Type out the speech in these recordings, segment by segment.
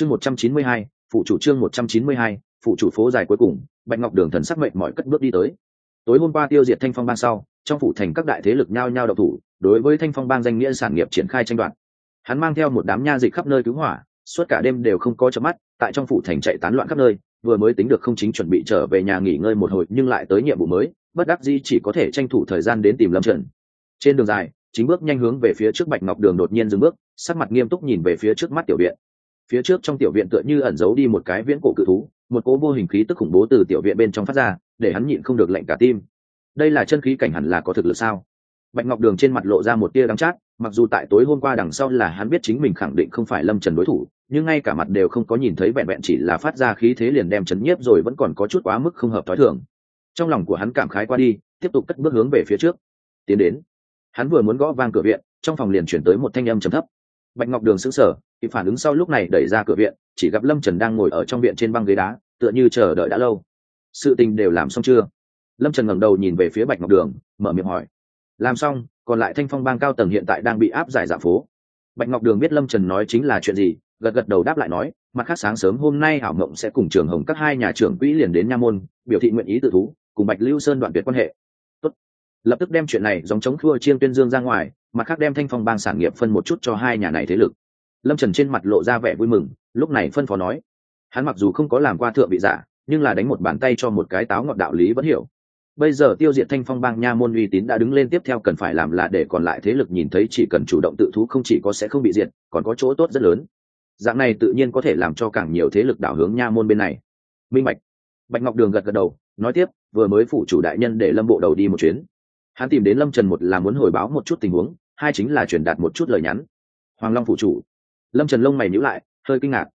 chương một trăm chín mươi hai, phụ chủ chương một trăm chín mươi hai, phụ chủ phố dài cuối cùng, bạch ngọc đường thần sắc mệnh mọi cất bước đi tới. Tối hôm qua tiêu diệt thanh phong bang sau, trong phủ thành các đại thế lực nhao nhao độc thủ, đối với thanh phong bang danh nghĩa sản nghiệp triển khai tranh đoạt. Hắn mang theo một đám nha dịch khắp nơi cứu hỏa, suốt cả đêm đều không có chớp mắt, tại trong phủ thành chạy tán loạn khắp nơi, vừa mới tính được không chính chuẩn bị trở về nhà nghỉ ngơi một hồi nhưng lại tới nhiệm vụ mới, bất đắc dĩ chỉ có thể tranh thủ thời gian đến tìm lâm trần. Trên đường dài, chính bước nhanh hướng về phía trước bạch ngọc đường đột nhiên dừng bước, sắc mặt nghiêm túc nhìn về phía trước mắt tiểu viện phía trước trong tiểu viện tựa như ẩn giấu đi một cái viễn cổ cự thú, một cố vô hình khí tức khủng bố từ tiểu viện bên trong phát ra, để hắn nhịn không được lạnh cả tim. Đây là chân khí cảnh hẳn là có thực lực sao? Bạch ngọc đường trên mặt lộ ra một tia đắng chát, mặc dù tại tối hôm qua đằng sau là hắn biết chính mình khẳng định không phải lâm trần đối thủ, nhưng ngay cả mặt đều không có nhìn thấy vẹn vẹn chỉ là phát ra khí thế liền đem chấn nhiếp rồi vẫn còn có chút quá mức không hợp t h ó i thường. Trong lòng của hắn cảm khái qua đi, tiếp tục cất bước hướng về phía trước. Tiến đến. Hắn vừa muốn gõ vang cửa viện, trong phòng liền chuyển tới một thanh âm trầm thấp bạch ngọc đường xứng sở kịp phản ứng sau lúc này đẩy ra cửa viện, chỉ gặp lâm trần đang ngồi ở trong viện trên băng ghế đá, tựa như chờ đợi đã lâu. Sự tình đều làm xong chưa? Lâm trần ngẩng đầu nhìn về phía bạch ngọc đường, mở miệng hỏi. Làm xong, còn lại thanh phong bang cao tầng hiện tại đang bị áp giải dạ phố. Bạch ngọc đường biết lâm trần nói chính là chuyện gì, gật gật đầu đáp lại nói, mặt khác sáng sớm hôm nay hảo mộng sẽ cùng trường hồng các hai nhà trưởng quỹ liền đến nha môn, biểu thị nguyện ý tự thú, cùng bạch lưu sơn đoạn tuyệt quan hệ. Tốt. lập tức đem chuyện này dòng chống khua chiên tuyên dương ra ngoài mặt khác đem thanh phong bang sản nghiệp phân một chút cho hai nhà này thế lực. Lâm trần trên mặt lộ ra vẻ vui mừng, lúc này phân phó nói, hắn mặc dù không có làm qua thượng vị giả, nhưng là đánh một bàn tay cho một cái táo ngọt đạo lý vẫn hiểu. Bây giờ tiêu diệt thanh phong bang nha môn uy tín đã đứng lên tiếp theo cần phải làm là để còn lại thế lực nhìn thấy chỉ cần chủ động tự thú không chỉ có sẽ không bị diệt, còn có chỗ tốt rất lớn. Dạng này tự nhiên có thể làm cho càng nhiều thế lực đảo hướng nha môn bên này. Minh bạch. Bạch ngọc đường gật gật đầu, nói tiếp, vừa mới phủ chủ đại nhân để lâm bộ đầu đi một chuyến. Hắn tìm đến lâm trần một là muốn hồi báo một chút tình huống hai chính là truyền đạt một chút lời nhắn. Hoàng long phủ chủ. Lâm trần lông mày nhữ lại, hơi kinh ngạc.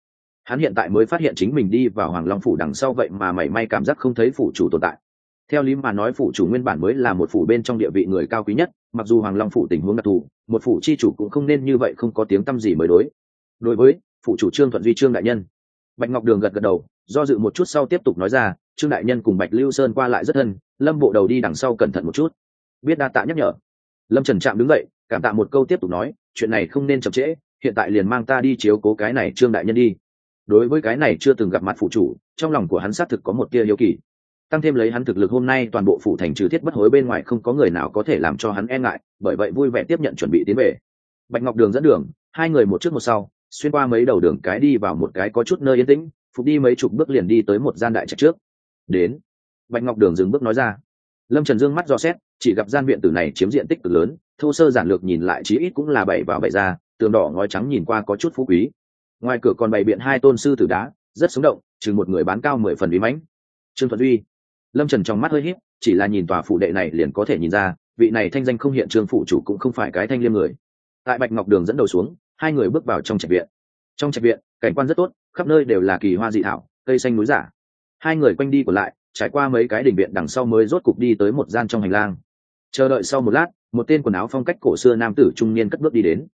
Hắn hiện tại mới phát hiện chính mình đi vào hoàng long phủ đằng sau vậy mà mảy may cảm giác không thấy phủ chủ tồn tại. Theo lý mà nói phủ chủ nguyên bản mới là một phủ bên trong địa vị người cao quý nhất, mặc dù hoàng long phủ tình huống đặc thù, một phủ chi chủ cũng không nên như vậy không có tiếng tăm gì mới đối. Đối với phủ chủ trương thuận duy trương đại nhân, bạch ngọc đường gật gật đầu, do dự một chút sau tiếp tục nói ra, trương đại nhân cùng bạch lưu sơn qua lại rất thân, lâm bộ đầu đi đằng sau cẩn thận một chút. Biết đa tạ nhắc nhở. Lâm trần trạm đứng dậy cảm tạ một câu tiếp tục nói, chuyện này không nên chậm trễ, hiện tại liền mang ta đi chiếu cố cái này trương đại nhân đi. Đối với cái này chưa từng gặp mặt phụ chủ, trong lòng của hắn xác thực có một tia hiếu kỳ. Tăng thêm lấy hắn thực lực hôm nay toàn bộ phủ thành trừ thiết bất hối bên ngoài không có người nào có thể làm cho hắn e ngại, bởi vậy vui vẻ tiếp nhận chuẩn bị tiến về. Bạch ngọc đường dẫn đường, hai người một trước một sau, xuyên qua mấy đầu đường cái đi vào một cái có chút nơi yên tĩnh, phục đi mấy chục bước liền đi tới một gian đại trạch trước. Đến. Bạch ngọc đường dừng bước nói ra lâm trần dương mắt do xét, chỉ gặp gian viện tử này chiếm diện tích cực lớn, thô sơ giản lược nhìn lại chí ít cũng là bảy vào bảy ra, tường đỏ ngói trắng nhìn qua có chút phú quý. Ngoài cửa còn bày biện hai tôn sư tử đá, rất sống động chừng một người bán cao mười phần bí mãnh. Trương thuận duy. Lâm trần trong mắt hơi híp, chỉ là nhìn tòa phụ đệ này liền có thể nhìn ra, vị này thanh danh không hiện trương phụ chủ cũng không phải cái thanh liêm người. Tại bạch ngọc đường dẫn đầu xuống, hai người bước vào trong trạch viện. Trong trạch viện, cảnh quan rất tốt, khắp nơi đều là kỳ hoa dị thảo, cây xanh núi giả. Hai người quanh đi còn lại trải qua mấy cái đỉnh viện đằng sau mới rốt cục đi tới một gian trong hành lang. Chờ đợi sau một lát, một tên quần áo phong cách cổ xưa nam tử trung niên cất bước đi đến.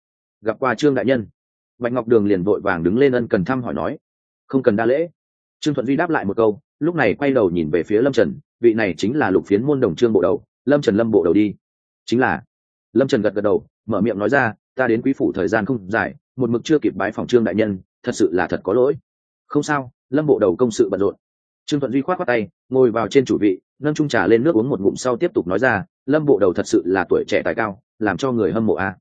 Gặp qua trương đại nhân. Bạch ngọc đường liền vội vàng đứng lên ân cần thăm hỏi nói, không cần đa lễ. Trương thuận duy đáp lại một câu, lúc này quay đầu nhìn về phía lâm trần, vị này chính là lục phiến môn đồng trương bộ đầu, lâm trần lâm bộ đầu đi. Chính là. Lâm trần gật gật đầu, mở miệng nói ra, ta đến quý phủ thời gian không dài, một mực chưa kịp bái phòng trương đại nhân, thật sự là thật có lỗi. Không sao, lâm bộ đầu công sự bận rộn trương thuận duy khoát khoát tay, ngồi vào trên chủ vị, nâng trung trà lên nước uống một ngụm sau tiếp tục nói ra, lâm bộ đầu thật sự là tuổi trẻ tài cao, làm cho người hâm mộ a.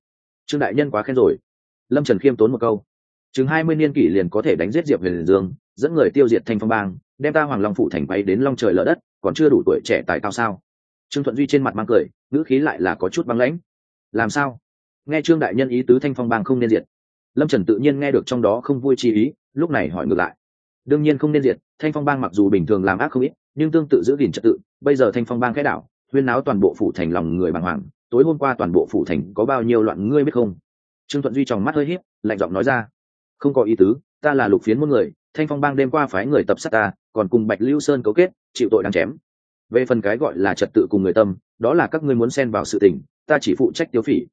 Trương đại nhân quá khen rồi. Lâm trần khiêm tốn một câu. Chừng hai mươi niên kỷ liền có thể đánh giết diệp huyền dương, dẫn người tiêu diệt thanh phong bang, đem ta hoàng long phụ thành bay đến long trời lở đất, còn chưa đủ tuổi trẻ tài cao sao? Trương thuận duy trên mặt mang cười, ngữ khí lại là có chút băng lãnh. Làm sao? Nghe trương đại nhân ý tứ thanh phong bang không nên diệt. Lâm trần tự nhiên nghe được trong đó không vui chi ý, lúc này hỏi ngược lại đương nhiên không nên diệt, thanh phong bang mặc dù bình thường làm ác không ít, nhưng tương tự giữ gìn trật tự, bây giờ thanh phong bang cái đảo, huyên náo toàn bộ phủ thành lòng người bàng hoàng, tối hôm qua toàn bộ phủ thành có bao nhiêu loạn ngươi biết không? Trương thuận duy tròng mắt hơi h í p lạnh giọng nói ra, không có ý tứ, ta là lục phiến một người, thanh phong bang đêm qua phái người tập sát ta, còn cùng bạch lưu sơn cấu kết, chịu tội đáng chém. Về phần cái gọi là trật tự cùng người tâm, đó là các ngươi muốn xen vào sự tình, ta chỉ phụ trách tiêu phỉ.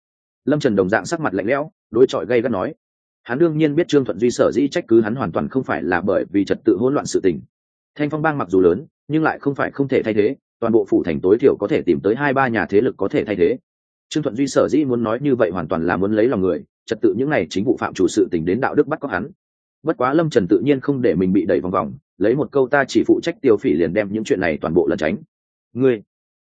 Lâm trần đồng dạng sắc mặt lạnh lẽo, đối chọi gây gắt nói hắn đương nhiên biết trương thuận duy sở dĩ trách cứ hắn hoàn toàn không phải là bởi vì trật tự hỗn loạn sự tình. Thanh phong bang mặc dù lớn, nhưng lại không phải không thể thay thế, toàn bộ phủ thành tối thiểu có thể tìm tới hai ba nhà thế lực có thể thay thế. Trương thuận duy sở dĩ muốn nói như vậy hoàn toàn là muốn lấy lòng người, trật tự những n à y chính vụ phạm chủ sự tình đến đạo đức bắt có hắn. Bất quá lâm trần tự nhiên không để mình bị đẩy vòng vòng, lấy một câu ta chỉ phụ trách tiêu phỉ liền đem những chuyện này toàn bộ lẩn tránh. Ngươi,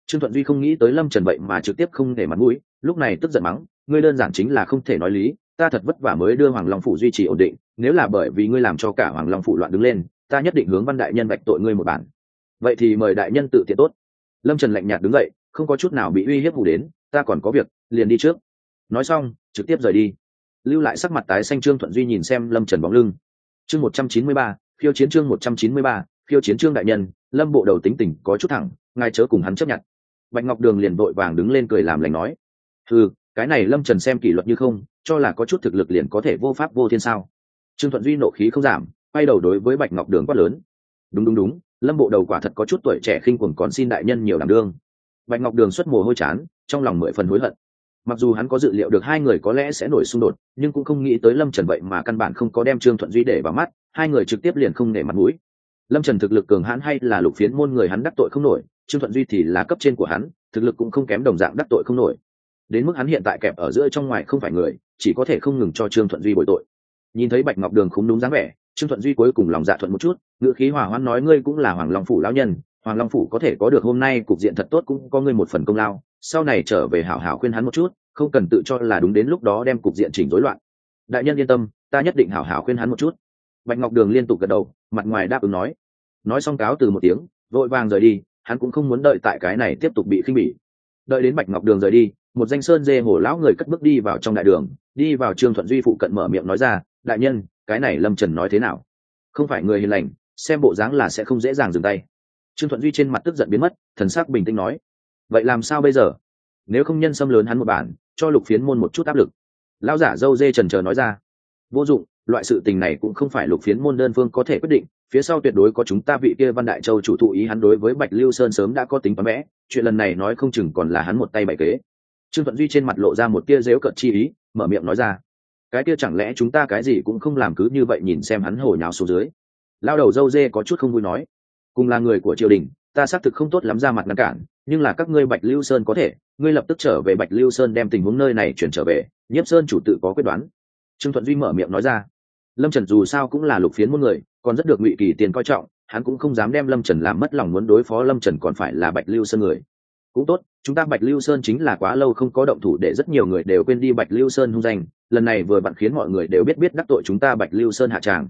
trương thuận duy không nghĩ tới lâm trần vậy mà trực tiếp không để mặt mũi, lúc này tức giận mắng, ngươi đơn giản chính là không thể nói lý ta thật vất vả mới đưa hoàng long phủ duy trì ổn định, nếu là bởi vì ngươi làm cho cả hoàng long phủ loạn đứng lên, ta nhất định hướng văn đại nhân bạch tội ngươi một bản. Vậy thì mời đại nhân tự tiện tốt. Lâm trần lạnh nhạt đứng dậy, không có chút nào bị uy hiếp hủ đến, ta còn có việc, liền đi trước. Nói xong, trực tiếp rời đi. Lưu lại sắc mặt tái xanh trương thuận duy nhìn xem lâm trần bóng lưng. Chương một trăm chín mươi ba, khiêu chiến chương một trăm chín mươi ba, khiêu chiến trương đại nhân, lâm bộ đầu tính tình có chút thẳng, ngài chớ cùng hắn chấp nhận. Bạch ngọc đường liền vội vàng đứng lên cười làm lành nói ừ cái này lâm trần xem kỷ luật như không cho là có chút thực lực liền có thể vô pháp vô thiên sao? Trương thuận duy nộ khí không giảm, quay đầu đối với bạch ngọc đường quát lớn. Đúng đúng đúng, lâm bộ đầu quả thật có chút tuổi trẻ khinh quần còn xin đại nhân nhiều đảm đương. Bạch ngọc đường xuất mồ hôi chán, trong lòng mười phần hối hận. Mặc dù hắn có dự liệu được hai người có lẽ sẽ nổi xung đột, nhưng cũng không nghĩ tới lâm trần vậy mà căn bản không có đem trương thuận duy để vào mắt, hai người trực tiếp liền không nể mặt mũi. Lâm trần thực lực cường hãn hay là lục phiến môn người hắn đắc tội không nổi, trương thuận duy thì là cấp trên của hắn, thực lực cũng không kém đồng dạng đắc tội không nổi đến mức hắn hiện tại kẹp ở giữa trong ngoài không phải người, chỉ có thể không ngừng cho trương thuận duy bồi tội. Nhìn thấy bạch ngọc đường không đúng dáng vẻ, trương thuận duy cuối cùng lòng dạ thuận một chút, ngữ khí hỏa hoãn nói, ngươi cũng là hoàng long phủ lão nhân, hoàng long phủ có thể có được hôm nay cục diện thật tốt cũng có ngươi một phần công lao, sau này trở về hảo hảo khuyên hắn một chút, không cần tự cho là đúng đến lúc đó đem cục diện chỉnh rối loạn. Đại nhân yên tâm, ta nhất định hảo hảo khuyên hắn một chút. Bạch ngọc đường liên tục gật đầu, mặt ngoài đáp ứng nói. Nói xong cáo từ một tiếng, vội vàng rời đi, hắn cũng không muốn đợi tại cái này tiếp tục bị khinh bỉ. Đợi đến bạch ngọc đường rời đi một danh sơn dê hổ lão người cất bước đi vào trong đại đường, đi vào trương thuận duy phụ cận mở miệng nói ra, đại nhân, cái này lâm trần nói thế nào? Không phải người hiền lành, xem bộ dáng là sẽ không dễ dàng dừng tay. Trương thuận duy trên mặt tức giận biến mất, thần sắc bình tĩnh nói, vậy làm sao bây giờ? Nếu không nhân xâm lớn hắn một bản, cho lục phiến môn một chút áp lực. Lão giả dâu dê trần trờ nói ra, vô dụng, loại sự tình này cũng không phải lục phiến môn đơn phương có thể quyết định, phía sau tuyệt đối có chúng ta vị kia văn đại châu chủ thụ ý hắn đối với bạch lưu sơn sớm đã có tính bán vẽ, chuyện lần này nói không chừng còn là hắn một tay bày kế trương thuận duy trên mặt lộ ra một tia dếu cợt chi ý, mở miệng nói ra. Cái kia chẳng lẽ chúng ta cái gì cũng không làm cứ như vậy nhìn xem hắn hồi nháo xuống dưới. Lao đầu dâu dê có chút không vui nói. Cùng là người của triều đình, ta xác thực không tốt lắm ra mặt ngăn cản, nhưng là các ngươi bạch lưu sơn có thể, ngươi lập tức trở về bạch lưu sơn đem tình huống nơi này chuyển trở về, nhiếp sơn chủ tự có quyết đoán. Trương thuận duy mở miệng nói ra. Lâm trần dù sao cũng là lục phiến muôn người, còn rất được ngụy kỳ tiền coi trọng, hắn cũng không dám đem lâm trần làm mất lòng muốn đối phó lâm trần còn phải là bạch lưu sơn người cũng tốt, chúng ta bạch lưu sơn chính là quá lâu không có động thủ để rất nhiều người đều quên đi bạch lưu sơn hung danh, lần này vừa bạn khiến mọi người đều biết biết đắc tội chúng ta bạch lưu sơn hạ tràng.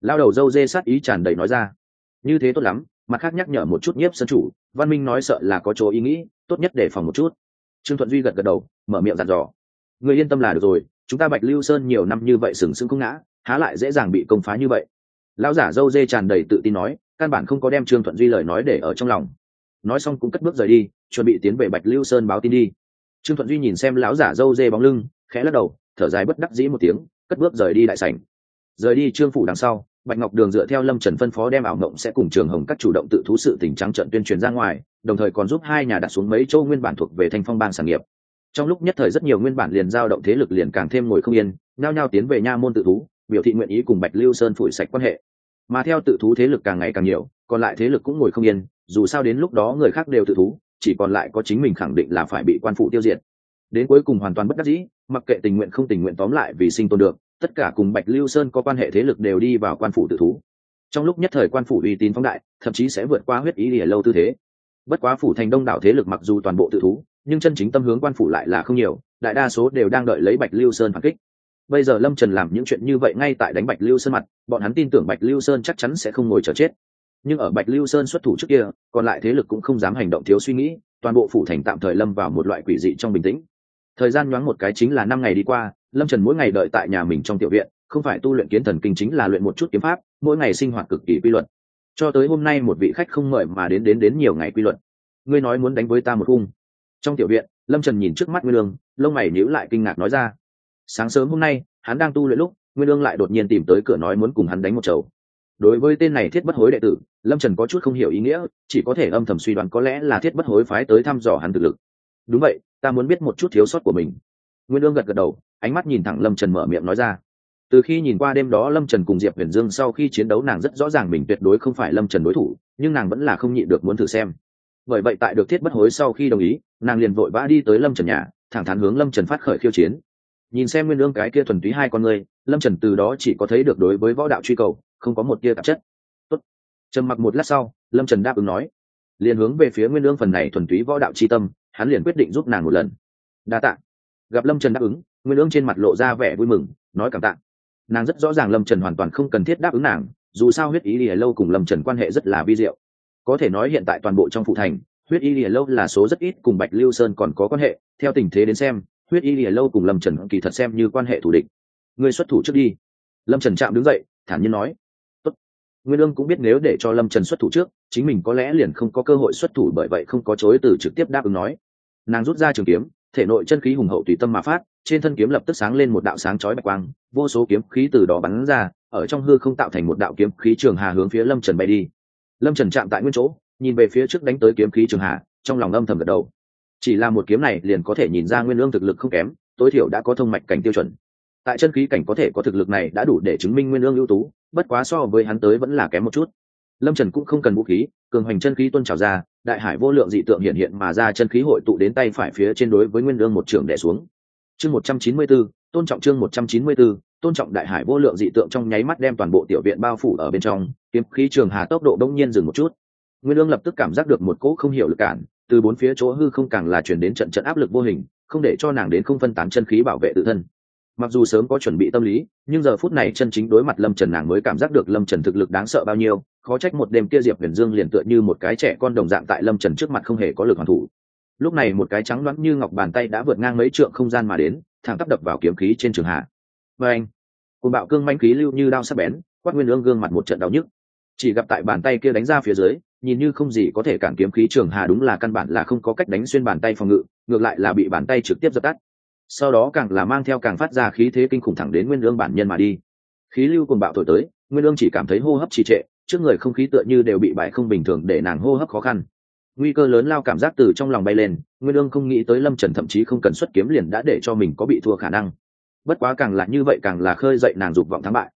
Lao đầu dâu dê sát ý tràn đầy nói ra. Như thế tốt lắm, mặt khác nhắc nhở một chút nhiếp sân chủ, văn minh nói sợ là có chỗ ý nghĩ, tốt nhất để phòng một chút. Trương thuận duy gật gật đầu, mở miệng dặn dò. Người yên tâm là được rồi, chúng ta bạch lưu sơn nhiều năm như vậy sừng sững không ngã, há lại dễ dàng bị công phá như vậy. Lão giả dâu dê tràn đầy tự tin nói, căn bản không có đem trương thuận duy lời nói để ở trong lòng. Nói xong cũng cất bước rời đi chuẩn bị tiến về bạch lưu sơn báo tin đi. Trương thuận duy nhìn xem lão giả dâu dê bóng lưng, khẽ lắc đầu, thở dài bất đắc dĩ một tiếng, cất bước rời đi đại sảnh. Rời đi trương phủ đằng sau, bạch ngọc đường dựa theo lâm trần phân phó đem ảo mộng sẽ cùng trường hồng các chủ động tự thú sự tình trắng trận tuyên truyền ra ngoài, đồng thời còn giúp hai nhà đặt xuống mấy châu nguyên bản thuộc về thanh phong bang sản nghiệp. Trong lúc nhất thời rất nhiều nguyên bản liền giao động thế lực liền càng thêm ngồi không yên, nhao nhao tiến về nha môn tự thú, biểu thị nguyện ý cùng bạch lưu sơn phủi sạch quan hệ. Mà theo tự thú thế lực càng ngày càng nhiều, còn lại thế lực cũng ngồi không yên, dù sao đến lúc đó người khác đều tự thú chỉ còn lại có chính mình khẳng định là phải bị quan phụ tiêu diệt. Đến cuối cùng hoàn toàn bất đắc dĩ, mặc kệ tình nguyện không tình nguyện tóm lại vì sinh tồn được, tất cả cùng bạch lưu sơn có quan hệ thế lực đều đi vào quan phủ tự thú. Trong lúc nhất thời quan phủ uy tín phóng đại, thậm chí sẽ vượt qua huyết ý lìa lâu tư thế. Bất quá phủ thành đông đảo thế lực mặc dù toàn bộ tự thú, nhưng chân chính tâm hướng quan phủ lại là không nhiều, đại đa số đều đang đợi lấy bạch lưu sơn phản kích. Bây giờ lâm trần làm những chuyện như vậy ngay tại đánh bạch lưu sơn mặt, bọn hắn tin tưởng bạch lưu sơn chắc chắn sẽ không ngồi chờ chết nhưng ở bạch lưu sơn xuất thủ trước kia, còn lại thế lực cũng không dám hành động thiếu suy nghĩ, toàn bộ phủ thành tạm thời lâm vào một loại quỷ dị trong bình tĩnh. Thời gian nhoáng một cái chính là năm ngày đi qua, lâm trần mỗi ngày đợi tại nhà mình trong tiểu viện, không phải tu luyện kiến thần kinh chính là luyện một chút kiếm pháp, mỗi ngày sinh hoạt cực kỳ quy luật. Cho tới hôm nay một vị khách không mời mà đến đến đến nhiều ngày quy luật. Ngươi nói muốn đánh với ta một cung trong tiểu viện, lâm trần nhìn trước mắt nguyên lương, lông mày nhíu lại kinh ngạc nói ra. Sáng sớm hôm nay, hắn đang tu luyện lúc, nguyên lương lại đột nhiên tìm tới cửa nói muốn cùng hắn đánh một chầu đối với tên này thiết bất hối đệ tử, lâm trần có chút không hiểu ý nghĩa, chỉ có thể âm thầm suy đoán có lẽ là thiết bất hối phái tới thăm dò hắn thực lực. Đúng vậy, ta muốn biết một chút thiếu sót của mình. Nguyên lương gật gật đầu, ánh mắt nhìn thẳng lâm trần mở miệng nói ra. Từ khi nhìn qua đêm đó lâm trần cùng diệp huyền dương sau khi chiến đấu nàng rất rõ ràng mình tuyệt đối không phải lâm trần đối thủ, nhưng nàng vẫn là không nhịn được muốn thử xem. Bởi vậy tại được thiết bất hối sau khi đồng ý, nàng liền vội vã đi tới lâm trần nhà, thẳng thắn hướng lâm trần phát khởi khiêu chiến. Nhìn xem nguyên lương cái kia thuần túy hai con người lâm trần từ đó chỉ có thấy được đối với võ đạo truy cầu, không có một tia tạp chất. Tốt. trầm mặc một lát sau, lâm trần đáp ứng nói. Liền hướng về phía nguyên lương phần này thuần túy võ đạo c tâm, hắn liền quyết định giúp nàng một lần. Đa t ạ gặp lâm trần đáp ứng, nguyên lương trên mặt lộ ra vẻ vui mừng, nói cảm tạ. Nàng rất rõ ràng lâm trần hoàn toàn không cần thiết đáp ứng nàng, dù sao huyết ý lìa lâu cùng lâm trần quan hệ rất là vi diệu. Có thể nói hiện tại toàn bộ trong phụ thành, huyết y lìa lâu là số rất ít cùng bạch lưu sơn còn có quan hệ. Theo tình thế đến xem, huyết y lìa lâu cùng lâm trần kỳ thật xem như quan hệ thủ địch. Ngươi xuất thủ trước đi. Lâm trần chạm đứng dậy, thản nhiên nói, Tốt. nguyên ương cũng biết nếu để cho lâm trần xuất thủ trước, chính mình có lẽ liền không có cơ hội xuất thủ bởi vậy không có chối từ trực tiếp đáp ứng nói. Nàng rút ra trường kiếm, thể nội chân khí hùng hậu tùy tâm mà phát, trên thân kiếm lập tức sáng lên một đạo sáng chói bạch quang, vô số kiếm khí từ đó bắn ra, ở trong hư không tạo thành một đạo kiếm khí trường hà hướng phía lâm trần bay đi. Lâm trần chạm tại nguyên chỗ, nhìn về phía trước đánh tới kiếm khí trường hà, trong lòng âm thầm gật đầu. Chỉ là một kiếm này liền có thể nhìn ra nguyên lương thực lực không kém, tối thiểu đã có thông mạch cảnh tiêu chuẩn tại chân khí cảnh có thể có thực lực này đã đủ để chứng minh nguyên lương ưu tú, bất quá so với hắn tới vẫn là kém một chút. Lâm trần cũng không cần vũ khí, cường hoành chân khí tuân trào ra, đại hải vô lượng dị tượng hiện hiện mà ra chân khí hội tụ đến tay phải phía trên đối với nguyên lương một trưởng đẻ xuống. Chương một trăm chín mươi b ố tôn trọng chương một trăm chín mươi b ố tôn trọng đại hải vô lượng dị tượng trong nháy mắt đem toàn bộ tiểu viện bao phủ ở bên trong, kiếm khí trường hà tốc độ đông nhiên dừng một chút. Nguyên lương lập tức cảm giác được một cỗ không hiểu lực cản, từ bốn phía chỗ hư không càng là chuyển đến trận trận áp lực vô hình, không để cho nàng đến không phân tán chân khí bảo vệ tự thân mặc dù sớm có chuẩn bị tâm lý, nhưng giờ phút này chân chính đối mặt lâm trần nàng mới cảm giác được lâm trần thực lực đáng sợ bao nhiêu, khó trách một đêm kia diệp huyền dương liền tựa như một cái trẻ con đồng dạng tại lâm trần trước mặt không hề có lực hoàn thủ. Lúc này một cái trắng loãng như ngọc bàn tay đã vượt ngang mấy trượng không gian mà đến, thẳng tắp đập vào kiếm khí trên trường hạ. Và anh cùng bạo cương manh khí lưu như đao sắp bén, quát nguyên ương gương mặt một trận đau nhức. Chỉ gặp tại bàn tay kia đánh ra phía dưới, nhìn như không gì có thể cản kiếm khí trường hà đúng là căn bản là không có cách đánh xuyên bàn tay phòng ngự, ngược lại là bị bàn tay trực tiếp dập tắt sau đó càng là mang theo càng phát ra khí thế kinh khủng thẳng đến nguyên lương bản nhân mà đi. Khí lưu cùng bạo thổi tới, nguyên lương chỉ cảm thấy hô hấp trì trệ, trước người không khí tựa như đều bị bại không bình thường để nàng hô hấp khó khăn. Nguy cơ lớn lao cảm giác từ trong lòng bay lên, nguyên lương không nghĩ tới lâm trần thậm chí không cần xuất kiếm liền đã để cho mình có bị thua khả năng. Bất quá càng là như vậy càng là khơi dậy nàng dục vọng thắng bại.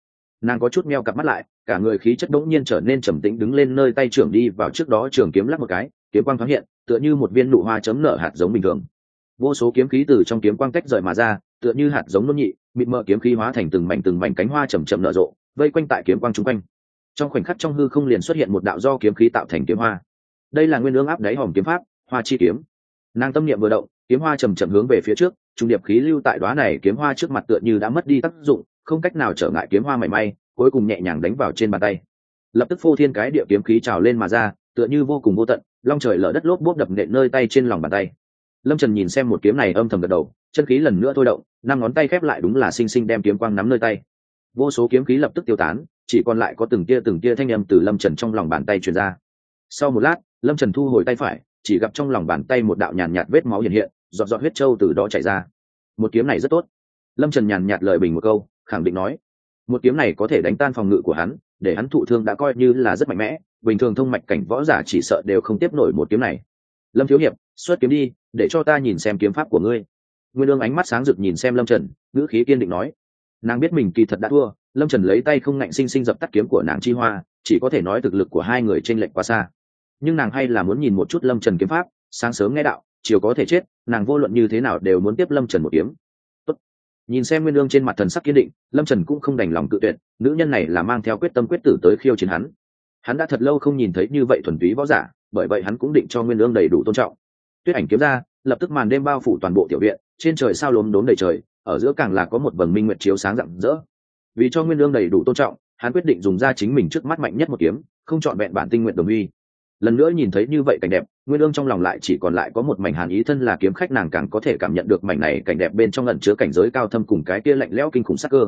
Nàng có chút meo cặp mắt lại, cả người khí chất đống nhiên trở nên trầm tĩnh đứng lên nơi tay trưởng đi vào trước đó trường kiếm lắc một cái, kiếm quang thoáng hiện, tựa như một viên nụ hoa chấm nở hạt giống bình thường vô số kiếm khí từ trong kiếm quang tách rời mà ra, tựa như hạt giống nôn nhị, mịt mờ kiếm khí hóa thành từng mảnh từng mảnh cánh hoa chầm chậm nở rộ, vây quanh tại kiếm quang chung quanh. Trong khoảnh khắc trong hư không liền xuất hiện một đạo do kiếm khí tạo thành kiếm hoa. Đây là nguyên ương áp đáy hòm kiếm pháp, hoa chi kiếm. Nàng tâm niệm vừa động, kiếm hoa chầm chậm hướng về phía trước, trung điệp khí lưu tại đóa này kiếm hoa trước mặt tựa như đã mất đi tác dụng, không cách nào trở ngại kiếm hoa mảy may, cuối cùng nhẹ nhàng đánh vào trên bàn tay. Lập tức phô thiên cái địa kiếm khí trào lên mà ra, tựa như vô cùng vô tận, long trời lở đất lốp bốp đập nện nơi tay trên lòng bàn tay lâm trần nhìn xem một kiếm này âm thầm gật đầu, chân khí lần nữa thôi động, năm ngón tay khép lại đúng là xinh xinh đem kiếm quang nắm nơi tay. Vô số kiếm khí lập tức tiêu tán, chỉ còn lại có từng tia từng tia thanh â m từ lâm trần trong lòng bàn tay truyền ra. Sau một lát, lâm trần thu hồi tay phải, chỉ gặp trong lòng bàn tay một đạo nhàn nhạt vết máu hiện hiện, giọt giọt huyết trâu từ đó chảy ra. Một kiếm này rất tốt. Lâm trần nhàn nhạt lời bình một câu, khẳng định nói, một kiếm này có thể đánh tan phòng ngự của hắn, để hắn thụ thương đã coi như là rất mạnh mẽ, bình thường thông mạch cảnh võ giả chỉ sợ đều không tiếp nổi một kiếm này. Lâm thiếu hiệp, xuất kiếm đi để cho ta nhìn xem kiếm pháp của ngươi. Nguyên lương ánh mắt sáng rực nhìn xem lâm trần, ngữ khí kiên định nói. Nàng biết mình kỳ thật đã thua, lâm trần lấy tay không ngạnh sinh sinh dập tắt kiếm của nàng chi hoa, chỉ có thể nói thực lực của hai người t r ê n lệch quá xa. Nhưng nàng hay là muốn nhìn một chút lâm trần kiếm pháp, sáng sớm nghe đạo, chiều có thể chết, nàng vô luận như thế nào đều muốn tiếp lâm trần một kiếm. Tốt. nhìn xem nguyên lương trên mặt thần sắc kiên định, lâm trần cũng không đành lòng cự tuyệt, nữ nhân này là mang theo quyết tâm quyết tử tới khiêu chiến hắn. Hắn đã thật lâu không nhìn thấy như vậy thuần túy võ giả, bởi vậy hắn cũng định cho nguyên lương đầy đủ tôn trọng tuyết ảnh kiếm ra, lập tức màn đêm bao phủ toàn bộ tiểu viện, trên trời sao lốm đốm đầy trời, ở giữa càng là có một vầng minh nguyệt chiếu sáng rạng rỡ. Vì cho nguyên lương đầy đủ tôn trọng, hắn quyết định dùng ra chính mình trước mắt mạnh nhất một kiếm, không chọn vẹn bản tinh nguyện đồng uy. Lần nữa nhìn thấy như vậy cảnh đẹp, nguyên lương trong lòng lại chỉ còn lại có một mảnh hàn ý thân là kiếm khách nàng càng có thể cảm nhận được mảnh này cảnh đẹp bên trong lẩn chứa cảnh giới cao thâm cùng cái kia lạnh lẽo kinh khủng sắc cơ.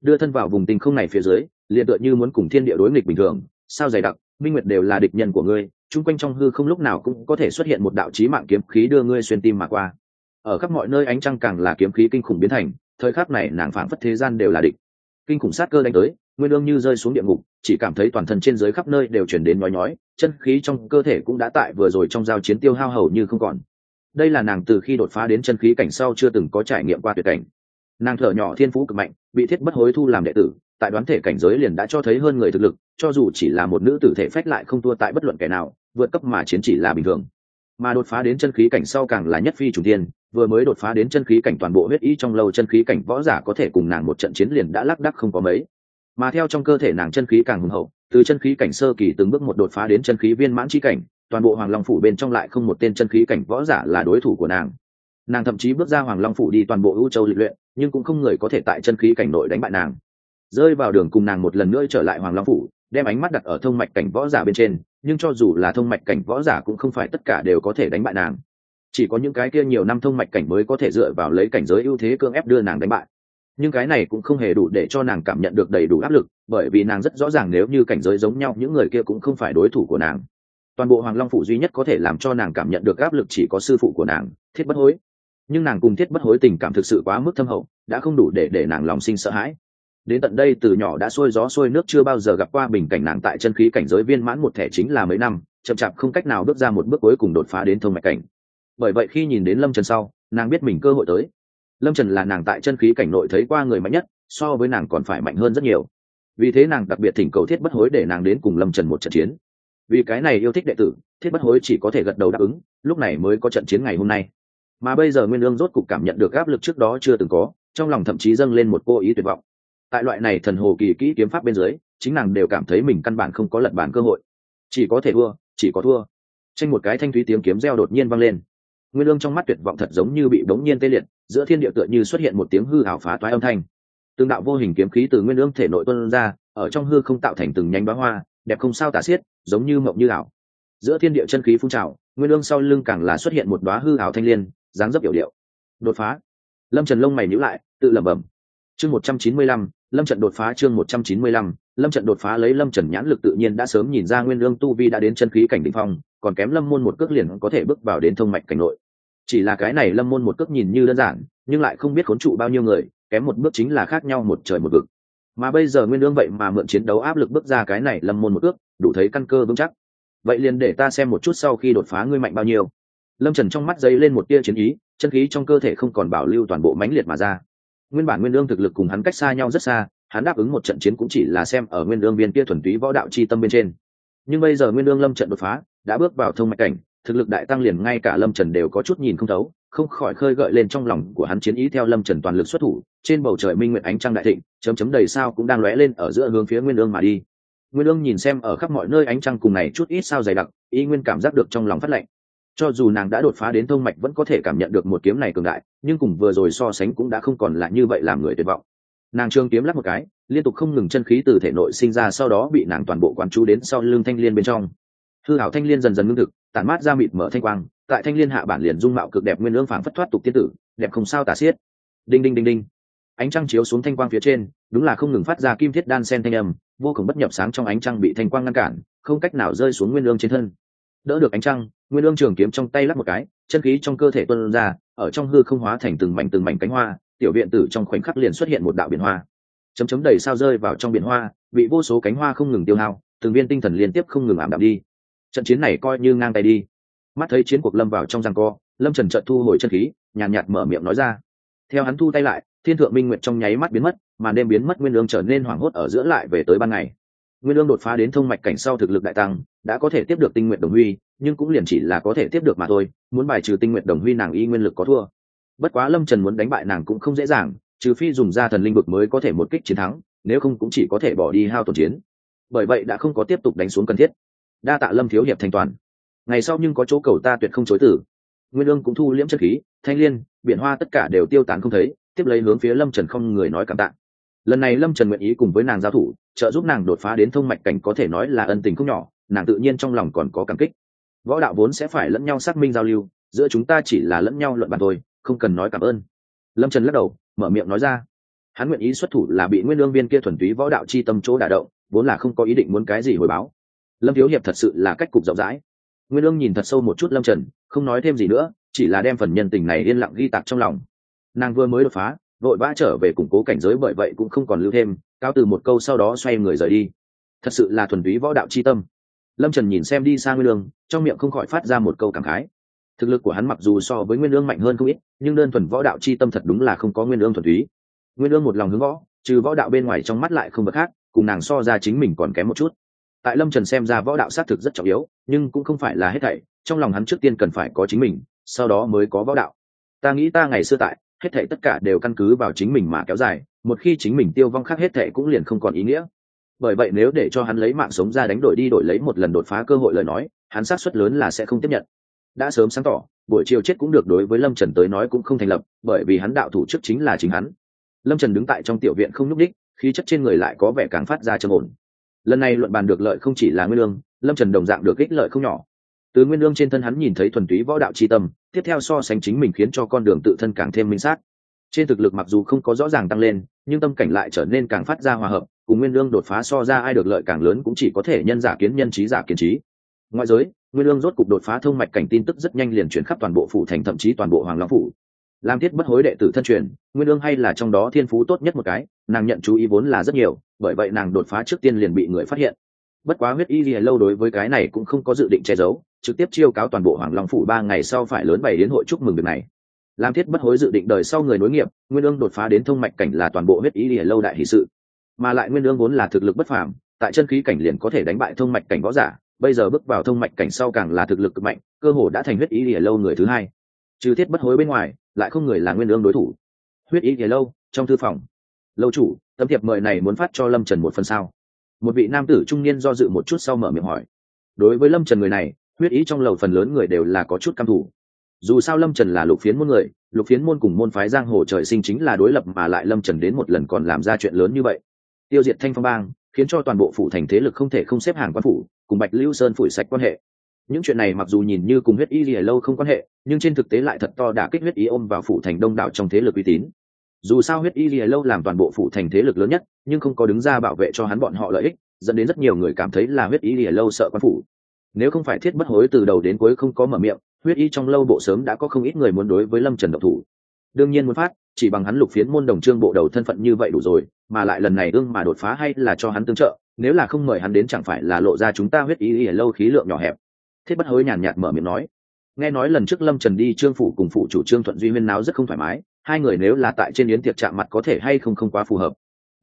Đưa thân vào vùng tinh không này phía dưới, liền tựa như muốn cùng thiên địa đối nghịch bình thường, sao dày đặc, minh nguyệt đều là địch nhân của ngươi chung quanh trong hư không lúc nào cũng có thể xuất hiện một đạo chí mạng kiếm khí đưa ngươi xuyên tim mà qua. Ở khắp mọi nơi ánh trăng càng là kiếm khí kinh khủng biến thành, thời khắc này nàng phảng phất thế gian đều là địch. Kinh khủng sát cơ đánh tới, nguyên ương như rơi xuống địa ngục, chỉ cảm thấy toàn thân trên dưới khắp nơi đều chuyển đến nhói nhói, chân khí trong cơ thể cũng đã tại vừa rồi trong giao chiến tiêu hao hầu như không còn. Đây là nàng từ khi đột phá đến chân khí cảnh sau chưa từng có trải nghiệm qua tuyệt cảnh. Nàng thở nhỏ thiên phú cực mạnh, bị thiết bất hối thu làm đệ tử, tại đoán thể cảnh giới liền đã cho thấy hơn người thực lực, cho dù chỉ là một nữ tử thể phách lại không thua tại bất luận kẻ nào vượt cấp mà chiến chỉ là bình thường. Mà đột phá đến chân khí cảnh sau càng là nhất phi chủ tiên vừa mới đột phá đến chân khí cảnh toàn bộ huyết ý trong lâu chân khí cảnh võ giả có thể cùng nàng một trận chiến liền đã lắc đắc không có mấy. Mà theo trong cơ thể nàng chân khí càng hùng hậu, từ chân khí cảnh sơ kỳ từng bước một đột phá đến chân khí viên mãn chi cảnh, toàn bộ hoàng long phủ bên trong lại không một tên chân khí cảnh võ giả là đối thủ của nàng. Nàng thậm chí bước ra hoàng long phủ đi toàn bộ ưu châu lịch luyện, nhưng cũng không người có thể tại chân khí cảnh nội đánh bại nàng. Rơi vào đường cùng nàng một lần nữa trở lại hoàng long phủ, đem ánh mắt đặt ở thông mạch cảnh võ giả bên trên nhưng cho dù là thông mạch cảnh võ giả cũng không phải tất cả đều có thể đánh bại nàng. Chỉ có những cái kia nhiều năm thông mạch cảnh mới có thể dựa vào lấy cảnh giới ưu thế cưỡng ép đưa nàng đánh bại. Nhưng cái này cũng không hề đủ để cho nàng cảm nhận được đầy đủ áp lực, bởi vì nàng rất rõ ràng nếu như cảnh giới giống nhau, những người kia cũng không phải đối thủ của nàng. Toàn bộ hoàng long phủ duy nhất có thể làm cho nàng cảm nhận được áp lực chỉ có sư phụ của nàng, thiết bất hối. Nhưng nàng cùng thiết bất hối tình cảm thực sự quá mức thâm hậu, đã không đủ để để nàng lòng sinh sợ hãi đến tận đây từ nhỏ đã xôi gió xôi nước chưa bao giờ gặp qua bình cảnh nàng tại chân khí cảnh giới viên mãn một thẻ chính là mấy năm, chậm chạp không cách nào bước ra một bước cuối cùng đột phá đến thông mạch cảnh. Bởi vậy khi nhìn đến lâm trần sau, nàng biết mình cơ hội tới. Lâm trần là nàng tại chân khí cảnh nội thấy qua người mạnh nhất, so với nàng còn phải mạnh hơn rất nhiều. Vì thế nàng đặc biệt thỉnh cầu thiết bất hối để nàng đến cùng lâm trần một trận chiến. Vì cái này yêu thích đệ tử, thiết bất hối chỉ có thể gật đầu đáp ứng, lúc này mới có trận chiến ngày hôm nay. Mà bây giờ nguyên lương rốt cục cảm nhận được áp lực trước đó chưa từng có, trong lòng thậm chí dâng lên một cô ý tuyệt vọng tại loại này thần hồ kỳ kỹ kiếm pháp bên dưới, chính nàng đều cảm thấy mình căn bản không có lật bản cơ hội. Chỉ có thể thua, chỉ có thua. Tranh một cái thanh thúy tiếng kiếm reo đột nhiên vang lên. Nguyên lương trong mắt tuyệt vọng thật giống như bị đống nhiên tê liệt, giữa thiên địa tựa như xuất hiện một tiếng hư ảo phá toái âm thanh. Tương đạo vô hình kiếm khí từ nguyên lương thể nội tuân ra, ở trong hư không tạo thành từng nhánh bá hoa, đẹp không sao tả xiết, giống như mộng như ảo. Giữa thiên địa chân khí phun trào, nguyên lương sau lưng càng là xuất hiện một đóa hư ảo thanh liên, dáng dấp hiệu điệu. Đột phá. Lâm trần lông mày nhíu lại, tự lẩm bẩm chương một trăm chín mươi lăm, lâm trận đột phá chương một trăm chín mươi lăm, lâm trận đột phá lấy lâm trần nhãn lực tự nhiên đã sớm nhìn ra nguyên lương tu vi đã đến chân khí cảnh đ ỉ n h phong, còn kém lâm môn một cước liền có thể bước vào đến thông mạch cảnh nội. Chỉ là cái này lâm môn một cước nhìn như đơn giản, nhưng lại không biết khốn trụ bao nhiêu người, kém một bước chính là khác nhau một trời một vực. Mà bây giờ nguyên lương vậy mà mượn chiến đấu áp lực bước ra cái này lâm môn một cước, đủ thấy căn cơ vững chắc. Vậy liền để ta xem một chút sau khi đột phá ngươi mạnh bao nhiêu. Lâm trần trong mắt dấy lên một tia chiến ý, chân khí trong cơ thể không còn bảo lưu toàn bộ mãnh liệt mà ra nguyên bản nguyên lương thực lực cùng hắn cách xa nhau rất xa, hắn đáp ứng một trận chiến cũng chỉ là xem ở nguyên lương viên kia thuần túy võ đạo chi tâm bên trên. Nhưng bây giờ nguyên lương lâm trận đột phá, đã bước vào thông mạch cảnh, thực lực đại tăng liền ngay cả lâm trần đều có chút nhìn không thấu, không khỏi khơi gợi lên trong lòng của hắn chiến ý theo lâm trần toàn lực xuất thủ, trên bầu trời minh nguyện ánh trăng đại thịnh, chấm chấm đầy sao cũng đang lóe lên ở giữa hướng phía nguyên lương mà đi. Nguyên lương nhìn xem ở khắp mọi nơi ánh trăng cùng này chút ít sao dày đặc ý nguyên cảm giác được trong lòng phát lạnh cho dù nàng đã đột phá đến thông mạch vẫn có thể cảm nhận được một kiếm này cường đại, nhưng cùng vừa rồi so sánh cũng đã không còn là như vậy làm người tuyệt vọng. Nàng trương kiếm lắp một cái, liên tục không ngừng chân khí từ thể nội sinh ra sau đó bị nàng toàn bộ quán chú đến sau lưng thanh liên bên trong. Hư hảo thanh liên dần dần ngưng thực, tản mát ra mịt mở thanh quang, tại thanh liên hạ bản liền dung mạo cực đẹp nguyên lương phảng phất thoát tục tiên tử, đẹp không sao tả xiết. Đinh đinh đinh đinh. Ánh trăng chiếu xuống thanh quang phía trên, đúng là không ngừng phát ra kim thiết đan sen thanh âm, vô cùng bất nhập sáng trong ánh trăng bị thanh quang ngăn cản, không cách nào rơi xuống nguyên lương trên thân đỡ được ánh trăng nguyên lương trường kiếm trong tay lắp một cái chân khí trong cơ thể tuân ra ở trong hư không hóa thành từng mảnh từng mảnh cánh hoa tiểu viện tử trong khoảnh khắc liền xuất hiện một đạo biển hoa. Chấm chấm đầy sao rơi vào trong biển hoa bị vô số cánh hoa không ngừng tiêu hao từng viên tinh thần liên tiếp không ngừng ảm đạm đi. Trận chiến này coi như ngang tay đi. Mắt thấy chiến cuộc lâm vào trong giang co lâm trần trợt thu hồi chân khí nhàn nhạt, nhạt mở miệng nói ra. Theo hắn thu tay lại thiên thượng minh nguyệt trong nháy mắt biến mất mà đêm biến mất nguyên lương trở nên hoảng hốt ở giữa lại về tới ban ngày nguyên lương đột phá đến thông mạch cảnh sau thực lực đại tăng, đã có thể tiếp được tinh nguyện đồng huy, nhưng cũng liền chỉ là có thể tiếp được mà thôi, muốn bài trừ tinh nguyện đồng huy nàng y nguyên lực có thua. Bất quá lâm trần muốn đánh bại nàng cũng không dễ dàng, trừ phi dùng ra thần linh vực mới có thể một kích chiến thắng, nếu không cũng chỉ có thể bỏ đi hao tổn chiến. Bởi vậy đã không có tiếp tục đánh xuống cần thiết. Đa tạ lâm thiếu hiệp thành toàn. Ngày sau nhưng có chỗ cầu ta tuyệt không chối tử nguyên lương cũng thu liễm chất khí, thanh liên, biển hoa tất cả đều tiêu tán không thấy, tiếp lấy hướng phía lâm trần không người nói cảm tạ lần này lâm trần nguyện ý cùng với nàng giao thủ, trợ giúp nàng đột phá đến thông mạch cảnh có thể nói là ân tình không nhỏ, nàng tự nhiên trong lòng còn có cảm kích. Võ đạo vốn sẽ phải lẫn nhau xác minh giao lưu, giữa chúng ta chỉ là lẫn nhau luận bàn thôi, không cần nói cảm ơn. Lâm trần lắc đầu, mở miệng nói ra. Hắn nguyện ý xuất thủ là bị nguyên lương viên kia thuần túy võ đạo chi tâm chỗ đả động, vốn là không có ý định muốn cái gì hồi báo. Lâm thiếu hiệp thật sự là cách cục rộng rãi. Nguyên lương nhìn thật sâu một chút lâm trần, không nói thêm gì nữa, chỉ là đem phần nhân tình này yên lặng ghi tạc trong lòng. Nàng vừa mới đột phá vội vã trở về củng cố cảnh giới bởi vậy cũng không còn lưu thêm cao từ một câu sau đó xoay người rời đi. Thật sự là thuần túy võ đạo c h i tâm. Lâm trần nhìn xem đi sang nguyên lương, trong miệng không khỏi phát ra một câu cảm khái. Thực lực của hắn mặc dù so với nguyên lương mạnh hơn không ít, nhưng đơn thuần võ đạo c h i tâm thật đúng là không có nguyên lương thuần túy. Nguyên lương một lòng hướng võ, trừ võ đạo bên ngoài trong mắt lại không bậc khác, cùng nàng so ra chính mình còn kém một chút. Tại lâm trần xem ra võ đạo xác thực rất trọng yếu, nhưng cũng không phải là hết thảy, trong lòng hắn trước tiên cần phải có chính mình, sau đó mới có võ đạo. Ta nghĩ ta ngày xưa tại hết thệ tất cả đều căn cứ vào chính mình mà kéo dài, một khi chính mình tiêu vong khác hết thệ cũng liền không còn ý nghĩa. Bởi vậy nếu để cho hắn lấy mạng sống ra đánh đổi đi đổi lấy một lần đột phá cơ hội lời nói, hắn xác suất lớn là sẽ không tiếp nhận. Đã sớm sáng tỏ, buổi chiều chết cũng được đối với lâm trần tới nói cũng không thành lập, bởi vì hắn đạo thủ chức chính là chính hắn. Lâm trần đứng tại trong tiểu viện không nhúc đích khí chất trên người lại có vẻ càng phát ra trầm ổn. Lần này luận bàn được lợi không chỉ là nguyên lương, lâm trần đồng dạng được ích lợi không nhỏ từ nguyên lương trên thân hắn nhìn thấy thuần túy võ đạo tri tâm, tiếp theo so sánh chính mình khiến cho con đường tự thân càng thêm minh sát. Trên thực lực mặc dù không có rõ ràng tăng lên, nhưng tâm cảnh lại trở nên càng phát ra hòa hợp, cùng nguyên lương đột phá so ra ai được lợi càng lớn cũng chỉ có thể nhân giả kiến nhân trí giả kiến trí. Ngoại giới, nguyên lương rốt cục đột phá thông mạch cảnh tin tức rất nhanh liền chuyển khắp toàn bộ phủ thành thậm chí toàn bộ hoàng long phủ. Làm thiết bất hối đệ tử thân truyền, nguyên lương hay là trong đó thiên phú tốt nhất một cái, nàng nhận chú ý vốn là rất nhiều, bởi vậy nàng đột phá trước tiên liền bị người phát hiện bất quá huyết y lìa lâu đối với cái này cũng không có dự định che giấu, trực tiếp chiêu cáo toàn bộ hoàng long phủ ba ngày sau phải lớn bày đến hội chúc mừng việc này. Làm thiết bất hối dự định đời sau người nối nghiệp, nguyên lương đột phá đến thông mạch cảnh là toàn bộ huyết y lìa lâu đại hỷ sự. Mà lại nguyên lương vốn là thực lực bất phàm, tại chân khí cảnh liền có thể đánh bại thông mạch cảnh võ giả, bây giờ bước vào thông mạch cảnh sau càng là thực lực cực mạnh, cơ hồ đã thành huyết y lìa lâu người thứ hai. Trừ thiết bất hối bên ngoài, lại không người là nguyên lương đối thủ. Huyết y lìa lâu, trong thư phòng. Lâu chủ tấm thiệp mời này muốn phát cho lâm trần một phần sao? Một vị nam tử trung niên do dự một chút sau mở miệng hỏi. Đối với lâm trần người này, huyết ý trong lầu phần lớn người đều là có chút căm thủ dù sao lâm trần là lục phiến môn người, lục phiến môn cùng môn phái giang hồ trời sinh chính là đối lập mà lại lâm trần đến một lần còn làm ra chuyện lớn như vậy. Tiêu diệt thanh phong bang, khiến cho toàn bộ phủ thành thế lực không thể không xếp hàng quan phủ, cùng bạch lưu sơn phủi sạch quan hệ. Những chuyện này mặc dù nhìn như cùng huyết y lìa lâu không quan hệ, nhưng trên thực tế lại thật to đã kích huyết ý ôm vào phủ thành đông đảo trong thế lực uy tín dù sao huyết y lìa lâu làm toàn bộ phủ thành thế lực lớn nhất, nhưng không có đứng ra bảo vệ cho hắn bọn họ lợi ích, dẫn đến rất nhiều người cảm thấy là huyết y lìa lâu sợ quan phủ. Nếu không phải thiết bất hối từ đầu đến cuối không có mở miệng, huyết y trong lâu bộ sớm đã có không ít người muốn đối với lâm trần độc thủ. Đương nhiên muốn phát, chỉ bằng hắn lục phiến môn đồng trương bộ đầu thân phận như vậy đủ rồi, mà lại lần này ương mà đột phá hay là cho hắn tương trợ, nếu là không mời hắn đến chẳng phải là lộ ra chúng ta huyết y lìa lâu khí lượng nhỏ hẹp. Thiết bất hối nhàn nhạt mở miệng nói. Nghe nói lần trước lâm trần đi trương phủ cùng phụ chủ trương thuận duy huyên náo rất không thoải mái hai người nếu là tại trên yến tiệc chạm mặt có thể hay không không quá phù hợp.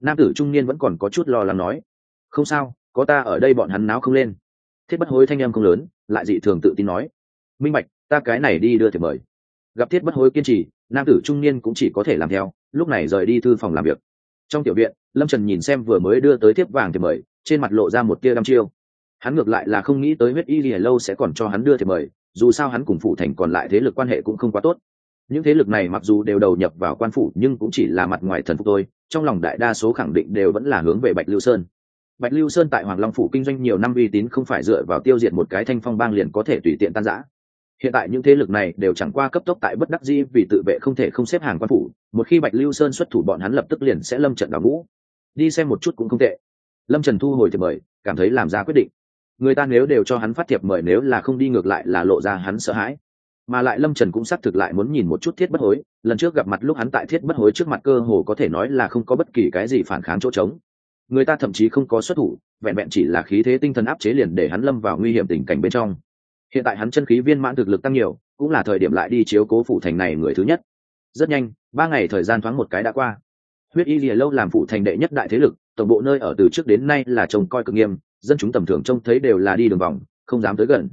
Nam tử trung niên vẫn còn có chút lo lắng nói, không sao, có ta ở đây bọn hắn náo không lên. Thiết bất hối thanh em không lớn, lại dị thường tự tin nói, minh bạch, ta cái này đi đưa thiệp mời. Gặp thiết bất hối kiên trì, nam tử trung niên cũng chỉ có thể làm theo, lúc này rời đi thư phòng làm việc. Trong tiểu viện, lâm trần nhìn xem vừa mới đưa tới thiếp vàng thiệp mời, trên mặt lộ ra một tia đăm chiêu. Hắn ngược lại là không nghĩ tới huyết y lìa lâu sẽ còn cho hắn đưa thiệp mời, dù sao hắn cùng phụ thành còn lại thế lực quan hệ cũng không quá tốt những thế lực này mặc dù đều đầu nhập vào quan phủ, nhưng cũng chỉ là mặt ngoài thần phục tôi trong lòng đại đa số khẳng định đều vẫn là hướng về bạch lưu sơn. Bạch lưu sơn tại hoàng long phủ kinh doanh nhiều năm uy tín không phải dựa vào tiêu diệt một cái thanh phong bang liền có thể tùy tiện tan giã hiện tại những thế lực này đều chẳng qua cấp tốc tại bất đắc di vì tự vệ không thể không xếp hàng quan phủ, một khi bạch lưu sơn xuất thủ bọn hắn lập tức liền sẽ lâm trận đào ngũ. Đi xem một chút cũng không tệ. Lâm trần thu hồi thiệp mời, cảm thấy làm ra quyết định. Người ta nếu đều cho hắn phát thiệp mời, nếu là không đi ngược lại là lộ ra hắn sợ hãi mà lại lâm trần cũng xác thực lại muốn nhìn một chút thiết bất hối. Lần trước gặp mặt lúc hắn tại thiết bất hối trước mặt cơ hồ có thể nói là không có bất kỳ cái gì phản kháng chỗ trống. Người ta thậm chí không có xuất thủ, vẹn vẹn chỉ là khí thế tinh thần áp chế liền để hắn lâm vào nguy hiểm tình cảnh bên trong. Hiện tại hắn chân khí viên mãn thực lực tăng nhiều, cũng là thời điểm lại đi chiếu cố phụ thành này người thứ nhất. Rất nhanh, ba ngày thời gian thoáng một cái đã qua. Huyết y lìa lâu làm phụ thành đệ nhất đại thế lực, tổng bộ nơi ở từ trước đến nay là trông coi cực nghiêm, dân chúng tầm thường trông thấy đều là đi đường vòng, không dám tới gần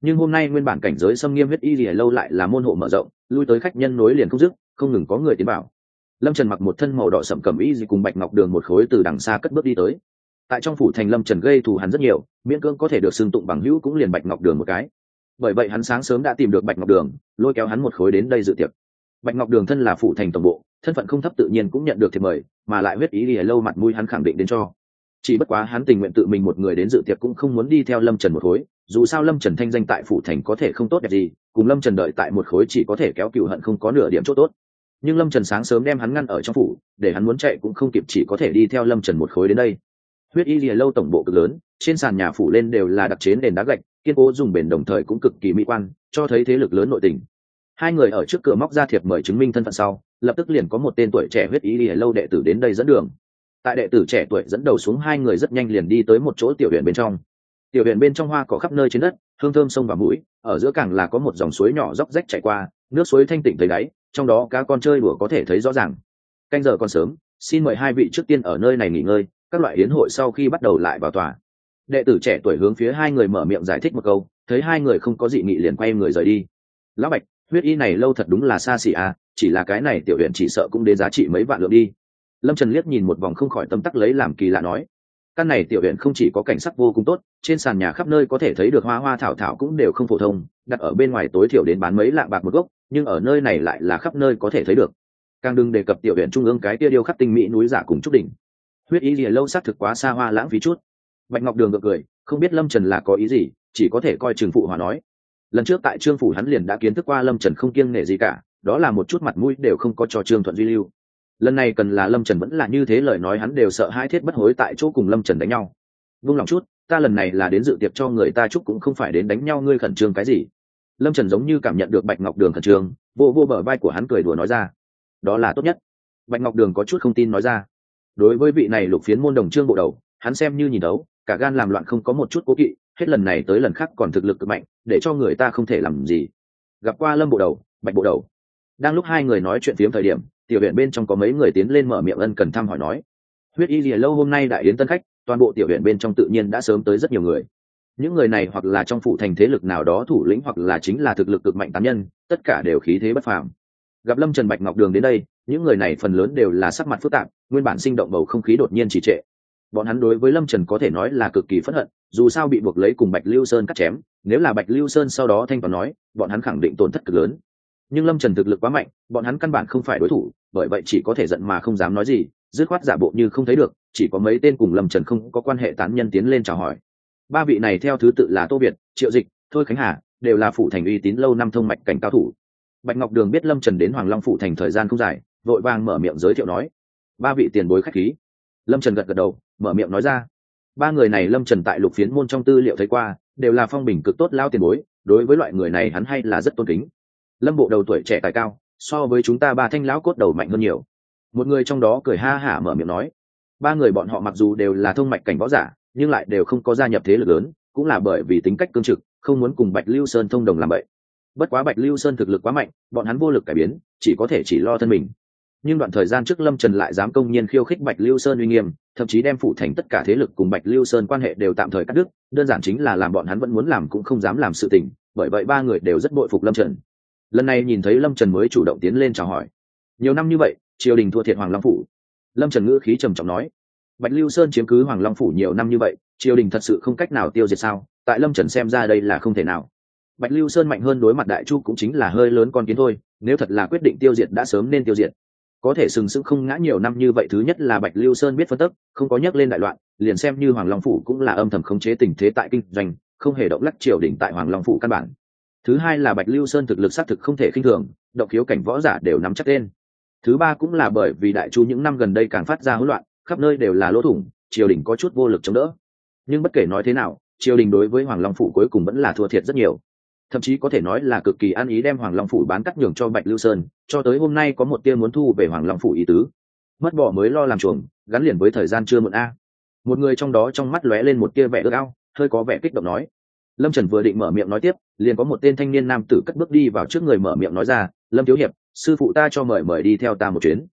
nhưng hôm nay nguyên bản cảnh giới xâm nghiêm huyết y lìa lâu lại là môn hộ mở rộng, lui tới khách nhân nối liền không dứt, không ngừng có người tiến vào. Lâm trần mặc một thân màu đỏ sậm cầm y gì cùng bạch ngọc đường một khối từ đằng xa cất bước đi tới. Tại trong phủ thành lâm trần gây thù hắn rất nhiều, miễn cưỡng có thể được xưng tụng bằng hữu cũng liền bạch ngọc đường một cái. Bởi vậy hắn sáng sớm đã tìm được bạch ngọc đường, lôi kéo hắn một khối đến đây dự tiệc. Bạch ngọc đường thân là phủ thành tổng bộ, thân phận không thấp tự nhiên cũng nhận được thiệp mời, mà lại huyết ý lìa lâu mặt mũi hắn khẳng định đến cho. Chỉ bất quá hắn tình nguyện tự mình một người đến dự tiệc cũng không muốn đi theo lâm trần một khối dù sao lâm trần thanh danh tại phủ thành có thể không tốt đẹp gì, cùng lâm trần đợi tại một khối chỉ có thể kéo cựu hận không có nửa điểm c h ỗ t ố t nhưng lâm trần sáng sớm đem hắn ngăn ở trong phủ, để hắn muốn chạy cũng không kịp chỉ có thể đi theo lâm trần một khối đến đây. Huyết y lìa lâu tổng bộ cực lớn, trên sàn nhà phủ lên đều là đặc chế nền đá gạch, kiên cố dùng bền đồng thời cũng cực kỳ mỹ quan, cho thấy thế lực lớn nội tình. Hai người ở trước cửa móc ra thiệp mời chứng minh thân phận sau, lập tức liền có một tên tuổi trẻ huyết Y lìa lâu đệ tử đến đây dẫn đường. Tại đệ tử trẻ tuổi dẫn đầu xuống, hai người rất nhanh liền đi tới một chỗ tiểu huyện bên trong tiểu huyện bên trong hoa có khắp nơi trên đất, hương thơm sông và mũi, ở giữa cảng là có một dòng suối nhỏ róc rách chảy qua, nước suối thanh tịnh thấy đáy, trong đó cá con chơi đùa có thể thấy rõ ràng. Canh giờ còn sớm, xin mời hai vị trước tiên ở nơi này nghỉ ngơi, các loại hiến hội sau khi bắt đầu lại vào tòa. Đệ tử trẻ tuổi hướng phía hai người mở miệng giải thích một câu, thấy hai người không có dị nghị liền quay người rời đi. Lão bạch, huyết y này lâu thật đúng là xa xỉ à chỉ là cái này tiểu huyện chỉ sợ cũng đến giá trị mấy vạn lượng đi. Lâm trần liếc nhìn một vòng không khỏi tâm tắc lấy làm kỳ lạ nói căn này tiểu huyện không chỉ có cảnh sắc vô cùng tốt, trên sàn nhà khắp nơi có thể thấy được hoa hoa thảo thảo cũng đều không phổ thông, đặt ở bên ngoài tối thiểu đến bán mấy lạng bạc một gốc, nhưng ở nơi này lại là khắp nơi có thể thấy được. Càng đừng đề cập tiểu huyện trung ương cái kia điêu khắc tinh mỹ núi giả cùng trúc đỉnh. Huyết ý lìa lâu xác thực quá xa hoa lãng phí chút. Bạch ngọc đường gật cười, không biết lâm trần là có ý gì, chỉ có thể coi trường phụ hòa nói. Lần trước tại trương phủ hắn liền đã kiến thức qua lâm trần không kiêng nể gì cả, đó là một chút mặt mũi đều không có cho trương thuận duy lưu lần này cần là lâm trần vẫn là như thế lời nói hắn đều sợ hai thiết bất hối tại chỗ cùng lâm trần đánh nhau. Vung lòng chút, ta lần này là đến dự tiệc cho người ta chúc cũng không phải đến đánh nhau ngươi khẩn trương cái gì. Lâm trần giống như cảm nhận được bạch ngọc đường khẩn trương, vô vô bờ vai của hắn cười đùa nói ra. Đó là tốt nhất. Bạch ngọc đường có chút không tin nói ra. Đối với vị này lục phiến môn đồng trương bộ đầu, hắn xem như nhìn đấu cả gan làm loạn không có một chút cố kỵ, hết lần này tới lần khác còn thực lực cực mạnh, để cho người ta không thể làm gì. Gặp qua lâm bộ đầu, bạch bộ đầu. Đang lúc hai người nói chuyện phiếm thời điểm tiểu viện bên trong có mấy người tiến lên mở miệng ân cần thăm hỏi nói, huyết y lìa lâu hôm nay đại yến tân khách, toàn bộ tiểu viện bên trong tự nhiên đã sớm tới rất nhiều người. Những người này hoặc là trong phụ thành thế lực nào đó thủ lĩnh hoặc là chính là thực lực cực mạnh tám nhân, tất cả đều khí thế bất phàm. Gặp lâm trần bạch ngọc đường đến đây, những người này phần lớn đều là sắc mặt phức tạp, nguyên bản sinh động bầu không khí đột nhiên trì trệ. Bọn hắn đối với lâm trần có thể nói là cực kỳ phẫn hận, dù sao bị buộc lấy cùng bạch lưu sơn cắt chém, nếu là bạch lưu sơn sau đó thanh toán nói, bọn hắn khẳng định tổn thất cực lớn nhưng lâm trần thực lực quá mạnh, bọn hắn căn bản không phải đối thủ, bởi vậy chỉ có thể giận mà không dám nói gì, dứt khoát giả bộ như không thấy được, chỉ có mấy tên cùng lâm trần không có quan hệ tán nhân tiến lên chào hỏi. Ba vị này theo thứ tự là tô việt, triệu dịch, thôi khánh hà, đều là phủ thành uy tín lâu năm thông mạch cảnh cao thủ. Bạch ngọc đường biết lâm trần đến hoàng long phủ thành thời gian không dài, vội vàng mở miệng giới thiệu nói, ba vị tiền bối khách khí. Lâm trần gật gật đầu, mở miệng nói ra, ba người này lâm trần tại lục phiến môn trong tư liệu thấy qua, đều là phong bình cực tốt lao tiền bối, đối với loại người này hắn hay là rất tôn kính lâm bộ đầu tuổi trẻ tài cao, so với chúng ta ba thanh lão cốt đầu mạnh hơn nhiều. Một người trong đó cười ha hả mở miệng nói, ba người bọn họ mặc dù đều là thông mạch cảnh võ giả, nhưng lại đều không có gia nhập thế lực lớn, cũng là bởi vì tính cách cương trực, không muốn cùng bạch lưu sơn thông đồng làm vậy bất quá bạch lưu sơn thực lực quá mạnh, bọn hắn vô lực cải biến, chỉ có thể chỉ lo thân mình. Nhưng đoạn thời gian trước lâm trần lại dám công nhiên khiêu khích bạch lưu sơn uy nghiêm, thậm chí đem phủ thành tất cả thế lực cùng bạch lưu sơn quan hệ đều tạm thời cắt đứt, đơn giản chính là làm bọn hắn vẫn muốn làm cũng không dám làm sự tình, bởi vậy ba người đều rất bội phục lâm trần lần này nhìn thấy lâm trần mới chủ động tiến lên chào hỏi. Nhiều năm như vậy, triều đình thua thiệt hoàng long phủ. Lâm trần ngữ khí trầm trọng nói, bạch lưu sơn chiếm cứ hoàng long phủ nhiều năm như vậy, triều đình thật sự không cách nào tiêu diệt sao? Tại lâm trần xem ra đây là không thể nào. Bạch lưu sơn mạnh hơn đối mặt đại chu cũng chính là hơi lớn con kiến thôi, nếu thật là quyết định tiêu diệt đã sớm nên tiêu diệt. Có thể sừng sững không ngã nhiều năm như vậy thứ nhất là bạch lưu sơn biết phân tức, không có nhắc lên đại loạn, liền xem như hoàng long phủ cũng là âm thầm khống chế tình thế tại kinh doanh, không hề động lắc triều đình tại hoàng long phủ căn bản thứ hai là bạch lưu sơn thực lực xác thực không thể khinh thường, động khiếu cảnh võ giả đều nắm chắc tên. Thứ ba cũng là bởi vì đại chu những năm gần đây càng phát ra hỗn loạn, khắp nơi đều là lỗ thủng, triều đình có chút vô lực chống đỡ. Nhưng bất kể nói thế nào, triều đình đối với hoàng long phủ cuối cùng vẫn là thua thiệt rất nhiều. Thậm chí có thể nói là cực kỳ ăn ý đem hoàng long phủ bán cắt nhường cho bạch lưu sơn, cho tới hôm nay có một tia muốn thu về hoàng long phủ ý tứ. Mất bỏ mới lo làm chuồng, gắn liền với thời gian chưa muộn a. Một người trong đó trong mắt lóe lên một tia vẻ ước ao, hơi có vẻ kích động nói lâm trần vừa định mở miệng nói tiếp, liền có một tên thanh niên nam tử cất bước đi vào trước người mở miệng nói ra, lâm thiếu hiệp, sư phụ ta cho mời mời đi theo ta một chuyến.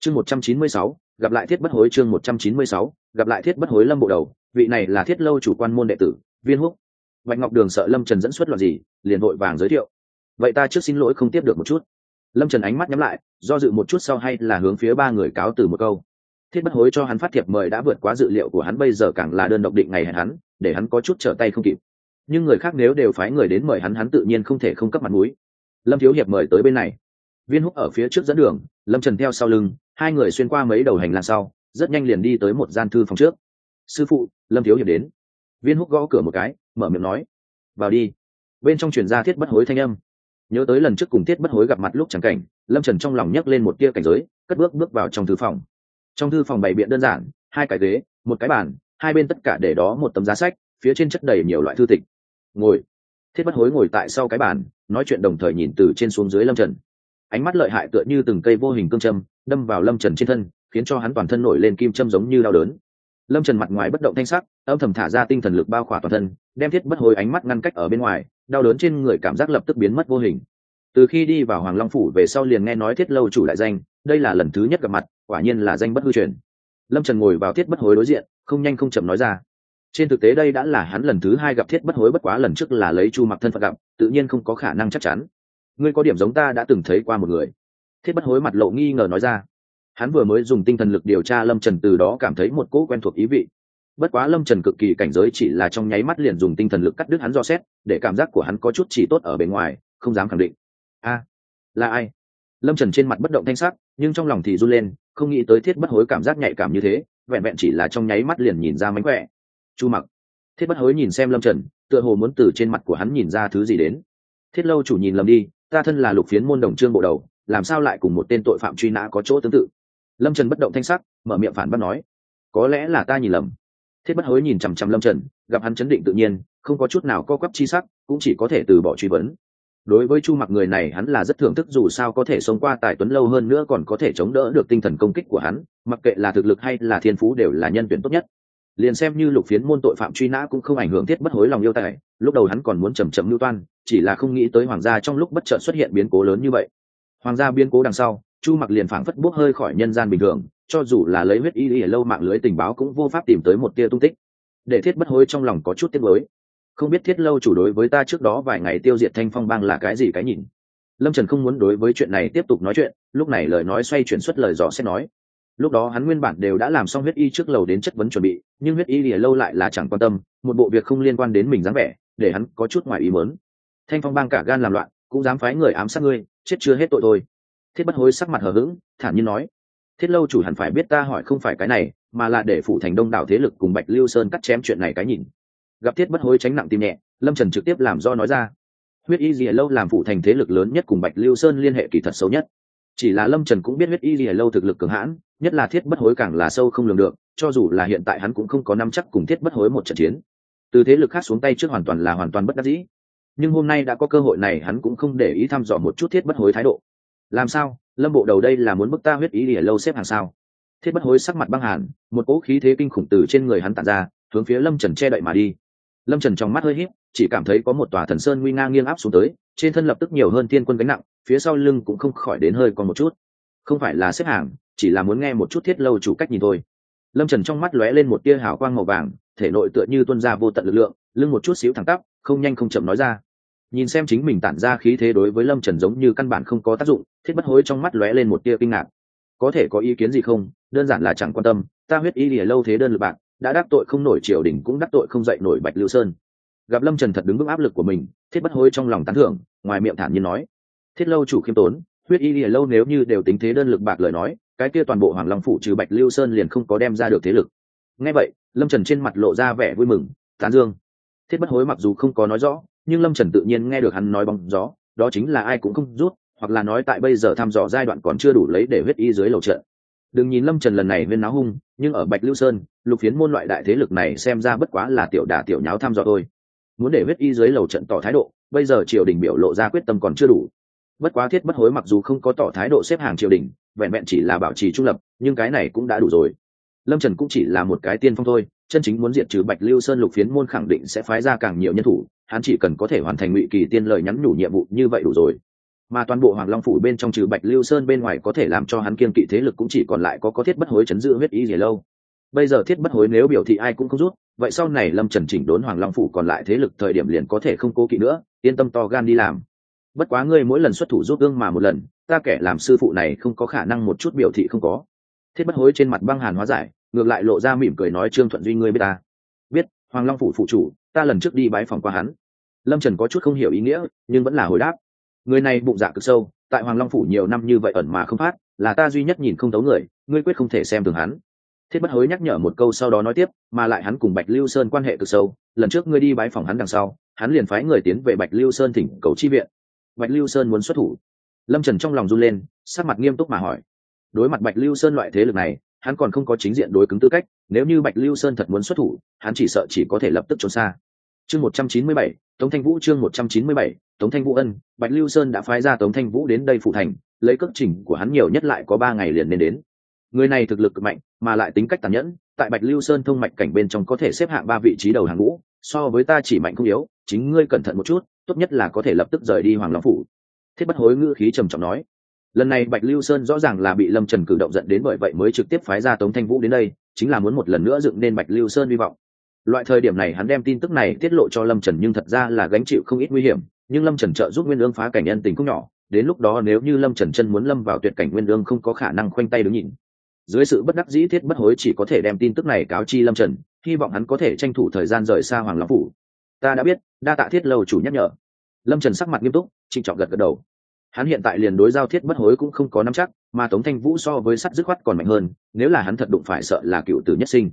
Chương một trăm chín mươi sáu, gặp lại thiết bất hối chương một trăm chín mươi sáu, gặp lại thiết bất hối lâm bộ đầu, vị này là thiết lâu chủ quan môn đệ tử, viên húc. Bạch ngọc đường sợ lâm trần dẫn xuất loạt gì, liền vội vàng giới thiệu. Vậy ta trước xin lỗi không tiếp được một chút. Lâm trần ánh mắt nhắm lại, do dự một chút sau hay là hướng phía ba người cáo từ một câu. Thiết bất hối cho hắn phát thiệp mời đã vượt quá dự liệu của hắn, bây giờ càng là đơn độc định ngày hẹn hắn, để hắn có chút trở tay không kịp nhưng người khác nếu đều phái người đến mời hắn hắn tự nhiên không thể không cấp mặt mũi. Lâm thiếu hiệp mời tới bên này. Viên húc ở phía trước dẫn đường, lâm trần theo sau lưng, hai người xuyên qua mấy đầu hành lang sau, rất nhanh liền đi tới một gian thư phòng trước. Sư phụ, lâm thiếu hiệp đến. Viên húc gõ cửa một cái, mở miệng nói, vào đi. Bên trong truyền ra thiết bất hối thanh âm. Nhớ tới lần trước cùng thiết bất hối gặp mặt lúc chẳng cảnh, lâm trần trong lòng nhấc lên một tia cảnh giới, cất bước bước vào trong thư phòng. Trong thư phòng bày biện đơn giản, hai cái ghế, một cái bàn, hai bên tất cả để đó một tấm giá sách, phía trên chất đầy nhiều loại thư tịch ngồi. Thiết bất hối ngồi tại sau cái bàn, nói chuyện đồng thời nhìn từ trên xuống dưới lâm trần. Ánh mắt lợi hại tựa như từng cây vô hình cương châm, đâm vào lâm trần trên thân, khiến cho hắn toàn thân nổi lên kim châm giống như đau đớn. Lâm trần mặt ngoài bất động thanh sắc, âm thầm thả ra tinh thần lực bao khỏa toàn thân, đem thiết bất hối ánh mắt ngăn cách ở bên ngoài, đau đớn trên người cảm giác lập tức biến mất vô hình. Từ khi đi vào hoàng long phủ về sau liền nghe nói thiết lâu chủ đại danh, đây là lần thứ nhất gặp mặt, quả nhiên là danh bất hư truyền. Lâm trần ngồi vào thiết bất hối đối diện, không nhanh không chậm nói ra trên thực tế đây đã là hắn lần thứ hai gặp thiết bất hối bất quá lần trước là lấy chu mặc thân phận gặp, tự nhiên không có khả năng chắc chắn. Ngươi có điểm giống ta đã từng thấy qua một người. Thiết bất hối mặt lộ nghi ngờ nói ra. Hắn vừa mới dùng tinh thần lực điều tra lâm trần từ đó cảm thấy một cỗ quen thuộc ý vị. Bất quá lâm trần cực kỳ cảnh giới chỉ là trong nháy mắt liền dùng tinh thần lực cắt đứt hắn do xét, để cảm giác của hắn có chút chỉ tốt ở bề ngoài, không dám khẳng định. A, là ai? Lâm trần trên mặt bất động thanh sắc, nhưng trong lòng thì run lên, không nghĩ tới thiết bất hối cảm giác nhạy cảm như thế, vẹn vẹn chỉ là trong nháy mắt liền nhìn ra mánh khỏe chu mặc. Thiết bất hối nhìn xem lâm trần, tựa hồ muốn từ trên mặt của hắn nhìn ra thứ gì đến. Thiết lâu chủ nhìn lầm đi, ta thân là lục phiến môn đồng trương bộ đầu, làm sao lại cùng một tên tội phạm truy nã có chỗ tương tự? Lâm trần bất động thanh sắc, mở miệng phản bác nói, có lẽ là ta nhìn lầm. Thiết bất hối nhìn chằm chằm lâm trần, gặp hắn chấn định tự nhiên, không có chút nào co quắp chi sắc, cũng chỉ có thể từ bỏ truy vấn. Đối với chu mặc người này, hắn là rất thưởng thức, dù sao có thể sống qua tài tuấn lâu hơn nữa còn có thể chống đỡ được tinh thần công kích của hắn, mặc kệ là thực lực hay là thiên phú đều là nhân tuyển tốt nhất liền xem như lục phiến môn tội phạm truy nã cũng không ảnh hưởng thiết bất hối lòng yêu tài, lúc đầu hắn còn muốn chầm chậm lưu toan, chỉ là không nghĩ tới hoàng gia trong lúc bất chợt xuất hiện biến cố lớn như vậy. Hoàng gia biến cố đằng sau, chu mặc liền phảng phất bốc hơi khỏi nhân gian bình thường, cho dù là lấy huyết y y ở lâu mạng lưới tình báo cũng vô pháp tìm tới một tia tung tích. Để thiết bất hối trong lòng có chút tiếc mới không biết thiết lâu chủ đối với ta trước đó vài ngày tiêu diệt thanh phong bang là cái gì cái nhìn. Lâm trần không muốn đối với chuyện này tiếp tục nói chuyện, lúc này lời nói xoay chuyển xuất lời dò xét nói lúc đó hắn nguyên bản đều đã làm xong huyết y trước lầu đến chất vấn chuẩn bị, nhưng huyết y lìa lâu lại là chẳng quan tâm, một bộ việc không liên quan đến mình dáng vẻ, để hắn có chút ngoài ý mớn thanh phong bang cả gan làm loạn, cũng dám phái người ám sát ngươi, chết chưa hết tội thôi. Thiết bất hối sắc mặt hờ hững, thản nhiên nói, thiết lâu chủ hẳn phải biết ta hỏi không phải cái này, mà là để phủ thành đông đảo thế lực cùng bạch lưu sơn cắt chém chuyện này cái nhìn. Gặp thiết bất hối tránh nặng tim nhẹ, lâm trần trực tiếp làm do nói ra, huyết y lìa lâu làm phủ thành thế lực lớn nhất cùng bạch lưu sơn liên hệ kỳ thật xấu nhất chỉ là lâm trần cũng biết huyết y lìa lâu thực lực cường hãn, nhất là thiết bất hối càng là sâu không lường được, cho dù là hiện tại hắn cũng không có năm chắc cùng thiết bất hối một trận chiến. Từ thế lực khác xuống tay trước hoàn toàn là hoàn toàn bất đắc dĩ. Nhưng hôm nay đã có cơ hội này hắn cũng không để ý thăm dò một chút thiết bất hối thái độ. Làm sao? Lâm bộ đầu đây là muốn bức ta huyết ý lìa lâu xếp hàng sao? Thiết bất hối sắc mặt băng hàn, một cỗ khí thế kinh khủng từ trên người hắn tàn ra, hướng phía lâm trần che đậy mà đi lâm trần trong mắt hơi h í p chỉ cảm thấy có một tòa thần sơn nguy nga nghiêng áp xuống tới, trên thân lập tức nhiều hơn thiên quân gánh nặng, phía sau lưng cũng không khỏi đến hơi còn một chút. Không phải là xếp hàng, chỉ là muốn nghe một chút thiết lâu chủ cách nhìn thôi. Lâm trần trong mắt lóe lên một tia hào quang màu vàng, thể nội tựa như tuân ra vô tận lực lượng, lưng một chút xíu thẳng tắp, không nhanh không chậm nói ra. Nhìn xem chính mình tản ra khí thế đối với lâm trần giống như căn bản không có tác dụng, thiết bất hối trong mắt lóe lên một tia kinh ngạc. Có thể có ý kiến gì không? Đơn giản là chẳng quan tâm, ta huyết y lìa lâu thế đơn lực bạn đã đắc tội không nổi triều đình cũng đắc tội không dậy nổi bạch lưu sơn. Gặp lâm trần thật đứng vững áp lực của mình, thiết bất hối trong lòng tán thưởng, ngoài miệng thản nhiên nói, thiết lâu chủ khiêm tốn, huyết y lìa lâu nếu như đều tính thế đơn lực bạc lời nói, cái kia toàn bộ hoàng long phủ trừ bạch lưu sơn liền không có đem ra được thế lực. Ngay vậy, lâm trần trên mặt lộ ra vẻ vui mừng, tán dương. Thiết bất hối mặc dù không có nói rõ, nhưng lâm trần tự nhiên nghe được hắn nói bóng gió, đó chính là ai cũng không rút, hoặc là nói tại bây giờ thăm dò giai đoạn còn chưa đủ lấy để huyết y dưới lầu trận đừng nhìn lâm trần lần này viên náo hung, nhưng ở bạch lưu sơn, lục phiến môn loại đại thế lực này xem ra bất quá là tiểu đà tiểu nháo thăm dò thôi. Muốn để huyết y dưới lầu trận tỏ thái độ, bây giờ triều đình biểu lộ ra quyết tâm còn chưa đủ. Bất quá thiết bất hối mặc dù không có tỏ thái độ xếp hàng triều đình, vẹn vẹn chỉ là bảo trì trung lập, nhưng cái này cũng đã đủ rồi. Lâm trần cũng chỉ là một cái tiên phong thôi, chân chính muốn diệt trừ bạch lưu sơn lục phiến môn khẳng định sẽ phái ra càng nhiều nhân thủ, hắn chỉ cần có thể hoàn thành ngụy kỳ tiên lời nhắn nhủ nhiệm vụ như vậy đủ rồi mà toàn bộ hoàng long phủ bên trong trừ bạch lưu sơn bên ngoài có thể làm cho hắn kiên kỵ thế lực cũng chỉ còn lại có có thiết bất hối chấn giữ huyết ý gì lâu. Bây giờ thiết bất hối nếu biểu thị ai cũng không rút, vậy sau này lâm trần chỉnh đốn hoàng long phủ còn lại thế lực thời điểm liền có thể không cố kỵ nữa, yên tâm to gan đi làm. Bất quá ngươi mỗi lần xuất thủ rút ương mà một lần, ta kẻ làm sư phụ này không có khả năng một chút biểu thị không có. Thiết bất hối trên mặt băng hàn hóa giải, ngược lại lộ ra mỉm cười nói, trương thuận duy ngươi biết ta? Biết, hoàng long phủ phụ chủ, ta lần trước đi bái phòng qua hắn. Lâm trần có chút không hiểu ý nghĩa, nhưng vẫn là hồi đáp người này bụng dạ cực sâu, tại hoàng long phủ nhiều năm như vậy ẩn mà không phát, là ta duy nhất nhìn không thấu người, ngươi quyết không thể xem thường hắn. Thiết bất hối nhắc nhở một câu sau đó nói tiếp, mà lại hắn cùng bạch lưu sơn quan hệ cực sâu, lần trước ngươi đi bái phòng hắn đằng sau, hắn liền phái người tiến về bạch lưu sơn thỉnh cầu chi viện. Bạch lưu sơn muốn xuất thủ. Lâm trần trong lòng run lên, sắc mặt nghiêm túc mà hỏi. Đối mặt bạch lưu sơn loại thế lực này, hắn còn không có chính diện đối cứng tư cách, nếu như bạch lưu sơn thật muốn xuất thủ, hắn chỉ sợ chỉ có thể lập tức trốn xa. Chương một trăm chín mươi bảy, tống thanh vũ chương một trăm chín mươi bảy tống thanh vũ ân, bạch lưu sơn đã phái ra tống thanh vũ đến đây phụ thành, lấy cước trình của hắn nhiều nhất lại có ba ngày liền nên đến. Người này thực lực mạnh, mà lại tính cách tàn nhẫn, tại bạch lưu sơn thông mạch cảnh bên trong có thể xếp hạng ba vị trí đầu hàng ngũ, so với ta chỉ mạnh không yếu, chính ngươi cẩn thận một chút, tốt nhất là có thể lập tức rời đi hoàng long phủ. Thiết bất hối ngữ khí trầm trọng nói. Lần này bạch lưu sơn rõ ràng là bị lâm trần cử động dẫn đến bởi vậy mới trực tiếp phái ra tống thanh vũ đến đây, chính là muốn một lần nữa dựng nên bạch lưu sơn hy vọng. Loại thời điểm này hắn đem tin tức này tiết lộ cho lâm trần nhưng thật ra là gánh chịu không ít nguy hiểm nhưng lâm trần trợ giúp nguyên ương phá cảnh nhân tình không nhỏ đến lúc đó nếu như lâm trần chân muốn lâm vào tuyệt cảnh nguyên ương không có khả năng khoanh tay đứng nhìn dưới sự bất đắc dĩ thiết bất hối chỉ có thể đem tin tức này cáo chi lâm trần hy vọng hắn có thể tranh thủ thời gian rời xa hoàng long phủ ta đã biết đa tạ thiết lâu chủ nhắc nhở lâm trần sắc mặt nghiêm túc trịnh trọng gật gật đầu hắn hiện tại liền đối giao thiết bất hối cũng không có nắm chắc mà tống thanh vũ so với sắt dứt khoát còn mạnh hơn nếu là hắn thật đụng phải sợ là cựu tử nhất sinh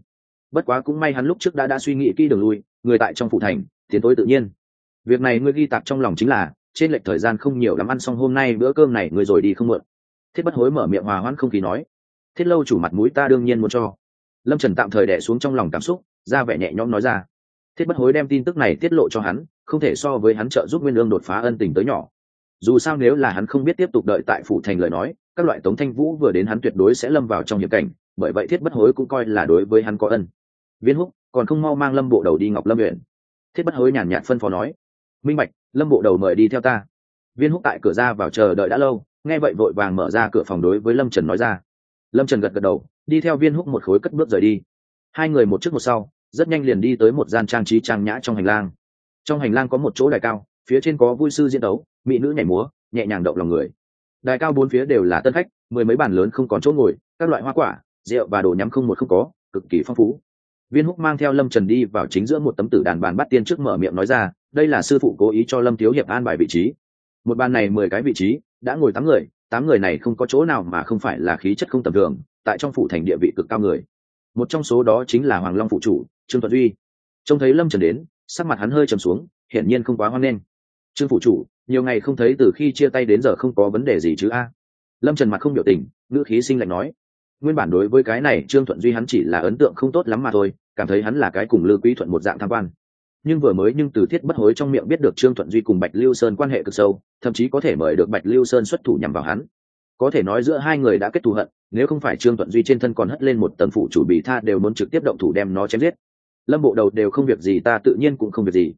bất quá cũng may hắn lúc trước đã đã suy nghĩ kỹ đường lui người tại trong phụ thành tiến tối tự nhiên việc này ngươi ghi tạc trong lòng chính là, trên lệch thời gian không nhiều lắm ăn xong hôm nay bữa cơm này ngươi rồi đi không mượn. Thiết bất hối mở miệng hòa hoãn không khí nói, thiết lâu chủ mặt mũi ta đương nhiên muốn cho. Lâm trần tạm thời đẻ xuống trong lòng cảm xúc, ra vẻ nhẹ nhõm nói ra. Thiết bất hối đem tin tức này tiết lộ cho hắn, không thể so với hắn trợ giúp nguyên lương đột phá ân tình tới nhỏ. Dù sao nếu là hắn không biết tiếp tục đợi tại phủ thành lời nói, các loại tống thanh vũ vừa đến hắn tuyệt đối sẽ lâm vào trong hiểm cảnh, bởi vậy thiết bất hối cũng coi là đối với hắn có ân. Viên húc, còn không mau mang lâm bộ đầu đi ngọc lâm huyện. Thiết bất hối nhàn nhạt phân phó nói minh bạch, lâm bộ đầu mời đi theo ta. Viên húc tại cửa ra vào chờ đợi đã lâu, nghe vậy vội vàng mở ra cửa phòng đối với lâm trần nói ra. Lâm trần gật gật đầu, đi theo viên húc một khối cất bước rời đi. Hai người một trước một sau, rất nhanh liền đi tới một gian trang trí trang nhã trong hành lang. Trong hành lang có một chỗ đài cao, phía trên có vui sư diễn đấu, mỹ nữ nhảy múa, nhẹ nhàng động lòng người. Đài cao bốn phía đều là tân khách, mười mấy bàn lớn không còn chỗ ngồi, các loại hoa quả, rượu và đồ nhắm không một không có, cực kỳ phong phú. Viên húc mang theo lâm trần đi vào chính giữa một tấm tử đàn bàn bắt tiên trước mở miệng nói ra đây là sư phụ cố ý cho lâm thiếu hiệp an bài vị trí. Một bàn này mười cái vị trí, đã ngồi tám người tám người này không có chỗ nào mà không phải là khí chất không tầm thường, tại trong phủ thành địa vị cực cao người. Một trong số đó chính là hoàng long phụ chủ, trương thuận duy. Trông thấy lâm trần đến, sắc mặt hắn hơi trầm xuống, hiển nhiên không quá hoan nghênh. Trương phụ chủ, nhiều ngày không thấy từ khi chia tay đến giờ không có vấn đề gì chứ a? Lâm trần mặt không biểu tình, ngữ khí sinh lạnh nói. Nguyên bản đối với cái này, trương thuận duy hắn chỉ là ấn tượng không tốt lắm mà thôi, cảm thấy hắn là cái cùng lư quý thuận một dạng tham quan nhưng vừa mới nhưng từ thiết bất hối trong miệng biết được trương thuận duy cùng bạch lưu sơn quan hệ cực sâu, thậm chí có thể mời được bạch lưu sơn xuất thủ nhằm vào hắn. Có thể nói giữa hai người đã kết thù hận, nếu không phải trương thuận duy trên thân còn hất lên một tần phụ chủ bị tha đều muốn trực tiếp động thủ đem nó chém giết. Lâm bộ đầu đều không việc gì, ta tự nhiên cũng không việc gì.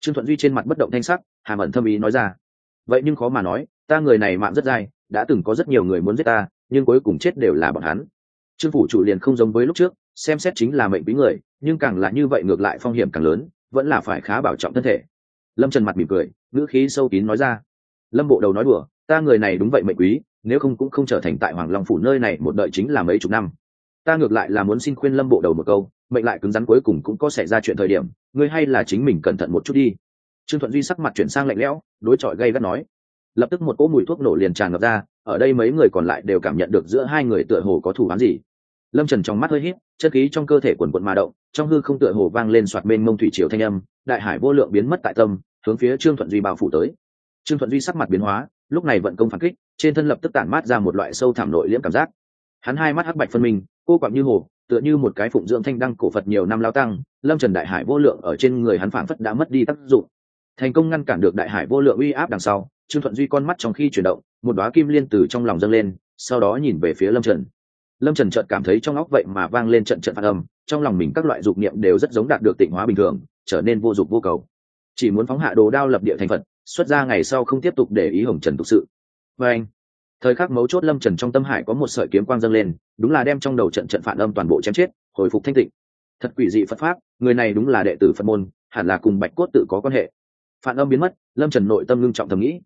Trương thuận duy trên mặt bất động thanh sắc, hàm ẩn thâm ý nói ra. Vậy nhưng khó mà nói, ta người này mạng rất dai, đã từng có rất nhiều người muốn giết ta, nhưng cuối cùng chết đều là bọn hắn. Trương phủ chủ liền không giống với lúc trước, xem xét chính là mệnh quý người, nhưng càng là như vậy ngược lại phong hiểm càng lớn vẫn là phải khá bảo trọng thân thể. Lâm trần mặt mỉm cười, ngữ khí sâu kín nói ra. Lâm bộ đầu nói đùa, ta người này đúng vậy mệnh quý, nếu không cũng không trở thành tại hoàng long phủ nơi này một đợi chính là mấy chục năm. Ta ngược lại là muốn xin khuyên lâm bộ đầu một câu, mệnh lại cứng rắn cuối cùng cũng có xảy ra chuyện thời điểm, ngươi hay là chính mình cẩn thận một chút đi. Trương thuận duy sắc mặt chuyển sang lạnh lẽo, đối chọi gây gắt nói. Lập tức một cỗ mùi thuốc nổ liền tràn ngập ra, ở đây mấy người còn lại đều cảm nhận được giữa hai người tựa hồ có thủ án gì lâm trần trong mắt hơi hít chất khí trong cơ thể quần quận mà động, trong hư không tựa hồ vang lên soạt bên mông thủy triều thanh âm, đại hải vô lượng biến mất tại tâm, hướng phía trương thuận duy bao phủ tới. Trương thuận duy sắc mặt biến hóa, lúc này vận công phản kích, trên thân lập tức tản mát ra một loại sâu thảm nội liễm cảm giác. Hắn hai mắt hắc bạch phân minh, cô quặng như hồ, tựa như một cái phụng dưỡng thanh đăng cổ phật nhiều năm lao tăng, lâm trần đại hải vô lượng ở trên người hắn phản phất đã mất đi tác dụng. Thành công ngăn cản được đại hải vô lượng uy áp đằng sau, trương thuận duy con mắt trong khi chuyển động, một đoá kim liên từ trong lòng dâng lên, sau đó nhìn về phía lâm trần lâm trần trợt cảm thấy trong óc vậy mà vang lên trận trận phản âm, trong lòng mình các loại dục niệm đều rất giống đạt được tịnh hóa bình thường, trở nên vô dục vô cầu. Chỉ muốn phóng hạ đồ đao lập địa thành phật, xuất ra ngày sau không tiếp tục để ý hồng trần thực sự. Và anh, thời khắc mấu chốt lâm trần trong tâm hải có một sợi kiếm quang dâng lên, đúng là đem trong đầu trận trận phản âm toàn bộ chém chết, hồi phục thanh tịnh. Thật quỷ dị phật pháp, người này đúng là đệ tử phật môn, hẳn là cùng bạch cốt tự có quan hệ. Phản âm biến mất, lâm trần nội tâm ngưng trọng thầm nghĩ.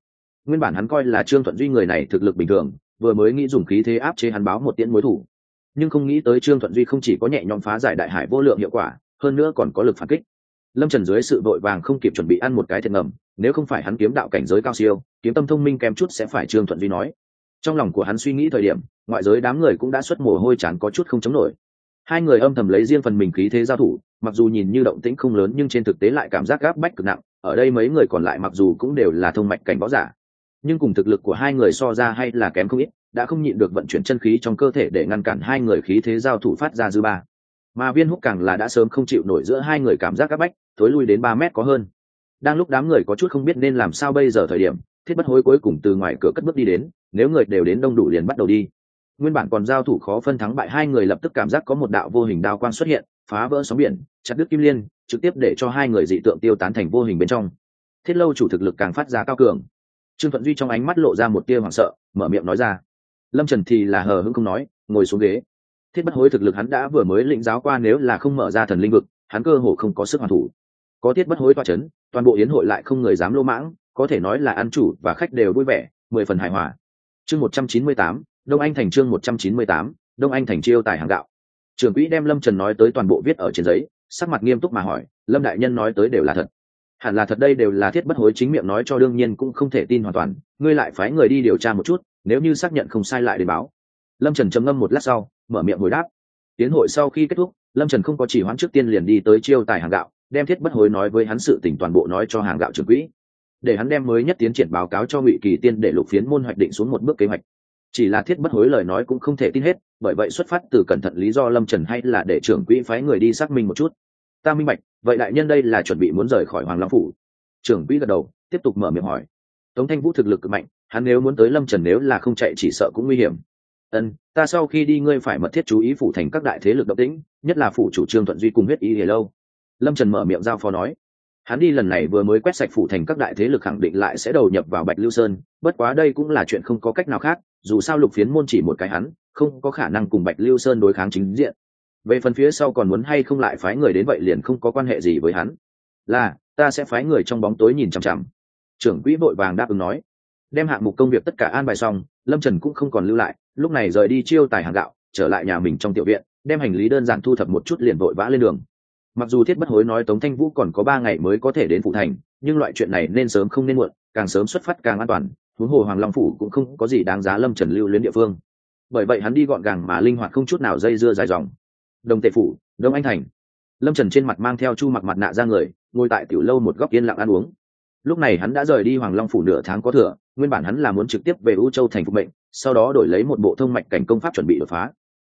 Nguyên bản hắn coi là trương thuận duy người này thực lực bình thường vừa mới nghĩ dùng khí thế áp chế hắn báo một tiễn mối thủ. Nhưng không nghĩ tới trương thuận duy không chỉ có nhẹ nhõm phá giải đại hải vô lượng hiệu quả, hơn nữa còn có lực phản kích. Lâm trần dưới sự vội vàng không kịp chuẩn bị ăn một cái thiệt ngầm, nếu không phải hắn kiếm đạo cảnh giới cao siêu, kiếm tâm thông minh kém chút sẽ phải trương thuận duy nói. Trong lòng của hắn suy nghĩ thời điểm, ngoại giới đám người cũng đã xuất mồ hôi chán có chút không chống nổi. Hai người âm thầm lấy riêng phần mình khí thế giao thủ, mặc dù nhìn như động tĩnh không lớn nhưng trên thực tế lại cảm giác gáp bách cực nặng, ở đây mấy người còn lại mặc dù cũng đều là thông mạch cảnh võ giả nhưng cùng thực lực của hai người so ra hay là kém không ít, đã không nhịn được vận chuyển chân khí trong cơ thể để ngăn cản hai người khí thế giao thủ phát ra dư ba. Mà viên húc càng là đã sớm không chịu nổi giữa hai người cảm giác áp bách, thối lui đến ba mét có hơn. Đang lúc đám người có chút không biết nên làm sao bây giờ thời điểm, thiết bất hối cuối cùng từ ngoài cửa cất bước đi đến, nếu người đều đến đông đủ liền bắt đầu đi. Nguyên bản còn giao thủ khó phân thắng bại hai người lập tức cảm giác có một đạo vô hình đao quang xuất hiện, phá vỡ sóng biển, chặt đứt kim liên, trực tiếp để cho hai người dị tượng tiêu tán thành vô hình bên trong. Thiết lâu chủ thực lực càng phát ra cao cường trương thuận duy trong ánh mắt lộ ra một tia hoảng sợ, mở miệng nói ra. Lâm trần thì là hờ hững không nói, ngồi xuống ghế. Thiết bất hối thực lực hắn đã vừa mới lĩnh giáo qua nếu là không mở ra thần linh vực, hắn cơ hồ không có sức hoàn thủ. Có thiết bất hối toa c h ấ n toàn bộ yến hội lại không người dám lô mãng, có thể nói là ăn chủ và khách đều vui vẻ, mười phần hài hòa. Chương một trăm chín mươi tám, đông anh thành chương một trăm chín mươi tám, đông anh thành chiêu tài hàng gạo. Trưởng quỹ đem lâm trần nói tới toàn bộ viết ở trên giấy, sắc mặt nghiêm túc mà hỏi, lâm đại nhân nói tới đều là thật? Hẳn là thật đây đều là thiết bất hối chính miệng nói cho đương nhiên cũng không thể tin hoàn toàn, ngươi lại phái người đi điều tra một chút, nếu như xác nhận không sai lại đến báo. Lâm trần trầm ngâm một lát sau, mở miệng hồi đáp. Tiến hội sau khi kết thúc, lâm trần không có chỉ hoãn trước tiên liền đi tới chiêu tài hàng gạo, đem thiết bất hối nói với hắn sự tỉnh toàn bộ nói cho hàng gạo trưởng quỹ. Để hắn đem mới nhất tiến triển báo cáo cho ngụy kỳ tiên để lục phiến môn hoạch định xuống một bước kế hoạch. Chỉ là thiết bất hối lời nói cũng không thể tin hết, bởi vậy xuất phát từ cẩn thận lý do lâm trần hay là để trưởng quỹ phái người đi xác minh một chút ta minh bạch, vậy đại nhân đây là chuẩn bị muốn rời khỏi hoàng long phủ. Trưởng quỹ gật đầu, tiếp tục mở miệng hỏi. Tống thanh vũ thực lực mạnh, hắn nếu muốn tới lâm trần nếu là không chạy chỉ sợ cũng nguy hiểm. Ân, ta sau khi đi ngươi phải mật thiết chú ý phủ thành các đại thế lực độc tĩnh, nhất là phủ chủ trương thuận duy cùng huyết ý hề lâu. Lâm trần mở miệng giao phó nói. Hắn đi lần này vừa mới quét sạch phủ thành các đại thế lực khẳng định lại sẽ đầu nhập vào bạch lưu sơn, bất quá đây cũng là chuyện không có cách nào khác, dù sao lục phiến môn chỉ một cái hắn, không có khả năng cùng bạch lưu sơn đối kháng chính diện về phần phía sau còn muốn hay không lại phái người đến vậy liền không có quan hệ gì với hắn. Là, ta sẽ phái người trong bóng tối nhìn chằm chằm. Trưởng quỹ vội vàng đáp ứng nói. Đem hạng mục công việc tất cả an bài xong, lâm trần cũng không còn lưu lại, lúc này rời đi chiêu tài hàng gạo, trở lại nhà mình trong tiểu viện, đem hành lý đơn giản thu thập một chút liền vội vã lên đường. Mặc dù thiết bất hối nói tống thanh vũ còn có ba ngày mới có thể đến phụ thành, nhưng loại chuyện này nên sớm không nên muộn, càng sớm xuất phát càng an toàn, huống hồ hoàng long phủ cũng không có gì đáng giá lâm trần lưu luyến địa phương. Bởi vậy hắn đi gọn gàng mà linh hoạt không chút nào dây dưa dài dòng đồng tệ phủ, đông anh thành. Lâm trần trên mặt mang theo chu mặc mặt nạ ra người, ngồi tại tiểu lâu một góc yên lặng ăn uống. Lúc này hắn đã rời đi hoàng long phủ nửa tháng có thừa, nguyên bản hắn là muốn trực tiếp về u châu thành phục mệnh, sau đó đổi lấy một bộ thông mạch cảnh công pháp chuẩn bị đột phá.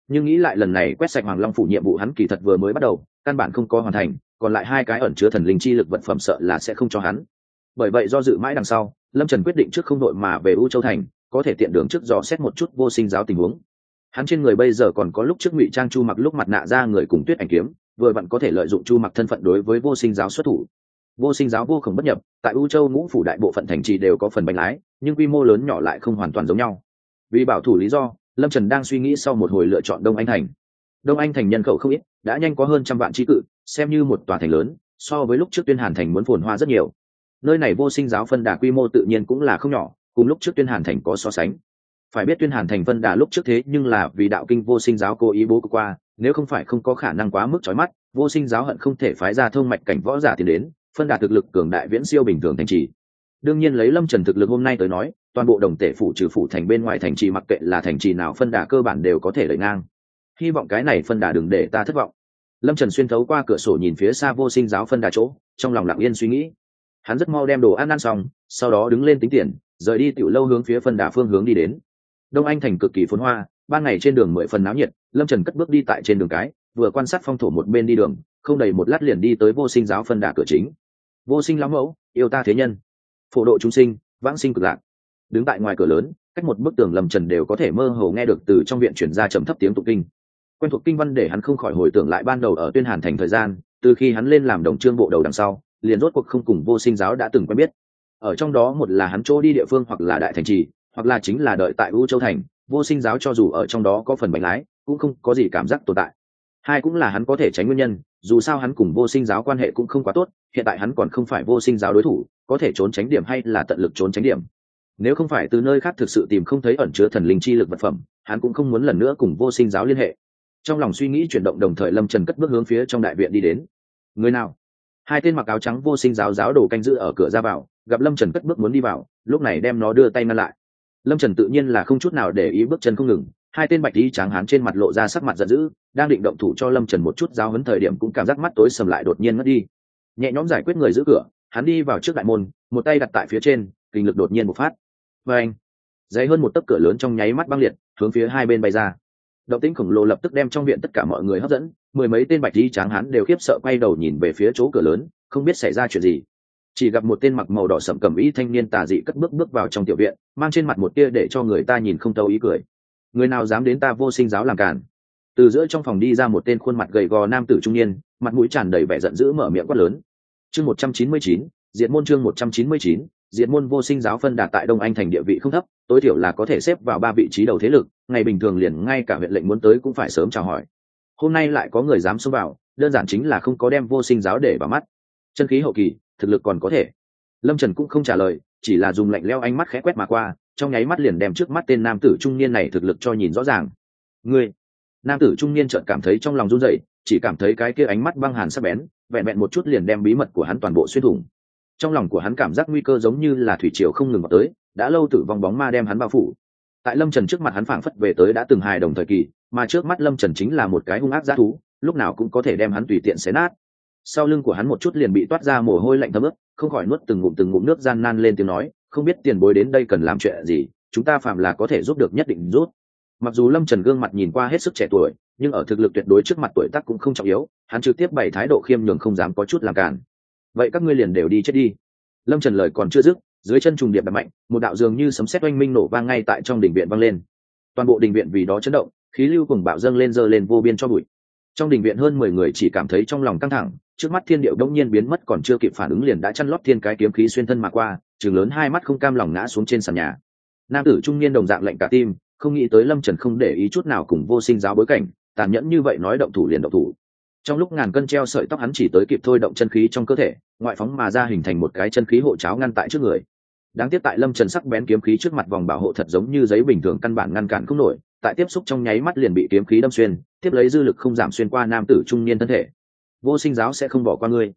Nhưng nghĩ lại lần này quét sạch hoàng long phủ nhiệm vụ hắn kỳ thật vừa mới bắt đầu, căn bản không có hoàn thành, còn lại hai cái ẩn chứa thần linh chi lực vật phẩm sợ là sẽ không cho hắn. Bởi vậy do dự mãi đằng sau, lâm trần quyết định trước không đội mà về u châu thành, có thể tiện đường trước dò xét một chút vô sinh giáo tình huống hắn trên người bây giờ còn có lúc trước ngụy trang chu mặc lúc mặt nạ ra người cùng tuyết ảnh kiếm, vừa vặn có thể lợi dụng chu mặc thân phận đối với vô sinh giáo xuất thủ. Vô sinh giáo vô khổng bất nhập, tại u châu ngũ phủ đại bộ phận thành trì đều có phần bánh lái, nhưng quy mô lớn nhỏ lại không hoàn toàn giống nhau. Vì bảo thủ lý do, lâm trần đang suy nghĩ sau một hồi lựa chọn đông anh thành. Đông anh thành nhân khẩu không ít, đã nhanh có hơn trăm vạn trí cự, xem như một tòa thành lớn, so với lúc trước tuyên hàn thành muốn phồn hoa rất nhiều. Nơi này vô sinh giáo phân đà quy mô tự nhiên cũng là không nhỏ, cùng lúc trước tuyên hàn thành có so sánh phải biết tuyên hàn thành vân đà lúc trước thế nhưng là vì đạo kinh vô sinh giáo cố ý bố qua, nếu không phải không có khả năng quá mức trói mắt, vô sinh giáo hận không thể phái ra thông mạch cảnh võ giả tiến đến, phân đà thực lực cường đại viễn siêu bình thường thành trì. Đương nhiên lấy lâm trần thực lực hôm nay tới nói, toàn bộ đồng tể phủ trừ phủ thành bên ngoài thành trì mặc kệ là thành trì nào phân đà cơ bản đều có thể lợi ngang. Hy vọng cái này phân đà đừng để ta thất vọng. Lâm trần xuyên thấu qua cửa sổ nhìn phía xa vô sinh giáo phân đà chỗ, trong lòng lặng yên suy nghĩ. Hắn rất mau đem đồ ăn ăn xong, sau đó đứng lên tính tiền, rời đi tiểu lâu hướng phía phân đà phương hướng đi đến đông anh thành cực kỳ phốn hoa, ban ngày trên đường mười phần náo nhiệt, lâm trần cất bước đi tại trên đường cái, vừa quan sát phong thổ một bên đi đường, không đầy một lát liền đi tới vô sinh giáo phân đà cửa chính. Vô sinh lão mẫu, yêu ta thế nhân. Phổ độ chúng sinh, vãng sinh cực lạc. Đứng tại ngoài cửa lớn, cách một bức tường lầm trần đều có thể mơ hồ nghe được từ trong viện chuyển ra trầm thấp tiếng tụng kinh. Quen thuộc kinh văn để hắn không khỏi hồi tưởng lại ban đầu ở tuyên hàn thành thời gian, từ khi hắn lên làm đồng trương bộ đầu đằng sau, liền rốt cuộc không cùng vô sinh giáo đã từng quen biết. Ở trong đó một là hắn chỗ đi địa phương hoặc là đại thành trì hoặc là chính là đợi tại u châu thành, vô sinh giáo cho dù ở trong đó có phần bánh lái, cũng không có gì cảm giác tồn tại. Hai cũng là hắn có thể tránh nguyên nhân, dù sao hắn cùng vô sinh giáo quan hệ cũng không quá tốt, hiện tại hắn còn không phải vô sinh giáo đối thủ, có thể trốn tránh điểm hay là tận lực trốn tránh điểm. Nếu không phải từ nơi khác thực sự tìm không thấy ẩn chứa thần linh chi lực vật phẩm, hắn cũng không muốn lần nữa cùng vô sinh giáo liên hệ. Trong lòng suy nghĩ chuyển động đồng thời lâm trần cất bước hướng phía trong đại viện đi đến. Người nào? Hai tên mặc áo trắng vô sinh giáo giáo đổ canh giữ ở cửa ra vào, gặp lâm trần cất bước muốn đi vào, lúc này đem nó đưa tay ngăn lại lâm trần tự nhiên là không chút nào để ý bước chân không ngừng, hai tên bạch đi tráng hán trên mặt lộ ra sắc mặt giận dữ, đang định động thủ cho lâm trần một chút giáo hấn thời điểm cũng cảm giác mắt tối sầm lại đột nhiên mất đi. Nhẹ nhõm giải quyết người giữ cửa, hắn đi vào trước đại môn, một tay đặt tại phía trên, kinh lực đột nhiên một phát. Vâng. Và anh dày hơn một tấc cửa lớn trong nháy mắt băng liệt, hướng phía hai bên bay ra. Động tĩnh khổng lồ lập tức đem trong viện tất cả mọi người hấp dẫn, mười mấy tên bạch đi tráng hán đều khiếp sợ quay đầu nhìn về phía chỗ cửa lớn, không biết xảy ra chuyện gì chỉ gặp một tên mặc màu đỏ sậm cầm ý thanh niên tà dị cất bước bước vào trong tiểu viện, mang trên mặt một tia để cho người ta nhìn không tâu ý cười. Người nào dám đến ta vô sinh giáo làm cản từ giữa trong phòng đi ra một tên khuôn mặt gầy gò nam tử trung niên, mặt mũi tràn đầy vẻ giận dữ mở miệng quát lớn. Chương một trăm chín mươi chín diện môn chương một trăm chín mươi chín diện môn vô sinh giáo phân đạt tại đông anh thành địa vị không thấp, tối thiểu là có thể xếp vào ba vị trí đầu thế lực, ngày bình thường liền ngay cả huyện lệnh muốn tới cũng phải sớm chào hỏi. Hôm nay lại có người dám xông vào, đơn giản chính là không có đem vô sinh giáo để vào mắt. Chân khí hậu kỳ thực lực còn có thể. Lâm trần cũng không trả lời, chỉ là dùng lạnh leo ánh mắt khẽ quét mà qua, trong nháy mắt liền đem trước mắt tên nam tử trung niên này thực lực cho nhìn rõ ràng. Ngươi? Nam tử trung niên chợt cảm thấy trong lòng run rẩy, chỉ cảm thấy cái kia ánh mắt băng hàn sắc bén, vẹn vẹn một chút liền đem bí mật của hắn toàn bộ xuyên thủng. Trong lòng của hắn cảm giác nguy cơ giống như là thủy triều không ngừng vào tới, đã lâu tử vong bóng ma đem hắn bao phủ. Tại lâm trần trước mặt hắn phảng phất về tới đã từng hài đồng thời kỳ, mà trước mắt lâm trần chính là một cái hung ác g thú, lúc nào cũng có thể đem hắn tùy tiện xé nát sau lưng của hắn một chút liền bị toát ra mồ hôi lạnh thấm ướt, không khỏi nuốt từng ngụm từng ngụm nước gian nan lên tiếng nói không biết tiền bối đến đây cần làm chuyện gì chúng ta phạm là có thể giúp được nhất định rút. Mặc dù lâm trần gương mặt nhìn qua hết sức trẻ tuổi nhưng ở thực lực tuyệt đối trước mặt tuổi tác cũng không trọng yếu hắn trực tiếp bày thái độ khiêm nhường không dám có chút làm cản vậy các ngươi liền đều đi chết đi. Lâm trần lời còn chưa dứt dưới chân trùng điệp đập mạnh một đạo dường như sấm sét oanh minh nổ vang ngay tại trong đình viện vang lên. Toàn bộ đình viện vì đó chấn động khí lưu cùng bạo dâng lên dơ lên vô biên cho bụi trong đình viện hơn mười người chỉ cảm thấy trong lòng căng thẳng, trước mắt thiên điệu đông nhiên biến mất còn chưa kịp phản ứng liền đã chăn lót thiên cái kiếm khí xuyên thân mà qua chừng lớn hai mắt không cam lòng ngã xuống trên sàn nhà. Nam tử trung niên đồng dạng lệnh cả tim, không nghĩ tới lâm trần không để ý chút nào cùng vô sinh giáo bối cảnh, tàn nhẫn như vậy nói động thủ liền động thủ. Trong lúc ngàn cân treo sợi tóc hắn chỉ tới kịp thôi động chân khí trong cơ thể, ngoại phóng mà ra hình thành một cái chân khí hộ cháo ngăn tại trước người. Đáng tiếc tại lâm trần sắc bén kiếm khí trước mặt vòng bảo hộ thật giống như giấy bình thường căn bản ngăn cản không nổi tại tiếp xúc trong nháy mắt liền bị kiếm khí đâm xuyên, tiếp lấy dư lực không giảm xuyên qua nam tử trung niên thân thể. Vô sinh giáo sẽ không bỏ qua ngươi.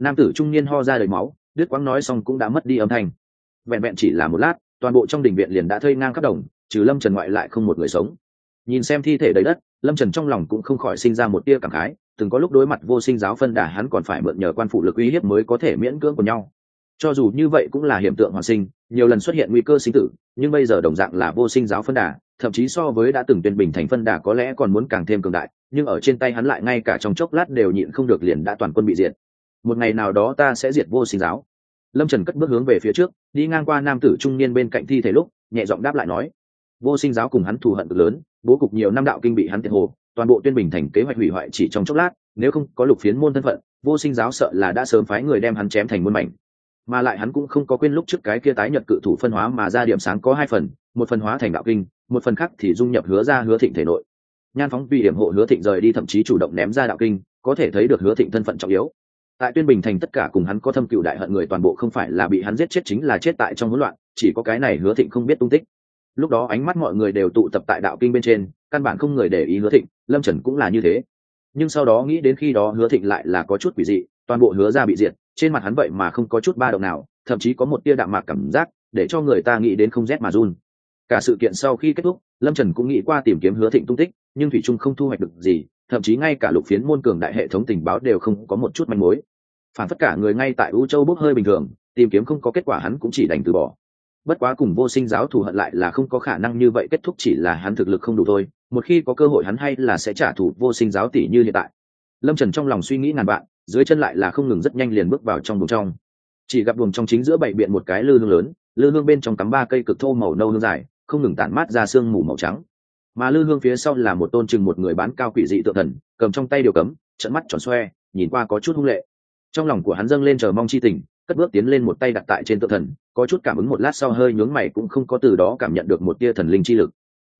Nam tử trung niên ho ra đầy máu, đứt quãng nói xong cũng đã mất đi âm thanh. Vẹn vẹn chỉ là một lát, toàn bộ trong đình viện liền đã thơi ngang khắp đồng, trừ lâm trần ngoại lại không một người sống. Nhìn xem thi thể đầy đất, lâm trần trong lòng cũng không khỏi sinh ra một tia cảm khái, từng có lúc đối mặt vô sinh giáo phân đà hắn còn phải mượn nhờ quan phụ lực uy hiếp mới có thể miễn cưỡng của nhau. Cho dù như vậy cũng là hiện tượng hoàn sinh, nhiều lần xuất hiện nguy cơ sinh tử, nhưng bây giờ đồng dạng là vô sinh giáo phân đà thậm chí so với đã từng tuyên bình thành phân đà có lẽ còn muốn càng thêm cường đại, nhưng ở trên tay hắn lại ngay cả trong chốc lát đều nhịn không được liền đã toàn quân bị diệt. Một ngày nào đó ta sẽ diệt vô sinh giáo. Lâm trần cất bước hướng về phía trước, đi ngang qua nam tử trung niên bên cạnh thi thể lúc, nhẹ giọng đáp lại nói, vô sinh giáo cùng hắn thù hận cực lớn, bố cục nhiều năm đạo kinh bị hắn tiệt hồ, toàn bộ tuyên bình thành kế hoạch hủy hoại chỉ trong chốc lát, nếu không có lục phiến môn thân phận, vô sinh giáo sợ là đã sớm phái người đem hắn chém thành muôn mảnh. Mà lại hắn cũng không có quên lúc trước cái kia tái nhật cự thủ phân hóa mà ra điểm sáng có hai phần, một phần hóa thành đạo kinh một phần khác thì dung nhập hứa ra hứa thịnh thể nội. Nhan phóng vì điểm hộ hứa thịnh rời đi thậm chí chủ động ném ra đạo kinh, có thể thấy được hứa thịnh thân phận trọng yếu. Tại tuyên bình thành tất cả cùng hắn có thâm cựu đại hận người toàn bộ không phải là bị hắn giết chết chính là chết tại trong hỗn loạn, chỉ có cái này hứa thịnh không biết tung tích. Lúc đó ánh mắt mọi người đều tụ tập tại đạo kinh bên trên, căn bản không người để ý hứa thịnh, lâm trần cũng là như thế. Nhưng sau đó nghĩ đến khi đó hứa thịnh lại là có chút quỷ dị, toàn bộ hứa ra bị diệt, trên mặt hắn vậy mà không có chút ba động nào, thậm chí có một tia đạm mạc cảm giác, để cho người ta nghĩ đến không rét mà run cả sự kiện sau khi kết thúc, lâm trần cũng nghĩ qua tìm kiếm hứa thịnh tung tích, nhưng thủy trung không thu hoạch được gì, thậm chí ngay cả lục phiến môn cường đại hệ thống tình báo đều không có một chút manh mối. Phản tất cả người ngay tại u châu bốc hơi bình thường, tìm kiếm không có kết quả hắn cũng chỉ đành từ bỏ. Bất quá cùng vô sinh giáo thù hận lại là không có khả năng như vậy kết thúc chỉ là hắn thực lực không đủ thôi, một khi có cơ hội hắn hay là sẽ trả thù vô sinh giáo tỷ như hiện tại. Lâm trần trong lòng suy nghĩ ngàn vạn, dưới chân lại là không ngừng rất nhanh liền bước vào trong buồng trong. Chỉ gặp buồng trong chính giữa bảy biện một cái lư hương lớn, lư hương bên trong cắm ba cây cực thô màu nâu hương dài không ngừng tản mát ra sương mù màu trắng. Mà lư hương phía sau là một tôn chừng một người bán cao quỷ dị tượng thần, cầm trong tay điều cấm trận mắt tròn xoe, nhìn qua có chút hung lệ. Trong lòng của hắn dâng lên chờ mong chi tình, cất bước tiến lên một tay đặt tại trên tượng thần, có chút cảm ứng một lát sau hơi nhướng mày cũng không có từ đó cảm nhận được một tia thần linh chi lực.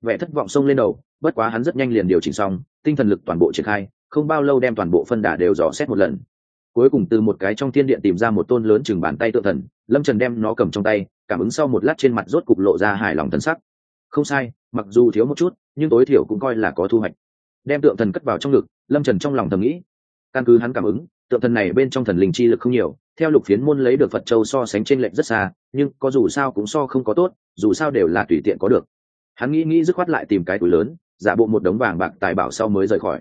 Vẻ thất vọng xông lên đầu, bất quá hắn rất nhanh liền điều chỉnh xong, tinh thần lực toàn bộ triển khai, không bao lâu đem toàn bộ phân đà đều dò xét một lần. Cuối cùng từ một cái trong thiên điện tìm ra một tôn lớn chừng bàn tay tự thần, lâm trần đem nó cầm trong tay cảm ứng sau một lát trên mặt rốt cục lộ ra hài lòng thân sắc. Không sai, mặc dù thiếu một chút, nhưng tối thiểu cũng coi là có thu hoạch. Đem tượng thần cất vào trong ngực, lâm trần trong lòng thầm nghĩ. Căn cứ hắn cảm ứng, tượng thần này bên trong thần linh chi lực không nhiều, theo lục phiến môn lấy được phật châu so sánh t r ê n lệch rất xa, nhưng có dù sao cũng so không có tốt, dù sao đều là tùy tiện có được. Hắn nghĩ nghĩ dứt khoát lại tìm cái túi lớn, giả bộ một đống vàng bạc tài bảo sau mới rời khỏi.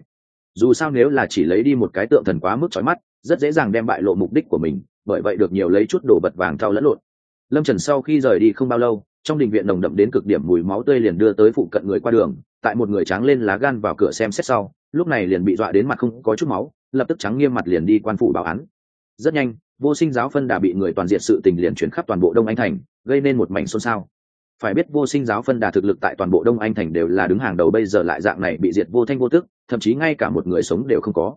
Dù sao nếu là chỉ lấy đi một cái tượng thần quá mức trói mắt, rất dễ dàng đem bại lộ mục đích của mình, bởi vậy được nhiều lấy chút đồ vật vàng thau lẫn lộn lâm trần sau khi rời đi không bao lâu, trong đình viện nồng đậm đến cực điểm mùi máu tươi liền đưa tới phụ cận người qua đường, tại một người tráng lên lá gan vào cửa xem xét sau, lúc này liền bị dọa đến mặt không có chút máu, lập tức trắng nghiêm mặt liền đi quan phủ báo án. Rất nhanh, vô sinh giáo phân đà bị người toàn diện sự tình liền chuyển khắp toàn bộ đông anh thành, gây nên một mảnh xôn xao. Phải biết vô sinh giáo phân đà thực lực tại toàn bộ đông anh thành đều là đứng hàng đầu bây giờ lại dạng này bị diệt vô thanh vô tức, thậm chí ngay cả một người sống đều không có.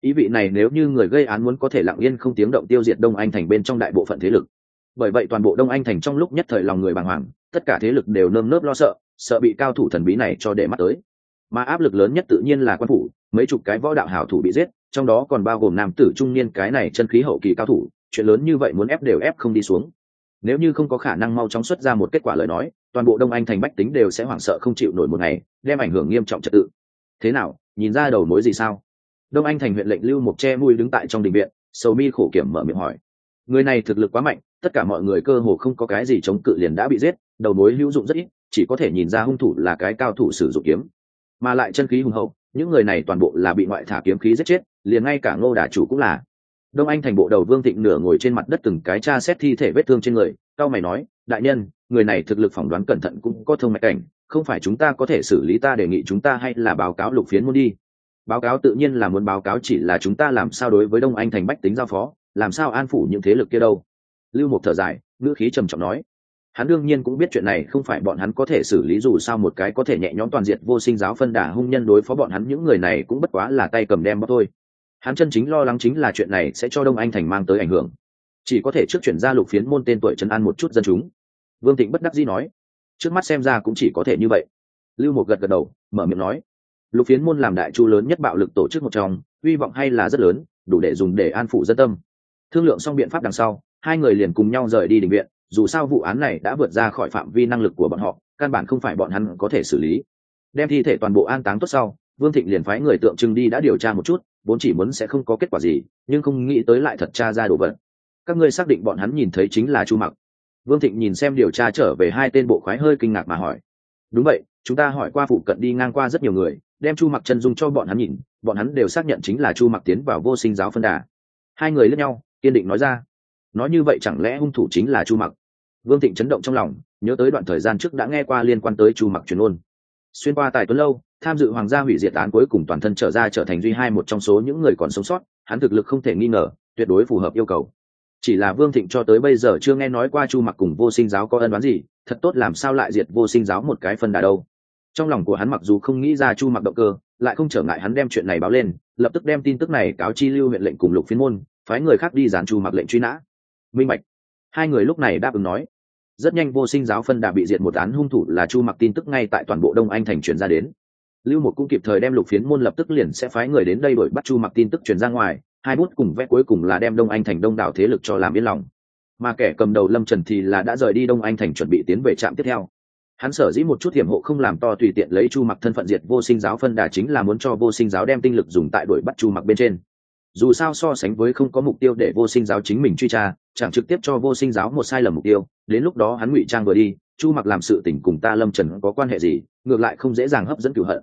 Ý vị này nếu như người gây án muốn có thể lặng yên không tiếng động tiêu diệt đông anh thành bên trong đại bộ phận thế lực bởi vậy toàn bộ đông anh thành trong lúc nhất thời lòng người bàng hoàng, tất cả thế lực đều nơm nớp lo sợ sợ bị cao thủ thần bí này cho để mắt tới. Mà áp lực lớn nhất tự nhiên là quan phủ, mấy chục cái võ đạo hảo thủ bị giết, trong đó còn bao gồm nam tử trung niên cái này chân khí hậu kỳ cao thủ, chuyện lớn như vậy muốn ép đều ép không đi xuống. Nếu như không có khả năng mau chóng xuất ra một kết quả lời nói, toàn bộ đông anh thành bách tính đều sẽ hoảng sợ không chịu nổi một ngày, đem ảnh hưởng nghiêm trọng trật tự. Thế nào, nhìn ra đầu mối gì sao? Đông anh thành huyện lệnh lưu mộc che mùi đứng tại trong đình viện, sầu mi khổ kiểm mở miệng hỏi. Người này thực lực quá mạnh tất cả mọi người cơ hồ không có cái gì chống cự liền đã bị giết, đầu mối hữu dụng rất ít, chỉ có thể nhìn ra hung thủ là cái cao thủ sử dụng kiếm. Mà lại chân khí hùng hậu, những người này toàn bộ là bị ngoại thả kiếm khí giết chết, liền ngay cả ngô đà chủ cũng là. Đông anh thành bộ đầu vương thịnh nửa ngồi trên mặt đất từng cái tra xét thi thể vết thương trên người, cao mày nói, đại nhân, người này thực lực phỏng đoán cẩn thận cũng có thông mạch cảnh, không phải chúng ta có thể xử lý ta đề nghị chúng ta hay là báo cáo lục phiến muốn đi? Báo cáo tự nhiên là muốn báo cáo chỉ là chúng ta làm sao đối với đông anh thành bách tính giao phó, làm sao an phủ những thế lực kia đâu lưu mục thở dài, ngữ khí trầm trọng nói, hắn đương nhiên cũng biết chuyện này, không phải bọn hắn có thể xử lý dù sao một cái có thể nhẹ nhõm toàn diện vô sinh giáo phân đả hung nhân đối phó bọn hắn, những người này cũng bất quá là tay cầm đem bóc thôi. Hắn chân chính lo lắng chính là chuyện này sẽ cho đông anh thành mang tới ảnh hưởng. Chỉ có thể trước chuyển ra lục phiến môn tên tuổi trấn an một chút dân chúng. Vương thịnh bất đắc dĩ nói, trước mắt xem ra cũng chỉ có thể như vậy. Lưu một gật gật đầu, mở miệng nói, lục phiến môn làm đại chu lớn nhất bạo lực tổ chức một trong, hy vọng hay là rất lớn, đủ để dùng để an phủ dân tâm. Thương lượng xong biện pháp đằng sau hai người liền cùng nhau rời đi định viện, dù sao vụ án này đã vượt ra khỏi phạm vi năng lực của bọn họ, căn bản không phải bọn hắn có thể xử lý. Đem thi thể toàn bộ an táng tốt sau, vương thịnh liền phái người tượng trưng đi đã điều tra một chút, vốn chỉ muốn sẽ không có kết quả gì, nhưng không nghĩ tới lại thật tra ra đồ vật. Các ngươi xác định bọn hắn nhìn thấy chính là chu mặc. Vương thịnh nhìn xem điều tra trở về hai tên bộ khoái hơi kinh ngạc mà hỏi. Đúng vậy, chúng ta hỏi qua phụ cận đi ngang qua rất nhiều người, đem chu mặc chân dung cho bọn hắn nhìn, bọn hắn đều xác nhận chính là chu mặc tiến vào vô sinh giáo phân đà. Hai người lẫn nhau, kiên định nói ra nói như vậy chẳng lẽ hung thủ chính là chu mặc? Vương thịnh chấn động trong lòng, nhớ tới đoạn thời gian trước đã nghe qua liên quan tới chu mặc truyền ôn. Xuyên qua tài tuấn lâu, tham dự hoàng gia hủy diệt án cuối cùng toàn thân trở ra trở thành duy hai một trong số những người còn sống sót, hắn thực lực không thể nghi ngờ, tuyệt đối phù hợp yêu cầu. Chỉ là vương thịnh cho tới bây giờ chưa nghe nói qua chu mặc cùng vô sinh giáo có ân đoán gì, thật tốt làm sao lại diệt vô sinh giáo một cái phân đà đâu. Trong lòng của hắn mặc dù không nghĩ ra chu mặc động cơ, lại không trở ngại hắn đem chuyện này báo lên, lập tức đem tin tức này cáo chi lưu huyện lệnh cùng lục phiên môn, phái người khác đi dán chu mặc lệnh truy nã minh mạch hai người lúc này đáp ứng nói. Rất nhanh vô sinh giáo phân đà bị diệt một án hung thủ là chu mặc tin tức ngay tại toàn bộ đông anh thành truyền ra đến. Lưu một cũng kịp thời đem lục phiến môn lập tức liền sẽ phái người đến đây đổi bắt chu mặc tin tức truyền ra ngoài, hai bút cùng vẽ cuối cùng là đem đông anh thành đông đảo thế lực cho làm yên lòng. Mà kẻ cầm đầu lâm trần thì là đã rời đi đông anh thành chuẩn bị tiến về trạm tiếp theo. Hắn sở dĩ một chút hiểm hộ không làm to tùy tiện lấy chu mặc thân phận diệt vô sinh giáo phân đà chính là muốn cho vô sinh giáo đem tinh lực dùng tại đuổi bắt chu mặc bên trên dù sao so sánh với không có mục tiêu để vô sinh giáo chính mình truy tra, chẳng trực tiếp cho vô sinh giáo một sai lầm mục tiêu, đến lúc đó hắn ngụy trang vừa đi, chu mặc làm sự tình cùng ta lâm trần có quan hệ gì, ngược lại không dễ dàng hấp dẫn cửu hận.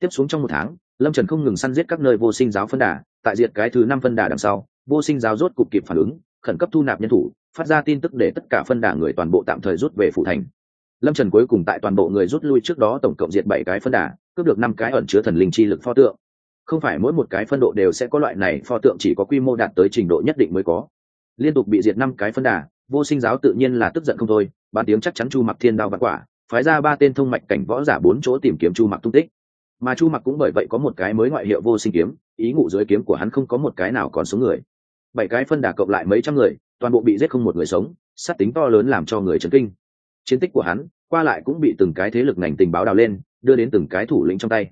Tiếp xuống trong một tháng, lâm trần không ngừng săn giết các nơi vô sinh giáo phân đà, tại diệt cái thứ năm phân đà đằng sau, vô sinh giáo rốt cục kịp phản ứng, khẩn cấp thu nạp nhân thủ, phát ra tin tức để tất cả phân đà người toàn bộ tạm thời rút về phủ thành. Lâm trần cuối cùng tại toàn bộ người rút lui trước đó tổng cộng diệt bảy cái phân đà, cướp được năm cái ẩn chứa thần linh chi lực pho tượng không phải mỗi một cái phân độ đều sẽ có loại này, pho tượng chỉ có quy mô đạt tới trình độ nhất định mới có. Liên tục bị diệt năm cái phân đà, vô sinh giáo tự nhiên là tức giận không thôi bàn tiếng chắc chắn chu mặc thiên đao vặt quả, phái ra ba tên thông mạch cảnh võ giả bốn chỗ tìm kiếm chu mặc tung tích. Mà chu mặc cũng bởi vậy có một cái mới ngoại hiệu vô sinh kiếm, ý ngụ dưới kiếm của hắn không có một cái nào còn số người. Bảy cái phân đà cộng lại mấy trăm người, toàn bộ bị giết không một người sống, sát tính to lớn làm cho người chấn kinh. Chiến tích của hắn, qua lại cũng bị từng cái thế lực ngành tình báo đào lên, đưa đến từng cái thủ lĩnh trong tay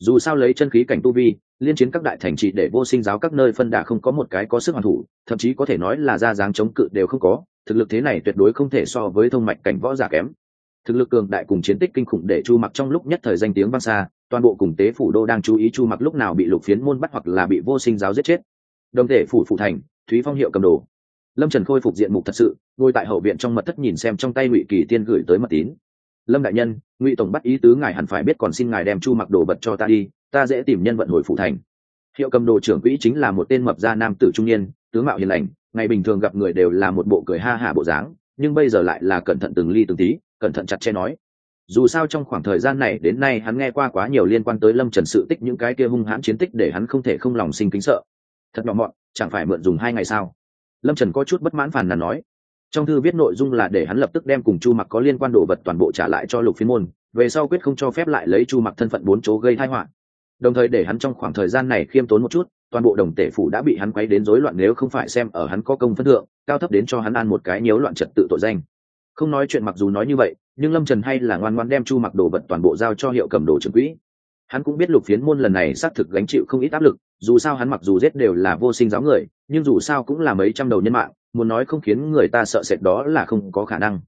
dù sao lấy chân khí cảnh tu vi, liên chiến các đại thành trị để vô sinh giáo các nơi phân đà không có một cái có sức hoàn thủ, thậm chí có thể nói là ra dáng chống cự đều không có, thực lực thế này tuyệt đối không thể so với thông mạch cảnh võ giả kém. Thực lực cường đại cùng chiến tích kinh khủng để chu mặc trong lúc nhất thời danh tiếng vang xa, toàn bộ cùng tế phủ đô đang chú ý chu mặc lúc nào bị lục phiến môn bắt hoặc là bị vô sinh giáo giết chết. Đồng thể phủ phụ thành, thúy phong hiệu cầm đồ. Lâm trần khôi phục diện mục thật sự, ngồi tại hậu viện trong mật thất nhìn xem trong tay ngụy kỳ tiên gửi tới mật tín lâm đại nhân, ngụy tổng bắt ý tứ ngài hẳn phải biết còn xin ngài đem chu mặc đồ vật cho ta đi, ta dễ tìm nhân vận hồi phụ thành. Hiệu cầm đồ trưởng quỹ chính là một tên mập gia nam tử trung niên, tướng mạo hiền lành, ngày bình thường gặp người đều là một bộ cười ha hả bộ dáng, nhưng bây giờ lại là cẩn thận từng ly từng tí, cẩn thận chặt che nói. Dù sao trong khoảng thời gian này đến nay hắn nghe qua quá nhiều liên quan tới lâm trần sự tích những cái kia hung hãn chiến tích để hắn không thể không lòng sinh kính sợ. Thật nhỏ mọn, chẳng phải mượn dùng hai ngày sao? Lâm trần có chút bất mãn phàn nàn nói trong thư viết nội dung là để hắn lập tức đem cùng chu mặc có liên quan đồ vật toàn bộ trả lại cho lục phiên môn, về sau quyết không cho phép lại lấy chu mặc thân phận bốn chỗ gây thai họa. Đồng thời để hắn trong khoảng thời gian này khiêm tốn một chút, toàn bộ đồng tể phủ đã bị hắn quấy đến rối loạn nếu không phải xem ở hắn có công phân thượng, cao thấp đến cho hắn ăn một cái nhiễu loạn trật tự tội danh. Không nói chuyện mặc dù nói như vậy, nhưng lâm trần hay là ngoan ngoan đem chu mặc đồ vật toàn bộ giao cho hiệu cầm đồ trưởng quỹ. Hắn cũng biết lục phiến môn lần này xác thực gánh chịu không ít áp lực, dù sao hắn mặc dù giết đều là vô sinh giáo người, nhưng dù sao cũng là mấy trăm đầu nhân mạng muốn nói không khiến người ta sợ sệt đó là không có khả năng.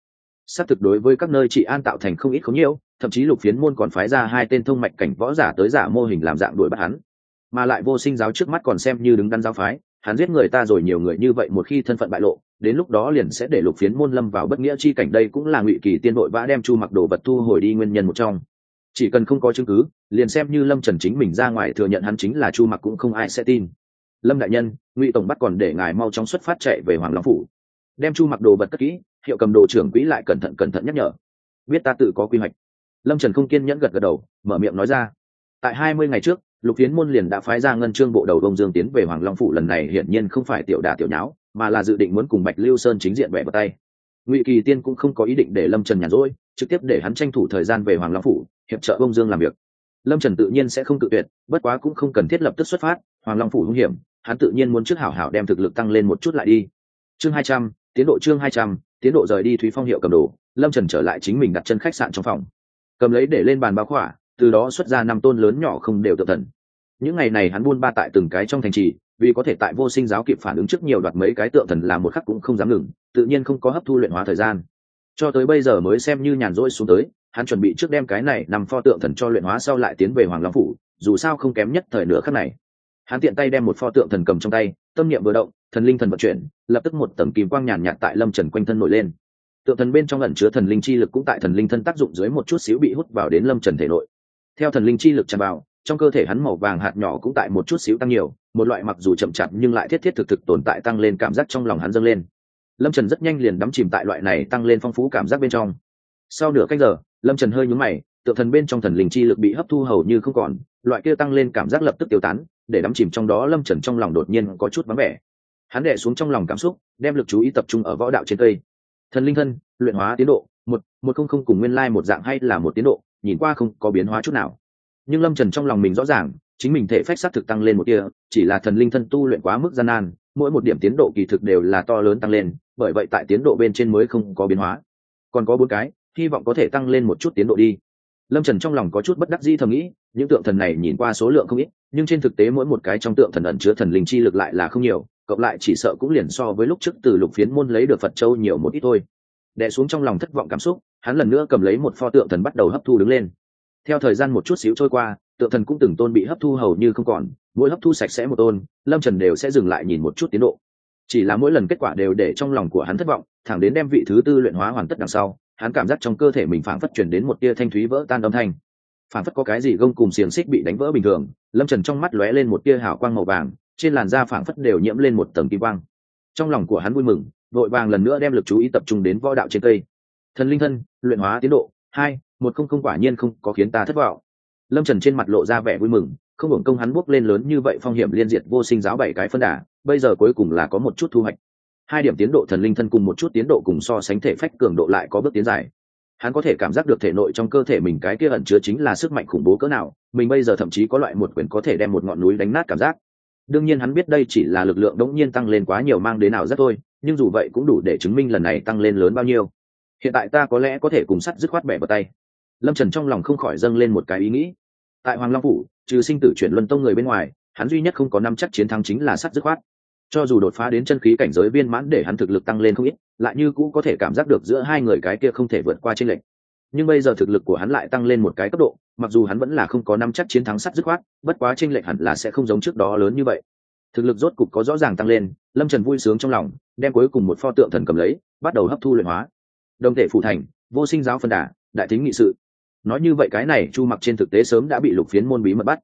Xác thực đối với các nơi trị an tạo thành không ít không nhiều thậm chí lục phiến môn còn phái ra hai tên thông mạch cảnh võ giả tới giả mô hình làm dạng đuổi bắt hắn. Mà lại vô sinh giáo trước mắt còn xem như đứng đắn giáo phái, hắn giết người ta rồi nhiều người như vậy một khi thân phận bại lộ, đến lúc đó liền sẽ để lục phiến môn lâm vào bất nghĩa chi cảnh đây cũng là ngụy kỳ tiên đội vã đem chu mặc đồ vật thu hồi đi nguyên nhân một trong. Chỉ cần không có chứng cứ, liền xem như lâm trần chính mình ra ngoài thừa nhận hắn chính là chu mặc cũng không ai sẽ tin lâm đại nhân, ngụy tổng bắt còn để ngài mau chóng xuất phát chạy về hoàng long phủ. Đem chu mặc đồ vật cất kỹ, hiệu cầm đồ trưởng quỹ lại cẩn thận cẩn thận nhắc nhở. Biết ta tự có quy hoạch. Lâm trần không kiên nhẫn gật gật đầu, mở miệng nói ra. Tại hai mươi ngày trước, lục phiến môn liền đã phái ra ngân trương bộ đầu đông dương tiến về hoàng long phủ, lần này hiển nhiên không phải tiểu đà tiểu nháo, mà là dự định muốn cùng bạch lưu sơn chính diện vẽ vào tay. Ngụy kỳ tiên cũng không có ý định để lâm trần nhàn rỗi, trực tiếp để hắn tranh thủ thời gian về hoàng long phủ, hiệp trợ Đông dương làm việc. Lâm trần tự nhiên sẽ không tự tuyệt, bất quá cũng không cần thiết lập tức xuất phát, hoàng long phủ hung hiểm hắn tự nhiên muốn trước hảo hảo đem thực lực tăng lên một chút lại đi. Chương hai trăm, tiến độ chương hai trăm, tiến độ rời đi thúy phong hiệu cầm đồ, lâm trần trở lại chính mình đặt chân khách sạn trong phòng. Cầm lấy để lên bàn báo khỏa, từ đó xuất ra năm tôn lớn nhỏ không đều tự thần. Những ngày này hắn buôn ba tại từng cái trong thành trì, vì có thể tại vô sinh giáo kịp phản ứng trước nhiều đoạt mấy cái tượng thần làm một khắc cũng không dám ngừng, tự nhiên không có hấp thu luyện hóa thời gian. Cho tới bây giờ mới xem như nhàn rỗi xuống tới, hắn chuẩn bị trước đem cái này nằm pho tượng thần cho luyện hóa sau lại tiến về hoàng long phủ, dù sao không kém nhất thời nửa khắc này hắn tiện tay đem một pho tượng thần cầm trong tay, tâm niệm vừa động, thần linh thần vận chuyển, lập tức một tầm kim quang nhàn nhạt tại lâm trần quanh thân nổi lên. Tượng thần bên trong ẩn chứa thần linh chi lực cũng tại thần linh thân tác dụng dưới một chút xíu bị hút vào đến lâm trần thể nội. Theo thần linh chi lực tràn vào, trong cơ thể hắn màu vàng hạt nhỏ cũng tại một chút xíu tăng nhiều, một loại mặc dù chậm chạp nhưng lại thiết thiết thực thực tồn tại tăng lên cảm giác trong lòng hắn dâng lên. Lâm trần rất nhanh liền đắm chìm tại loại này tăng lên phong phú cảm giác bên trong. Sau nửa cách giờ, lâm trần hơi nhúng mày, tượng thần bên trong thần linh chi lực bị hấp thu hầu như không còn, loại kia tăng lên cảm giác lập tức tiêu tán để đắm chìm trong đó, lâm trần trong lòng đột nhiên có chút vắng vẻ. Hắn đẻ xuống trong lòng cảm xúc, đem lực chú ý tập trung ở võ đạo trên cây. Thần linh thân, luyện hóa tiến độ, một một không không cùng nguyên lai một dạng hay là một tiến độ, nhìn qua không có biến hóa chút nào. Nhưng lâm trần trong lòng mình rõ ràng, chính mình thể phách s á t thực tăng lên một kia chỉ là thần linh thân tu luyện quá mức gian nan, mỗi một điểm tiến độ kỳ thực đều là to lớn tăng lên, bởi vậy tại tiến độ bên trên mới không có biến hóa. Còn có bốn cái, hy vọng có thể tăng lên một chút tiến độ đi lâm trần trong lòng có chút bất đắc di thầm nghĩ, những tượng thần này nhìn qua số lượng không ít, nhưng trên thực tế mỗi một cái trong tượng thần ẩn chứa thần linh chi lực lại là không nhiều, cộng lại chỉ sợ cũng liền so với lúc trước từ lục phiến môn lấy được phật châu nhiều một ít thôi. Đẻ xuống trong lòng thất vọng cảm xúc, hắn lần nữa cầm lấy một pho tượng thần bắt đầu hấp thu đứng lên. Theo thời gian một chút xíu trôi qua, tượng thần cũng từng tôn bị hấp thu hầu như không còn, mỗi hấp thu sạch sẽ một tôn, lâm trần đều sẽ dừng lại nhìn một chút tiến độ. Chỉ là mỗi lần kết quả đều để trong lòng của hắn thất vọng, thẳng đến đem vị thứ tư luyện hóa hoàn tất đằng sau hắn cảm giác trong cơ thể mình phảng phất chuyển đến một tia thanh thúy vỡ tan âm thanh. Phảng phất có cái gì gông cùng xiềng xích bị đánh vỡ bình thường, lâm trần trong mắt lóe lên một tia hào quang màu vàng, trên làn da phảng phất đều nhiễm lên một tầng kim quang. Trong lòng của hắn vui mừng vội vàng lần nữa đem lực chú ý tập trung đến võ đạo trên cây. Thần linh thân, luyện hóa tiến độ, hai, một không không quả nhiên không có khiến ta thất vọng. Lâm trần trên mặt lộ ra vẻ vui mừng, không hưởng công hắn bốc lên lớn như vậy phong hiểm liên diệt vô sinh giáo bảy cái phân đà, bây giờ cuối cùng là có một chút thu hoạch hai điểm tiến độ thần linh thân cùng một chút tiến độ cùng so sánh thể phách cường độ lại có bước tiến dài. Hắn có thể cảm giác được thể nội trong cơ thể mình cái kia ẩn chứa chính là sức mạnh khủng bố cỡ nào, mình bây giờ thậm chí có loại một quyền có thể đem một ngọn núi đánh nát cảm giác. Đương nhiên hắn biết đây chỉ là lực lượng đống nhiên tăng lên quá nhiều mang đến nào rất thôi, nhưng dù vậy cũng đủ để chứng minh lần này tăng lên lớn bao nhiêu. Hiện tại ta có lẽ có thể cùng sắt dứt khoát bẻ vào tay. Lâm trần trong lòng không khỏi dâng lên một cái ý nghĩ. Tại hoàng long phủ, trừ sinh tử chuyển luân tông người bên ngoài, hắn duy nhất không có năm chắc chiến thắng chính là sắt dứt khoát cho dù đột phá đến chân khí cảnh giới viên mãn để hắn thực lực tăng lên không ít, lại như cũ có thể cảm giác được giữa hai người cái kia không thể vượt qua tranh lệch. Nhưng bây giờ thực lực của hắn lại tăng lên một cái cấp độ, mặc dù hắn vẫn là không có năm chắc chiến thắng sắt dứt khoát, bất quá tranh lệch hẳn là sẽ không giống trước đó lớn như vậy. Thực lực rốt cục có rõ ràng tăng lên, lâm trần vui sướng trong lòng, đem cuối cùng một pho tượng thần cầm lấy, bắt đầu hấp thu luyện hóa. Đồng thể phủ thành, vô sinh giáo phân đà, đại thính nghị sự. Nói như vậy cái này, chu mặc trên thực tế sớm đã bị lục phiến môn bí mật bắt.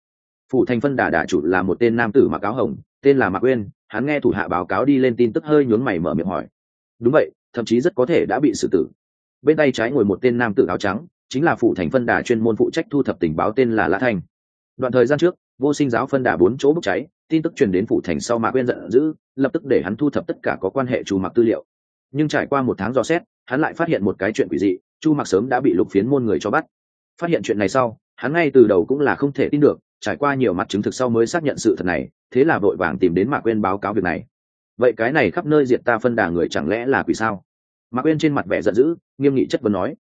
Phủ thành phân đà đà chủ là một tên nam tử mặc áo hồng, tên là mạc uyên hắn nghe thủ hạ báo cáo đi lên tin tức hơi nhướng mày mở miệng hỏi. Đúng vậy, thậm chí rất có thể đã bị xử tử. Bên tay trái ngồi một tên nam tử áo trắng, chính là phụ thành phân đà chuyên môn phụ trách thu thập tình báo tên là lã thanh. Đoạn thời gian trước, vô sinh giáo phân đà bốn chỗ bốc cháy, tin tức truyền đến phụ thành sau mạc quên giận dữ, lập tức để hắn thu thập tất cả có quan hệ chu mặc tư liệu. Nhưng trải qua một tháng dò xét, hắn lại phát hiện một cái chuyện quỷ dị, chu mặc sớm đã bị lục phiến môn người cho bắt. Phát hiện chuyện này sau, hắn ngay từ đầu cũng là không thể tin được trải qua nhiều mặt chứng thực sau mới xác nhận sự thật này, thế là vội vàng tìm đến mạc quên báo cáo việc này. Vậy cái này khắp nơi diệt ta phân đà người chẳng lẽ là quỷ sao? Mạc quên trên mặt vẻ giận dữ, nghiêm nghị chất vấn nói.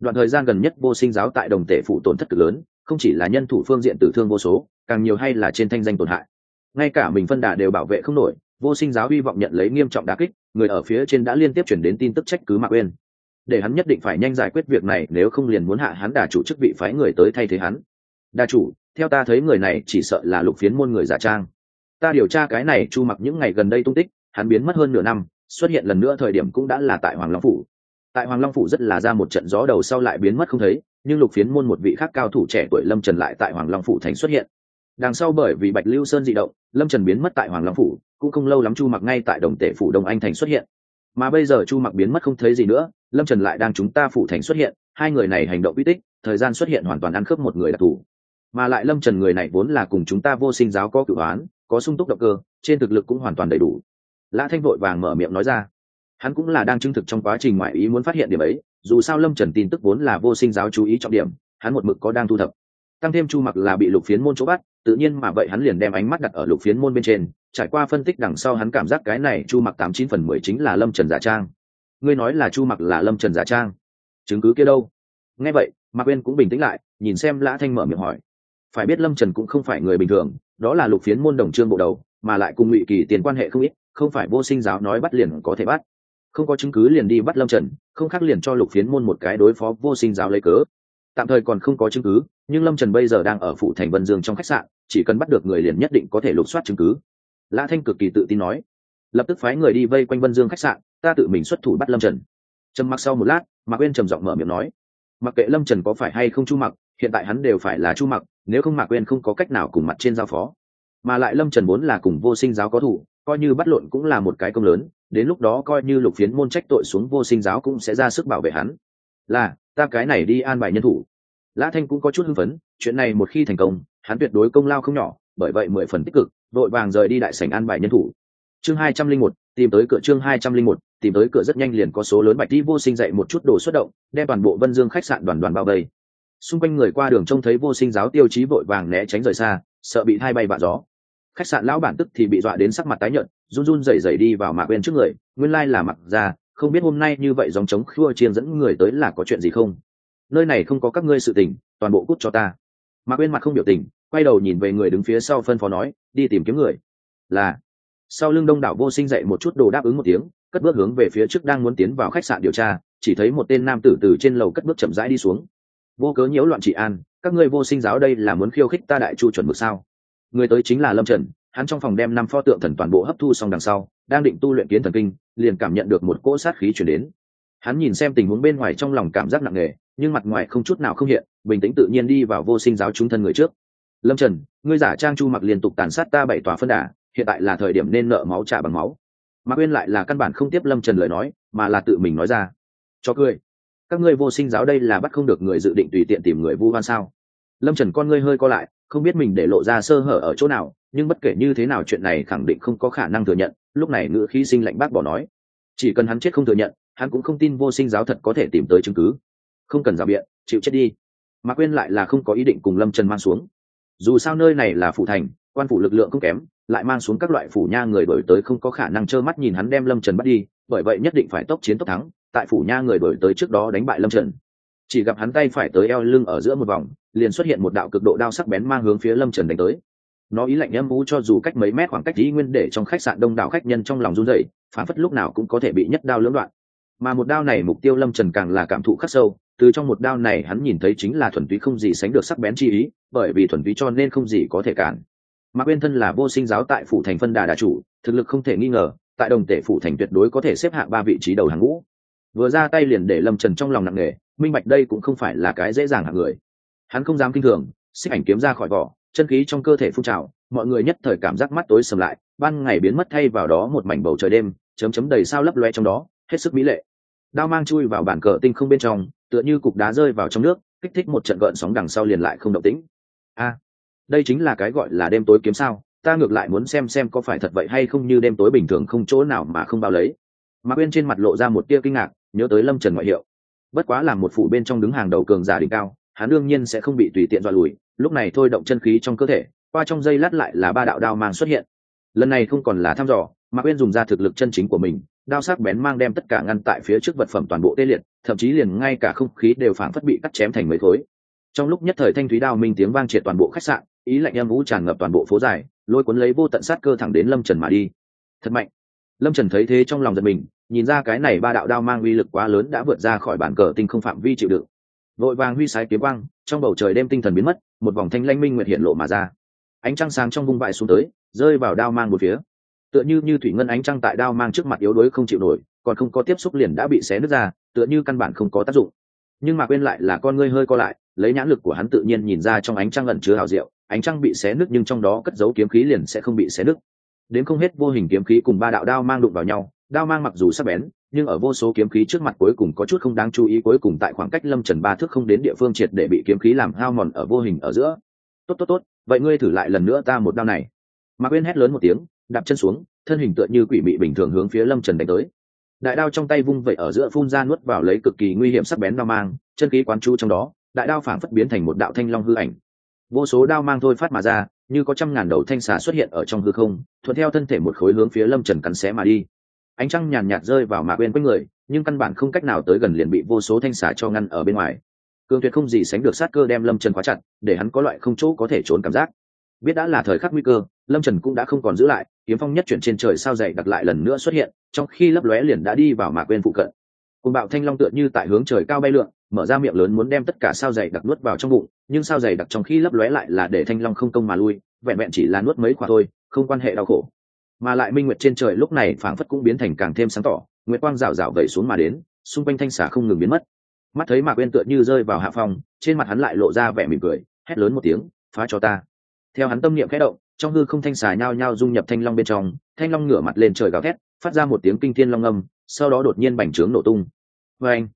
Đoạn thời gian gần nhất vô sinh giáo tại đồng tể phụ tổn thất cực lớn, không chỉ là nhân thủ phương diện tử thương vô số, càng nhiều hay là trên thanh danh tổn hại. Ngay cả mình phân đà đều bảo vệ không nổi, vô sinh giáo hy vọng nhận lấy nghiêm trọng đà kích, người ở phía trên đã liên tiếp chuyển đến tin tức trách cứ mạc uyên. Để hắn nhất định phải nhanh giải quyết việc này, nếu không liền muốn hạ hắn đà chủ chức vị phái người tới thay thế hắn đa chủ, theo ta thấy người này chỉ sợ là lục phiến môn người giả trang. Ta điều tra cái này chu mặc những ngày gần đây tung tích, hắn biến mất hơn nửa năm, xuất hiện lần nữa thời điểm cũng đã là tại hoàng long phủ. Tại hoàng long phủ rất là ra một trận gió đầu sau lại biến mất không thấy, nhưng lục phiến môn một vị khác cao thủ trẻ tuổi lâm trần lại tại hoàng long phủ thành xuất hiện. Đằng sau bởi vì bạch lưu sơn di động, lâm trần biến mất tại hoàng long phủ, cũng không lâu lắm chu mặc ngay tại đồng tể phủ đông anh thành xuất hiện. Mà bây giờ chu mặc biến mất không thấy gì nữa, lâm trần lại đang chúng ta phủ thành xuất hiện, hai người này hành động uy tích, thời gian xuất hiện hoàn toàn ăn khớp một người đặc thù mà lại lâm trần người này vốn là cùng chúng ta vô sinh giáo có cửu án có sung túc động cơ, trên thực lực cũng hoàn toàn đầy đủ. Lã thanh vội vàng mở miệng nói ra. Hắn cũng là đang chứng thực trong quá trình ngoại ý muốn phát hiện điểm ấy, dù sao lâm trần tin tức vốn là vô sinh giáo chú ý trọng điểm, hắn một mực có đang thu thập. Tăng thêm chu mặc là bị lục phiến môn chỗ bắt, tự nhiên mà vậy hắn liền đem ánh mắt đặt ở lục phiến môn bên trên, trải qua phân tích đằng sau hắn cảm giác cái này chu mặc tám chín phần mười chính là lâm trần giả trang. Ngươi nói là chu mặc là lâm trần giả trang? Chứng cứ kia đâu? Nghe vậy, mạc quên cũng bình tĩnh lại, nhìn xem lã thanh mở miệng hỏi phải biết lâm trần cũng không phải người bình thường, đó là lục phiến môn đồng trương bộ đầu, mà lại cùng ngụy kỳ tiền quan hệ không ít, không phải vô sinh giáo nói bắt liền có thể bắt. Không có chứng cứ liền đi bắt lâm trần, không khác liền cho lục phiến môn một cái đối phó vô sinh giáo lấy cớ. Tạm thời còn không có chứng cứ, nhưng lâm trần bây giờ đang ở phụ thành vân dương trong khách sạn, chỉ cần bắt được người liền nhất định có thể lục soát chứng cứ. Lã thanh cực kỳ tự tin nói, lập tức phái người đi vây quanh vân dương khách sạn, ta tự mình xuất thủ bắt lâm trần. Trầm mặc sau một lát, mạc uyên trầm giọng mở miệng nói, mặc kệ lâm trần có phải hay không chu mặc hiện tại hắn đều phải là chu mặc, nếu không mạc quên không có cách nào cùng mặt trên giao phó. Mà lại lâm trần vốn là cùng vô sinh giáo có thủ, coi như bắt lộn cũng là một cái công lớn, đến lúc đó coi như lục phiến môn trách tội xuống vô sinh giáo cũng sẽ ra sức bảo vệ hắn. Là, ta cái này đi an bài nhân thủ. Lã thanh cũng có chút hưng phấn, chuyện này một khi thành công, hắn tuyệt đối công lao không nhỏ, bởi vậy mười phần tích cực, đội vàng rời đi đại sảnh an bài nhân thủ. Chương hai trăm linh một, tìm tới cửa chương hai trăm linh một, tìm tới cửa rất nhanh liền có số lớn bạch đi vô sinh dậy một chút đồ xuất động, đem toàn bộ vân dương khách sạn đoàn đoàn bao vây xung quanh người qua đường trông thấy vô sinh giáo tiêu chí vội vàng né tránh rời xa, sợ bị thay bay bạ gió. Khách sạn lão bản tức thì bị dọa đến sắc mặt tái nhợt, run run rẩy rẩy đi vào mạc bên trước người, nguyên lai là mặc ra không biết hôm nay như vậy dòng chống khua chiên dẫn người tới là có chuyện gì không? Nơi này không có các ngươi sự tình, toàn bộ cút cho ta. Mạc bên mặt không biểu tình, quay đầu nhìn về người đứng phía sau phân phó nói, đi tìm kiếm người. Là. Sau lưng đông đảo vô sinh dậy một chút đồ đáp ứng một tiếng, cất bước hướng về phía trước đang muốn tiến vào khách sạn điều tra, chỉ thấy một tên nam tử từ trên lầu cất bước chậm rãi đi xuống vô cớ nhiễu loạn trị an, các ngươi vô sinh giáo đây là muốn khiêu khích ta đại chu chuẩn mực sao? Người tới chính là lâm trần, hắn trong phòng đem năm pho tượng thần toàn bộ hấp thu xong đằng sau, đang định tu luyện kiến thần kinh, liền cảm nhận được một cỗ sát khí chuyển đến. Hắn nhìn xem tình huống bên ngoài trong lòng cảm giác nặng nề, nhưng mặt ngoài không chút nào không hiện, bình tĩnh tự nhiên đi vào vô sinh giáo chúng thân người trước. Lâm trần, ngươi giả trang chu mặc liên tục tàn sát ta bảy tòa phân đà, hiện tại là thời điểm nên nợ máu trả bằng máu. Mà quên lại là căn bản không tiếp lâm trần lời nói, mà là tự mình nói ra. Cho cười các ngươi vô sinh giáo đây là bắt không được người dự định tùy tiện tìm người vu hoan sao? Lâm trần con ngươi hơi co lại, không biết mình để lộ ra sơ hở ở chỗ nào, nhưng bất kể như thế nào chuyện này khẳng định không có khả năng thừa nhận, lúc này ngữ khí sinh lạnh bác bỏ nói. Chỉ cần hắn chết không thừa nhận, hắn cũng không tin vô sinh giáo thật có thể tìm tới chứng cứ. Không cần rào biện, chịu chết đi. Mà quên lại là không có ý định cùng lâm trần mang xuống. Dù sao nơi này là phủ thành, quan phủ lực lượng không kém, lại mang xuống các loại phủ nha người đổi tới không có khả năng trơ mắt nhìn hắn đem lâm trần bắt đi, bởi vậy nhất định phải tốc chiến tốc thắng tại phủ nha người đổi tới trước đó đánh bại lâm trần chỉ gặp hắn tay phải tới eo lưng ở giữa một vòng liền xuất hiện một đạo cực độ đao sắc bén mang hướng phía lâm trần đánh tới nó ý lạnh âm vũ cho dù cách mấy mét khoảng cách dĩ nguyên để trong khách sạn đông đảo khách nhân trong lòng run rẩy phản phất lúc nào cũng có thể bị nhất đao lưỡng đoạn. Mà một đao này mục tiêu lâm trần càng là cảm thụ khắc sâu, từ trong một đao này hắn nhìn thấy chính là thuần túy không gì sánh được sắc bén chi ý, bởi vì thuần túy cho nên không gì có thể cản. Mà quên thân là vô sinh giáo tại phủ thành phân đà đà chủ, thực lực không thể nghi ngờ, tại đồng tể phủ thành tuyệt đối có thể xếp hạng ba vị trí đầu hàng ngũ vừa ra tay liền để lâm trần trong lòng nặng nề, minh bạch đây cũng không phải là cái dễ dàng hạng người. Hắn không dám kinh thường, xích ảnh kiếm ra khỏi vỏ, chân khí trong cơ thể phun trào, mọi người nhất thời cảm giác mắt tối sầm lại, ban ngày biến mất thay vào đó một mảnh bầu trời đêm chấm chấm đầy sao lấp loe trong đó, hết sức mỹ lệ. Đao mang chui vào bản cờ tinh không bên trong, tựa như cục đá rơi vào trong nước, kích thích một trận gợn sóng đằng sau liền lại không động tĩnh. A à, đây chính là cái gọi là đêm tối kiếm sao, ta ngược lại muốn xem xem có phải thật vậy hay không như đêm tối bình thường không chỗ nào mà không bao lấy. Mà quên trên mặt lộ ra một tia kinh ngạc nhớ tới lâm trần ngoại hiệu. Bất quá là một phụ bên trong đứng hàng đầu cường giả đỉnh cao, hắn đương nhiên sẽ không bị tùy tiện dọa lùi, lúc này thôi động chân khí trong cơ thể, qua trong dây lát lại là ba đạo đao mang xuất hiện. Lần này không còn là thăm dò, mà quên dùng ra thực lực chân chính của mình, đao sắc bén mang đem tất cả ngăn tại phía trước vật phẩm toàn bộ tê liệt, thậm chí liền ngay cả không khí đều phảng phất bị cắt chém thành mấy khối. Trong lúc nhất thời thanh thúy đao minh tiếng vang triệt toàn bộ khách sạn, ý lạnh em vũ tràn ngập toàn bộ phố dài, lôi cuốn lấy vô tận sát cơ thẳng đến lâm trần mà đi. Thật mạnh. Lâm trần thấy thế trong lòng giật mình nhìn ra cái này ba đạo đao mang uy lực quá lớn đã vượt ra khỏi bản cờ tinh không phạm vi chịu đựng. Vội vàng huy sái kiếm quang, trong bầu trời đêm tinh thần biến mất, một vòng thanh lanh minh nguyệt hiện lộ mà ra. Ánh trăng sáng trong vung vại xuống tới, rơi vào đao mang một phía. Tựa như như thủy ngân ánh trăng tại đao mang trước mặt yếu đuối không chịu nổi, còn không có tiếp xúc liền đã bị xé nứt ra, tựa như căn bản không có tác dụng. Nhưng mà quên lại là con ngươi hơi co lại, lấy nhãn lực của hắn tự nhiên nhìn ra trong ánh trăng ẩn chứa hào diệu, ánh trăng bị xé nứt nhưng trong đó cất giấu kiếm khí liền sẽ không bị xé nứt. Đến không hết vô hình kiếm khí cùng ba đạo đao mang đụng vào nhau đao mang mặc dù sắc bén, nhưng ở vô số kiếm khí trước mặt cuối cùng có chút không đáng chú ý, cuối cùng tại khoảng cách lâm trần ba thước không đến địa phương triệt để bị kiếm khí làm hao mòn ở vô hình ở giữa. Tốt tốt tốt, vậy ngươi thử lại lần nữa ta một đao này. Mạc uyên hét lớn một tiếng, đạp chân xuống, thân hình tựa như quỷ mị bình thường hướng phía lâm trần đánh tới. Đại đao trong tay vung vẩy ở giữa phun ra nuốt vào lấy cực kỳ nguy hiểm sắc bén đao mang, chân khí quán chú trong đó, đại đao phảng phất biến thành một đạo thanh long hư ảnh. Vô số đao mang thôi phát mà ra, như có trăm ngàn đầu thanh xà xuất hiện ở trong hư không, thuận theo thân thể một khối hướng phía lâm trần cắn xé mà đi ánh trăng nhàn nhạt rơi vào mạc bên quanh người, nhưng căn bản không cách nào tới gần liền bị vô số thanh xà cho ngăn ở bên ngoài. Cường tuyệt không gì sánh được sát cơ đem lâm trần khóa chặt, để hắn có loại không chỗ có thể trốn cảm giác. Biết đã là thời khắc nguy cơ, lâm trần cũng đã không còn giữ lại, kiếm phong nhất chuyển trên trời sao dày đặt lại lần nữa xuất hiện, trong khi lấp lóe liền đã đi vào mạc quên phụ cận. Cùng bạo thanh long tựa như tại hướng trời cao bay lượn, mở ra miệng lớn muốn đem tất cả sao dày đặc nuốt vào trong bụng, nhưng sao dày đặc trong khi lấp lóe lại là để thanh long không công mà lui, vẹn vẹn chỉ là nuốt mấy quả thôi, không quan hệ đau khổ mà lại minh nguyệt trên trời lúc này phảng phất cũng biến thành càng thêm sáng tỏ, nguyệt quang rào rào vẩy xuống mà đến, xung quanh thanh xả không ngừng biến mất. Mắt thấy mạc quên tựa như rơi vào hạ phòng trên mặt hắn lại lộ ra vẻ mỉm cười, hét lớn một tiếng, phá cho ta. Theo hắn tâm niệm khẽ động, trong hư không thanh xà nhao nhao dung nhập thanh long bên trong, thanh long ngửa mặt lên trời gào thét, phát ra một tiếng kinh thiên long âm, sau đó đột nhiên bành trướng nổ tung. Vê anh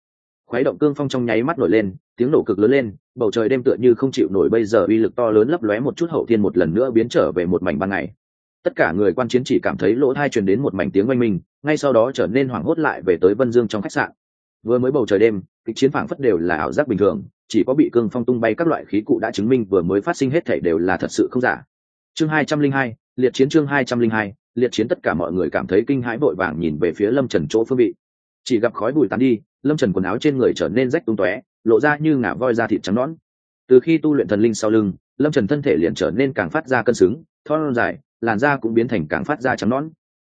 khuấy động cương phong trong nháy mắt nổi lên, tiếng nổ cực lớn lên, bầu trời đêm tựa như không chịu nổi bây giờ uy lực to lớn lấp lóe một chút hậu thiên một lần nữa biến trở về một mảnh ban ngày tất cả người quan chiến chỉ cảm thấy lỗ thai truyền đến một mảnh tiếng oanh minh, ngay sau đó trở nên hoảng hốt lại về tới vân dương trong khách sạn. Vừa mới bầu trời đêm, kịch chiến phảng phất đều là ảo giác bình thường, chỉ có bị cương phong tung bay các loại khí cụ đã chứng minh vừa mới phát sinh hết thể đều là thật sự không giả. Chương hai trăm linh hai, liệt chiến chương hai trăm linh hai, liệt chiến tất cả mọi người cảm thấy kinh hãi vội vàng nhìn về phía lâm trần chỗ phương vị. Chỉ gặp khói bụi tán đi, lâm trần quần áo trên người trở nên rách tung tóe, lộ ra như ngả voi da thịt trắng nõn. Từ khi tu luyện thần linh sau lưng, lâm trần thân thể liền trở nên càng phát ra cân xứng, thon dài làn da cũng biến thành càng phát ra trắng nõn.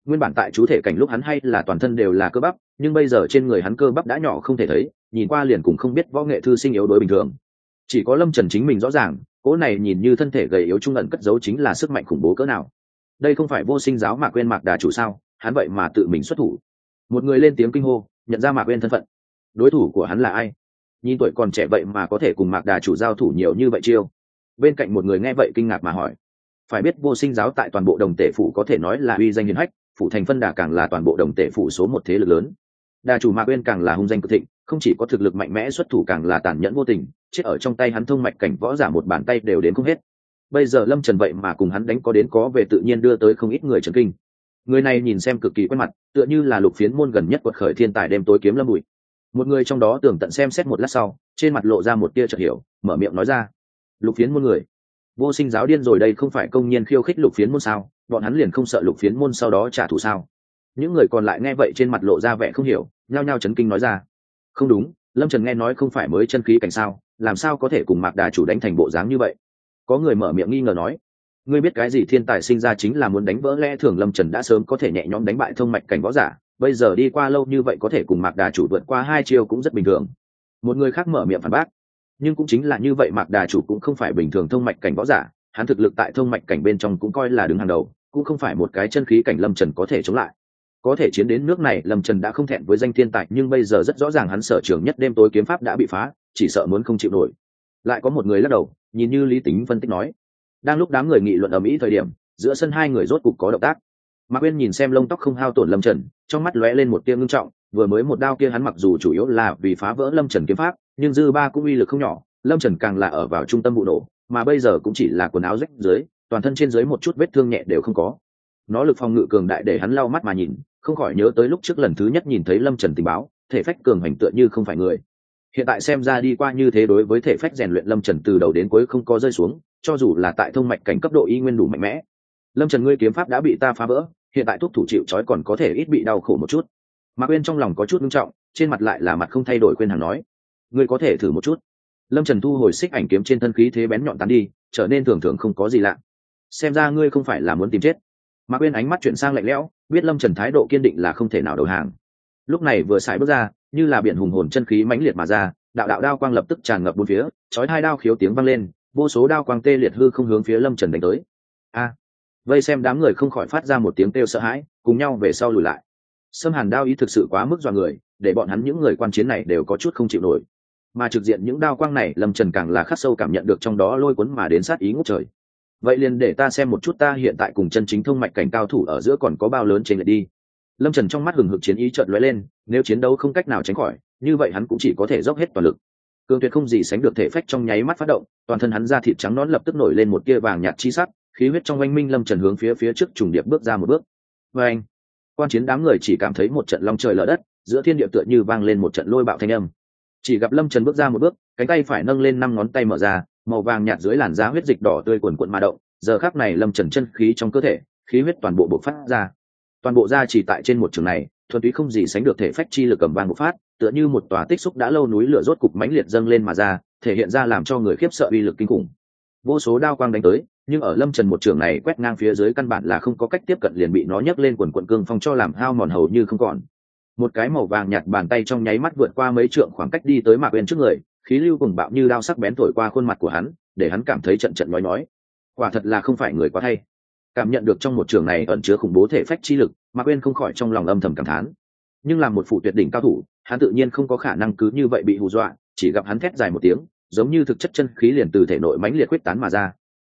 Nguyên bản tại chú thể cảnh lúc hắn hay là toàn thân đều là cơ bắp, nhưng bây giờ trên người hắn cơ bắp đã nhỏ không thể thấy, nhìn qua liền cũng không biết võ nghệ thư sinh yếu đối bình thường. Chỉ có lâm trần chính mình rõ ràng, cỗ này nhìn như thân thể gầy yếu trung ẩn cất giấu chính là sức mạnh khủng bố cỡ nào. Đây không phải vô sinh giáo mạc quên mạc đà chủ sao, hắn vậy mà tự mình xuất thủ. Một người lên tiếng kinh hô, nhận ra mạc quên thân phận. Đối thủ của hắn là ai? Nhìn tuổi còn trẻ vậy mà có thể cùng mạc đà chủ giao thủ nhiều như vậy chiêu. Bên cạnh một người nghe vậy kinh ngạc mà hỏi phải biết vô sinh giáo tại toàn bộ đồng tể phủ có thể nói là uy danh hiền hách, phủ thành phân đà càng là toàn bộ đồng tể phủ số một thế lực lớn. Đà chủ mạc uyên càng là hung danh cực thịnh, không chỉ có thực lực mạnh mẽ xuất thủ càng là tàn nhẫn vô tình, chết ở trong tay hắn thông mạch cảnh võ giả một bàn tay đều đến không hết. Bây giờ lâm trần vậy mà cùng hắn đánh có đến có về tự nhiên đưa tới không ít người trần kinh. Người này nhìn xem cực kỳ quen mặt, tựa như là lục phiến môn gần nhất quật khởi thiên tài đêm tối kiếm lâm bụi. Một người trong đó tưởng tận xem xét một lát sau, trên mặt lộ ra một tia chợt hiểu, mở miệng nói ra. Lục phiến môn người vô sinh giáo điên rồi đây không phải công nhiên khiêu khích lục phiến môn sao? Bọn hắn liền không sợ lục phiến môn sau đó trả thù sao? Những người còn lại nghe vậy trên mặt lộ ra vẻ không hiểu, nhao nhao chấn kinh nói ra. Không đúng, lâm trần nghe nói không phải mới chân khí cảnh sao, làm sao có thể cùng mạc đà chủ đánh thành bộ dáng như vậy? Có người mở miệng nghi ngờ nói. Ngươi biết cái gì thiên tài sinh ra chính là muốn đánh vỡ lẽ thường lâm trần đã sớm có thể nhẹ nhõm đánh bại thông mạch cảnh võ giả, bây giờ đi qua lâu như vậy có thể cùng mạc đà chủ vượt qua hai chiêu cũng rất bình thường. Một người khác mở miệng phản bác nhưng cũng chính là như vậy mạc đà chủ cũng không phải bình thường thông mạch cảnh võ giả, hắn thực lực tại thông mạch cảnh bên trong cũng coi là đứng hàng đầu, cũng không phải một cái chân khí cảnh lâm trần có thể chống lại. Có thể chiến đến nước này, lâm trần đã không thẹn với danh thiên tài, nhưng bây giờ rất rõ ràng hắn sở trường nhất đêm tối kiếm pháp đã bị phá, chỉ sợ muốn không chịu nổi. Lại có một người lắc đầu, nhìn như lý tính phân tích nói. Đang lúc đám người nghị luận ở mỹ thời điểm, giữa sân hai người rốt cục có động tác. Mạc quyên nhìn xem lông tóc không hao tổn lâm trần, trong mắt lóe lên một tia ngưng trọng vừa mới một đao kia hắn mặc dù chủ yếu là vì phá vỡ lâm trần kiếm pháp, nhưng dư ba cũng uy lực không nhỏ, lâm trần càng là ở vào trung tâm vụ nổ, mà bây giờ cũng chỉ là quần áo rách dưới, toàn thân trên dưới một chút vết thương nhẹ đều không có. Nó lực phòng ngự cường đại để hắn lau mắt mà nhìn, không khỏi nhớ tới lúc trước lần thứ nhất nhìn thấy lâm trần tình báo, thể phách cường hành tựa như không phải người. Hiện tại xem ra đi qua như thế đối với thể phách rèn luyện lâm trần từ đầu đến cuối không có rơi xuống, cho dù là tại thông mạch cảnh cấp độ y nguyên đủ mạnh mẽ. Lâm trần ngươi kiếm pháp đã bị ta phá vỡ, hiện tại thuốc thủ chịu trói còn có thể ít bị đau khổ một chút mà uyên trong lòng có chút nghiêm trọng, trên mặt lại là mặt không thay đổi khuyên hàng nói, ngươi có thể thử một chút. Lâm trần thu hồi xích ảnh kiếm trên thân khí thế bén nhọn tán đi, trở nên thường thường không có gì lạ. Xem ra ngươi không phải là muốn tìm chết. Mà uyên ánh mắt chuyển sang lạnh lẽo, biết lâm trần thái độ kiên định là không thể nào đầu hàng. Lúc này vừa xài bước ra, như là biển hùng hồn chân khí mãnh liệt mà ra, đạo đạo đao quang lập tức tràn ngập bốn phía, chói hai đao khiếu tiếng vang lên, vô số đao quang tê liệt hư không hướng phía lâm trần đánh tới. A! Vây xem đám người không khỏi phát ra một tiếng kêu sợ hãi, cùng nhau về sau lùi lại sâm hàn đao ý thực sự quá mức dọa người, để bọn hắn những người quan chiến này đều có chút không chịu nổi. Mà trực diện những đao quang này, lâm trần càng là khắc sâu cảm nhận được trong đó lôi cuốn mà đến sát ý ngốc trời. Vậy liền để ta xem một chút ta hiện tại cùng chân chính thông mạch cảnh cao thủ ở giữa còn có bao lớn trên lệ đi. Lâm trần trong mắt hừng hực chiến ý trợn lóe lên, nếu chiến đấu không cách nào tránh khỏi, như vậy hắn cũng chỉ có thể dốc hết toàn lực. Cường tuyệt không gì sánh được thể phách trong nháy mắt phát động, toàn thân hắn ra thịt trắng nón lập tức nổi lên một tia vàng nhạt chi sắc, khí huyết trong oanh minh lâm trần hướng phía phía trước trùng điệp bước ra một bước. Vê anh quan chiến đám người chỉ cảm thấy một trận long trời lở đất, giữa thiên địa tựa như vang lên một trận lôi bạo thanh âm. Chỉ gặp lâm trần bước ra một bước, cánh tay phải nâng lên năm ngón tay mở ra, màu vàng nhạt dưới làn da huyết dịch đỏ tươi quần quận mà động, giờ khác này lâm trần chân khí trong cơ thể, khí huyết toàn bộ bộc phát ra. Toàn bộ da chỉ tại trên một trường này, thuần túy không gì sánh được thể phách chi lực cầm vàng bộc phát, tựa như một tòa tích xúc đã lâu núi lửa rốt cục mãnh liệt dâng lên mà ra, thể hiện ra làm cho người khiếp sợ uy lực kinh khủng. Vô số đao quang đánh tới nhưng ở lâm trần một trường này quét ngang phía dưới căn bản là không có cách tiếp cận liền bị nó nhấc lên quần quận cương phong cho làm hao mòn hầu như không còn. Một cái màu vàng nhạt bàn tay trong nháy mắt vượt qua mấy trượng khoảng cách đi tới mạc bên trước người, khí lưu cùng bạo như đao sắc bén thổi qua khuôn mặt của hắn, để hắn cảm thấy trận trận nói nói quả thật là không phải người quá thay cảm nhận được trong một trường này ẩn chứa khủng bố thể phách chi lực, mạc bên không khỏi trong lòng âm thầm cảm thán. Nhưng làm một phụ tuyệt đỉnh cao thủ, hắn tự nhiên không có khả năng cứ như vậy bị hù dọa, chỉ gặp hắn thét dài một tiếng, giống như thực chất chân khí liền từ thể nội mãnh liệt quyết tán mà ra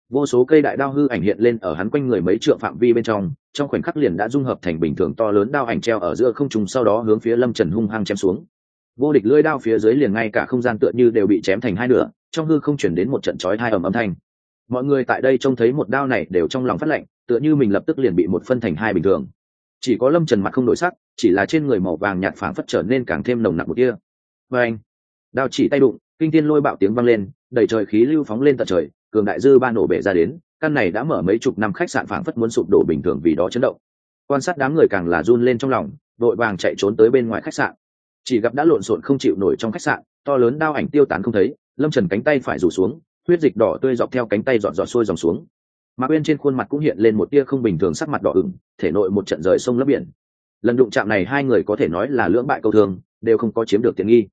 vô số cây đại đao hư ảnh hiện lên ở hắn quanh người mấy trượng phạm vi bên trong trong khoảnh khắc liền đã dung hợp thành bình thường to lớn đao ảnh treo ở giữa không trùng sau đó hướng phía lâm trần hung hăng chém xuống. Vô địch lưỡi đao phía dưới liền ngay cả không gian tựa như đều bị chém thành hai nửa, trong hư không chuyển đến một trận chói hai ầm âm thanh. Mọi người tại đây trông thấy một đao này đều trong lòng phát lạnh, tựa như mình lập tức liền bị một phân thành hai bình thường. Chỉ có lâm trần mặt không đổi sắc, chỉ là trên người màu vàng nhạt phảng phất trở nên càng thêm nồng nặc một kia. Vê anh đao chỉ tay đụng, kinh thiên lôi bạo tiếng vang lên đẩy trời khí lưu phóng lên tận trời cường đại dư ba nổ bể ra đến căn này đã mở mấy chục năm khách sạn phảng phất muốn sụp đổ bình thường vì đó chấn động. Quan sát đám người càng là run lên trong lòng vội vàng chạy trốn tới bên ngoài khách sạn. Chỉ gặp đã lộn xộn không chịu nổi trong khách sạn to lớn đao ảnh tiêu tán không thấy lâm trần cánh tay phải rủ xuống huyết dịch đỏ tươi dọc theo cánh tay dọn dọn sôi dòng xuống. Mà bên trên khuôn mặt cũng hiện lên một tia không bình thường sắc mặt đỏ ửng thể nội một trận rời sông lấp biển. Lần đụng chạm này hai người có thể nói là lưỡng bại câu thường, đều không có chiếm được tiện nghi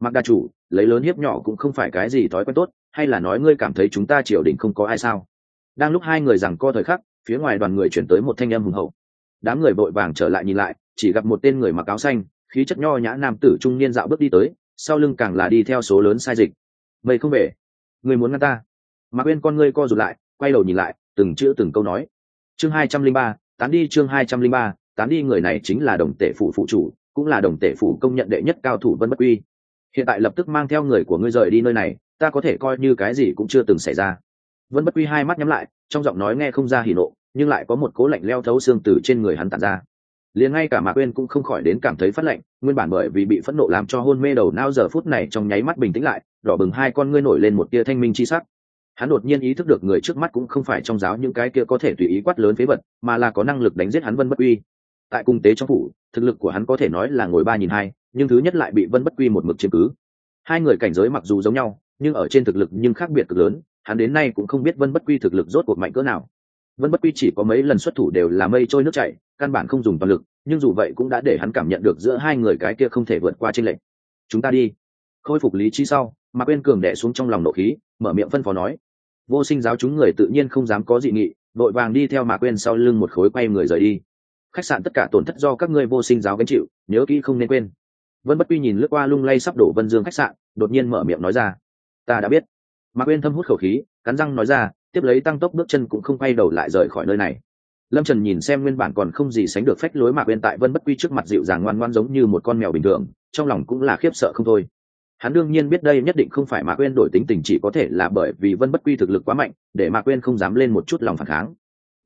mặc đa chủ, lấy lớn hiếp nhỏ cũng không phải cái gì thói quen tốt, hay là nói ngươi cảm thấy chúng ta triều đình không có ai sao? Đang lúc hai người rằng co thời khắc, phía ngoài đoàn người chuyển tới một thanh âm hùng hậu. Đám người vội vàng trở lại nhìn lại, chỉ gặp một tên người mặc áo xanh, khí chất nho nhã nam tử trung niên dạo bước đi tới, sau lưng càng là đi theo số lớn sai dịch. Mày không về. Người muốn ngăn ta? Mà quên con ngươi co rụt lại, quay đầu nhìn lại, từng chữ từng câu nói. Chương hai trăm linh ba, tán đi chương hai trăm linh ba, tán đi người này chính là đồng tể phủ phụ chủ, cũng là đồng tể phủ công nhận đệ nhất cao thủ vân bất quy hiện tại lập tức mang theo người của ngươi rời đi nơi này, ta có thể coi như cái gì cũng chưa từng xảy ra. Vân bất quy hai mắt nhắm lại, trong giọng nói nghe không ra hỉ nộ, nhưng lại có một cố lạnh leo thấu xương từ trên người hắn tàn ra. Liền ngay cả mạc quên cũng không khỏi đến cảm thấy phát lạnh, nguyên bản bởi vì bị phẫn nộ làm cho hôn mê đầu nao giờ phút này trong nháy mắt bình tĩnh lại, đỏ bừng hai con ngươi nổi lên một tia thanh minh chi sắc. Hắn đột nhiên ý thức được người trước mắt cũng không phải trong giáo những cái kia có thể tùy ý quát lớn phế vật, mà là có năng lực đánh giết hắn vân bất uy tại cung tế trong phủ, thực lực của hắn có thể nói là ngồi ba nhìn hai nhưng thứ nhất lại bị vân bất quy một mực chiếm cứ. Hai người cảnh giới mặc dù giống nhau, nhưng ở trên thực lực nhưng khác biệt cực lớn, hắn đến nay cũng không biết vân bất quy thực lực rốt cuộc mạnh cỡ nào. Vân bất quy chỉ có mấy lần xuất thủ đều là mây trôi nước chảy, căn bản không dùng toàn lực, nhưng dù vậy cũng đã để hắn cảm nhận được giữa hai người cái kia không thể vượt qua trên lệnh chúng ta đi. Khôi phục lý trí sau mà quên cường đẻ xuống trong lòng nộ khí, mở miệng phân phó nói. Vô sinh giáo chúng người tự nhiên không dám có dị nghị, đội vàng đi theo mà quên sau lưng một khối quay người rời đi. Khách sạn tất cả tổn thất do các ngươi vô sinh giáo gánh chịu, nhớ kỹ không nên quên vân bất quy nhìn lướt qua lung lay sắp đổ vân dương khách sạn, đột nhiên mở miệng nói ra. Ta đã biết. Mạc quên thâm hút khẩu khí, cắn răng nói ra, tiếp lấy tăng tốc bước chân cũng không quay đầu lại rời khỏi nơi này. Lâm trần nhìn xem nguyên bản còn không gì sánh được phách lối mạc quên tại vân bất quy trước mặt dịu dàng ngoan ngoan giống như một con mèo bình thường, trong lòng cũng là khiếp sợ không thôi. Hắn đương nhiên biết đây nhất định không phải mạc quên đổi tính tình chỉ có thể là bởi vì vân bất quy thực lực quá mạnh, để mạc quên không dám lên một chút lòng phản kháng.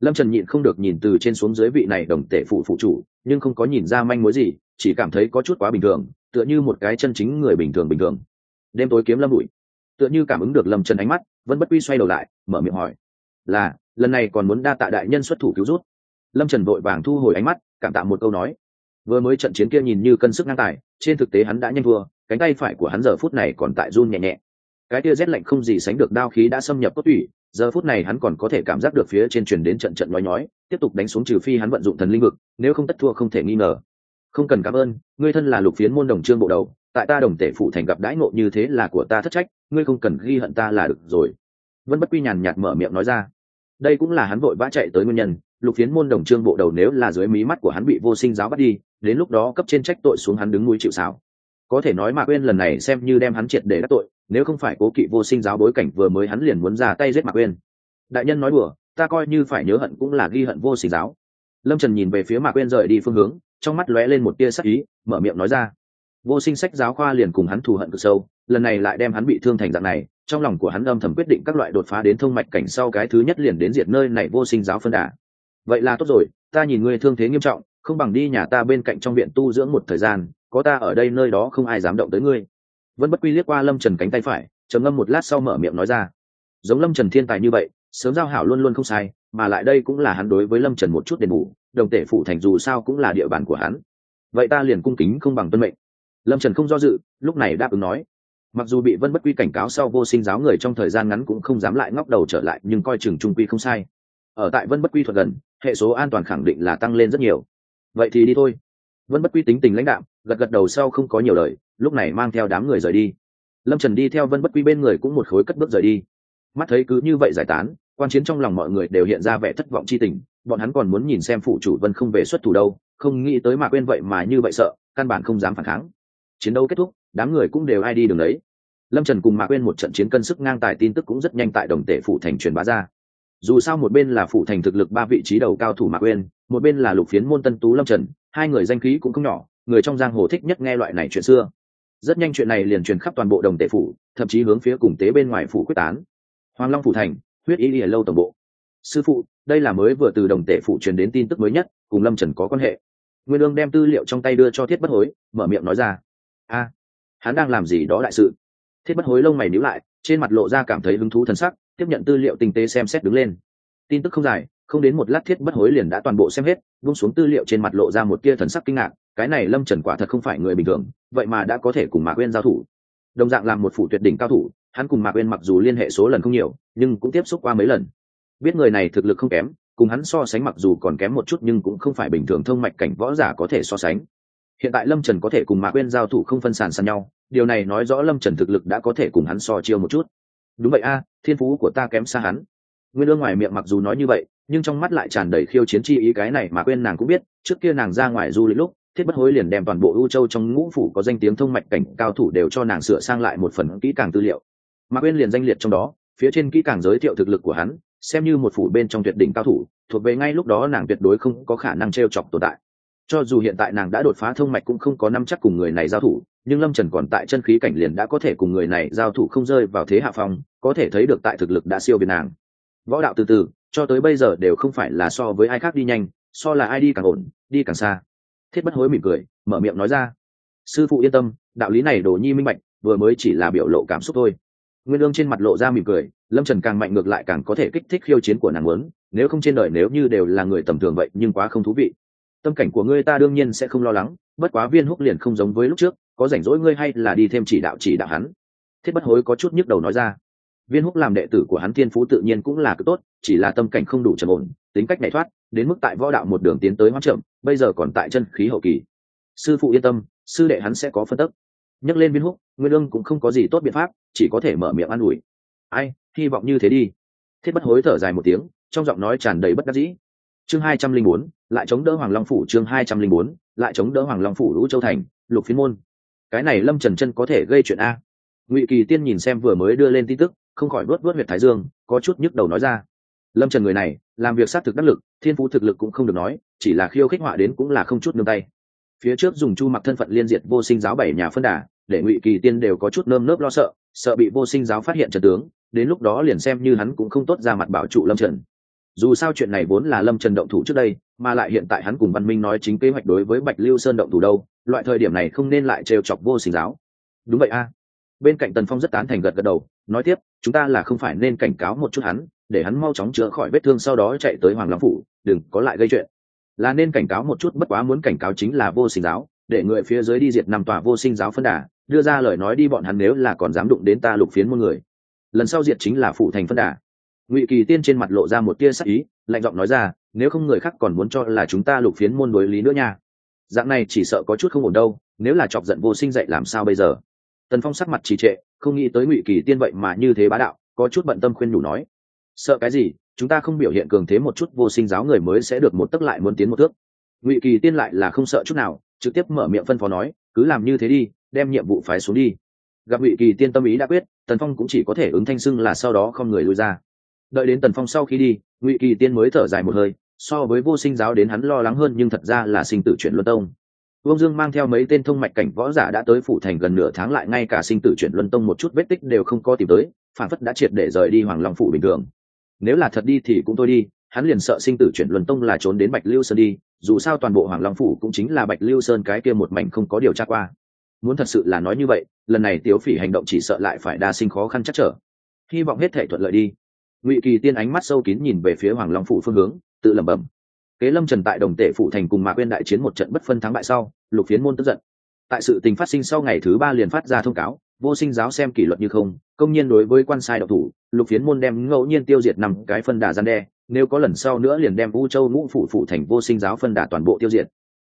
Lâm trần nhịn không được nhìn từ trên xuống dưới vị này đồng tể phụ phụ chủ, nhưng không có nhìn ra manh mối gì chỉ cảm thấy có chút quá bình thường, tựa như một cái chân chính người bình thường bình thường. Đêm tối kiếm lâm bụi, tựa như cảm ứng được lâm trần ánh mắt vẫn bất quy xoay đầu lại, mở miệng hỏi, là, lần này còn muốn đa tạ đại nhân xuất thủ cứu rút lâm trần vội vàng thu hồi ánh mắt, cảm tạ một câu nói. Vừa mới trận chiến kia nhìn như cân sức ngang tài, trên thực tế hắn đã nhanh thua, cánh tay phải của hắn giờ phút này còn tại run nhẹ nhẹ. Cái tia rét lạnh không gì sánh được đao khí đã xâm nhập cốt tủy, giờ phút này hắn còn có thể cảm giác được phía trên truyền đến trận trận nói nhói, tiếp tục đánh xuống trừ phi hắn vận dụng thần linh vực, nếu không tất thua không thể nghi ngờ không cần cảm ơn, ngươi thân là lục phiến môn đồng trương bộ đầu, tại ta đồng tể phụ thành gặp đãi ngộ như thế là của ta thất trách, ngươi không cần ghi hận ta là được rồi. Vân bất quy nhàn nhạt mở miệng nói ra. Đây cũng là hắn vội vã chạy tới nguyên nhân, lục phiến môn đồng trương bộ đầu nếu là dưới mí mắt của hắn bị vô sinh giáo bắt đi, đến lúc đó cấp trên trách tội xuống hắn đứng núi chịu sáo. có thể nói mạc quên lần này xem như đem hắn triệt để đắc tội, nếu không phải cố kỵ vô sinh giáo bối cảnh vừa mới hắn liền muốn ra tay giết mạc quên đại nhân nói đùa, ta coi như phải nhớ hận cũng là ghi hận vô sinh giáo. Lâm trần nhìn về phía mạc quên rời đi phương hướng trong mắt lóe lên một tia sắc ý, mở miệng nói ra. Vô sinh sách giáo khoa liền cùng hắn thù hận cực sâu, lần này lại đem hắn bị thương thành dạng này, trong lòng của hắn âm thầm quyết định các loại đột phá đến thông mạch cảnh sau cái thứ nhất liền đến diệt nơi này vô sinh giáo phân đà. Vậy là tốt rồi, ta nhìn ngươi thương thế nghiêm trọng, không bằng đi nhà ta bên cạnh trong viện tu dưỡng một thời gian, có ta ở đây nơi đó không ai dám động tới ngươi. Vân bất quy liếc qua lâm trần cánh tay phải, trầm ngâm một lát sau mở miệng nói ra. Giống lâm trần thiên tài như vậy, sớm giao hảo luôn luôn không sai, mà lại đây cũng là hắn đối với lâm trần một chút đền bù đồng tể phụ thành dù sao cũng là địa bàn của hắn. Vậy ta liền cung kính không bằng tuân mệnh. Lâm trần không do dự, lúc này đáp ứng nói. Mặc dù bị vân bất quy cảnh cáo sau vô sinh giáo người trong thời gian ngắn cũng không dám lại ngóc đầu trở lại, nhưng coi chừng trung quy không sai. Ở tại vân bất quy thuật gần, hệ số an toàn khẳng định là tăng lên rất nhiều. Vậy thì đi thôi. Vân bất quy tính tình lãnh đạm, gật gật đầu sau không có nhiều lời, lúc này mang theo đám người rời đi. Lâm trần đi theo vân bất quy bên người cũng một khối cất bước rời đi. Mắt thấy cứ như vậy giải tán, quan chiến trong lòng mọi người đều hiện ra vẻ thất vọng chi tình bọn hắn còn muốn nhìn xem phụ chủ vân không về xuất thủ đâu, không nghĩ tới mà quên vậy mà như vậy sợ, căn bản không dám phản kháng. Chiến đấu kết thúc, đám người cũng đều ai đi đường đấy. Lâm trần cùng mạc quên một trận chiến cân sức ngang tài tin tức cũng rất nhanh tại đồng tể phủ thành truyền bá ra. Dù sao một bên là phủ thành thực lực ba vị trí đầu cao thủ mạc quên một bên là lục phiến môn tân tú lâm trần, hai người danh khí cũng không nhỏ, người trong giang hồ thích nhất nghe loại này chuyện xưa. Rất nhanh chuyện này liền truyền khắp toàn bộ đồng tể phủ, thậm chí hướng phía cùng tế bên ngoài phủ quyết tán. Hoàng long phủ thành, huyết ý ỉa lâu tổng bộ sư phụ, đây là mới vừa từ đồng tể phụ truyền đến tin tức mới nhất, cùng lâm trần có quan hệ. Nguyên ương đem tư liệu trong tay đưa cho thiết bất hối, mở miệng nói ra. A, hắn đang làm gì đó đại sự? Thiết bất hối lông mày níu lại, trên mặt lộ ra cảm thấy hứng thú t sắc, tiếp nhận tư liệu tinh tế xem xét đứng lên. Tin tức không dài, không đến một lát thiết bất hối liền đã toàn bộ xem hết vung xuống tư liệu trên mặt lộ ra một tia thần sắc kinh ngạc, cái này lâm trần quả thật không phải người bình thường, vậy mà đã có thể cùng mạc quên giao thủ. Đồng dạng làm một phủ tuyệt đỉnh cao thủ, hắn cùng mạc quên mặc dù liên hệ số lần không nhiều, nhưng cũng tiếp xúc qua mấy lần biết người này thực lực không kém, cùng hắn so sánh mặc dù còn kém một chút nhưng cũng không phải bình thường thông mạch cảnh võ giả có thể so sánh. Hiện tại lâm trần có thể cùng mạc quên giao thủ không phân sàn sàn nhau, điều này nói rõ lâm trần thực lực đã có thể cùng hắn so chiêu một chút. Đúng vậy a, thiên phú của ta kém xa hắn. Nguyên ương ngoài miệng mặc dù nói như vậy, nhưng trong mắt lại tràn đầy khiêu chiến chi ý cái này mà quên nàng cũng biết, trước kia nàng ra ngoài du lịch lúc, thiết bất hối liền đem toàn bộ ưu châu trong ngũ phủ có danh tiếng thông mạch cảnh cao thủ đều cho nàng sửa sang lại một phần kỹ càng tư liệu. Mà quên liền danh liệt trong đó, phía trên kỹ càng giới thiệu thực lực của hắn xem như một phủ bên trong tuyệt đỉnh cao thủ, thuộc về ngay lúc đó nàng tuyệt đối không có khả năng t r e o chọc tồn tại. Cho dù hiện tại nàng đã đột phá thông mạch cũng không có năm chắc cùng người này giao thủ, nhưng lâm trần còn tại chân khí cảnh liền đã có thể cùng người này giao thủ không rơi vào thế hạ phong, có thể thấy được tại thực lực đã siêu việt nàng. Võ đạo từ từ, cho tới bây giờ đều không phải là so với ai khác đi nhanh, so là ai đi càng ổn, đi càng xa. Thiết bất hối mỉm cười, mở miệng nói ra. Sư phụ yên tâm, đạo lý này đồ nhi minh bạch, vừa mới chỉ là biểu lộ cảm xúc thôi. Nguyên ương trên mặt lộ ra mỉm cười lâm trần càng mạnh ngược lại càng có thể kích thích khiêu chiến của nàng muốn, nếu không trên đời nếu như đều là người tầm thường vậy nhưng quá không thú vị. Tâm cảnh của ngươi ta đương nhiên sẽ không lo lắng, bất quá viên húc liền không giống với lúc trước, có rảnh rỗi ngươi hay là đi thêm chỉ đạo chỉ đạo hắn. Thiết bất hối có chút nhức đầu nói ra. Viên húc làm đệ tử của hắn thiên phú tự nhiên cũng là cực tốt, chỉ là tâm cảnh không đủ trầm ổn, tính cách nhảy thoát, đến mức tại võ đạo một đường tiến tới hoang chậm bây giờ còn tại chân khí hậu kỳ. Sư phụ yên tâm, sư đệ hắn sẽ có phân tức. Nhắc lên viên húc, nguyên ương cũng không có gì tốt biện pháp, chỉ có thể mở miệng an ủi ai, hy vọng như thế đi. Thiết bất hối thở dài một tiếng, trong giọng nói tràn đầy bất đắc dĩ. Chương hai trăm linh bốn, lại chống đỡ hoàng long phủ, chương hai trăm linh bốn, lại chống đỡ hoàng long phủ lũ châu thành, lục phiên môn. Cái này lâm trần chân có thể gây chuyện a. Ngụy kỳ tiên nhìn xem vừa mới đưa lên tin tức, không khỏi vớt vớt huyệt thái dương, có chút nhức đầu nói ra. Lâm trần người này, làm việc sát thực đắc lực, thiên phú thực lực cũng không được nói, chỉ là khiêu khích họa đến cũng là không chút nương tay. Phía trước dùng chu mặc thân phận liên diệt vô sinh giáo bảy nhà phân đà, để ngụy kỳ tiên đều có chút nơm nớp lo sợ sợ bị vô sinh giáo phát hiện trần tướng đến lúc đó liền xem như hắn cũng không tốt ra mặt bảo trụ lâm trần. Dù sao chuyện này vốn là lâm trần động thủ trước đây, mà lại hiện tại hắn cùng văn minh nói chính kế hoạch đối với bạch lưu sơn động thủ đâu, loại thời điểm này không nên lại trêu chọc vô sinh giáo. Đúng vậy a. Bên cạnh tần phong rất tán thành gật gật đầu, nói tiếp, chúng ta là không phải nên cảnh cáo một chút hắn, để hắn mau chóng chữa khỏi vết thương sau đó chạy tới hoàng long phủ, đừng có lại gây chuyện. Là nên cảnh cáo một chút, bất quá muốn cảnh cáo chính là vô sinh giáo, để người phía dưới đi diệt năm tòa vô sinh giáo phân đà, đưa ra lời nói đi, bọn hắn nếu là còn dám đụng đến ta lục phiến muôn người lần sau diệt chính là phụ thành phân đà. Ngụy kỳ tiên trên mặt lộ ra một tia sắc ý, lạnh giọng nói ra, nếu không người khác còn muốn cho là chúng ta lục phiến môn đối lý nữa nha. Dạng này chỉ sợ có chút không ổn đâu, nếu là chọc giận vô sinh dậy làm sao bây giờ? Tần phong sắc mặt trì trệ, không nghĩ tới ngụy kỳ tiên vậy mà như thế bá đạo, có chút bận tâm khuyên nhủ nói. Sợ cái gì, chúng ta không biểu hiện cường thế một chút, vô sinh giáo người mới sẽ được một tấc lại muốn tiến một thước. Ngụy kỳ tiên lại là không sợ chút nào, trực tiếp mở miệng phân phó nói, cứ làm như thế đi, đem nhiệm vụ phái xuống đi gặp ngụy kỳ tiên tâm ý đã quyết tần phong cũng chỉ có thể ứng thanh xưng là sau đó không người lui ra đợi đến tần phong sau khi đi ngụy kỳ tiên mới thở dài một hơi so với vô sinh giáo đến hắn lo lắng hơn nhưng thật ra là sinh tử chuyển luân tông Vương Dương mang theo mấy tên thông mạch cảnh võ giả đã tới phủ thành gần nửa tháng lại ngay cả sinh tử chuyển luân tông một chút vết tích đều không có tìm tới, phản phất đã triệt để rời đi Hoàng Long phủ bình thường. Nếu là thật đi thì cũng thôi đi, hắn liền sợ sinh tử chuyển luân tông là trốn đến Bạch Lưu Sơn đi, dù sao toàn bộ Hoàng Long phủ cũng chính là Bạch Lưu Sơn cái kia một mảnh không có điều tra qua. Muốn thật sự là nói như vậy, lần này Tiếu Phỉ hành động chỉ sợ lại phải đa sinh khó khăn chắc trở. Hy vọng hết thể thuận lợi đi. Ngụy Kỳ Tiên ánh mắt sâu kín nhìn về phía Hoàng Long phủ phương hướng, tự lẩm bẩm kế lâm trần tại đồng tể phụ thành cùng mạc quên đại chiến một trận bất phân thắng bại sau lục phiến môn tức giận tại sự tình phát sinh sau ngày thứ ba liền phát ra thông cáo vô sinh giáo xem kỷ luật như không công nhiên đối với quan sai độc thủ lục phiến môn đem ngẫu nhiên tiêu diệt năm cái phân đà gian đe nếu có lần sau nữa liền đem u châu ngũ phủ phụ thành vô sinh giáo phân đà toàn bộ tiêu diệt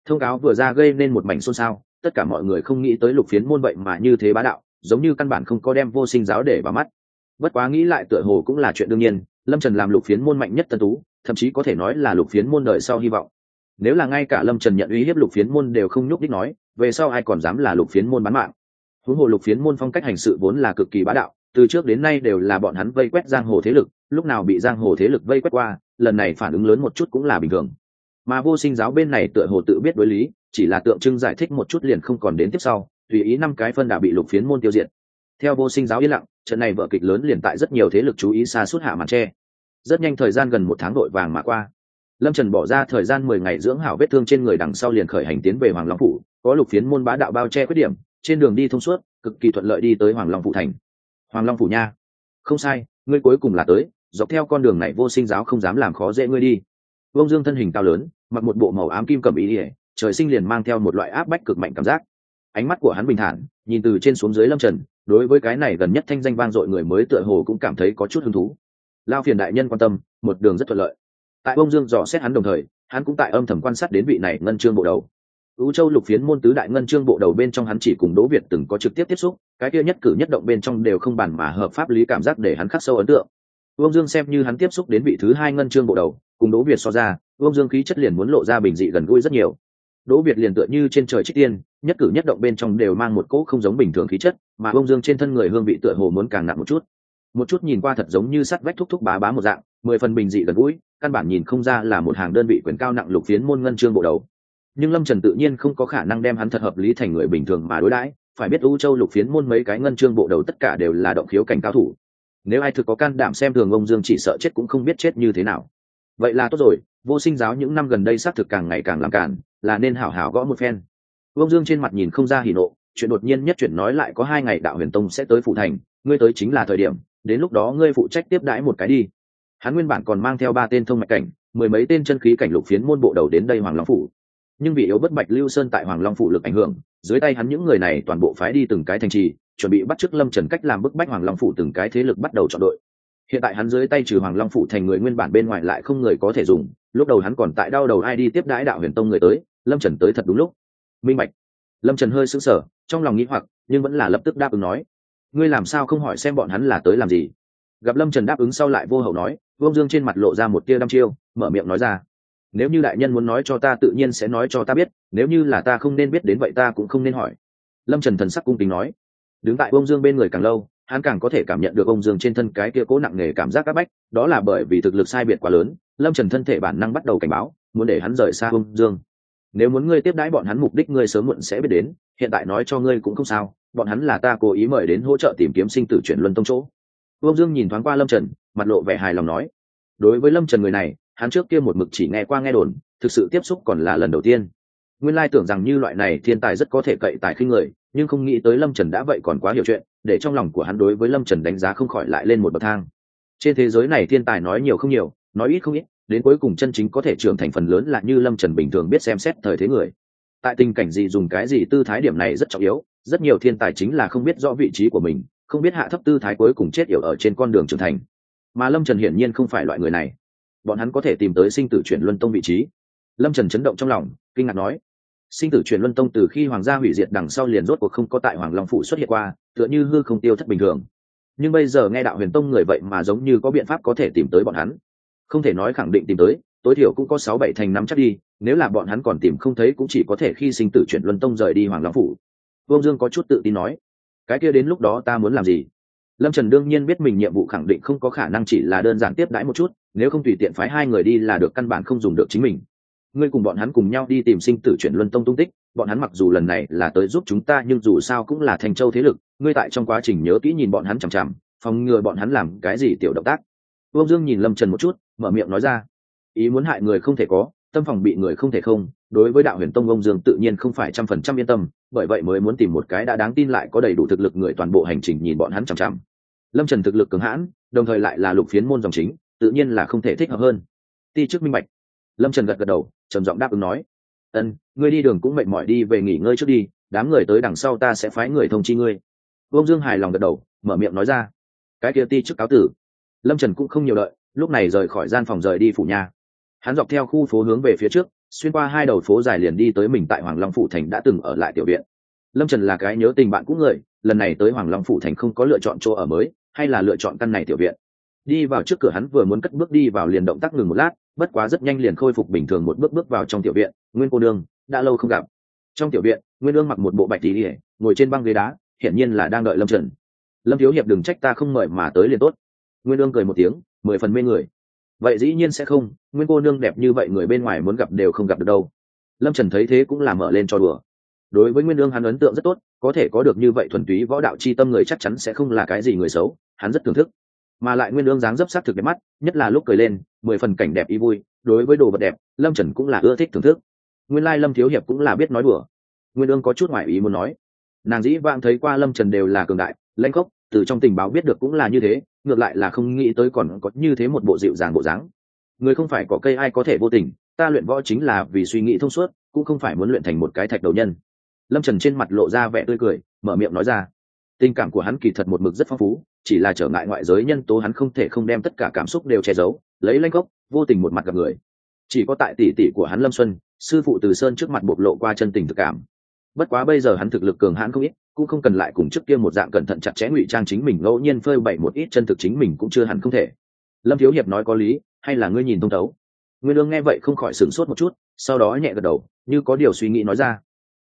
thông cáo vừa ra gây nên một mảnh xôn xao tất cả mọi người không nghĩ tới lục phiến môn vậy mà như thế bá đạo, giống như căn bản không có đem vô sinh giáo để vào mắt. Bất quá nghĩ lại tựa hồ cũng là chuyện đương nhiên, lâm trần làm lục phiến môn mạnh nhất tân tú, thậm chí có thể nói là lục phiến môn đời sau hy vọng. Nếu là ngay cả lâm trần nhận uy hiếp lục phiến môn đều không nhúc đích nói, về sau ai còn dám là lục phiến môn bán mạng? Huống hồ lục phiến môn phong cách hành sự vốn là cực kỳ bá đạo, từ trước đến nay đều là bọn hắn vây quét giang hồ thế lực, lúc nào bị giang hồ thế lực vây quét qua, lần này phản ứng lớn một chút cũng là bình thường. Mà vô sinh giáo bên này tựa hồ tự biết đối lý chỉ là tượng trưng giải thích một chút liền không còn đến tiếp sau, tùy ý năm cái phân đã bị lục phiến môn tiêu diệt. Theo vô sinh giáo yên lặng, trận này vợ kịch lớn liền tại rất nhiều thế lực chú ý xa suốt hạ màn tre. Rất nhanh thời gian gần một tháng đội vàng mà qua. Lâm trần bỏ ra thời gian mười ngày dưỡng hảo vết thương trên người đằng sau liền khởi hành tiến về hoàng long phủ, có lục phiến môn bá đạo bao che khuyết điểm, trên đường đi thông suốt, cực kỳ thuận lợi đi tới hoàng long phủ thành. Hoàng long phủ nha. Không sai, ngươi cuối cùng là tới, dọc theo con đường này vô sinh giáo không dám làm khó dễ ngươi đi. Vông dương thân hình cao lớn, mặc một bộ màu ám kim cầm ý ỉa trời sinh liền mang theo một loại áp bách cực mạnh cảm giác. Ánh mắt của hắn bình thản, nhìn từ trên xuống dưới lâm trần, đối với cái này gần nhất thanh danh vang dội người mới tựa hồ cũng cảm thấy có chút hứng thú. Lao phiền đại nhân quan tâm, một đường rất thuận lợi. Tại bông dương dò xét hắn đồng thời, hắn cũng tại âm thầm quan sát đến vị này ngân trương bộ đầu. Ứ châu lục phiến môn tứ đại ngân trương bộ đầu bên trong hắn chỉ cùng đỗ việt từng có trực tiếp tiếp xúc, cái kia nhất cử nhất động bên trong đều không bàn mà hợp pháp lý cảm giác để hắn khắc sâu ấn tượng. Vương dương xem như hắn tiếp xúc đến vị thứ hai ngân trương bộ đầu, cùng đỗ việt so ra, vương dương khí chất liền muốn lộ ra bình dị gần gũi rất nhiều đỗ việt liền tựa như trên trời trích tiên, nhất cử nhất động bên trong đều mang một cỗ không giống bình thường khí chất, mà vương dương trên thân người hương vị tựa hồ muốn càng nặng một chút. Một chút nhìn qua thật giống như sắt vách thúc thúc bá bá một dạng, mười phần bình dị gần gũi, căn bản nhìn không ra là một hàng đơn vị quyền cao nặng lục phiến môn ngân trương bộ đầu. Nhưng lâm trần tự nhiên không có khả năng đem hắn thật hợp lý thành người bình thường mà đối đãi, phải biết u châu lục phiến môn mấy cái ngân trương bộ đầu tất cả đều là động khiếu cảnh cao thủ. Nếu ai thực có can đảm xem thường ông dương chỉ sợ chết cũng không biết chết như thế nào. Vậy là tốt rồi, vô sinh giáo những năm gần đây xác thực càng ngày càng làm cản là nên hảo hảo gõ một phen. Vương dương trên mặt nhìn không ra hỉ nộ, chuyện đột nhiên nhất chuyện nói lại có hai ngày đạo huyền tông sẽ tới phụ thành, ngươi tới chính là thời điểm, đến lúc đó ngươi phụ trách tiếp đãi một cái đi. Hắn nguyên bản còn mang theo ba tên thông mạch cảnh, mười mấy tên chân khí cảnh lục phiến môn bộ đầu đến đây hoàng long phủ. Nhưng vì yếu bất bạch lưu sơn tại hoàng long phủ lực ảnh hưởng, dưới tay hắn những người này toàn bộ phái đi từng cái thành trì, chuẩn bị bắt chước lâm trần cách làm bức bách hoàng long phủ từng cái thế lực bắt đầu chọn đội. Hiện tại hắn dưới tay trừ hoàng long phủ thành người nguyên bản bên ngoài lại không người có thể dùng lúc đầu hắn còn tại đau đầu ai đi tiếp đãi đạo huyền tông người tới, lâm trần tới thật đúng lúc. Minh bạch. Lâm trần hơi sững sờ, trong lòng nghĩ hoặc, nhưng vẫn là lập tức đáp ứng nói. Ngươi làm sao không hỏi xem bọn hắn là tới làm gì? Gặp lâm trần đáp ứng sau lại vô hậu nói, vương dương trên mặt lộ ra một tia đăm chiêu, mở miệng nói ra. Nếu như đại nhân muốn nói cho ta tự nhiên sẽ nói cho ta biết, nếu như là ta không nên biết đến vậy ta cũng không nên hỏi. Lâm trần thần sắc cung kính nói. Đứng tại vương dương bên người càng lâu hắn càng có thể cảm nhận được ông dương trên thân cái kia cố nặng nề cảm giác áp bách, đó là bởi vì thực lực sai biệt quá lớn, lâm trần thân thể bản năng bắt đầu cảnh báo, muốn để hắn rời xa ông dương. Nếu muốn ngươi tiếp đãi bọn hắn, mục đích ngươi sớm muộn sẽ biết đến, hiện tại nói cho ngươi cũng không sao, bọn hắn là ta cố ý mời đến hỗ trợ tìm kiếm sinh tử chuyển luân tông chỗ. Ông dương nhìn thoáng qua lâm trần, mặt lộ vẻ hài lòng nói, đối với lâm trần người này, hắn trước kia một mực chỉ nghe qua nghe đồn, thực sự tiếp xúc còn là lần đầu tiên nguyên lai tưởng rằng như loại này thiên tài rất có thể cậy tài khinh người, nhưng không nghĩ tới lâm trần đã vậy còn quá hiểu chuyện, để trong lòng của hắn đối với lâm trần đánh giá không khỏi lại lên một bậc thang. Trên thế giới này thiên tài nói nhiều không nhiều, nói ít không ít, đến cuối cùng chân chính có thể trưởng thành phần lớn là như lâm trần bình thường biết xem xét thời thế người. Tại tình cảnh gì dùng cái gì tư thái điểm này rất trọng yếu, rất nhiều thiên tài chính là không biết rõ vị trí của mình, không biết hạ thấp tư thái cuối cùng chết yểu ở trên con đường trưởng thành. Mà lâm trần hiển nhiên không phải loại người này. Bọn hắn có thể tìm tới sinh tử chuyển luân tông vị trí. Lâm trần chấn động trong lòng, kinh ngạc nói sinh tử truyền luân tông từ khi hoàng gia hủy diệt đằng sau liền rốt cuộc không có tại hoàng long phủ xuất hiện qua, tựa như hư không tiêu thất bình thường. Nhưng bây giờ nghe đạo huyền tông người vậy mà giống như có biện pháp có thể tìm tới bọn hắn. Không thể nói khẳng định tìm tới, tối thiểu cũng có sáu bảy thành năm chắc đi, nếu là bọn hắn còn tìm không thấy cũng chỉ có thể khi sinh tử chuyển luân tông rời đi hoàng long phủ. Vương dương có chút tự tin nói, cái kia đến lúc đó ta muốn làm gì? Lâm trần đương nhiên biết mình nhiệm vụ khẳng định không có khả năng chỉ là đơn giản tiếp đãi một chút, nếu không tùy tiện phái hai người đi là được căn bản không dùng được chính mình ngươi cùng bọn hắn cùng nhau đi tìm sinh tử chuyển luân tông tung tích, bọn hắn mặc dù lần này là tới giúp chúng ta nhưng dù sao cũng là thành châu thế lực, ngươi tại trong quá trình nhớ kỹ nhìn bọn hắn chằm chằm, phòng ngừa bọn hắn làm cái gì tiểu động tác. Vương dương nhìn lâm trần một chút, mở miệng nói ra, ý muốn hại người không thể có, tâm phòng bị người không thể không, đối với đạo huyền tông ông dương tự nhiên không phải trăm phần trăm yên tâm, bởi vậy mới muốn tìm một cái đã đáng tin lại có đầy đủ thực lực người toàn bộ hành trình nhìn bọn hắn chằm chằm. Lâm trần thực lực cường hãn, đồng thời lại là lục phiến môn dòng chính, tự nhiên là không thể thích hợp hơn. Ti chức minh bạch lâm trần gật gật đầu, trầm giọng đáp ứng nói, ân, ngươi đi đường cũng mệt mỏi đi, về nghỉ ngơi trước đi, đám người tới đằng sau ta sẽ phái người thông chi ngươi. Vương dương hài lòng gật đầu, mở miệng nói ra, cái kia ti chức cáo tử. Lâm trần cũng không nhiều đợi, lúc này rời khỏi gian phòng rời đi phủ nhà. Hắn dọc theo khu phố hướng về phía trước, xuyên qua hai đầu phố dài liền đi tới mình tại hoàng long phủ thành đã từng ở lại tiểu viện. Lâm trần là cái nhớ tình bạn cũ người, lần này tới hoàng long phủ thành không có lựa chọn chỗ ở mới, hay là lựa chọn căn này tiểu viện. Đi vào trước cửa hắn vừa muốn cất bước đi vào liền động tác ngừng một lát bất quá rất nhanh liền khôi phục bình thường một bước bước vào trong tiểu viện, nguyên cô nương, đã lâu không gặp. Trong tiểu viện, nguyên ương mặc một bộ bạch tí ỉa ngồi trên băng ghế đá, hiển nhiên là đang đợi lâm trần. Lâm thiếu hiệp đừng trách ta không mời mà tới liền tốt. Nguyên ương cười một tiếng, mười phần mê người. Vậy dĩ nhiên sẽ không, nguyên cô nương đẹp như vậy người bên ngoài muốn gặp đều không gặp được đâu. Lâm trần thấy thế cũng là mở lên cho đùa. Đối với nguyên ương hắn ấn tượng rất tốt, có thể có được như vậy thuần túy võ đạo c h i tâm người chắc chắn sẽ không là cái gì người xấu, hắn rất thưởng thức mà lại nguyên ương dáng dấp sắc thực đẹp mắt, nhất là lúc cười lên, mười phần cảnh đẹp ý vui, đối với đồ vật đẹp, lâm trần cũng là ưa thích thưởng thức. Nguyên lai lâm thiếu hiệp cũng là biết nói đùa. Nguyên ương có chút ngoại ý muốn nói. Nàng dĩ vãng thấy qua lâm trần đều là cường đại lanh khốc, từ trong tình báo biết được cũng là như thế, ngược lại là không nghĩ tới còn có như thế một bộ dịu dàng bộ dáng. Người không phải có cây ai có thể vô tình, ta luyện võ chính là vì suy nghĩ thông suốt, cũng không phải muốn luyện thành một cái thạch đầu nhân. Lâm trần trên mặt lộ ra vẻ tươi cười, mở miệng nói ra. Tình cảm của hắn kỳ thật một mực rất phong phú chỉ là trở ngại ngoại giới nhân tố hắn không thể không đem tất cả cảm xúc đều che giấu, lấy lanh gốc, vô tình một mặt gặp người. Chỉ có tại tỷ tỷ của hắn lâm xuân, sư phụ từ sơn trước mặt bộc lộ qua chân tình thực cảm. Bất quá bây giờ hắn thực lực cường hãn không ít, cũng không cần lại cùng trước kia một dạng cẩn thận chặt chẽ ngụy trang chính mình, ngẫu nhiên phơi bày một ít chân thực chính mình cũng chưa hẳn không thể. Lâm thiếu hiệp nói có lý, hay là ngươi nhìn thông thấu? Nguyên lương nghe vậy không khỏi sửng sốt một chút, sau đó nhẹ gật đầu, như có điều suy nghĩ nói ra.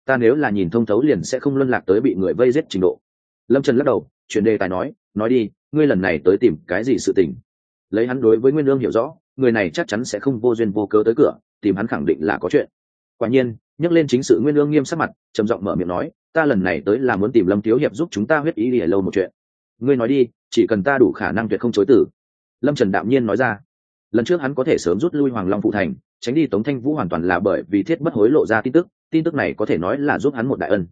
Ta nếu là nhìn thông thấu liền sẽ không luân lạc tới bị người vây giết trình độ. Lâm trần lắc đầu, chuyển đề tài nói nói đi, ngươi lần này tới tìm cái gì sự tình? Lấy hắn đối với nguyên lương hiểu rõ, người này chắc chắn sẽ không vô duyên vô cớ tới cửa, tìm hắn khẳng định là có chuyện. Quả nhiên, nhắc lên chính sự nguyên lương nghiêm sắc mặt, trầm giọng mở miệng nói, ta lần này tới là muốn tìm lâm thiếu hiệp giúp chúng ta huyết ý lìa lâu một chuyện. Ngươi nói đi, chỉ cần ta đủ khả năng tuyệt không chối tử lâm trần đạm nhiên nói ra. Lần trước hắn có thể sớm rút lui hoàng long phụ thành, tránh đi tống thanh vũ hoàn toàn là bởi vì thiết bất hối lộ ra tin tức tin tức này có thể nói là giúp hắn một đại ân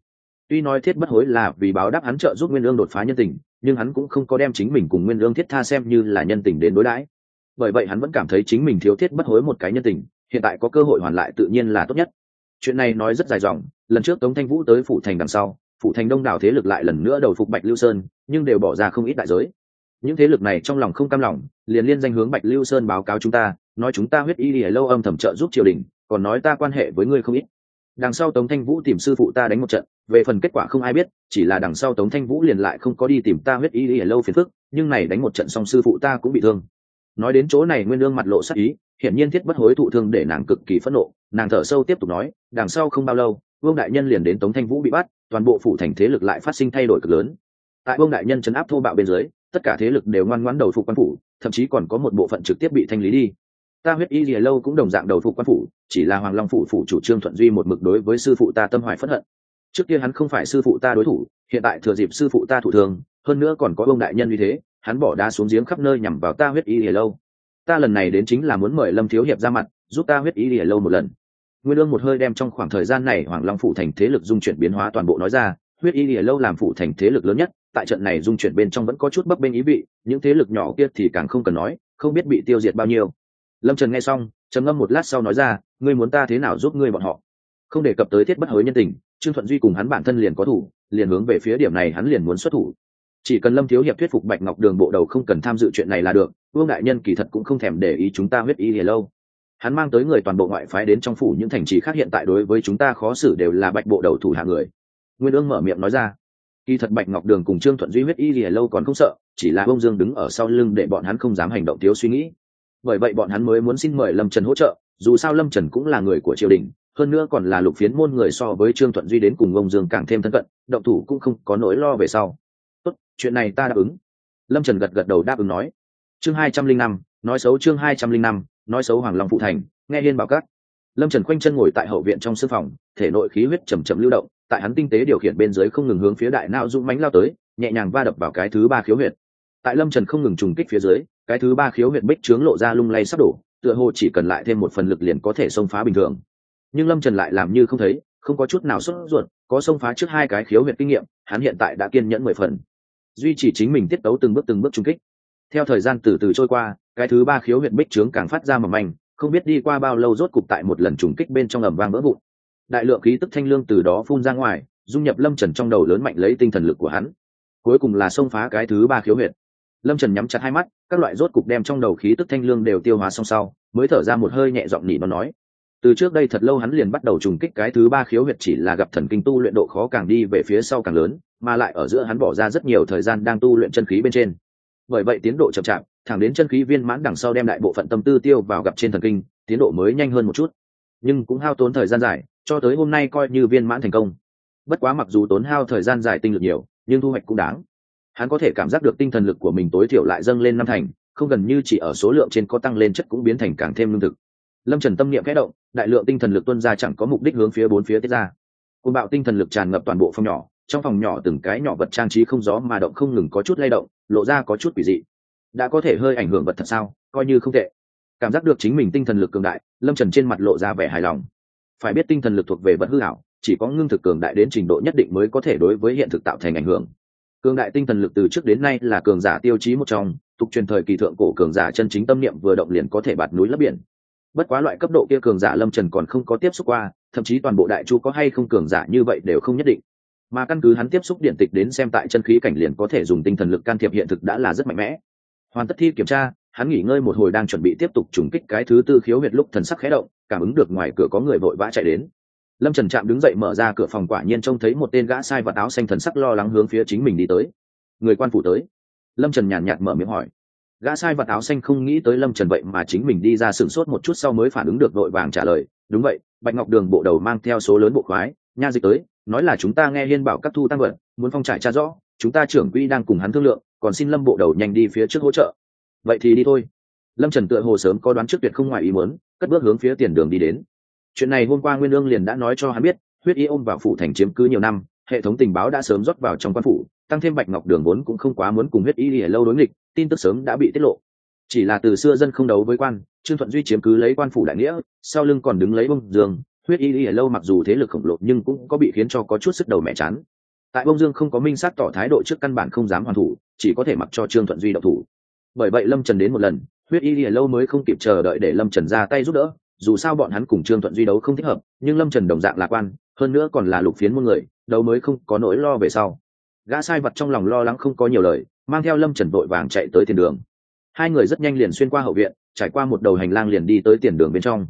tuy nói thiết bất hối là vì báo đáp hắn trợ giúp nguyên lương đột phá nhân tình, nhưng hắn cũng không có đem chính mình cùng nguyên lương thiết tha xem như là nhân tình đến đối đãi. Bởi vậy hắn vẫn cảm thấy chính mình thiếu thiết bất hối một cái nhân tình, hiện tại có cơ hội hoàn lại tự nhiên là tốt nhất. Chuyện này nói rất dài dòng, lần trước tống thanh vũ tới phủ thành đằng sau, phủ thành đông đảo thế lực lại lần nữa đầu phục bạch lưu sơn, nhưng đều bỏ ra không ít đại giới. Những thế lực này trong lòng không cam lòng, liền liên danh hướng bạch lưu sơn báo cáo chúng ta, nói chúng ta huyết y lìa lâu âm thầm trợ giúp triều đình, còn nói ta quan hệ với ngươi không ít đằng sau tống thanh vũ tìm sư phụ ta đánh một trận, về phần kết quả không ai biết, chỉ là đằng sau tống thanh vũ liền lại không có đi tìm ta huyết ý để lâu phiền phức, nhưng này đánh một trận xong sư phụ ta cũng bị thương. Nói đến chỗ này nguyên lương mặt lộ sắc ý, hiển nhiên thiết bất hối thụ thương để nàng cực kỳ phẫn nộ, nàng thở sâu tiếp tục nói, đằng sau không bao lâu, vương đại nhân liền đến tống thanh vũ bị bắt, toàn bộ phủ thành thế lực lại phát sinh thay đổi cực lớn. Tại vương đại nhân chấn áp thô bạo bên dưới, tất cả thế lực đều ngoan ngoãn đầu phục quan phủ, thậm chí còn có một bộ phận trực tiếp bị thanh lý đi ta huyết y lìa lâu cũng đồng dạng đầu phục quan phủ, chỉ là hoàng long phủ phủ chủ trương thuận duy một mực đối với sư phụ ta tâm hoài phẫn hận. Trước kia hắn không phải sư phụ ta đối thủ, hiện tại thừa dịp sư phụ ta thủ thường, hơn nữa còn có ông đại nhân như thế, hắn bỏ đá xuống giếng khắp nơi nhằm vào ta huyết y lìa lâu. Ta lần này đến chính là muốn mời lâm thiếu hiệp ra mặt, giúp ta huyết y lìa lâu một lần. Nguyên lương một hơi đem trong khoảng thời gian này hoàng long phủ thành thế lực dung chuyển biến hóa toàn bộ nói ra, huyết y lìa lâu làm phủ thành thế lực lớn nhất, tại trận này dung chuyển bên trong vẫn có chút bấp bênh ý vị, những thế lực nhỏ kia thì càng không cần nói, không biết bị tiêu diệt bao nhiêu lâm trần nghe xong, trầm ngâm một lát sau nói ra, ngươi muốn ta thế nào giúp ngươi bọn họ? Không đề cập tới thiết bất hối nhân tình, trương thuận duy cùng hắn bản thân liền có thủ, liền hướng về phía điểm này hắn liền muốn xuất thủ. Chỉ cần lâm thiếu hiệp thuyết phục bạch ngọc đường bộ đầu không cần tham dự chuyện này là được, vương đại nhân kỳ thật cũng không thèm để ý chúng ta huyết y hề lâu. Hắn mang tới người toàn bộ ngoại phái đến trong phủ những thành trì khác hiện tại đối với chúng ta khó xử đều là bạch bộ đầu thủ hạ người. Nguyên ương mở miệng nói ra, kỳ thật bạch ngọc đường cùng trương thuận duy huyết y hề lâu còn không sợ, chỉ là ông dương đứng ở sau lưng để bọn hắn không dám hành động thiếu suy nghĩ bởi vậy bọn hắn mới muốn xin mời lâm trần hỗ trợ, dù sao lâm trần cũng là người của triều đình, hơn nữa còn là lục phiến môn người so với trương thuận duy đến cùng ông dương càng thêm thân cận, động thủ cũng không có nỗi lo về sau. Tốt, chuyện này ta đáp ứng. Lâm trần gật gật đầu đáp ứng nói. Chương hai trăm linh năm, nói xấu chương hai trăm linh năm, nói xấu hoàng long phụ thành, nghe hiên bảo cát lâm trần khoanh chân ngồi tại hậu viện trong sư phòng, thể nội khí huyết chầm chậm lưu động, tại hắn tinh tế điều khiển bên dưới không ngừng hướng phía đại não dũng mánh lao tới, nhẹ nhàng va đập vào cái thứ ba khiếu huyệt. Tại lâm trần không ngừng trùng kích phía dưới cái thứ ba khiếu huyệt bích trướng lộ ra lung lay sắp đổ, tựa hồ chỉ cần lại thêm một phần lực liền có thể xông phá bình thường. Nhưng lâm trần lại làm như không thấy, không có chút nào sốt ruột, có xông phá trước hai cái khiếu huyệt kinh nghiệm, hắn hiện tại đã kiên nhẫn mười phần. Duy trì chính mình tiết tấu từng bước từng bước trung kích. Theo thời gian từ từ trôi qua, cái thứ ba khiếu huyệt bích trướng càng phát ra mầm manh, không biết đi qua bao lâu rốt cục tại một lần trùng kích bên trong ầm vang vỡ vụn. Đại lượng khí tức thanh lương từ đó phun ra ngoài, dung nhập lâm trần trong đầu lớn mạnh lấy tinh thần lực của hắn. Cuối cùng là xông phá cái thứ ba khiếu huyệt lâm trần nhắm chặt hai mắt, các loại rốt cục đem trong đầu khí tức thanh lương đều tiêu hóa xong sau, mới thở ra một hơi nhẹ giọng nỉ nó nói. Từ trước đây thật lâu hắn liền bắt đầu trùng kích cái thứ ba khiếu huyệt chỉ là gặp thần kinh tu luyện độ khó càng đi về phía sau càng lớn, mà lại ở giữa hắn bỏ ra rất nhiều thời gian đang tu luyện chân khí bên trên. Bởi vậy tiến độ chậm chạp, thẳng đến chân khí viên mãn đằng sau đem đại bộ phận tâm tư tiêu vào gặp trên thần kinh, tiến độ mới nhanh hơn một chút. Nhưng cũng hao tốn thời gian dài, cho tới hôm nay coi như viên mãn thành công. Bất quá mặc dù tốn hao thời gian dài tinh lực nhiều, nhưng thu hoạch cũng đáng hắn có thể cảm giác được tinh thần lực của mình tối thiểu lại dâng lên năm thành, không gần như chỉ ở số lượng trên có tăng lên chất cũng biến thành càng thêm lương thực. Lâm trần tâm niệm khẽ động, đại lượng tinh thần lực tuân ra chẳng có mục đích hướng phía bốn phía tiết ra. Côn bạo tinh thần lực tràn ngập toàn bộ phòng nhỏ, trong phòng nhỏ từng cái nhỏ vật trang trí không gió mà động không ngừng có chút lay động, lộ ra có chút quỷ dị. Đã có thể hơi ảnh hưởng vật thật sao? Coi như không tệ. Cảm giác được chính mình tinh thần lực cường đại, lâm trần trên mặt lộ ra vẻ hài lòng. Phải biết tinh thần lực thuộc về vật hư hảo chỉ có ngưng thực cường đại đến trình độ nhất định mới có thể đối với hiện thực tạo thành ảnh hưởng cường đại tinh thần lực từ trước đến nay là cường giả tiêu chí một trong, tục truyền thời kỳ thượng cổ cường giả chân chính tâm niệm vừa động liền có thể bạt núi lấp biển. Bất quá loại cấp độ kia cường giả lâm trần còn không có tiếp xúc qua, thậm chí toàn bộ đại chu có hay không cường giả như vậy đều không nhất định. Mà căn cứ hắn tiếp xúc điện tịch đến xem tại chân khí cảnh liền có thể dùng tinh thần lực can thiệp hiện thực đã là rất mạnh mẽ. Hoàn tất thi kiểm tra, hắn nghỉ ngơi một hồi đang chuẩn bị tiếp tục trùng kích cái thứ tư khiếu huyệt lúc thần sắc khé động, cảm ứng được ngoài cửa có người vội vã chạy đến lâm trần trạm đứng dậy mở ra cửa phòng quả nhiên trông thấy một tên gã sai vật áo xanh thần sắc lo lắng hướng phía chính mình đi tới. Người quan phủ tới. Lâm trần nhàn nhạt mở miệng hỏi. Gã sai vật áo xanh không nghĩ tới lâm trần vậy mà chính mình đi ra sửng sốt một chút sau mới phản ứng được vội vàng trả lời. Đúng vậy, bạch ngọc đường bộ đầu mang theo số lớn bộ khoái, nha dịch tới, nói là chúng ta nghe hiên bảo các thu tăng vật, muốn phong trải tra rõ, chúng ta trưởng quỹ đang cùng hắn thương lượng, còn xin lâm bộ đầu nhanh đi phía trước hỗ trợ. Vậy thì đi thôi. Lâm trần tựa hồ sớm có đoán trước tuyệt không ngoài ý muốn, cất bước hướng phía tiền đường đi đến chuyện này hôm qua nguyên lương liền đã nói cho hắn biết, huyết y ôm vào phủ thành chiếm cứ nhiều năm, hệ thống tình báo đã sớm rót vào trong quan phủ, tăng thêm bạch ngọc đường vốn cũng không quá muốn cùng huyết y ở lâu đối nghịch, tin tức sớm đã bị tiết lộ. Chỉ là từ xưa dân không đấu với quan, trương thuận duy chiếm cứ lấy quan phủ đại nghĩa, sau lưng còn đứng lấy bông dương, huyết y ở lâu mặc dù thế lực khổng lồ nhưng cũng có bị khiến cho có chút sức đầu mẹ chán. Tại bông dương không có minh sát tỏ thái độ trước căn bản không dám hoàn thủ, chỉ có thể mặc cho trương thuận duy độc thủ. Bởi vậy lâm trần đến một lần, huyết y ở lâu mới không kịp chờ đợi để lâm trần ra tay giúp đỡ dù sao bọn hắn cùng trương thuận duy đấu không thích hợp, nhưng lâm trần đồng dạng lạc quan, hơn nữa còn là lục phiến muôn người, đấu mới không có nỗi lo về sau. Gã sai vật trong lòng lo lắng không có nhiều lời, mang theo lâm trần vội vàng chạy tới tiền đường. Hai người rất nhanh liền xuyên qua hậu viện, trải qua một đầu hành lang liền đi tới tiền đường bên trong.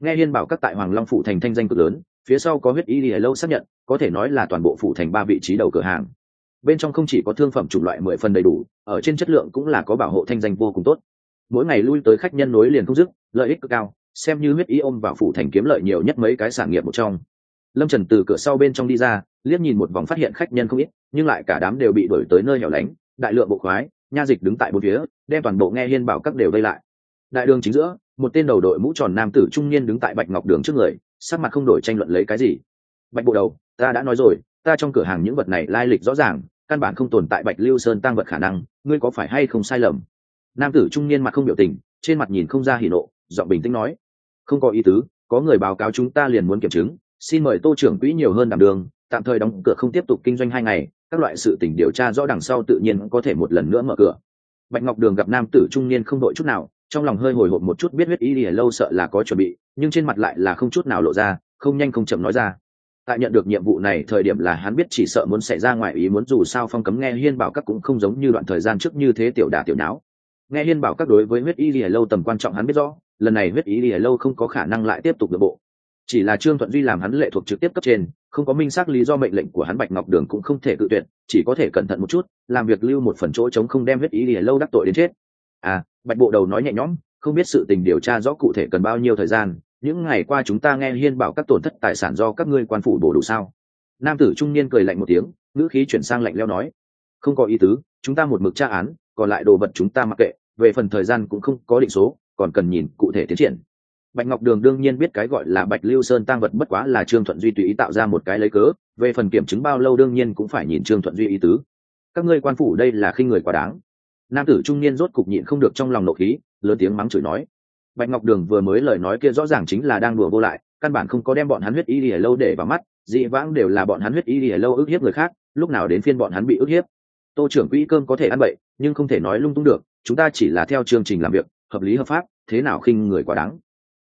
Nghe hiên bảo các tại hoàng long phụ thành thanh danh cực lớn, phía sau có huyết y lìa lâu xác nhận, có thể nói là toàn bộ phụ thành ba vị trí đầu cửa hàng. Bên trong không chỉ có thương phẩm chủng loại mười phần đầy đủ, ở trên chất lượng cũng là có bảo hộ thanh danh vô cùng tốt. Mỗi ngày lui tới khách nhân nối liền không dứt, lợi ích cực cao xem như huyết y ôm vào phụ thành kiếm lợi nhiều nhất mấy cái sản nghiệp một trong. Lâm trần từ cửa sau bên trong đi ra, liếc nhìn một vòng phát hiện khách nhân không ít, nhưng lại cả đám đều bị đổi tới nơi hẻo lánh, đại lượng bộ khoái, nha dịch đứng tại bốn phía, đem toàn bộ nghe hiên bảo các đều vây lại. Đại đường chính giữa, một tên đầu đội mũ tròn nam tử trung niên đứng tại bạch ngọc đường trước người, sắc mặt không đổi tranh luận lấy cái gì. Bạch bộ đầu, ta đã nói rồi, ta trong cửa hàng những vật này lai lịch rõ ràng, căn bản không tồn tại bạch lưu sơn tăng vật khả năng, ngươi có phải hay không sai lầm? Nam tử trung niên mặt không biểu tình, trên mặt nhìn không ra hỉ nộ giọng bình tĩnh nói, không có ý tứ, có người báo cáo chúng ta liền muốn kiểm chứng, xin mời tô trưởng quỹ nhiều hơn đảm đường, tạm thời đóng cửa không tiếp tục kinh doanh hai ngày, các loại sự tình điều tra rõ đằng sau tự nhiên có thể một lần nữa mở cửa. Bạch ngọc đường gặp nam tử trung niên không đội chút nào, trong lòng hơi hồi hộp một chút biết huyết ý lìa lâu sợ là có chuẩn bị, nhưng trên mặt lại là không chút nào lộ ra, không nhanh không chậm nói ra. Tại nhận được nhiệm vụ này thời điểm là hắn biết chỉ sợ muốn xảy ra ngoài ý muốn dù sao phong cấm nghe hiên bảo các cũng không giống như đoạn thời gian trước như thế tiểu đà tiểu não nghe hiên bảo các đối với huyết y lìa lâu tầm quan trọng hắn biết rõ lần này huyết ý lìa lâu không có khả năng lại tiếp tục được bộ. Chỉ là trương thuận duy làm hắn lệ thuộc trực tiếp cấp trên, không có minh xác lý do mệnh lệnh của hắn bạch ngọc đường cũng không thể cự tuyệt, chỉ có thể cẩn thận một chút, làm việc lưu một phần chỗ chống không đem huyết ý lìa lâu đắc tội đến chết. À bạch bộ đầu nói nhẹ nhõm, không biết sự tình điều tra rõ cụ thể cần bao nhiêu thời gian, những ngày qua chúng ta nghe hiên bảo các tổn thất tài sản do các ngươi quan phủ bổ đủ sao? Nam tử trung niên cười lạnh một tiếng, ngữ khí chuyển sang lạnh leo nói, không có ý tứ, chúng ta một mực tra án, còn lại đồ vật chúng ta mặc kệ, về phần thời gian cũng không có định số còn cần nhìn cụ thể tiến triển. Bạch ngọc đường đương nhiên biết cái gọi là bạch lưu sơn tăng vật bất quá là trương thuận duy tùy ý tạo ra một cái lấy cớ, về phần kiểm chứng bao lâu đương nhiên cũng phải nhìn trương thuận duy ý tứ. Các ngươi quan phủ đây là khi người quá đáng. Nam tử trung niên rốt cục nhịn không được trong lòng nộ khí, lớn tiếng mắng chửi nói. Bạch ngọc đường vừa mới lời nói kia rõ ràng chính là đang đùa vô lại, căn bản không có đem bọn hắn huyết y lìa lâu để vào mắt, dị vãng đều là bọn hắn huyết y lìa lâu ức hiếp người khác, lúc nào đến phiên bọn hắn bị ức hiếp. Tô trưởng quỹ cơm có thể ăn bậy, nhưng không thể nói lung tung được, chúng ta chỉ là theo chương trình làm việc hợp lý hợp pháp, thế nào khinh người quá đáng.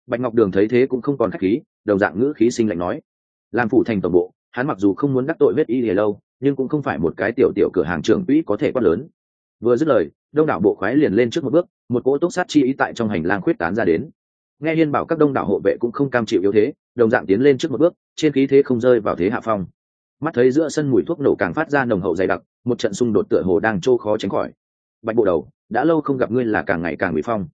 Bạch ngọc đường thấy thế cũng không còn khách khí, đồng dạng ngữ khí sinh lạnh nói. Làm phủ thành tổng bộ, hắn mặc dù không muốn đắc tội huyết y lìa lâu, nhưng cũng không phải một cái tiểu tiểu cửa hàng trưởng quỹ có thể quát lớn. Vừa dứt lời, đông đảo bộ khoái liền lên trước một bước, một cỗ túc sát chi ý tại trong hành lang khuyết tán ra đến. Nghe hiên bảo các đông đảo hộ vệ cũng không cam chịu yếu thế, đồng dạng tiến lên trước một bước, trên khí thế không rơi vào thế hạ phong. Mắt thấy giữa sân mùi thuốc nổ càng phát ra nồng hậu dày đặc, một trận xung đột tựa hồ đang trô khó tránh khỏi. Bạch bộ đầu, đã lâu không gặp ngươi là càng ngày càng bị phong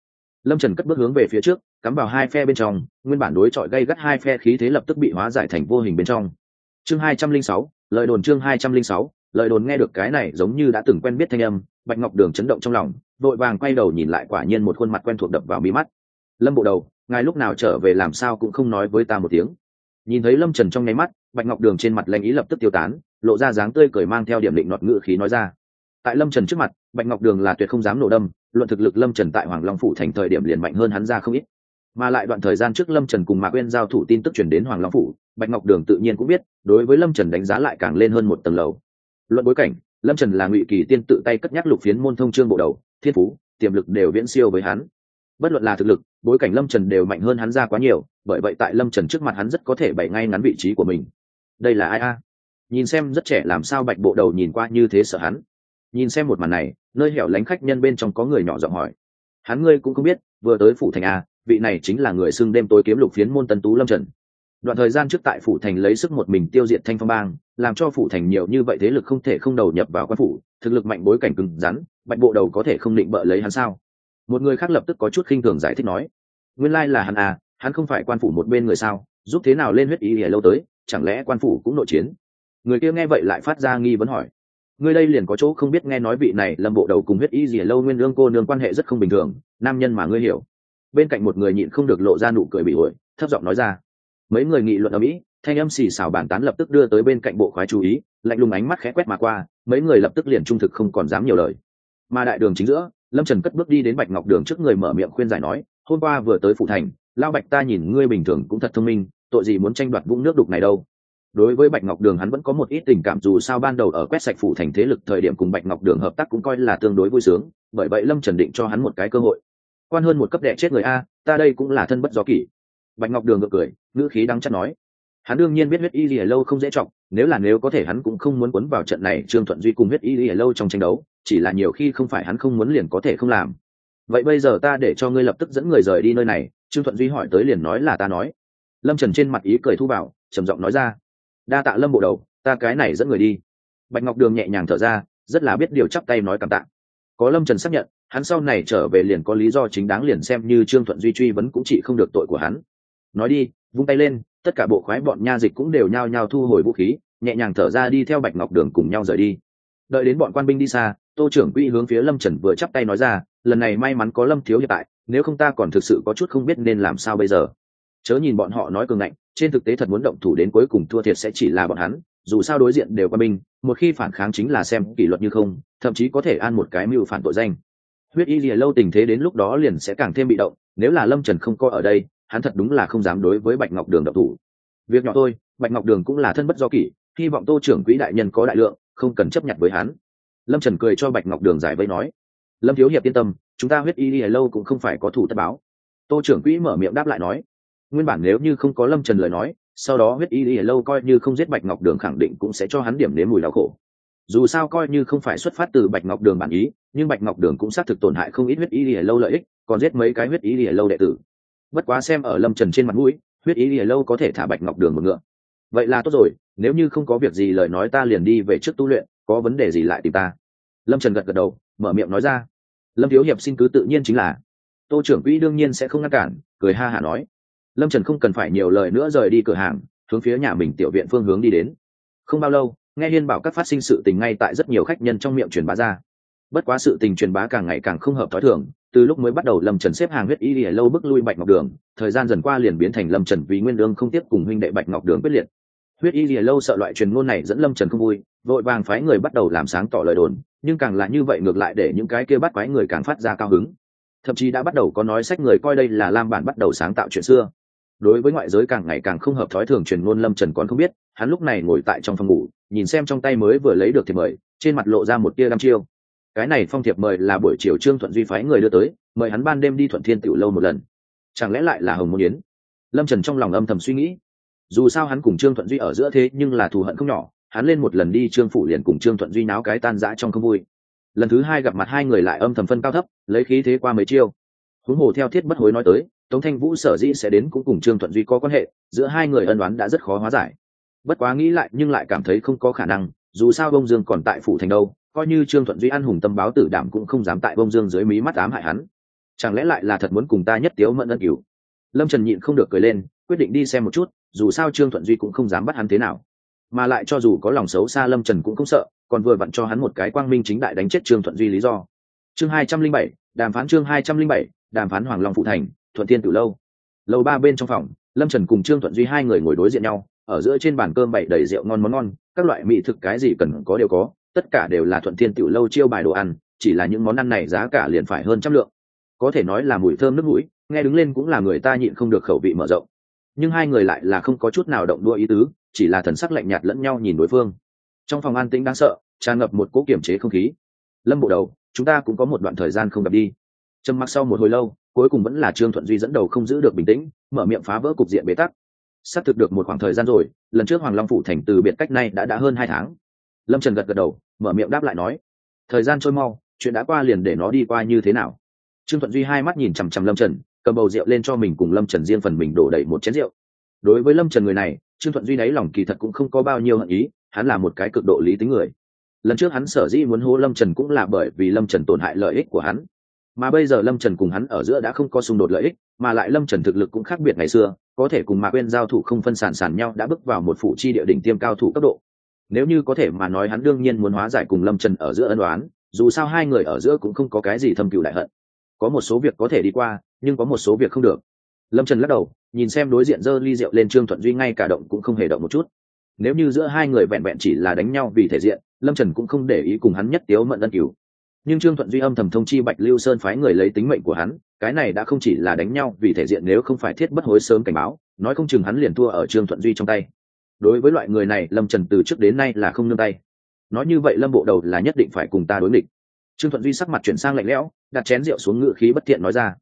lâm trần cất bước hướng về phía trước, cắm vào hai phe bên trong, nguyên bản đối chọi gây gắt hai phe khí thế lập tức bị hóa giải thành vô hình bên trong. Chương hai trăm linh sáu, lời đồn chương hai trăm linh sáu, lời đồn nghe được cái này giống như đã từng quen biết thanh âm, bạch ngọc đường chấn động trong lòng, vội vàng quay đầu nhìn lại quả nhiên một khuôn mặt quen thuộc đập vào mí mắt. Lâm bộ đầu, ngài lúc nào trở về làm sao cũng không nói với ta một tiếng. Nhìn thấy lâm trần trong nháy mắt, bạch ngọc đường trên mặt lanh ý lập tức tiêu tán, lộ ra dáng tươi cười mang theo điểm định nọt ngự khí nói ra. Tại lâm trần trước mặt, bạch ngọc đường là tuyệt không dám nổ đâm luận thực lực lâm trần tại hoàng long phủ thành thời điểm liền mạnh hơn hắn ra không ít. Mà lại đoạn thời gian trước lâm trần cùng mạc quên giao thủ tin tức chuyển đến hoàng long phủ, bạch ngọc đường tự nhiên cũng biết, đối với lâm trần đánh giá lại càng lên hơn một tầng lầu. Luận bối cảnh, lâm trần là ngụy kỳ tiên tự tay cất nhắc lục phiến môn thông trương bộ đầu, thiên phú, tiềm lực đều viễn siêu với hắn. Bất luận là thực lực, bối cảnh lâm trần đều mạnh hơn hắn ra quá nhiều, bởi vậy tại lâm trần trước mặt hắn rất có thể bày ngay ngắn vị trí của mình. Đây là ai a? Nhìn xem rất trẻ làm sao bạch bộ đầu nhìn qua như thế sợ hắn nhìn xem một màn này, nơi hẻo lánh khách nhân bên trong có người nhỏ giọng hỏi. Hắn ngươi cũng không biết, vừa tới phủ thành a, vị này chính là người xưng đêm tối kiếm lục phiến môn tân tú lâm trần. Đoạn thời gian trước tại phủ thành lấy sức một mình tiêu diệt thanh phong bang, làm cho phủ thành nhiều như vậy thế lực không thể không đầu nhập vào quan phủ, thực lực mạnh bối cảnh cứng rắn, bạch bộ đầu có thể không định bợ lấy hắn sao? Một người khác lập tức có chút khinh thường giải thích nói. Nguyên lai là hắn à hắn không phải quan phủ một bên người sao, giúp thế nào lên huyết ý ỉa lâu tới, chẳng lẽ quan phủ cũng nội chiến? Người kia nghe vậy lại phát ra nghi vấn hỏi người đây liền có chỗ không biết nghe nói vị này lâm bộ đầu cùng huyết y gì lâu nguyên lương cô nương quan hệ rất không bình thường, nam nhân mà ngươi hiểu. Bên cạnh một người nhịn không được lộ ra nụ cười bị ổi thấp giọng nói ra. Mấy người nghị luận ở mỹ, thanh âm xì xào bàn tán lập tức đưa tới bên cạnh bộ khoái chú ý, lạnh lùng ánh mắt khẽ quét mà qua, mấy người lập tức liền trung thực không còn dám nhiều lời. Mà đại đường chính giữa, lâm trần cất bước đi đến bạch ngọc đường trước người mở miệng khuyên giải nói, hôm qua vừa tới phụ thành lao bạch ta nhìn ngươi bình thường cũng thật thông minh, tội gì muốn tranh đoạt vũng nước đục này đâu? Đối với bạch ngọc đường hắn vẫn có một ít tình cảm, dù sao ban đầu ở quét sạch phủ thành thế lực thời điểm cùng bạch ngọc đường hợp tác cũng coi là tương đối vui sướng, bởi vậy lâm trần định cho hắn một cái cơ hội. Quan hơn một cấp đệ chết người a, ta đây cũng là thân bất do kỷ. Bạch ngọc đường ngược cười, ngữ khí đắng chắc nói. Hắn đương nhiên biết huyết y lìa lâu không dễ trọng, nếu là nếu có thể hắn cũng không muốn quấn vào trận này, trương thuận duy cùng huyết y lìa lâu trong tranh đấu, chỉ là nhiều khi không phải hắn không muốn liền có thể không làm. Vậy bây giờ ta để cho ngươi lập tức dẫn người rời đi nơi này, trương thuận duy hỏi tới liền nói là ta nói. Lâm trần trên mặt ý cười thu vào, trầm giọng nói ra đa tạ lâm bộ đầu, ta cái này dẫn người đi. Bạch ngọc đường nhẹ nhàng thở ra, rất là biết điều chắp tay nói cảm tạ. Có lâm trần xác nhận, hắn sau này trở về liền có lý do chính đáng liền xem như trương thuận duy truy vẫn cũng chỉ không được tội của hắn. Nói đi, vung tay lên, tất cả bộ khoái bọn nha dịch cũng đều nhao nhao thu hồi vũ khí, nhẹ nhàng thở ra đi theo bạch ngọc đường cùng nhau rời đi. Đợi đến bọn quan binh đi xa, tô trưởng quỹ hướng phía lâm trần vừa chắp tay nói ra, lần này may mắn có lâm thiếu hiện tại, nếu không ta còn thực sự có chút không biết nên làm sao bây giờ. Chớ nhìn bọn họ nói cường ngạnh trên thực tế thật muốn động thủ đến cuối cùng thua thiệt sẽ chỉ là bọn hắn, dù sao đối diện đều qua mình một khi phản kháng chính là xem kỷ luật như không, thậm chí có thể an một cái mưu phản tội danh. Huyết y lìa lâu tình thế đến lúc đó liền sẽ càng thêm bị động, nếu là lâm trần không coi ở đây, hắn thật đúng là không dám đối với bạch ngọc đường độc thủ. Việc nhỏ tôi bạch ngọc đường cũng là thân bất do kỷ, hy vọng tô trưởng quỹ đại nhân có đại lượng, không cần chấp nhận với hắn. Lâm trần cười cho bạch ngọc đường giải vây nói, lâm thiếu hiệp yên tâm, chúng ta huyết y lìa lâu cũng không phải có thủ tất báo. Tô trưởng quỹ mở miệng đáp lại nói nguyên bản nếu như không có lâm trần lời nói, sau đó huyết y đi lâu coi như không giết bạch ngọc đường khẳng định cũng sẽ cho hắn điểm nếm mùi đau khổ. Dù sao coi như không phải xuất phát từ bạch ngọc đường bản ý, nhưng bạch ngọc đường cũng xác thực tổn hại không ít huyết ý lìa lâu lợi ích, còn giết mấy cái huyết ý lìa lâu đệ tử. Bất quá xem ở lâm trần trên mặt mũi, huyết ý lìa lâu có thể thả bạch ngọc đường một ngựa. Vậy là tốt rồi, nếu như không có việc gì lời nói ta liền đi về trước tu luyện, có vấn đề gì lại tìm ta. Lâm trần gật gật đầu, mở miệng nói ra. Lâm thiếu hiệp xin cứ tự nhiên chính là. Tô trưởng quỹ đương nhiên sẽ không ngăn cản, cười ha hả nói lâm trần không cần phải nhiều lời nữa rời đi cửa hàng, hướng phía nhà mình tiểu viện phương hướng đi đến. Không bao lâu, nghe hiên bảo các phát sinh sự tình ngay tại rất nhiều khách nhân trong miệng truyền bá ra. Bất quá sự tình truyền bá càng ngày càng không hợp t h ó i thường, từ lúc mới bắt đầu lâm trần xếp hàng huyết y lìa lâu bước lui bạch ngọc đường, thời gian dần qua liền biến thành lâm trần vì nguyên đương không tiếp cùng huynh đệ bạch ngọc đường quyết liệt. Huyết y lìa lâu sợ loại truyền ngôn này dẫn lâm trần không vui, vội vàng phái người bắt đầu làm sáng tỏ lời đồn, nhưng càng là như vậy ngược lại để những cái kia bắt quái người càng phát ra cao hứng. Thậm chí đã bắt đầu có nói sách người coi đây là lam bản bắt đầu sáng tạo chuyện xưa đối với ngoại giới càng ngày càng không hợp thói thường truyền ngôn lâm trần còn không biết, hắn lúc này ngồi tại trong phòng ngủ, nhìn xem trong tay mới vừa lấy được thiệp mời, trên mặt lộ ra một tia đăm chiêu. Cái này phong thiệp mời là buổi chiều trương thuận duy phái người đưa tới, mời hắn ban đêm đi thuận thiên tiểu lâu một lần. Chẳng lẽ lại là hồng môn yến? Lâm trần trong lòng âm thầm suy nghĩ. Dù sao hắn cùng trương thuận duy ở giữa thế nhưng là thù hận không nhỏ, hắn lên một lần đi trương phủ liền cùng trương thuận duy náo cái tan rã trong không vui. Lần thứ hai gặp mặt hai người lại âm thầm phân cao thấp, lấy khí thế qua mấy chiêu. Huống hồ theo thiết bất hối nói tới tống thanh vũ sở dĩ sẽ đến cũng cùng trương thuận duy có quan hệ, giữa hai người ân đoán đã rất khó hóa giải. Bất quá nghĩ lại nhưng lại cảm thấy không có khả năng, dù sao bông dương còn tại phủ thành đâu, coi như trương thuận duy ăn hùng tâm báo tử đảm cũng không dám tại bông dương dưới mí mắt ám hại hắn. Chẳng lẽ lại là thật muốn cùng ta nhất tiếu mẫn ân cứu lâm trần nhịn không được cười lên, quyết định đi xem một chút, dù sao trương thuận duy cũng không dám bắt hắn thế nào. Mà lại cho dù có lòng xấu xa lâm trần cũng không sợ, còn vừa vặn cho hắn một cái quang minh chính đại đánh chết trương thuận duy lý do. Chương hai trăm linh bảy, đàm phán chương hai trăm linh bảy, đàm phán hoàng long phụ thành thuận Thiên từ lâu. Lâu ba bên trong phòng, lâm trần cùng trương thuận duy hai người ngồi đối diện nhau, ở giữa trên bàn cơm bày đầy rượu ngon món ngon, các loại mỹ thực cái gì cần có đều có, tất cả đều là thuận thiên tiểu lâu chiêu bài đồ ăn, chỉ là những món ăn này giá cả liền phải hơn trăm lượng. Có thể nói là mùi thơm nước mũi, nghe đứng lên cũng là người ta nhịn không được khẩu vị mở rộng. Nhưng hai người lại là không có chút nào động đua ý tứ, chỉ là thần sắc lạnh nhạt lẫn nhau nhìn đối phương. Trong phòng an tĩnh đáng sợ, tràn ngập một cỗ kiểm chế không khí. Lâm bộ đầu, chúng ta cũng có một đoạn thời gian không gặp đi. Trầm mặc sau một hồi lâu cuối cùng vẫn là trương thuận duy dẫn đầu không giữ được bình tĩnh, mở miệng phá vỡ cục diện bế tắc. Xác thực được một khoảng thời gian rồi, lần trước hoàng long phủ thành từ biệt cách nay đã đã hơn hai tháng. Lâm trần gật gật đầu, mở miệng đáp lại nói, thời gian trôi mau, chuyện đã qua liền để nó đi qua như thế nào? Trương thuận duy hai mắt nhìn chằm chằm lâm trần, cầm bầu rượu lên cho mình cùng lâm trần riêng phần mình đổ đầy một chén rượu. Đối với lâm trần người này, trương thuận duy đáy lòng kỳ thật cũng không có bao nhiêu hận ý, hắn là một cái cực độ lý tính người. Lần trước hắn sở dĩ muốn hô lâm trần cũng là bởi vì lâm trần tổn hại lợi ích của hắn mà bây giờ lâm trần cùng hắn ở giữa đã không có xung đột lợi ích, mà lại lâm trần thực lực cũng khác biệt ngày xưa, có thể cùng mạc quên giao thủ không phân sản sản nhau đã bước vào một phủ chi địa đỉnh tiêm cao thủ cấp độ. Nếu như có thể mà nói hắn đương nhiên muốn hóa giải cùng lâm trần ở giữa ân đoán dù sao hai người ở giữa cũng không có cái gì thâm cựu đại hận. Có một số việc có thể đi qua, nhưng có một số việc không được. Lâm trần lắc đầu, nhìn xem đối diện dơ ly rượu lên trương thuận duy ngay cả động cũng không hề động một chút. Nếu như giữa hai người vẹn vẹn chỉ là đánh nhau vì thể diện, lâm trần cũng không để ý cùng hắn nhất tiếu mận ân cửu nhưng trương thuận duy âm thầm thông chi bạch lưu sơn phái người lấy tính mệnh của hắn, cái này đã không chỉ là đánh nhau, vì thể diện nếu không phải thiết bất hối sớm cảnh báo, nói không chừng hắn liền thua ở trương thuận duy trong tay. Đối với loại người này, lâm trần từ trước đến nay là không nương tay. Nói như vậy lâm bộ đầu là nhất định phải cùng ta đối địch trương thuận duy sắc mặt chuyển sang lạnh lẽo, đặt chén rượu xuống ngự khí bất thiện nói ra.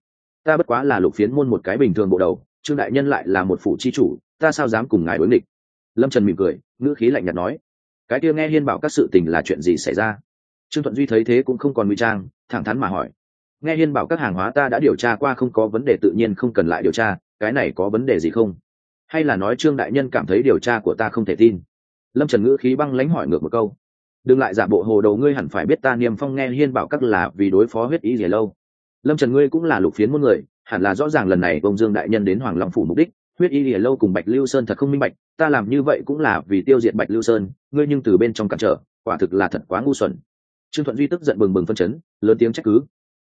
Ta bất quá là lục phiến môn một cái bình thường bộ đầu, trương đại nhân lại là một phủ chi chủ, ta sao dám cùng ngài đối địch lâm trần mỉm cười, ngữ khí lạnh nhạt nói. Cái kia nghe hiên bảo các sự tình là chuyện gì xảy ra? Trương thuận duy thấy thế cũng không còn nguy trang, thẳng thắn mà hỏi. Nghe hiên bảo các hàng hóa ta đã điều tra qua không có vấn đề tự nhiên không cần lại điều tra, cái này có vấn đề gì không? Hay là nói trương đại nhân cảm thấy điều tra của ta không thể tin? Lâm trần ngữ khí băng lãnh hỏi ngược một câu. Đừng lại giả bộ hồ đầu ngươi hẳn phải biết ta niêm phong nghe hiên bảo các là vì đối phó huyết ý gì lâu. Lâm trần ngươi cũng là lục phiến muôn người, hẳn là rõ ràng lần này ông dương đại nhân đến hoàng long phủ mục đích, huyết y lìa lâu cùng bạch lưu sơn thật không minh bạch, ta làm như vậy cũng là vì tiêu diệt bạch lưu sơn, ngươi nhưng từ bên trong cản trở, quả thực là thật quá ngu xuẩn trương thuận duy tức giận bừng bừng phân chấn, lớn tiếng trách cứ.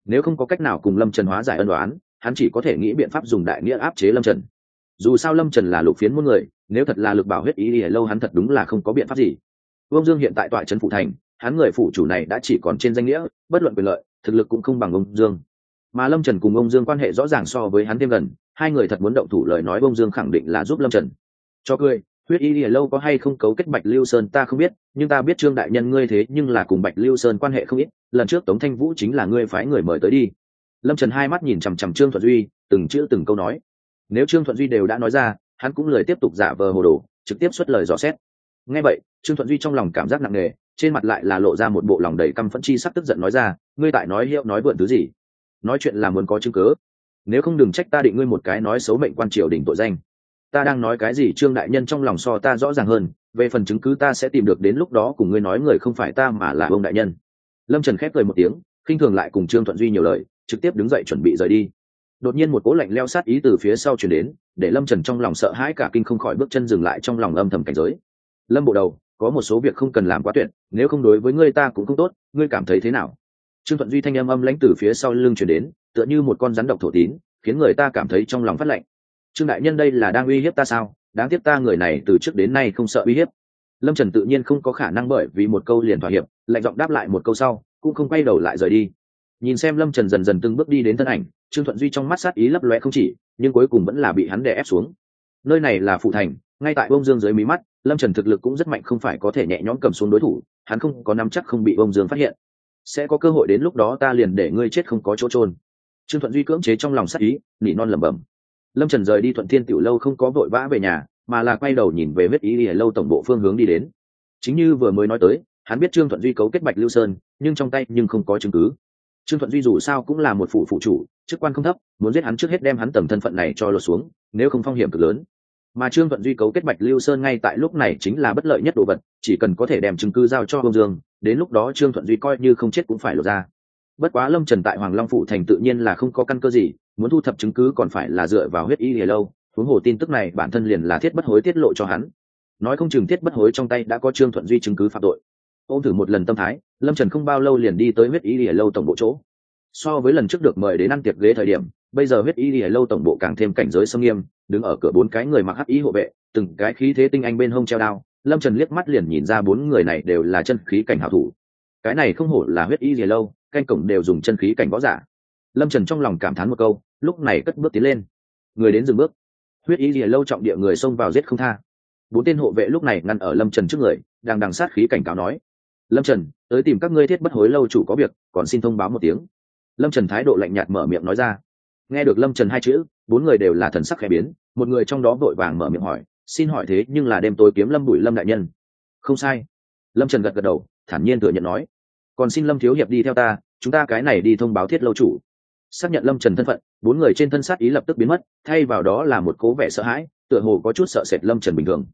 Nếu không có cách nào cùng lâm trần hóa giải ân đoán hắn chỉ có thể nghĩ biện pháp dùng đại nghĩa áp chế lâm trần. Dù sao lâm trần là lục phiến muôn người, nếu thật là lực bảo huyết ý lìa lâu hắn thật đúng là không có biện pháp gì. Vương dương hiện tại tọa trấn phụ thành, hắn người phụ chủ này đã chỉ còn trên danh nghĩa, bất luận quyền lợi, thực lực cũng không bằng ông dương. Mà lâm trần cùng ông dương quan hệ rõ ràng so với hắn thêm gần, hai người thật muốn động thủ lời nói ông dương khẳng định là giúp lâm trần. Cho cười huyết y lìa lâu có hay không cấu kết bạch lưu sơn ta không biết, nhưng ta biết trương đại nhân ngươi thế nhưng là cùng bạch lưu sơn quan hệ không ít, lần trước tống thanh vũ chính là ngươi phái người mời tới đi. Lâm trần hai mắt nhìn chằm chằm trương thuận duy, từng chữ từng câu nói. Nếu trương thuận duy đều đã nói ra, hắn cũng lời tiếp tục giả vờ hồ đồ, trực tiếp xuất lời dò xét. Ngay vậy, trương thuận duy trong lòng cảm giác nặng nề, trên mặt lại là lộ ra một bộ lòng đầy căm phẫn chi sắc tức giận nói ra, ngươi tại nói hiệu nói vượn thứ gì? Nói chuyện là muốn có chứng cớ nếu không đừng trách ta định ngươi một cái nói xấu mệnh quan triều đình tội danh ta đang nói cái gì trương đại nhân trong lòng so ta rõ ràng hơn, về phần chứng cứ ta sẽ tìm được đến lúc đó cùng ngươi nói người không phải ta mà là ông đại nhân. Lâm trần khép cười một tiếng, khinh thường lại cùng trương thuận duy nhiều lời, trực tiếp đứng dậy chuẩn bị rời đi. Đột nhiên một cố lạnh leo sát ý từ phía sau chuyển đến, để lâm trần trong lòng sợ hãi cả kinh không khỏi bước chân dừng lại trong lòng âm thầm cảnh giới. Lâm bộ đầu, có một số việc không cần làm quá tuyệt, nếu không đối với ngươi ta cũng không tốt, ngươi cảm thấy thế nào? Trương thuận duy thanh âm âm lãnh từ phía sau lưng chuyển đến, tựa như một con rắn độc thổ tín, khiến người ta cảm thấy trong lòng phát lạnh trương đại nhân đây là đang uy hiếp ta sao? Đáng tiếc ta người này từ trước đến nay không sợ uy hiếp. Lâm trần tự nhiên không có khả năng bởi vì một câu liền thỏa hiệp, lạnh giọng đáp lại một câu sau, cũng không quay đầu lại rời đi. Nhìn xem lâm trần dần dần từng bước đi đến thân ảnh, trương thuận duy trong mắt sát ý lấp loe không chỉ, nhưng cuối cùng vẫn là bị hắn đè ép xuống. Nơi này là phụ thành, ngay tại bông dương dưới mí mắt, lâm trần thực lực cũng rất mạnh, không phải có thể nhẹ nhõm cầm xuống đối thủ, hắn không có nắm chắc không bị bông dương phát hiện. Sẽ có cơ hội đến lúc đó ta liền để ngươi chết không có chỗ trôn trương thuận duy cưỡng chế trong lòng sát ý, nỉ non lẩm bẩm lâm trần rời đi thuận thiên tiểu lâu không có vội vã về nhà, mà là quay đầu nhìn về huyết ý ỉa lâu tổng bộ phương hướng đi đến. Chính như vừa mới nói tới, hắn biết trương thuận duy cấu kết bạch lưu sơn, nhưng trong tay nhưng không có chứng cứ. Trương thuận duy dù sao cũng là một phụ phụ chủ, chức quan không thấp, muốn giết hắn trước hết đem hắn tầm thân phận này cho lột xuống, nếu không phong hiểm cực lớn. Mà trương thuận duy cấu kết bạch lưu sơn ngay tại lúc này chính là bất lợi nhất đồ vật, chỉ cần có thể đem chứng cứ giao cho ông dương, đến lúc đó trương thuận duy coi như không chết cũng phải lột ra bất quá lâm trần tại hoàng long phủ thành tự nhiên là không có căn cơ gì, muốn thu thập chứng cứ còn phải là dựa vào huyết y lìa lâu. Huống hồ tin tức này bản thân liền là thiết bất hối tiết lộ cho hắn. Nói không chừng thiết bất hối trong tay đã có trương thuận duy chứng cứ phạm tội. Ôm thử một lần tâm thái, lâm trần không bao lâu liền đi tới huyết y lìa lâu tổng bộ chỗ. So với lần trước được mời đến ăn tiệc ghế thời điểm, bây giờ huyết y lìa lâu tổng bộ càng thêm cảnh giới sâm nghiêm, đứng ở cửa bốn cái người mặc hắc ý hộ vệ, từng cái khí thế tinh anh bên hông treo đao. Lâm trần liếc mắt liền nhìn ra bốn người này đều là chân khí cảnh hảo thủ. Cái này không hổ là huyết y lìa lâu canh cổng đều dùng chân khí cảnh võ giả. Lâm trần trong lòng cảm thán một câu, lúc này cất bước tiến lên. Người đến dừng bước. Huyết ý lìa lâu trọng địa người xông vào giết không tha. Bốn tên hộ vệ lúc này ngăn ở lâm trần trước người, đang đằng sát khí cảnh cáo nói. Lâm trần, tới tìm các ngươi thiết bất hối lâu chủ có việc, còn xin thông báo một tiếng. Lâm trần thái độ lạnh nhạt mở miệng nói ra. Nghe được lâm trần hai chữ, bốn người đều là thần sắc khẽ biến, một người trong đó vội vàng mở miệng hỏi, xin hỏi thế nhưng là đêm tối kiếm lâm bùi lâm đại nhân? Không sai. Lâm trần gật gật đầu, thản nhiên thừa nhận nói còn xin lâm thiếu hiệp đi theo ta, chúng ta cái này đi thông báo thiết lâu chủ. Xác nhận lâm trần thân phận, bốn người trên thân sát ý lập tức biến mất, thay vào đó là một cố vẻ sợ hãi, tựa hồ có chút sợ sệt lâm trần bình thường.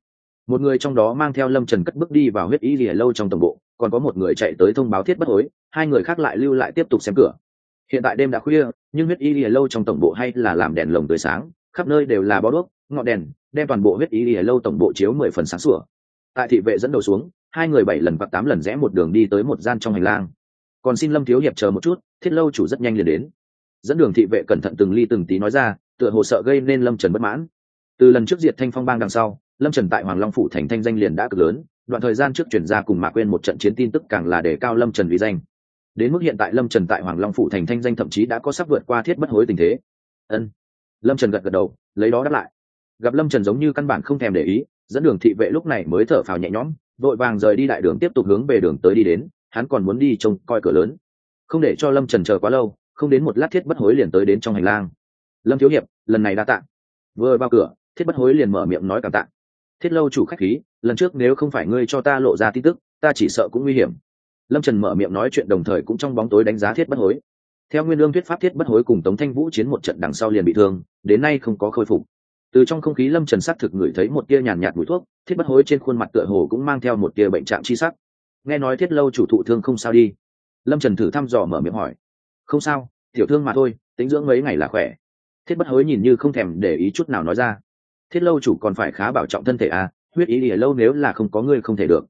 Một người trong đó mang theo lâm trần cất bước đi vào huyết y lìa lâu trong tổng bộ, còn có một người chạy tới thông báo thiết bất hối, hai người khác lại lưu lại tiếp tục xem cửa. Hiện tại đêm đã khuya, nhưng huyết y lìa lâu trong tổng bộ hay là làm đèn lồng tươi sáng, khắp nơi đều là bó đuốc, ngọn đèn, đem toàn bộ huyết y lìa lâu tổng bộ chiếu mười phần sáng sủa. Tại thị vệ dẫn đầu xuống hai người bảy lần và tám lần rẽ một đường đi tới một gian trong hành lang. Còn xin lâm thiếu hiệp chờ một chút, thiết lâu chủ rất nhanh liền đến. Dẫn đường thị vệ cẩn thận từng ly từng tí nói ra, tựa hồ sợ gây nên lâm trần bất mãn. Từ lần trước diệt thanh phong bang đằng sau, lâm trần tại hoàng long phủ thành thanh danh liền đã cực lớn, đoạn thời gian trước chuyển ra cùng mạc quên một trận chiến tin tức càng là đề cao lâm trần vì danh. Đến mức hiện tại lâm trần tại hoàng long phủ thành thanh danh thậm chí đã có sắp vượt qua thiết bất hối tình thế. Ân. Lâm trần gật gật đầu, lấy đó đáp lại. Gặp lâm trần giống như căn bản không thèm để ý, dẫn đường thị vệ lúc này mới thở phào nhẹ nhõm vội vàng rời đi đại đường tiếp tục hướng về đường tới đi đến, hắn còn muốn đi trông coi cửa lớn. Không để cho lâm trần chờ quá lâu, không đến một lát thiết bất hối liền tới đến trong hành lang. Lâm thiếu hiệp, lần này đa t ạ vừa vào cửa, thiết bất hối liền mở miệng nói cảm tạ. Thiết lâu chủ khách khí, lần trước nếu không phải ngươi cho ta lộ ra tin tức, ta chỉ sợ cũng nguy hiểm. Lâm trần mở miệng nói chuyện đồng thời cũng trong bóng tối đánh giá thiết bất hối. Theo nguyên lương thuyết pháp thiết bất hối cùng tống thanh vũ chiến một trận đằng sau liền bị thương, đến nay không có khôi phục từ trong không khí lâm trần s á c thực ngửi thấy một tia nhàn nhạt mùi thuốc, thiết bất hối trên khuôn mặt tựa hồ cũng mang theo một tia bệnh trạng chi sắc. Nghe nói thiết lâu chủ thụ thương không sao đi. Lâm trần thử thăm dò mở miệng hỏi. Không sao, tiểu thương mà thôi, tính dưỡng mấy ngày là khỏe. Thiết bất hối nhìn như không thèm để ý chút nào nói ra. Thiết lâu chủ còn phải khá bảo trọng thân thể à huyết ý ỉa lâu nếu là không có ngươi không thể được.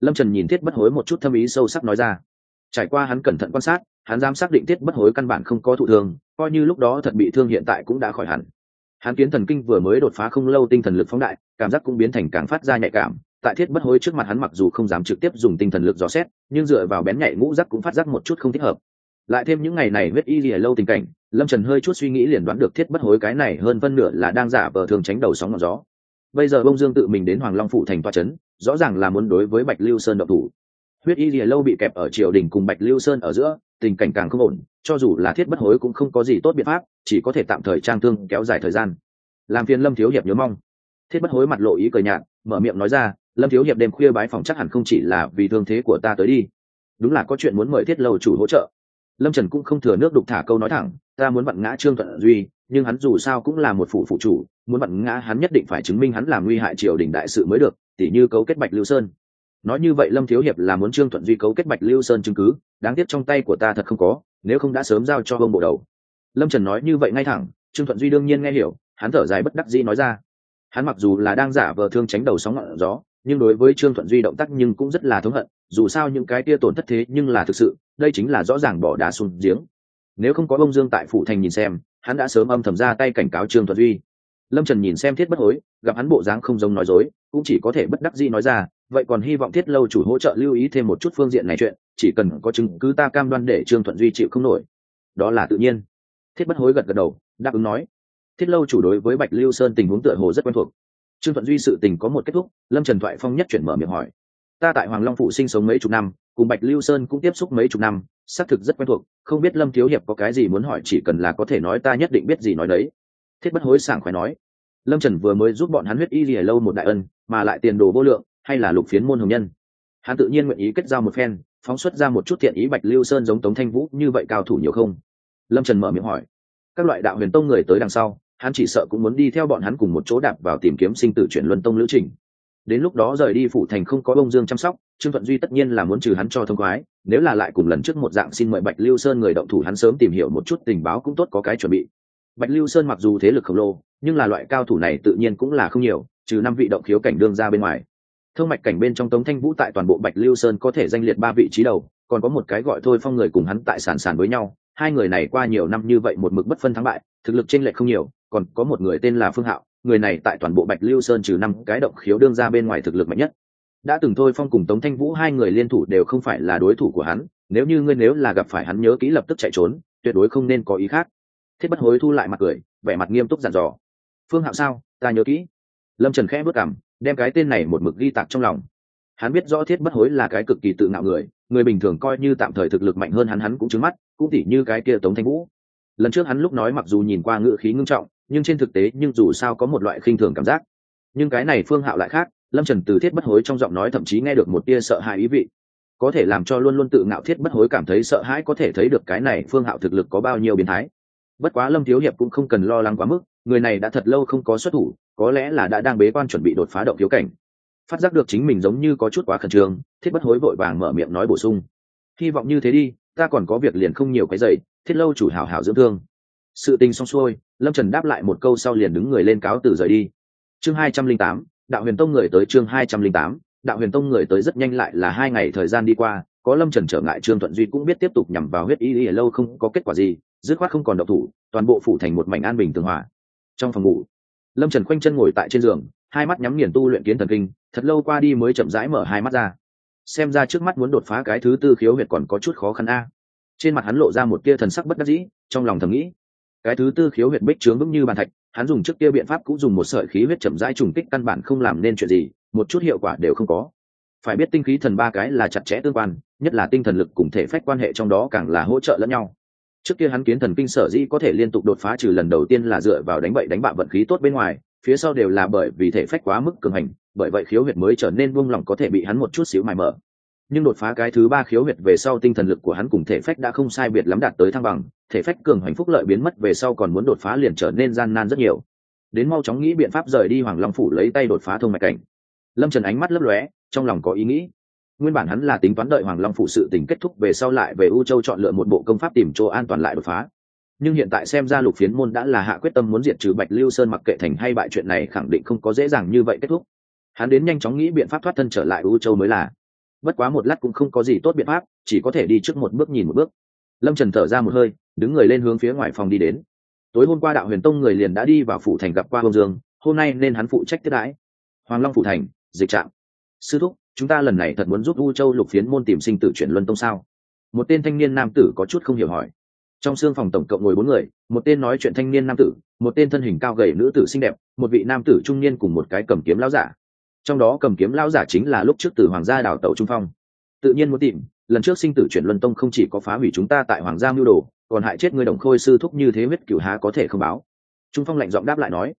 Lâm trần nhìn thiết bất hối một chút thâm ý sâu sắc nói ra. Trải qua hắn cẩn thận quan sát, hắn dám xác định thiết bất hối căn bản không có thụ thương, coi như lúc đó thật bị thương hiện tại cũng đã khỏi hẳn hắn kiến thần kinh vừa mới đột phá không lâu tinh thần lực phóng đại, cảm giác cũng biến thành càng phát ra nhạy cảm, tại thiết bất hối trước mặt hắn mặc dù không dám trực tiếp dùng tinh thần lực dò xét, nhưng dựa vào bén nhạy ngũ giác cũng phát giác một chút không thích hợp. Lại thêm những ngày này huyết y lìa lâu tình cảnh, lâm trần hơi chút suy nghĩ liền đoán được thiết bất hối cái này hơn phân nửa là đang giả vờ thường tránh đầu sóng ngọn gió. Bây giờ bông dương tự mình đến hoàng long phụ thành toa c h ấ n rõ ràng là muốn đối với bạch lưu sơn độc thủ huyết y lìa lâu bị kẹp ở triều đình cùng bạch lưu sơn ở giữa, tình cảnh càng không ổn, cho dù là thiết bất hối cũng không có gì tốt biện pháp, chỉ có thể tạm thời trang thương kéo dài thời gian. Làm phiền lâm thiếu hiệp nhớ mong. Thiết bất hối mặt lộ ý cười nhạt, mở miệng nói ra, lâm thiếu hiệp đêm khuya bái phòng chắc hẳn không chỉ là vì thương thế của ta tới đi. Đúng là có chuyện muốn mời thiết lâu chủ hỗ trợ. Lâm trần cũng không thừa nước đục thả câu nói thẳng, ta muốn vặn ngã trương thuận duy, nhưng hắn dù sao cũng là một phủ phụ chủ, muốn vặn ngã hắn nhất định phải chứng minh hắn làm nguy hại triều đình đại sự mới được, tỉ như cấu kết bạch lưu sơn nói như vậy lâm thiếu hiệp là muốn trương thuận duy cấu kết bạch lưu sơn chứng cứ, đáng tiếc trong tay của ta thật không có, nếu không đã sớm giao cho bông bộ đầu. Lâm trần nói như vậy ngay thẳng, trương thuận duy đương nhiên nghe hiểu, hắn thở dài bất đắc dĩ nói ra. Hắn mặc dù là đang giả vờ thương tránh đầu sóng ngọn gió, nhưng đối với trương thuận duy động tác nhưng cũng rất là thống hận, dù sao những cái tia tổn thất thế nhưng là thực sự, đây chính là rõ ràng bỏ đá xuống giếng. Nếu không có bông dương tại phủ thành nhìn xem, hắn đã sớm âm thầm ra tay cảnh cáo trương thuận duy. Lâm trần nhìn xem thiết bất hối, gặp hắn bộ dáng không giống nói dối, cũng chỉ có thể bất đắc dĩ nói ra vậy còn hy vọng thiết lâu chủ hỗ trợ lưu ý thêm một chút phương diện này chuyện, chỉ cần có chứng cứ ta cam đoan để trương thuận duy chịu không nổi. Đó là tự nhiên. Thiết bất hối gật gật đầu, đáp ứng nói. Thiết lâu chủ đối với bạch lưu sơn tình huống tựa hồ rất quen thuộc. Trương thuận duy sự tình có một kết thúc, lâm trần thoại phong nhất chuyển mở miệng hỏi. Ta tại hoàng long phụ sinh sống mấy chục năm, cùng bạch lưu sơn cũng tiếp xúc mấy chục năm, xác thực rất quen thuộc, không biết lâm thiếu hiệp có cái gì muốn hỏi chỉ cần là có thể nói ta nhất định biết gì nói đấy. Thiết bất hối sảng khoái nói. Lâm trần vừa mới giúp bọn hắn huyết y gì lâu một đại ân, mà lại tiền đồ vô lượng hay là lục phiến môn hồng nhân? Hắn tự nhiên nguyện ý kết giao một phen, phóng xuất ra một chút thiện ý bạch lưu sơn giống tống thanh vũ, như vậy cao thủ nhiều không? Lâm trần mở miệng hỏi. Các loại đạo huyền tông người tới đằng sau, hắn chỉ sợ cũng muốn đi theo bọn hắn cùng một chỗ đạp vào tìm kiếm sinh tử chuyển luân tông lữ trình. Đến lúc đó rời đi phủ thành không có bông dương chăm sóc, trương thuận duy tất nhiên là muốn trừ hắn cho thông khoái, nếu là lại cùng lần trước một dạng xin mời bạch lưu sơn người động thủ hắn sớm tìm hiểu một chút tình báo cũng tốt có cái chuẩn bị. Bạch lưu sơn mặc dù thế lực khổng lồ, nhưng là loại cao thủ này tự nhiên cũng là không nhiều, trừ năm vị động khiếu cảnh đương ra bên ngoài thương mạch cảnh bên trong tống thanh vũ tại toàn bộ bạch lưu sơn có thể danh liệt ba vị trí đầu, còn có một cái gọi thôi phong người cùng hắn tại sản sản với nhau. Hai người này qua nhiều năm như vậy một mực bất phân thắng bại, thực lực chênh lệch không nhiều, còn có một người tên là phương hạo, người này tại toàn bộ bạch lưu sơn trừ năm cái động khiếu đương ra bên ngoài thực lực mạnh nhất. Đã từng thôi phong cùng tống thanh vũ hai người liên thủ đều không phải là đối thủ của hắn, nếu như ngươi nếu là gặp phải hắn nhớ kỹ lập tức chạy trốn, tuyệt đối không nên có ý khác. Thiết bất hối thu lại mặt cười, vẻ mặt nghiêm túc dặn dò. Phương hạo sao? Ta nhớ kỹ. Lâm trần khẽ bước cảm đem cái tên này một mực ghi tạc trong lòng. Hắn biết rõ thiết bất hối là cái cực kỳ tự ngạo người người bình thường coi như tạm thời thực lực mạnh hơn hắn hắn cũng trứng mắt, cũng tỉ như cái kia tống thanh vũ. Lần trước hắn lúc nói mặc dù nhìn qua ngự khí ngưng trọng, nhưng trên thực tế nhưng dù sao có một loại khinh thường cảm giác. Nhưng cái này phương hạo lại khác, lâm trần từ thiết bất hối trong giọng nói thậm chí nghe được một tia sợ hãi ý vị. Có thể làm cho luôn luôn tự ngạo thiết bất hối cảm thấy sợ hãi có thể thấy được cái này phương hạo thực lực có bao nhiêu biến thái. Bất quá lâm thiếu hiệp cũng không cần lo lắng quá mức người này đã thật lâu không có xuất thủ, có lẽ là đã đang bế quan chuẩn bị đột phá động thiếu cảnh. Phát giác được chính mình giống như có chút quá khẩn trương, thiết bất hối vội vàng mở miệng nói bổ sung. Hy vọng như thế đi, ta còn có việc liền không nhiều cái dậy thiết lâu chủ hảo hảo dưỡng thương. Sự tình xong xuôi, lâm trần đáp lại một câu sau liền đứng người lên cáo từ rời đi. Chương hai trăm linh tám, đạo huyền tông người tới chương hai trăm linh tám, đạo huyền tông người tới rất nhanh lại là hai ngày thời gian đi qua, có lâm trần trở ngại, trương thuận duy cũng biết tiếp tục nhằm vào huyết y y lâu không có kết quả gì, dứt khoát không còn độc thủ, toàn bộ phủ thành một mảnh an bình tường hòa trong phòng ngủ. Lâm trần khoanh chân ngồi tại trên giường, hai mắt nhắm nghiền tu luyện kiến thần kinh, thật lâu qua đi mới chậm rãi mở hai mắt ra. Xem ra trước mắt muốn đột phá cái thứ tư khiếu huyệt còn có chút khó khăn a. Trên mặt hắn lộ ra một tia thần sắc bất đắc dĩ, trong lòng thầm nghĩ, cái thứ tư khiếu huyệt bích trướng vững như bàn thạch, hắn dùng trước kia biện pháp cũng dùng một sợi khí huyết chậm rãi trùng kích căn bản không làm nên chuyện gì, một chút hiệu quả đều không có. Phải biết tinh khí thần ba cái là chặt chẽ tương quan, nhất là tinh thần lực cùng thể phách quan hệ trong đó càng là hỗ trợ lẫn nhau trước kia hắn kiến thần kinh sở dĩ có thể liên tục đột phá trừ lần đầu tiên là dựa vào đánh bậy đánh bạ vận khí tốt bên ngoài, phía sau đều là bởi vì thể phách quá mức cường hành, bởi vậy khiếu huyệt mới trở nên buông lỏng có thể bị hắn một chút xíu mài mở nhưng đột phá cái thứ ba khiếu huyệt về sau tinh thần lực của hắn cùng thể phách đã không sai biệt lắm đạt tới thăng bằng, thể phách cường hành phúc lợi biến mất về sau còn muốn đột phá liền trở nên gian nan rất nhiều. Đến mau chóng nghĩ biện pháp rời đi hoàng long phủ lấy tay đột phá thông mạch cảnh. Lâm trần ánh mắt lấp lóe, trong lòng có ý nghĩ nguyên bản hắn là tính toán đợi hoàng long phụ sự tình kết thúc về sau lại về u châu chọn lựa một bộ công pháp tìm chỗ an toàn lại đột phá. Nhưng hiện tại xem ra lục phiến môn đã là hạ quyết tâm muốn diệt trừ bạch lưu sơn mặc kệ thành hay bại chuyện này khẳng định không có dễ dàng như vậy kết thúc. Hắn đến nhanh chóng nghĩ biện pháp thoát thân trở lại u châu mới là. Bất quá một lát cũng không có gì tốt biện pháp, chỉ có thể đi trước một bước nhìn một bước. Lâm trần thở ra một hơi, đứng người lên hướng phía ngoài phòng đi đến. Tối hôm qua đạo huyền tông người liền đã đi vào phủ thành gặp qua hông dương, hôm nay nên hắn phụ trách tiếp đãi. Hoàng long phủ thành, dịch trạm. Sư thúc chúng ta lần này thật muốn giúp u châu lục phiến môn tìm sinh tử chuyển luân tông sao? Một tên thanh niên nam tử có chút không hiểu hỏi. Trong xương phòng tổng cộng ngồi bốn người, một tên nói chuyện thanh niên nam tử, một tên thân hình cao gầy nữ tử xinh đẹp, một vị nam tử trung niên cùng một cái cầm kiếm lão giả. Trong đó cầm kiếm lão giả chính là lúc trước từ hoàng gia đào tẩu trung phong. Tự nhiên muốn tìm, lần trước sinh tử chuyển luân tông không chỉ có phá hủy chúng ta tại hoàng gia mưu đồ, còn hại chết người đồng khôi sư thúc như thế huyết cửu há có thể không báo. Trung phong lạnh giọng đáp lại nói,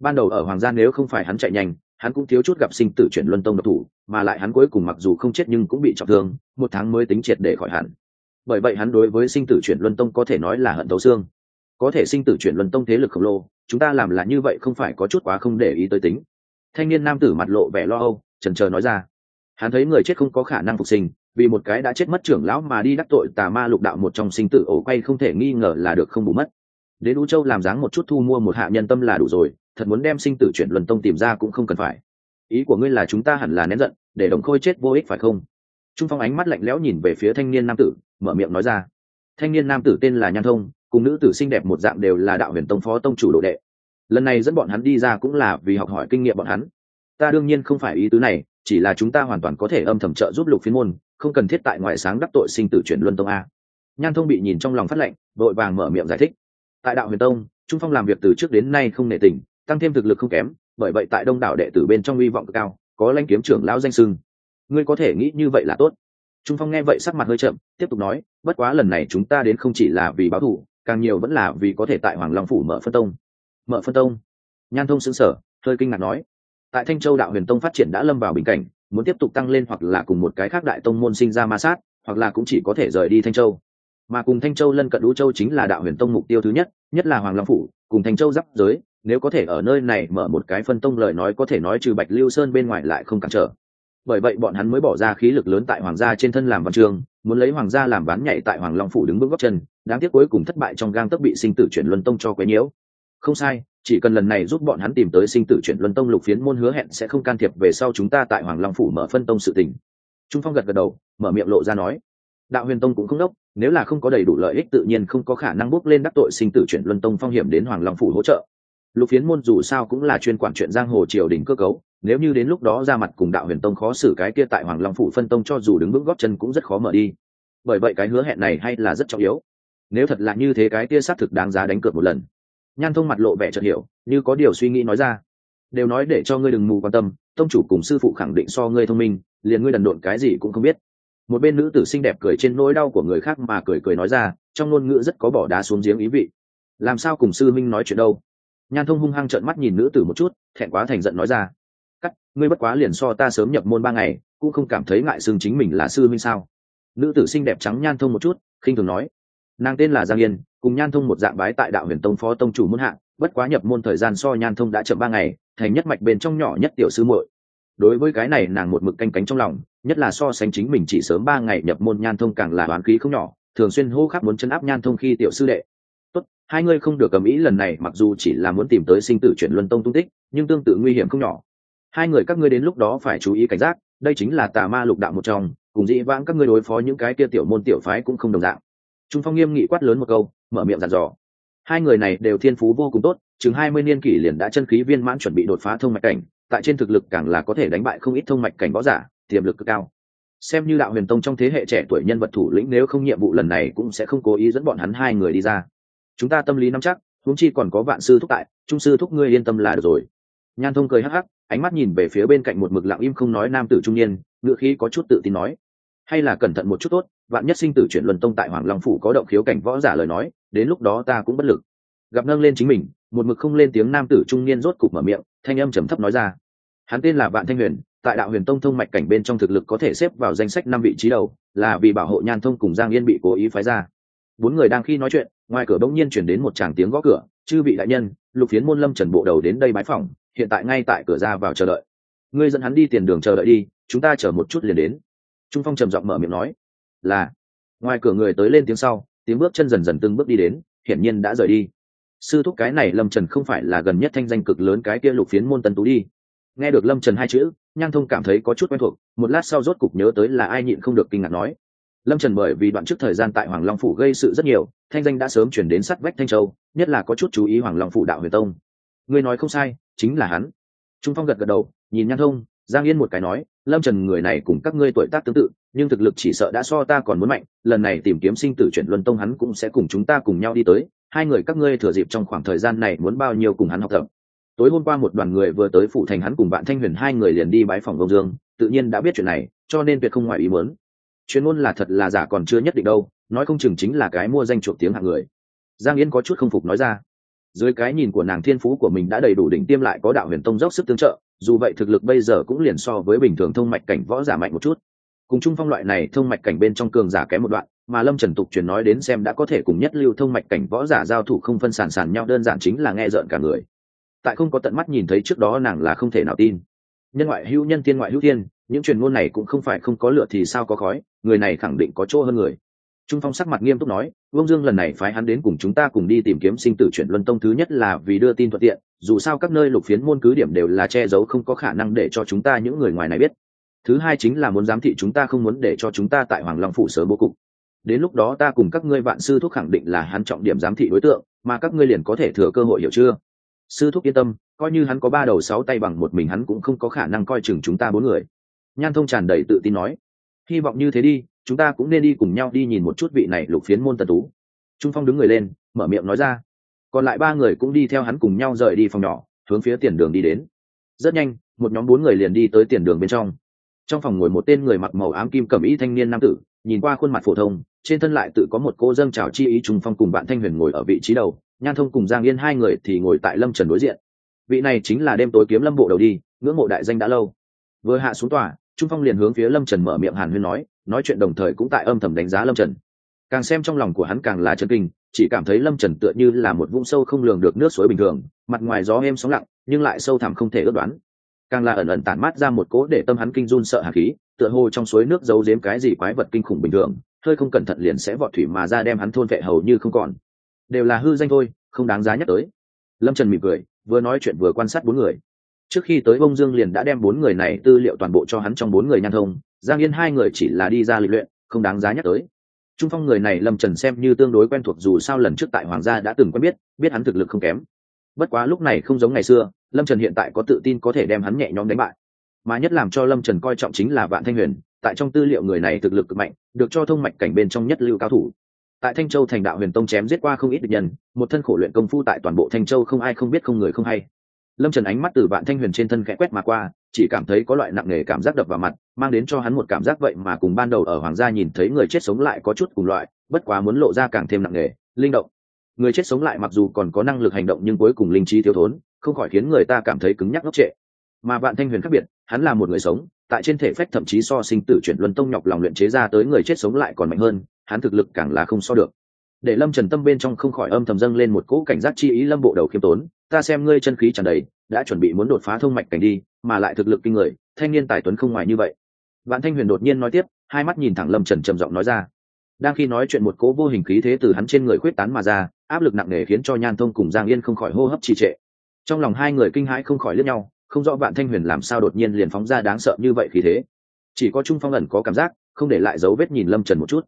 ban đầu ở hoàng gia nếu không phải hắn chạy nhanh hắn cũng thiếu chút gặp sinh tử chuyển luân tông độc thủ, mà lại hắn cuối cùng mặc dù không chết nhưng cũng bị trọng thương, một tháng mới tính triệt để khỏi hẳn. Bởi vậy hắn đối với sinh tử chuyển luân tông có thể nói là hận tấu xương. Có thể sinh tử chuyển luân tông thế lực khổng lồ, chúng ta làm là như vậy không phải có chút quá không để ý tới tính. Thanh niên nam tử mặt lộ vẻ lo âu trần trờ nói ra. Hắn thấy người chết không có khả năng phục sinh, vì một cái đã chết mất trưởng lão mà đi đắc tội tà ma lục đạo một trong sinh tử ổ quay không thể nghi ngờ là được không bù mất. Đến u châu làm dáng một chút thu mua một hạ nhân tâm là đủ rồi thật muốn đem sinh tử chuyển luân tông tìm ra cũng không cần phải. Ý của ngươi là chúng ta hẳn là nén giận, để đồng khôi chết vô ích phải không? Trung phong ánh mắt lạnh lẽo nhìn về phía thanh niên nam tử, mở miệng nói ra. Thanh niên nam tử tên là nhan thông, cùng nữ tử xinh đẹp một dạng đều là đạo huyền tông phó tông chủ đồ đệ. Lần này dẫn bọn hắn đi ra cũng là vì học hỏi kinh nghiệm bọn hắn. Ta đương nhiên không phải ý tứ này, chỉ là chúng ta hoàn toàn có thể âm thầm trợ giúp lục phiên môn, không cần thiết tại ngoại sáng đắc tội sinh tử chuyển luân tông a. Nhan thông bị nhìn trong lòng phát lệnh, vội vàng mở miệng giải thích. Tại đạo huyền tông, trung phong làm việc từ trước đến nay không nể tình tăng thêm thực lực không kém, bởi vậy tại đông đảo đệ tử bên trong hy vọng cao, có lãnh kiếm trưởng lão danh sưng. Ngươi có thể nghĩ như vậy là tốt. Trung phong nghe vậy sắc mặt hơi chậm, tiếp tục nói, bất quá lần này chúng ta đến không chỉ là vì báo thù càng nhiều vẫn là vì có thể tại hoàng long phủ mở phân tông. Mở phân tông? Nhan thông xứng sở hơi kinh ngạc nói. Tại thanh châu đạo huyền tông phát triển đã lâm vào bình cảnh, muốn tiếp tục tăng lên hoặc là cùng một cái khác đại tông môn sinh ra ma sát, hoặc là cũng chỉ có thể rời đi thanh châu. Mà cùng thanh châu lân cận đũ châu chính là đạo huyền tông mục tiêu thứ nhất nhất là hoàng long phủ, cùng thanh châu giáp giới nếu có thể ở nơi này mở một cái phân tông lời nói có thể nói trừ bạch lưu sơn bên ngoài lại không cản trở. Bởi vậy bọn hắn mới bỏ ra khí lực lớn tại hoàng gia trên thân làm văn trường muốn lấy hoàng gia làm bán nhảy tại hoàng long phủ đứng bước góc chân, đáng tiếc cuối cùng thất bại trong gang tấc bị sinh tử chuyển luân tông cho quấy nhiễu. Không sai, chỉ cần lần này giúp bọn hắn tìm tới sinh tử chuyển luân tông lục phiến môn hứa hẹn sẽ không can thiệp về sau chúng ta tại hoàng long phủ mở phân tông sự tình. Trung phong gật gật đầu, mở miệng lộ ra nói, đạo huyền tông cũng không đốc, nếu là không có đầy đủ lợi ích tự nhiên không có khả năng bước lên đắc tội sinh tử chuyển luân tông phong hiểm đến hoàng long phủ hỗ trợ lục phiến môn dù sao cũng là chuyên quản chuyện giang hồ triều đình cơ cấu, nếu như đến lúc đó ra mặt cùng đạo huyền tông khó xử cái kia tại hoàng long phủ phân tông cho dù đứng bước góp chân cũng rất khó mở đi. Bởi vậy cái hứa hẹn này hay là rất trọng yếu. Nếu thật là như thế cái kia xác thực đáng giá đánh cược một lần. Nhan thông mặt lộ vẻ chợt hiểu, như có điều suy nghĩ nói ra. Đều nói để cho ngươi đừng mù quan tâm, tông chủ cùng sư phụ khẳng định so ngươi thông minh, liền ngươi đần độn cái gì cũng không biết. Một bên nữ tử xinh đẹp cười trên nỗi đau của người khác mà cười cười nói ra, trong ngôn ngữ rất có bỏ đá xuống giếng ý vị. Làm sao cùng sư minh nói chuyện đâu? Nhan thông hung hăng trợn mắt nhìn nữ tử một chút, thẹn quá thành giận nói ra. Cắt, ngươi bất quá liền so ta sớm nhập môn ba ngày, cũng không cảm thấy ngại xương chính mình là sư minh sao? Nữ tử xinh đẹp trắng nhan thông một chút, khinh thường nói. Nàng tên là giang yên, cùng nhan thông một dạng bái tại đạo huyền tông phó tông chủ muôn hạng bất quá nhập môn thời gian so nhan thông đã chậm ba ngày, thành nhất mạch bên trong nhỏ nhất tiểu sư muội. Đối với cái này, nàng một mực canh cánh trong lòng, nhất là so sánh chính mình chỉ sớm ba ngày nhập môn nhan thông càng là đoán khí không nhỏ, thường xuyên hô khắc muốn chân áp nhan thông khi tiểu sư đệ hai ngươi không được cầm ý lần này, mặc dù chỉ là muốn tìm tới sinh tử chuyển luân tông tung tích, nhưng tương tự nguy hiểm không nhỏ. Hai người các ngươi đến lúc đó phải chú ý cảnh giác, đây chính là tà ma lục đạo một trong, cùng dĩ vãng các ngươi đối phó những cái kia tiểu môn tiểu phái cũng không đồng dạng. Trung phong nghiêm nghị quát lớn một câu, mở miệng dặn dò. Hai người này đều thiên phú vô cùng tốt, chừng hai mươi niên kỷ liền đã chân khí viên mãn chuẩn bị đột phá thông mạch cảnh, tại trên thực lực càng là có thể đánh bại không ít thông mạch cảnh võ giả, tiềm lực cực cao. Xem như đạo huyền tông trong thế hệ trẻ tuổi nhân vật thủ lĩnh, nếu không nhiệm vụ lần này cũng sẽ không cố ý dẫn bọn hắn hai người đi ra chúng ta tâm lý nắm chắc, huống chi còn có vạn sư thúc tại trung sư thúc ngươi yên tâm là được rồi. Nhan thông cười hắc hắc, ánh mắt nhìn về phía bên cạnh một mực lặng im không nói nam tử trung niên ngựa khí có chút tự tin nói. Hay là cẩn thận một chút tốt, vạn nhất sinh tử chuyển luân tông tại hoàng long phủ có động khiếu cảnh võ giả lời nói, đến lúc đó ta cũng bất lực. Gặp nâng lên chính mình, một mực không lên tiếng nam tử trung niên rốt cục mở miệng, thanh âm trầm thấp nói ra. Hắn tên là vạn thanh huyền, tại đạo huyền tông thông mạch cảnh bên trong thực lực có thể xếp vào danh sách năm vị trí đầu, là vì bảo hộ nhan thông cùng giang yên bị cố ý phái ra. Bốn người đang khi nói chuyện ngoài cửa bỗng nhiên chuyển đến một tràng tiếng gõ cửa, chư vị đại nhân, lục phiến môn lâm trần bộ đầu đến đây mái phòng hiện tại ngay tại cửa ra vào chờ đợi. Ngươi dẫn hắn đi tiền đường chờ đợi đi, chúng ta chờ một chút liền đến. Trung phong trầm giọng mở miệng nói, là. Ngoài cửa người tới lên tiếng sau, tiếng bước chân dần dần từng bước đi đến, hiển nhiên đã rời đi. Sư thúc cái này lâm trần không phải là gần nhất thanh danh cực lớn cái kia lục phiến môn tân tú đi. Nghe được lâm trần hai chữ, nhang thông cảm thấy có chút quen thuộc, một lát sau rốt cục nhớ tới là ai nhịn không được kinh ngạc nói lâm trần bởi vì đoạn trước thời gian tại hoàng long phủ gây sự rất nhiều, thanh danh đã sớm chuyển đến sắt vách thanh châu, nhất là có chút chú ý hoàng long phủ đạo huyền tông. Ngươi nói không sai, chính là hắn. Trung phong gật gật đầu, nhìn nhan thông, giang yên một cái nói, lâm trần, người này cùng các ngươi tuổi tác tương tự, nhưng thực lực chỉ sợ đã so ta còn muốn mạnh, lần này tìm kiếm sinh tử chuyển luân tông hắn cũng sẽ cùng chúng ta cùng nhau đi tới, hai người các ngươi thừa dịp trong khoảng thời gian này muốn bao nhiêu cùng hắn học tập. Tối hôm qua một đoàn người vừa tới phụ thành hắn cùng bạn thanh huyền, hai người liền đi bái phòng công dương, tự nhiên đã biết chuyện này, cho nên tuyệt không ngoài ý muốn chuyên môn là thật là giả còn chưa nhất định đâu, nói không chừng chính là cái mua danh chuộc tiếng hạng người. Giang yên có chút không phục nói ra. Dưới cái nhìn của nàng thiên phú của mình đã đầy đủ đỉnh tiêm lại có đạo huyền tông dốc sức tương trợ, dù vậy thực lực bây giờ cũng liền so với bình thường thông mạch cảnh võ giả mạnh một chút. Cùng trung phong loại này, thông mạch cảnh bên trong cường giả kém một đoạn, mà lâm trần tục truyền nói đến xem đã có thể cùng nhất lưu thông mạch cảnh võ giả giao thủ không phân sản sản nhau đơn giản chính là nghe rợn cả người. Tại không có tận mắt nhìn thấy trước đó nàng là không thể nào tin. Nhân ngoại hữu nhân, thiên ngoại hữu thiên những truyền ngôn này cũng không phải không có lựa thì sao có khói, người này khẳng định có chỗ hơn người. Trung phong sắc mặt nghiêm túc nói, vương dương lần này phái hắn đến cùng chúng ta cùng đi tìm kiếm sinh tử chuyển luân tông thứ nhất là vì đưa tin thuận tiện, dù sao các nơi lục phiến môn cứ điểm đều là che giấu không có khả năng để cho chúng ta những người ngoài này biết. Thứ hai chính là muốn giám thị chúng ta không muốn để cho chúng ta tại hoàng long phủ sớm bố cục. Đến lúc đó ta cùng các ngươi vạn sư thúc khẳng định là hắn trọng điểm giám thị đối tượng, mà các ngươi liền có thể thừa cơ hội hiểu chưa? Sư thúc yên tâm, coi như hắn có ba đầu sáu tay bằng một mình hắn cũng không có khả năng coi chừng chúng ta bốn người nhan thông tràn đầy tự tin nói, hy vọng như thế đi, chúng ta cũng nên đi cùng nhau đi nhìn một chút vị này lục phiến môn tần tú. Trung phong đứng người lên, mở miệng nói ra, còn lại ba người cũng đi theo hắn cùng nhau rời đi phòng nhỏ, hướng phía tiền đường đi đến. Rất nhanh, một nhóm bốn người liền đi tới tiền đường bên trong. Trong phòng ngồi một tên người mặc màu ám kim cẩm y thanh niên nam tử, nhìn qua khuôn mặt phổ thông, trên thân lại tự có một cô dâng trào chi ý trung phong cùng bạn thanh huyền ngồi ở vị trí đầu, nhan thông cùng giang yên hai người thì ngồi tại lâm trần đối diện. Vị này chính là đêm tối kiếm lâm bộ đầu đi, ngưỡng mộ đại danh đã lâu. Vừa hạ xuống tòa trung phong liền hướng phía lâm trần mở miệng hàn huyên nói nói chuyện đồng thời cũng tại âm thầm đánh giá lâm trần. Càng xem trong lòng của hắn càng là chân kinh, chỉ cảm thấy lâm trần tựa như là một vũng sâu không lường được nước suối bình thường, mặt ngoài gió êm sóng lặng, nhưng lại sâu thẳm không thể ước đoán. Càng là ẩn ẩn tản mát ra một cỗ để tâm hắn kinh run sợ hạt khí, tựa hồ trong suối nước giấu giếm cái gì quái vật kinh khủng bình thường, hơi không cẩn thận liền sẽ vọt thủy mà ra đem hắn thôn vệ hầu như không còn. Đều là hư danh thôi, không đáng giá nhắc tới. Lâm trần mỉm cười, vừa nói chuyện vừa quan sát bốn người trước khi tới bông dương liền đã đem bốn người này tư liệu toàn bộ cho hắn trong bốn người nhan thông, giang yên hai người chỉ là đi ra lịch luyện, không đáng giá nhắc tới. Trung phong người này lâm trần xem như tương đối quen thuộc dù sao lần trước tại hoàng gia đã từng quen biết biết hắn thực lực không kém. Bất quá lúc này không giống ngày xưa, lâm trần hiện tại có tự tin có thể đem hắn nhẹ nhõm đánh bại. Mà nhất làm cho lâm trần coi trọng chính là vạn thanh huyền, tại trong tư liệu người này thực lực cực mạnh, được cho thông mạch cảnh bên trong nhất lưu cao thủ. Tại thanh châu thành đạo huyền tông chém giết qua không ít địch nhân, một thân khổ luyện công phu tại toàn bộ thanh châu không ai không biết không người không hay lâm trần ánh mắt từ vạn thanh huyền trên thân khẽ quét mà qua, chỉ cảm thấy có loại nặng nề cảm giác đập vào mặt, mang đến cho hắn một cảm giác vậy mà cùng ban đầu ở hoàng gia nhìn thấy người chết sống lại có chút cùng loại, bất quá muốn lộ ra càng thêm nặng nề, linh động. Người chết sống lại mặc dù còn có năng lực hành động nhưng cuối cùng linh trí thiếu thốn, không khỏi khiến người ta cảm thấy cứng nhắc ngốc trệ. Mà vạn thanh huyền khác biệt, hắn là một người sống, tại trên thể phách thậm chí so sinh tử chuyển luân tông nhọc lòng luyện chế ra tới người chết sống lại còn mạnh hơn, hắn thực lực càng là không so được. Để lâm trần tâm bên trong không khỏi âm thầm dâng lên một cỗ cảnh giác chi ý lâm bộ đầu khiêm tốn ta xem ngươi chân khí tràn đầy, đã chuẩn bị muốn đột phá thông mạch cảnh đi, mà lại thực lực kinh người, thanh niên tài tuấn không ngoài như vậy. Vạn thanh huyền đột nhiên nói tiếp, hai mắt nhìn thẳng lâm trần trầm giọng nói ra. Đang khi nói chuyện một cỗ vô hình khí thế từ hắn trên người khuyết tán mà ra, áp lực nặng nề khiến cho nhan thông cùng giang yên không khỏi hô hấp trì trệ. Trong lòng hai người kinh hãi không khỏi liếc nhau, không rõ vạn thanh huyền làm sao đột nhiên liền phóng ra đáng sợ như vậy khí thế. Chỉ có trung phong ẩn có cảm giác, không để lại dấu vết nhìn lâm trần một chút.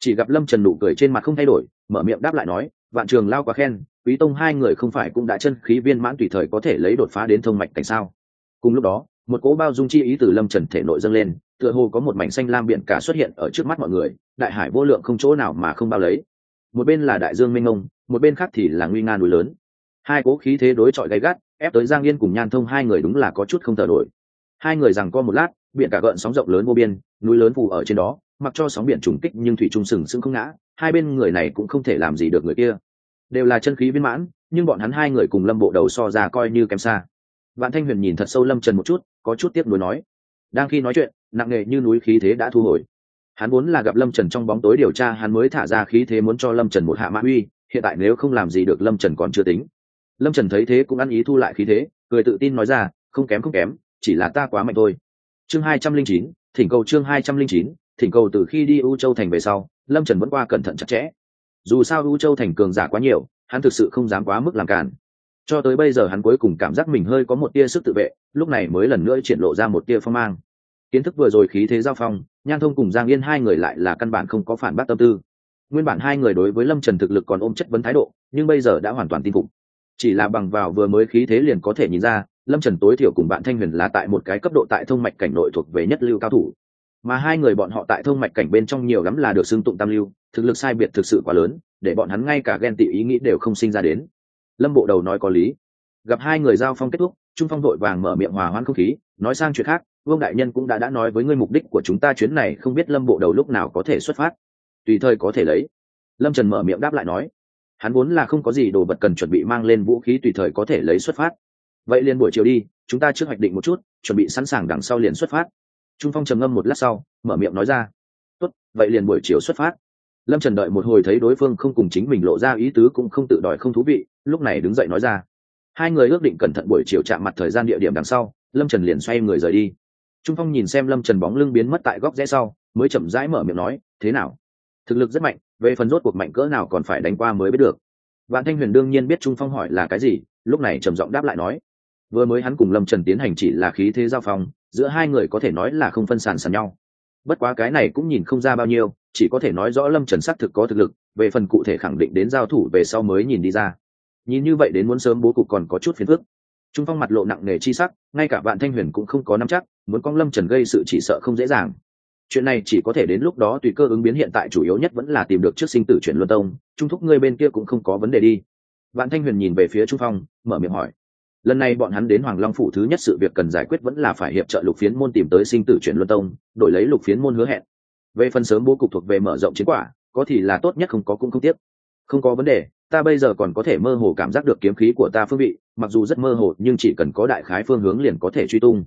Chỉ gặp lâm trần nụ cười trên mặt không thay đổi, mở miệng đáp lại nói, vạn trường lao quá khen quý tông hai người không phải cũng đã chân khí viên mãn tùy thời có thể lấy đột phá đến thông mạch cảnh sao? Cùng lúc đó, một cỗ bao dung chi ý từ lâm trần thể nội dâng lên, tựa hồ có một mảnh xanh lam biển cả xuất hiện ở trước mắt mọi người, đại hải vô lượng không chỗ nào mà không bao lấy. Một bên là đại dương minh ngông một bên khác thì là nguy nga núi lớn. Hai cỗ khí thế đối chọi gay gắt, ép tới giang yên cùng nhan thông hai người đúng là có chút không thở nổi. Hai người rằng co một lát, biển cả gợn sóng rộng lớn vô biên, núi lớn phù ở trên đó, mặc cho sóng biển trùng kích nhưng thủy trung sừng sững không ngã, hai bên người này cũng không thể làm gì được người kia đều là chân khí viên mãn, nhưng bọn hắn hai người cùng lâm bộ đầu so ra coi như kém xa. Vạn thanh huyền nhìn thật sâu lâm trần một chút, có chút tiếc nuối nói, đang khi nói chuyện, nặng nề như núi khí thế đã thu hồi. Hắn muốn là gặp lâm trần trong bóng tối điều tra, hắn mới thả ra khí thế muốn cho lâm trần một hạ mã uy, hiện tại nếu không làm gì được lâm trần còn chưa tính. Lâm trần thấy thế cũng ăn ý thu lại khí thế, cười tự tin nói ra, không kém không kém, chỉ là ta quá mạnh thôi. Chương hai trăm linh chín, thỉnh cầu chương hai trăm linh chín, thỉnh cầu từ khi đi u châu thành về sau, lâm trần vẫn qua cẩn thận chặt chẽ dù sao u châu thành cường giả quá nhiều, hắn thực sự không dám quá mức làm cản cho tới bây giờ hắn cuối cùng cảm giác mình hơi có một tia sức tự vệ, lúc này mới lần nữa triển lộ ra một tia phong mang. Kiến thức vừa rồi khí thế giao phong, nhan thông cùng giang yên hai người lại là căn bản không có phản bác tâm tư. Nguyên bản hai người đối với lâm trần thực lực còn ôm chất vấn thái độ, nhưng bây giờ đã hoàn toàn tin phục. Chỉ là bằng vào vừa mới khí thế liền có thể nhìn ra, lâm trần tối thiểu cùng bạn thanh huyền là tại một cái cấp độ tại thông mạch cảnh nội thuộc về nhất lưu cao thủ. Mà hai người bọn họ tại thông mạch cảnh bên trong nhiều lắm là được xưng tụng tam lưu thực lực sai biệt thực sự quá lớn, để bọn hắn ngay cả ghen tị ý nghĩ đều không sinh ra đến. Lâm bộ đầu nói có lý. Gặp hai người giao phong kết thúc, trung phong vội vàng mở miệng hòa hoãn không khí, nói sang chuyện khác, vương đại nhân cũng đã đã nói với ngươi mục đích của chúng ta chuyến này không biết lâm bộ đầu lúc nào có thể xuất phát. Tùy thời có thể lấy. Lâm trần mở miệng đáp lại nói, hắn vốn là không có gì đồ vật cần chuẩn bị mang lên vũ khí tùy thời có thể lấy xuất phát. Vậy liền buổi chiều đi, chúng ta trước hoạch định một chút, chuẩn bị sẵn sàng đằng sau liền xuất phát. Trung phong trầm ngâm một lát sau, mở miệng nói ra, tốt, vậy liền buổi chiều xuất phát lâm trần đợi một hồi thấy đối phương không cùng chính mình lộ ra ý tứ cũng không tự đòi không thú vị, lúc này đứng dậy nói ra. Hai người ước định cẩn thận buổi chiều chạm mặt thời gian địa điểm đằng sau, lâm trần liền xoay người rời đi. Trung phong nhìn xem lâm trần bóng lưng biến mất tại góc rẽ sau, mới chậm rãi mở miệng nói, thế nào? Thực lực rất mạnh, về phần rốt cuộc mạnh cỡ nào còn phải đánh qua mới biết được. Vạn thanh huyền đương nhiên biết trung phong hỏi là cái gì, lúc này trầm giọng đáp lại nói, vừa mới hắn cùng lâm trần tiến hành chỉ là khí thế giao phong, giữa hai người có thể nói là không phân sàn sàn nhau bất quá cái này cũng nhìn không ra bao nhiêu, chỉ có thể nói rõ lâm trần xác thực có thực lực, về phần cụ thể khẳng định đến giao thủ về sau mới nhìn đi ra. Nhìn như vậy đến muốn sớm bố cục còn có chút phiền phức. Trung phong mặt lộ nặng nề chi sắc, ngay cả bạn thanh huyền cũng không có nắm chắc, muốn con lâm trần gây sự chỉ sợ không dễ dàng. Chuyện này chỉ có thể đến lúc đó tùy cơ ứng biến hiện tại chủ yếu nhất vẫn là tìm được trước sinh tử chuyển luân tông, trung thúc ngươi bên kia cũng không có vấn đề đi. Vạn thanh huyền nhìn về phía trung phong, mở miệng hỏi lần này bọn hắn đến hoàng long phủ thứ nhất sự việc cần giải quyết vẫn là phải hiệp trợ lục phiến môn tìm tới sinh tử chuyển luân tông, đổi lấy lục phiến môn hứa hẹn. Về phần sớm bố cục thuộc về mở rộng chiến quả, có thì là tốt nhất không có cũng không tiếc. Không có vấn đề, ta bây giờ còn có thể mơ hồ cảm giác được kiếm khí của ta phương vị, mặc dù rất mơ hồ, nhưng chỉ cần có đại khái phương hướng liền có thể truy tung.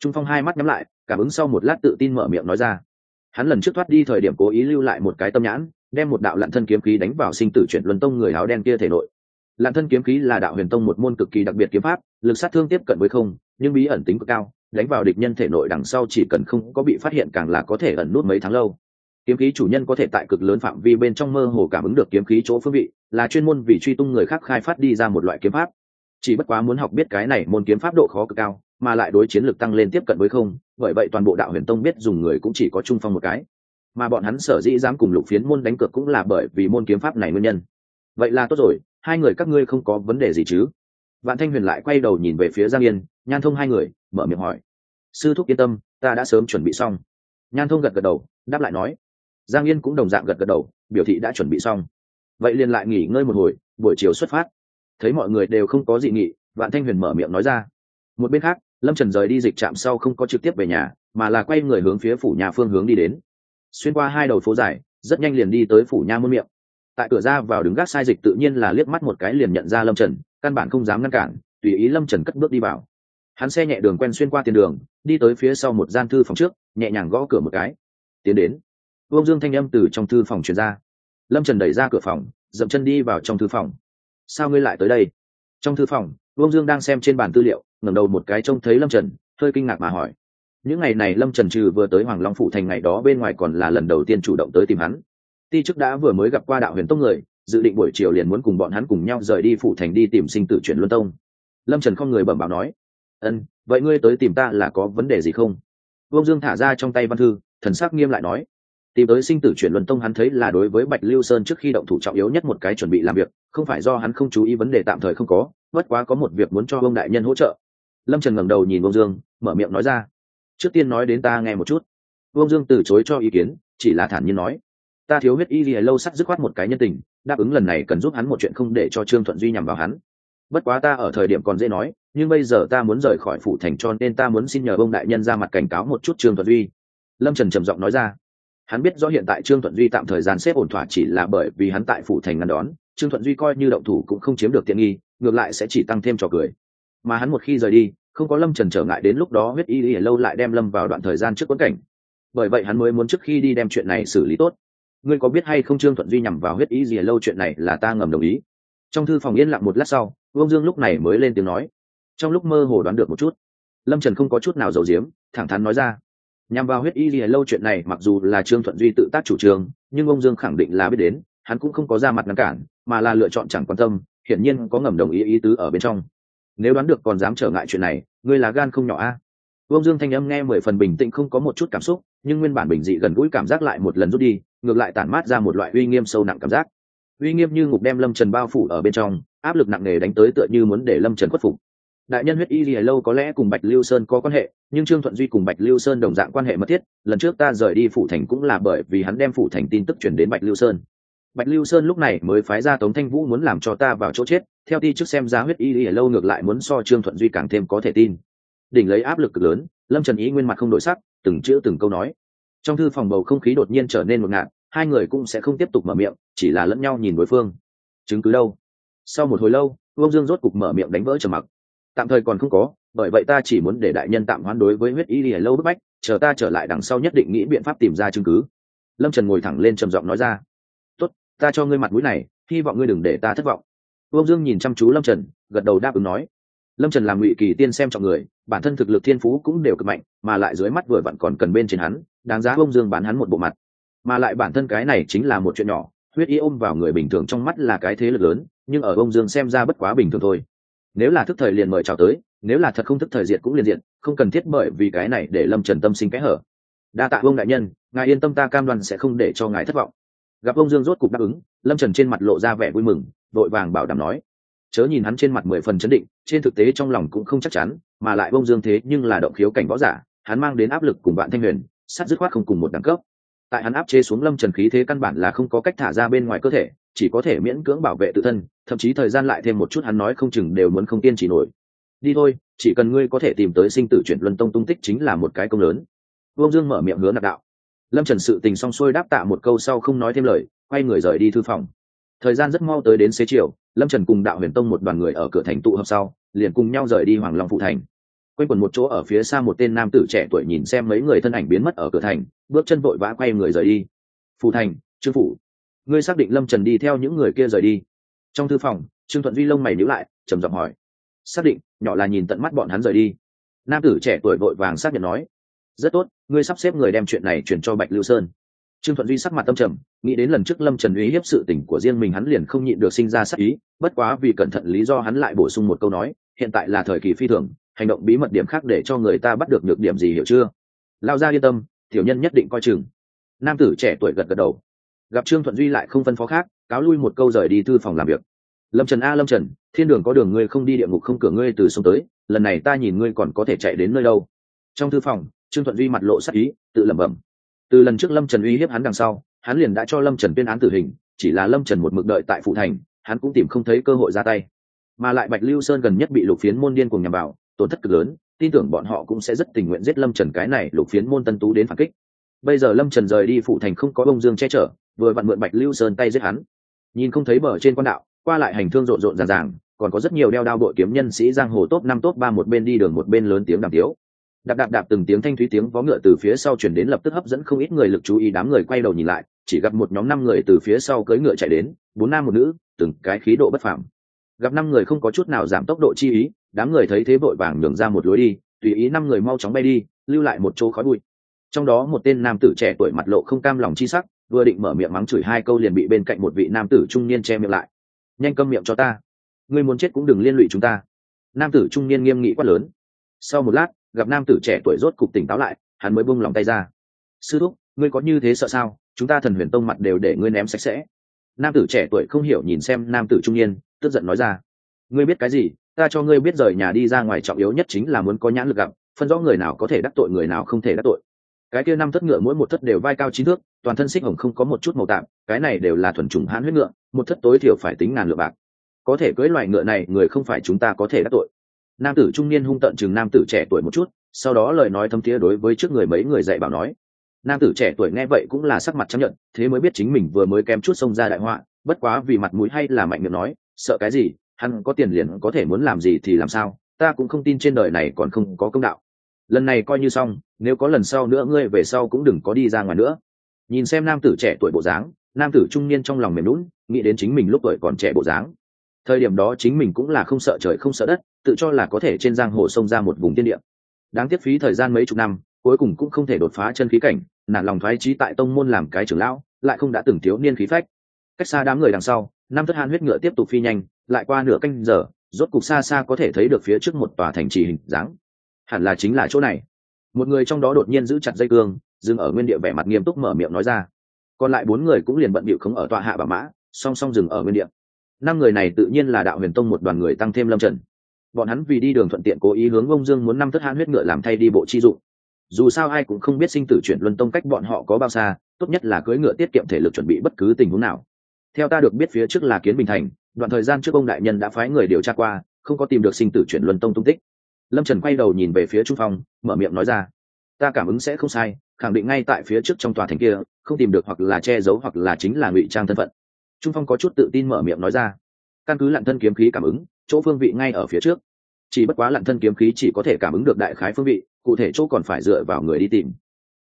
Trung phong hai mắt nhắm lại, cảm ứng sau một lát tự tin mở miệng nói ra. Hắn lần trước thoát đi thời điểm cố ý lưu lại một cái tâm nhãn, đem một đạo lặn thân kiếm khí đánh vào sinh tử chuyển luân tông người áo đen kia thể nội lặn thân kiếm khí là đạo huyền tông một môn cực kỳ đặc biệt kiếm pháp, lực sát thương tiếp cận với không, nhưng bí ẩn tính cực cao, đánh vào địch nhân thể nội đằng sau chỉ cần không có bị phát hiện càng là có thể ẩn nút mấy tháng lâu. Kiếm khí chủ nhân có thể tại cực lớn phạm vi bên trong mơ hồ cảm ứng được kiếm khí chỗ phương vị, là chuyên môn vì truy tung người khác khai phát đi ra một loại kiếm pháp. Chỉ bất quá muốn học biết cái này môn kiếm pháp độ khó cực cao, mà lại đối chiến lực tăng lên tiếp cận với không, bởi vậy toàn bộ đạo huyền tông biết dùng người cũng chỉ có trung phong một cái. Mà bọn hắn sở dĩ dám cùng lục phiến môn đánh cược cũng là bởi vì môn kiếm pháp này nguyên nhân. Vậy là tốt rồi hai người các ngươi không có vấn đề gì chứ? Vạn thanh huyền lại quay đầu nhìn về phía giang yên, nhan thông hai người, mở miệng hỏi. Sư thúc yên tâm, ta đã sớm chuẩn bị xong. Nhan thông gật gật đầu, đáp lại nói. Giang yên cũng đồng dạng gật gật đầu, biểu thị đã chuẩn bị xong. Vậy liền lại nghỉ ngơi một hồi, buổi chiều xuất phát. Thấy mọi người đều không có dị nghị, vạn thanh huyền mở miệng nói ra. Một bên khác, lâm trần rời đi dịch trạm sau không có trực tiếp về nhà, mà là quay người hướng phía phủ nhà phương hướng đi đến. Xuyên qua hai đầu phố dài, rất nhanh liền đi tới phủ nha muôn miệng tại cửa ra vào đứng gác sai dịch tự nhiên là liếc mắt một cái liền nhận ra lâm trần, căn bản không dám ngăn cản, tùy ý lâm trần cất bước đi vào. Hắn xe nhẹ đường quen xuyên qua tiền đường, đi tới phía sau một gian thư phòng trước, nhẹ nhàng gõ cửa một cái. Tiến đến. Vương dương thanh âm từ trong thư phòng truyền ra. Lâm trần đẩy ra cửa phòng, dậm chân đi vào trong thư phòng. Sao ngươi lại tới đây? Trong thư phòng, vương dương đang xem trên bàn tư liệu, ngẩng đầu một cái trông thấy lâm trần, hơi kinh ngạc mà hỏi. Những ngày này lâm trần trừ vừa tới hoàng long phủ thành ngày đó bên ngoài còn là lần đầu tiên chủ động tới tìm hắn ti chức đã vừa mới gặp qua đạo huyền tông người, dự định buổi chiều liền muốn cùng bọn hắn cùng nhau rời đi phủ thành đi tìm sinh tử chuyển luân tông. Lâm trần không người bẩm bảo nói, ân, vậy ngươi tới tìm ta là có vấn đề gì không? Vương dương thả ra trong tay văn thư, thần sắc nghiêm lại nói, tìm tới sinh tử chuyển luân tông hắn thấy là đối với bạch lưu sơn trước khi động thủ trọng yếu nhất một cái chuẩn bị làm việc, không phải do hắn không chú ý vấn đề tạm thời không có, bất quá có một việc muốn cho ông đại nhân hỗ trợ. Lâm trần ngẩng đầu nhìn vương dương, mở miệng nói ra, trước tiên nói đến ta nghe một chút. Vương dương từ chối cho ý kiến, chỉ là thản nhiên nói ta thiếu huyết y gì lâu sắc dứt khoát một cái nhân tình, đáp ứng lần này cần giúp hắn một chuyện không để cho trương thuận duy nhằm vào hắn. Bất quá ta ở thời điểm còn dễ nói, nhưng bây giờ ta muốn rời khỏi phủ thành cho nên ta muốn xin nhờ ông đại nhân ra mặt cảnh cáo một chút trương thuận duy. Lâm trần trầm giọng nói ra. Hắn biết rõ hiện tại trương thuận duy tạm thời gian xếp ổn thỏa chỉ là bởi vì hắn tại phủ thành ngăn đón, trương thuận duy coi như động thủ cũng không chiếm được tiện nghi, ngược lại sẽ chỉ tăng thêm trò cười. Mà hắn một khi rời đi, không có lâm trần trở ngại đến lúc đó huyết y y lâu lại đem lâm vào đoạn thời gian trước quấn cảnh. Bởi vậy hắn mới muốn trước khi đi đem chuyện này xử lý tốt ngươi có biết hay không trương thuận duy nhằm vào huyết y gì lâu chuyện này là ta ngầm đồng ý. Trong thư phòng yên lặng một lát sau, vương dương lúc này mới lên tiếng nói. Trong lúc mơ hồ đoán được một chút, lâm trần không có chút nào giàu giếm, thẳng thắn nói ra. Nhằm vào huyết y gì lâu chuyện này, mặc dù là trương thuận duy tự tác chủ trương, nhưng ông dương khẳng định là biết đến, hắn cũng không có ra mặt ngăn cản, mà là lựa chọn chẳng quan tâm, hiển nhiên có ngầm đồng ý ý tứ ở bên trong. Nếu đoán được còn dám trở ngại chuyện này, ngươi là gan không nhỏ a. Ông dương thanh âm nghe mười phần bình tĩnh, không có một chút cảm xúc, nhưng nguyên bản bình dị gần gũi cảm giác lại một lần rút đi ngược lại tản mát ra một loại uy nghiêm sâu nặng cảm giác. Uy nghiêm như ngục đem lâm trần bao phủ ở bên trong, áp lực nặng nề đánh tới tựa như muốn để lâm trần khuất phục. Đại nhân huyết y gì lâu có lẽ cùng bạch lưu sơn có quan hệ, nhưng trương thuận duy cùng bạch lưu sơn đồng dạng quan hệ mật thiết, lần trước ta rời đi phủ thành cũng là bởi vì hắn đem phủ thành tin tức chuyển đến bạch lưu sơn. Bạch lưu sơn lúc này mới phái ra tống thanh vũ muốn làm cho ta vào chỗ chết, theo ti trước xem giá huyết y gì lâu ngược lại muốn so trương thuận duy càng thêm có thể tin. Đỉnh lấy áp lực cực lớn, lâm trần ý nguyên mặt không đổi sắc, từng chữ từng câu nói trong thư phòng bầu không khí đột nhiên trở nên một ngạt, hai người cũng sẽ không tiếp tục mở miệng, chỉ là lẫn nhau nhìn đối phương. Chứng cứ đâu? Sau một hồi lâu, vương dương rốt cục mở miệng đánh vỡ trầm mặc. Tạm thời còn không có, bởi vậy ta chỉ muốn để đại nhân tạm hoãn đối với huyết y lìa lâu bức bách, chờ ta trở lại đằng sau nhất định nghĩ biện pháp tìm ra chứng cứ. Lâm trần ngồi thẳng lên trầm giọng nói ra. Tốt, ta cho ngươi mặt mũi này, hy vọng ngươi đừng để ta thất vọng. Vương dương nhìn chăm chú lâm trần, gật đầu đáp ứng nói lâm trần làm ngụy kỳ tiên xem trọng người, bản thân thực lực thiên phú cũng đều cực mạnh, mà lại dưới mắt vừa vặn còn cần bên trên hắn, đáng giá ông dương bán hắn một bộ mặt. Mà lại bản thân cái này chính là một chuyện nhỏ, huyết y ôm vào người bình thường trong mắt là cái thế lực lớn, nhưng ở ông dương xem ra bất quá bình thường thôi. Nếu là thức thời liền mời chào tới, nếu là thật không thức thời diệt cũng liền diện không cần thiết bởi vì cái này để lâm trần tâm sinh cái hở. Đa tạ ông đại nhân, ngài yên tâm ta cam đoan sẽ không để cho ngài thất vọng. Gặp ông dương rốt cục đáp ứng, lâm trần trên mặt lộ ra vẻ vui mừng, vội vàng bảo đảm nói chớ nhìn hắn trên mặt mười phần chấn định, trên thực tế trong lòng cũng không chắc chắn, mà lại bông dương thế nhưng là động khiếu cảnh võ giả, hắn mang đến áp lực cùng bạn thanh huyền sát dứt khoát không cùng một đẳng cấp. Tại hắn áp chế xuống lâm trần khí thế căn bản là không có cách thả ra bên ngoài cơ thể, chỉ có thể miễn cưỡng bảo vệ tự thân, thậm chí thời gian lại thêm một chút hắn nói không chừng đều muốn không tiên chỉ nổi. Đi thôi, chỉ cần ngươi có thể tìm tới sinh tử chuyển luân tông tung tích chính là một cái công lớn. Vương dương mở miệng hứa nạp đạo. Lâm trần sự tình xong xuôi đáp tạ một câu sau không nói thêm lời, quay người rời đi thư phòng. Thời gian rất mau tới đến xế chiều lâm trần cùng đạo huyền tông một đoàn người ở cửa thành tụ hợp sau, liền cùng nhau rời đi hoàng long phụ thành. Quanh quần một chỗ ở phía xa một tên nam tử trẻ tuổi nhìn xem mấy người thân ảnh biến mất ở cửa thành, bước chân vội vã quay người rời đi. Phụ thành, trương phủ, ngươi xác định lâm trần đi theo những người kia rời đi? Trong thư phòng, trương thuận duy lông mày nhữ lại, trầm giọng hỏi. Xác định, nhỏ là nhìn tận mắt bọn hắn rời đi. Nam tử trẻ tuổi vội vàng xác nhận nói. Rất tốt, ngươi sắp xếp người đem chuyện này chuyển cho bạch lưu sơn trương thuận duy sắc mặt tâm trầm, nghĩ đến lần trước lâm trần uy hiếp sự tình của riêng mình hắn liền không nhịn được sinh ra sắc ý, bất quá vì cẩn thận lý do hắn lại bổ sung một câu nói, hiện tại là thời kỳ phi thường, hành động bí mật điểm khác để cho người ta bắt được nhược điểm gì hiểu chưa? Lao ra yên tâm, tiểu nhân nhất định coi chừng. Nam tử trẻ tuổi gật gật đầu. Gặp trương thuận duy lại không phân phó khác, cáo lui một câu rời đi thư phòng làm việc. Lâm trần a, lâm trần, thiên đường có đường ngươi không đi địa ngục không cửa ngươi từ sông tới, lần này ta nhìn ngươi còn có thể chạy đến nơi đâu? Trong thư phòng, trương thuận duy mặt lộ sắc ý, tự lẩm bẩm từ lần trước lâm trần uy hiếp hắn đằng sau, hắn liền đã cho lâm trần tuyên án tử hình, chỉ là lâm trần một mực đợi tại phụ thành, hắn cũng tìm không thấy cơ hội ra tay. Mà lại bạch lưu sơn gần nhất bị lục phiến môn điên cùng nhằm vào, tổn thất cực lớn, tin tưởng bọn họ cũng sẽ rất tình nguyện giết lâm trần cái này lục phiến môn tân tú đến phản kích. Bây giờ lâm trần rời đi phụ thành không có bông dương che chở, vừa vặn mượn bạch lưu sơn tay giết hắn. Nhìn không thấy bờ trên quan đạo, qua lại hành thương rộn rộn ràng ràng, còn có rất nhiều đeo đao đội kiếm nhân sĩ giang hồ top năm, top ba một bên đi đường một bên lớn tiếng đàm tiếu đạp đạp đạp từng tiếng thanh thúy tiếng vó ngựa từ phía sau chuyển đến lập tức hấp dẫn không ít người lực chú ý đám người quay đầu nhìn lại, chỉ gặp một nhóm năm người từ phía sau cưỡi ngựa chạy đến, bốn nam một nữ, từng cái khí độ bất phẳng gặp năm người không có chút nào giảm tốc độ chi ý, đám người thấy thế vội vàng nhường ra một lối đi, tùy ý năm người mau chóng bay đi, lưu lại một chỗ khói bụi. Trong đó một tên nam tử trẻ tuổi mặt lộ không cam lòng chi sắc, vừa định mở miệng mắng chửi hai câu liền bị bên cạnh một vị nam tử trung niên che miệng lại. Nhanh câm miệng cho ta, ngươi muốn chết cũng đừng liên lụy chúng ta. Nam tử trung niên nghiêm nghị quát lớn. Sau một lát gặp nam tử trẻ tuổi rốt cục tỉnh táo lại, hắn mới buông lòng tay ra. Sư thúc, ngươi có như thế sợ sao? Chúng ta thần huyền tông mặt đều để ngươi ném sạch sẽ. Nam tử trẻ tuổi không hiểu nhìn xem nam tử trung niên, tức giận nói ra. Ngươi biết cái gì? Ta cho ngươi biết rời nhà đi ra ngoài trọng yếu nhất chính là muốn có nhãn lực gặp, phân rõ người nào có thể đắc tội, người nào không thể đắc tội. Cái kia năm thất ngựa mỗi một thất đều vai cao chín thước, toàn thân xích hồng không có một chút màu tạm, cái này đều là thuần chủng hãn huyết ngựa, một thất tối thiểu phải tính ngàn lượng bạc. Có thể cưới loài ngựa này, người không phải chúng ta có thể đắc tội nam tử trung niên hung tận chừng nam tử trẻ tuổi một chút, sau đó lời nói thâm thiế đối với trước người mấy người dạy bảo nói. Nam tử trẻ tuổi nghe vậy cũng là sắc mặt chấp nhận thế mới biết chính mình vừa mới kém chút xông ra đại họa, bất quá vì mặt mũi hay là mạnh miệng nói, sợ cái gì, hắn có tiền liền có thể muốn làm gì thì làm sao, ta cũng không tin trên đời này còn không có công đạo. Lần này coi như xong, nếu có lần sau nữa ngươi về sau cũng đừng có đi ra ngoài nữa. Nhìn xem nam tử trẻ tuổi bộ dáng, nam tử trung niên trong lòng mềm lún nghĩ đến chính mình lúc tuổi còn trẻ bộ dáng. Thời điểm đó chính mình cũng là không sợ trời không sợ đất tự cho là có thể trên giang hồ sông ra một vùng tiên địa. Đáng tiếc phí thời gian mấy chục năm, cuối cùng cũng không thể đột phá chân khí cảnh, nản lòng thoái trí tại tông môn làm cái trưởng lão, lại không đã từng thiếu niên khí phách. Cách xa đám người đằng sau, năm thất hàn huyết ngựa tiếp tục phi nhanh, lại qua nửa canh giờ, rốt cục xa xa có thể thấy được phía trước một tòa thành trì hình dáng. Hẳn là chính là chỗ này. Một người trong đó đột nhiên giữ chặt dây cương, dừng ở nguyên địa vẻ mặt nghiêm túc mở miệng nói ra. Còn lại bốn người cũng liền bận bịu không ở tọa hạ bà mã, song song dừng ở nguyên địa. Năm người này tự nhiên là đạo huyền tông một đoàn người tăng thêm lâm trần bọn hắn vì đi đường thuận tiện cố ý hướng ông dương muốn năm thất hãn huyết ngựa làm thay đi bộ chi dụng. Dù sao ai cũng không biết sinh tử chuyển luân tông cách bọn họ có bao xa, tốt nhất là cưỡi ngựa tiết kiệm thể lực chuẩn bị bất cứ tình huống nào. Theo ta được biết phía trước là kiến bình thành, đoạn thời gian trước ông đại nhân đã phái người điều tra qua, không có tìm được sinh tử chuyển luân tông tung tích. Lâm trần quay đầu nhìn về phía trung phong, mở miệng nói ra, ta cảm ứng sẽ không sai, khẳng định ngay tại phía trước trong tòa thành kia, không tìm được hoặc là che giấu hoặc là chính là ngụy trang thân phận. Trung phong có chút tự tin mở miệng nói ra, căn cứ lặn thân kiếm khí cảm ứng chỗ phương vị ngay ở phía trước. Chỉ bất quá lặn thân kiếm khí chỉ có thể cảm ứng được đại khái phương vị, cụ thể chỗ còn phải dựa vào người đi tìm.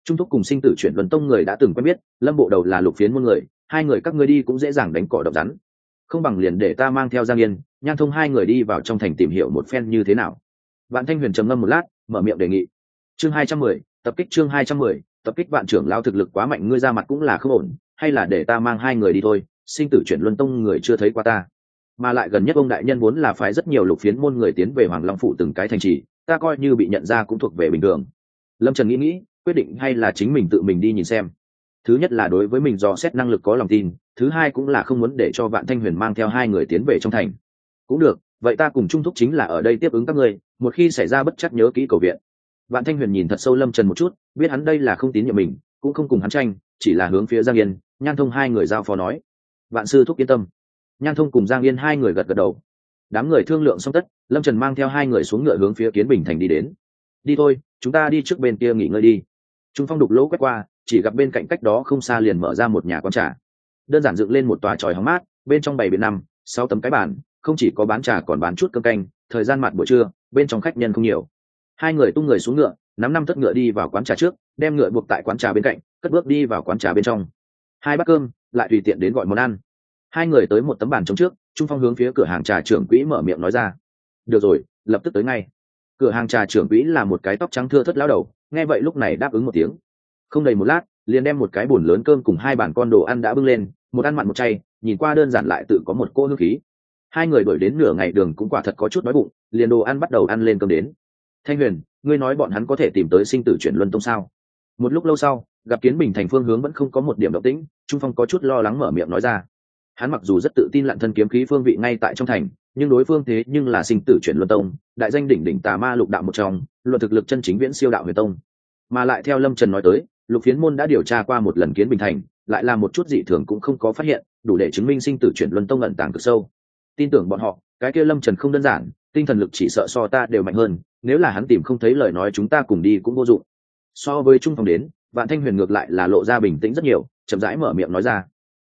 Trung thúc cùng sinh tử chuyển luân tông người đã từng quen biết, lâm bộ đầu là lục phiến muôn người, hai người các ngươi đi cũng dễ dàng đánh cỏ độc rắn. Không bằng liền để ta mang theo giang yên, nhan thông hai người đi vào trong thành tìm hiểu một phen như thế nào. Vạn thanh huyền trầm ngâm một lát, mở miệng đề nghị. Chương hai trăm mười, tập kích chương hai trăm mười, tập kích vạn trưởng lao thực lực quá mạnh, ngươi ra mặt cũng là không ổn, hay là để ta mang hai người đi thôi, sinh tử chuyển luân tông người chưa thấy qua ta mà lại gần nhất ông đại nhân muốn là phái rất nhiều lục phiến môn người tiến về hoàng long phụ từng cái thành trì, ta coi như bị nhận ra cũng thuộc về bình thường. Lâm trần nghĩ nghĩ, quyết định hay là chính mình tự mình đi nhìn xem. Thứ nhất là đối với mình do xét năng lực có lòng tin, thứ hai cũng là không muốn để cho vạn thanh huyền mang theo hai người tiến về trong thành. Cũng được, vậy ta cùng trung thúc chính là ở đây tiếp ứng các ngươi, một khi xảy ra bất chắc nhớ kỹ cầu viện. Vạn thanh huyền nhìn thật sâu lâm trần một chút, biết hắn đây là không tín nhiệm mình, cũng không cùng hắn tranh, chỉ là hướng phía giang yên, nhan thông hai người giao phó nói. Vạn sư thúc yên tâm nhan thông cùng giang yên hai người gật gật đầu. Đám người thương lượng xong tất, lâm trần mang theo hai người xuống ngựa hướng phía kiến bình thành đi đến. Đi thôi, chúng ta đi trước bên kia nghỉ ngơi đi. Trung phong đục lỗ quét qua, chỉ gặp bên cạnh cách đó không xa liền mở ra một nhà quán trà. Đơn giản dựng lên một tòa tròi hóng mát, bên trong bảy biển năm, sáu tấm cái bàn, không chỉ có bán trà còn bán chút cơm canh, thời gian mặt buổi trưa, bên trong khách nhân không nhiều. Hai người tung người xuống ngựa, nắm năm thất ngựa đi vào quán trà trước, đem ngựa buộc tại quán trà bên cạnh, cất bước đi vào quán trà bên trong. Hai bát cơm, lại tùy tiện đến gọi món ăn hai người tới một tấm bàn trống trước, trung phong hướng phía cửa hàng trà trưởng quỹ mở miệng nói ra. Được rồi, lập tức tới ngay. Cửa hàng trà trưởng quỹ là một cái tóc trắng thưa thất lao đầu, nghe vậy lúc này đáp ứng một tiếng. Không đầy một lát, liền đem một cái bồn lớn cơm cùng hai bản con đồ ăn đã bưng lên, một ăn mặn một chay, nhìn qua đơn giản lại tự có một cô hương khí. Hai người đuổi đến nửa ngày đường cũng quả thật có chút đói bụng, liền đồ ăn bắt đầu ăn lên cơm đến. Thanh huyền, ngươi nói bọn hắn có thể tìm tới sinh tử chuyển luân tông sao? Một lúc lâu sau, gặp kiến bình thành phương hướng vẫn không có một điểm động tĩnh, trung phong có chút lo lắng mở miệng nói ra hắn mặc dù rất tự tin lặn thân kiếm khí phương vị ngay tại trong thành, nhưng đối phương thế nhưng là sinh tử chuyển luân tông, đại danh đỉnh đỉnh tà ma lục đạo một trong, luận thực lực chân chính viễn siêu đạo huyền tông. Mà lại theo lâm trần nói tới, lục phiến môn đã điều tra qua một lần kiến bình thành, lại là một chút dị thường cũng không có phát hiện, đủ để chứng minh sinh tử chuyển luân tông ẩn tàng cực sâu. Tin tưởng bọn họ, cái kia lâm trần không đơn giản, tinh thần lực chỉ sợ so ta đều mạnh hơn, nếu là hắn tìm không thấy lời nói chúng ta cùng đi cũng vô dụng. So với trung phòng đến, vạn thanh huyền ngược lại là lộ ra bình tĩnh rất nhiều, chậm rãi mở miệng nói ra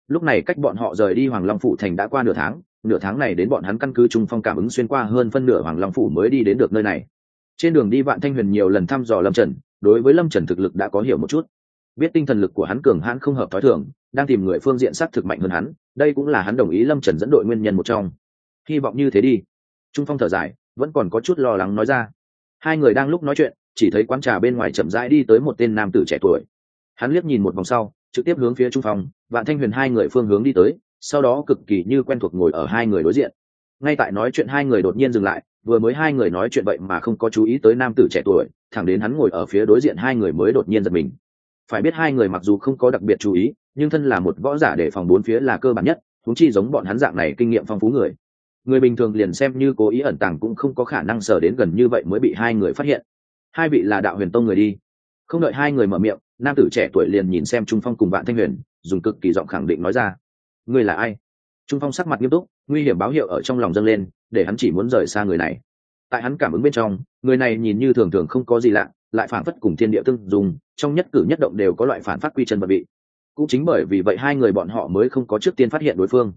lúc này cách bọn họ rời đi hoàng long phủ thành đã qua nửa tháng nửa tháng này đến bọn hắn căn cứ trung phong cảm ứng xuyên qua hơn phân nửa hoàng long phủ mới đi đến được nơi này. Trên đường đi vạn thanh huyền nhiều lần thăm dò lâm trần, đối với lâm trần thực lực đã có hiểu một chút. Biết tinh thần lực của hắn cường hãn không hợp t h ó i thường, đang tìm người phương diện s á t thực mạnh hơn hắn, đây cũng là hắn đồng ý lâm trần dẫn đội nguyên nhân một trong. Hy vọng như thế đi. Trung phong thở dài, vẫn còn có chút lo lắng nói ra. Hai người đang lúc nói chuyện, chỉ thấy quán trà bên ngoài chậm rãi đi tới một tên nam tử trẻ tuổi. Hắn liếc nhìn một vòng sau trực tiếp hướng phía trung phòng, vạn thanh huyền hai người phương hướng đi tới sau đó cực kỳ như quen thuộc ngồi ở hai người đối diện. Ngay tại nói chuyện hai người đột nhiên dừng lại vừa mới hai người nói chuyện vậy mà không có chú ý tới nam tử trẻ tuổi thẳng đến hắn ngồi ở phía đối diện hai người mới đột nhiên giật mình. Phải biết hai người mặc dù không có đặc biệt chú ý nhưng thân là một võ giả để phòng bốn phía là cơ bản nhất thúng chi giống bọn hắn dạng này kinh nghiệm phong phú người. Người bình thường liền xem như cố ý ẩn tàng cũng không có khả năng sờ đến gần như vậy mới bị hai người phát hiện. Hai vị là đạo huyền tông người đi. Không đợi hai người mở miệng nam tử trẻ tuổi liền nhìn xem trung phong cùng vạn thanh huyền, dùng cực kỳ giọng khẳng định nói ra, ngươi là ai? Trung phong sắc mặt nghiêm túc, nguy hiểm báo hiệu ở trong lòng dâng lên, để hắn chỉ muốn rời xa người này. Tại hắn cảm ứng bên trong, người này nhìn như thường thường không có gì lạ, lại phản phất cùng thiên địa tương dùng, trong nhất cử nhất động đều có loại phản phát quy chân vật bị. Cũng chính bởi vì vậy hai người bọn họ mới không có trước tiên phát hiện đối phương.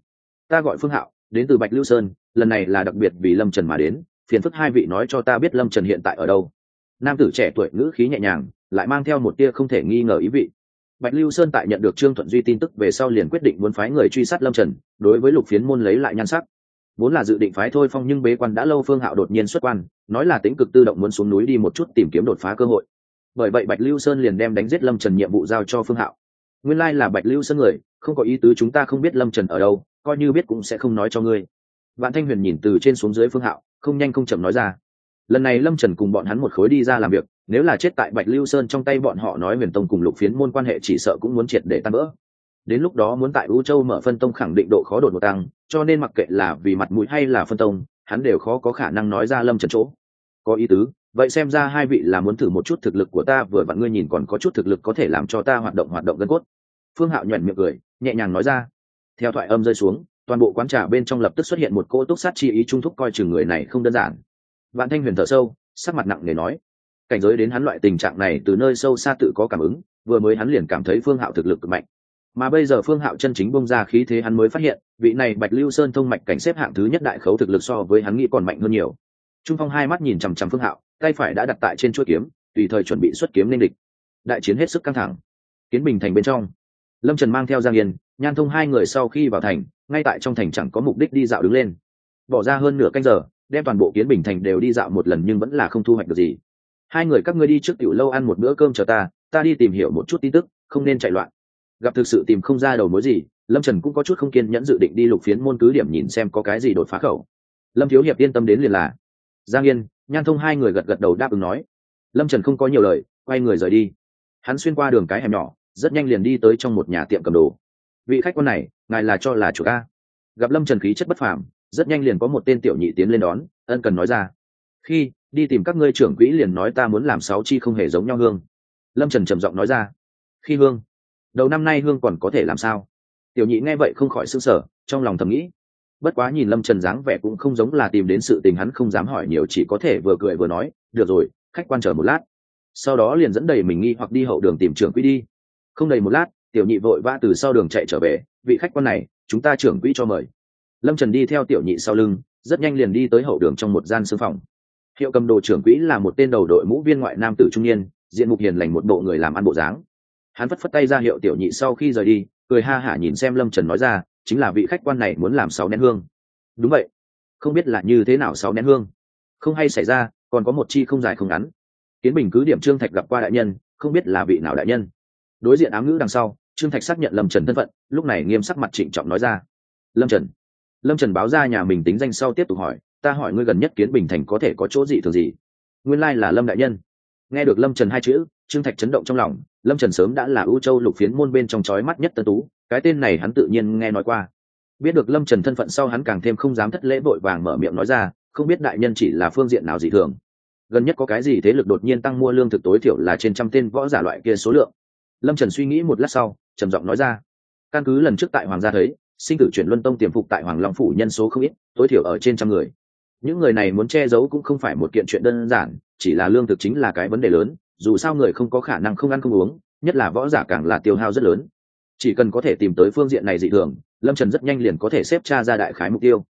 Ta gọi phương hạo, đến từ bạch lưu sơn, lần này là đặc biệt vì lâm trần mà đến, phiền phức hai vị nói cho ta biết lâm trần hiện tại ở đâu. Nam tử trẻ tuổi ngữ khí nhẹ nhàng lại mang theo một tia không thể nghi ngờ ý vị. Bạch lưu sơn tại nhận được trương thuận duy tin tức về sau liền quyết định muốn phái người truy sát lâm trần, đối với lục phiến môn lấy lại nhan sắc. Vốn là dự định phái thôi phong nhưng bế quan đã lâu phương hạo đột nhiên xuất quan, nói là tính cực tự động muốn xuống núi đi một chút tìm kiếm đột phá cơ hội. Bởi vậy bạch lưu sơn liền đem đánh giết lâm trần nhiệm vụ giao cho phương hạo. Nguyên lai là bạch lưu sơn người, không có ý tứ chúng ta không biết lâm trần ở đâu, coi như biết cũng sẽ không nói cho ngươi. Vạn thanh huyền nhìn từ trên xuống dưới phương hạo, không nhanh không chậm nói ra lần này lâm trần cùng bọn hắn một khối đi ra làm việc, nếu là chết tại bạch lưu sơn trong tay bọn họ nói huyền tông cùng lục phiến môn quan hệ chỉ sợ cũng muốn triệt để tan vỡ. Đến lúc đó muốn tại u châu mở phân tông khẳng định độ khó đột một tăng, cho nên mặc kệ là vì mặt mũi hay là phân tông, hắn đều khó có khả năng nói ra lâm trần chỗ. Có ý tứ, vậy xem ra hai vị là muốn thử một chút thực lực của ta, vừa vặn ngươi nhìn còn có chút thực lực có thể làm cho ta hoạt động hoạt động gân cốt. Phương hạo nhuận miệng cười, nhẹ nhàng nói ra. Theo thoại âm rơi xuống, toàn bộ quán trà bên trong lập tức xuất hiện một cô túc sát chi ý trung thúc coi chừng người này không đơn giản vạn thanh huyền thở sâu, sắc mặt nặng nề nói, cảnh giới đến hắn loại tình trạng này từ nơi sâu xa tự có cảm ứng, vừa mới hắn liền cảm thấy phương hạo thực lực cực mạnh. Mà bây giờ phương hạo chân chính bông ra khí thế hắn mới phát hiện, vị này bạch lưu sơn thông mạch cảnh xếp hạng thứ nhất đại khấu thực lực so với hắn nghĩ còn mạnh hơn nhiều. Trung phong hai mắt nhìn chằm chằm phương hạo, tay phải đã đặt tại trên chuỗi kiếm, tùy thời chuẩn bị xuất kiếm lên địch. Đại chiến hết sức căng thẳng. Kiến bình thành bên trong, lâm trần mang theo giang yên, nhan thông hai người sau khi vào thành, ngay tại trong thành chẳng có mục đích đi dạo đứng lên. Bỏ ra hơn nửa canh giờ đem toàn bộ kiến bình thành đều đi dạo một lần nhưng vẫn là không thu hoạch được gì. Hai người các ngươi đi trước tiểu lâu ăn một bữa cơm chờ ta ta đi tìm hiểu một chút tin tức, không nên chạy loạn. Gặp thực sự tìm không ra đầu mối gì, lâm trần cũng có chút không kiên nhẫn dự định đi lục phiến môn cứ điểm nhìn xem có cái gì đột phá khẩu. Lâm thiếu hiệp yên tâm đến liền là. Giang yên, nhan thông hai người gật gật đầu đáp ứng nói. Lâm trần không có nhiều lời, quay người rời đi. Hắn xuyên qua đường cái hẻm nhỏ, rất nhanh liền đi tới trong một nhà tiệm cầm đồ. Vị khách quan này, ngài là cho là chủ ca gặp lâm trần khí chất bất phàm rất nhanh liền có một tên tiểu nhị tiến lên đón, ân cần nói ra. Khi, đi tìm các ngươi trưởng quỹ liền nói ta muốn làm sáu chi không hề giống nhau hương. Lâm trần trầm giọng nói ra. Khi hương? Đầu năm nay hương còn có thể làm sao? Tiểu nhị nghe vậy không khỏi s ư n g sở trong lòng thầm nghĩ. Bất quá nhìn lâm trần dáng vẻ cũng không giống là tìm đến sự tình hắn không dám hỏi nhiều, chỉ có thể vừa cười vừa nói, được rồi, khách quan chờ một lát. Sau đó liền dẫn đầy mình nghi hoặc đi hậu đường tìm trưởng quỹ đi. Không đầy một lát, tiểu nhị vội vã từ sau đường chạy trở về. Vị khách quan này, chúng ta trưởng quỹ cho mời lâm trần đi theo tiểu nhị sau lưng, rất nhanh liền đi tới hậu đường trong một gian sư phòng. Hiệu cầm đồ trưởng quỹ là một tên đầu đội mũ viên ngoại nam tử trung niên, diện mục hiền lành một bộ người làm ăn bộ dáng. Hắn phất phất tay ra hiệu tiểu nhị sau khi rời đi, cười ha hả nhìn xem lâm trần nói ra, chính là vị khách quan này muốn làm sáu nén hương. Đúng vậy. Không biết là như thế nào sáu nén hương. Không hay xảy ra, còn có một chi không dài không ngắn. Kiến bình cứ điểm trương thạch gặp qua đại nhân, không biết là vị nào đại nhân. Đối diện ám ngữ đằng sau, trương thạch xác nhận lâm trần thân phận, lúc này nghiêm sắc mặt trịnh trọng nói ra. Lâm trần lâm trần báo ra nhà mình tính danh sau tiếp tục hỏi, ta hỏi ngươi gần nhất kiến bình thành có thể có chỗ gì, thường gì? Nguyên lai、like、là lâm đại nhân. Nghe được lâm trần hai chữ, trương thạch chấn động trong lòng, lâm trần sớm đã là ưu châu lục phiến môn bên trong trói mắt nhất tân tú, cái tên này hắn tự nhiên nghe nói qua. Biết được lâm trần thân phận sau hắn càng thêm không dám thất lễ vội vàng mở miệng nói ra, không biết đại nhân chỉ là phương diện nào dị thường. Gần nhất có cái gì thế lực đột nhiên tăng mua lương thực tối thiểu là trên trăm tên võ giả loại kia số lượng? Lâm trần suy nghĩ một lát sau, trầm giọng nói ra. Căn cứ lần trước tại hoàng gia thấy sinh tử chuyển luân tông tiềm phục tại hoàng long phủ nhân số không ít, tối thiểu ở trên trăm người. Những người này muốn che giấu cũng không phải một kiện chuyện đơn giản, chỉ là lương thực chính là cái vấn đề lớn, dù sao người không có khả năng không ăn không uống, nhất là võ giả càng là tiêu hao rất lớn. Chỉ cần có thể tìm tới phương diện này dị thường, lâm trần rất nhanh liền có thể xếp tra ra đại khái mục tiêu.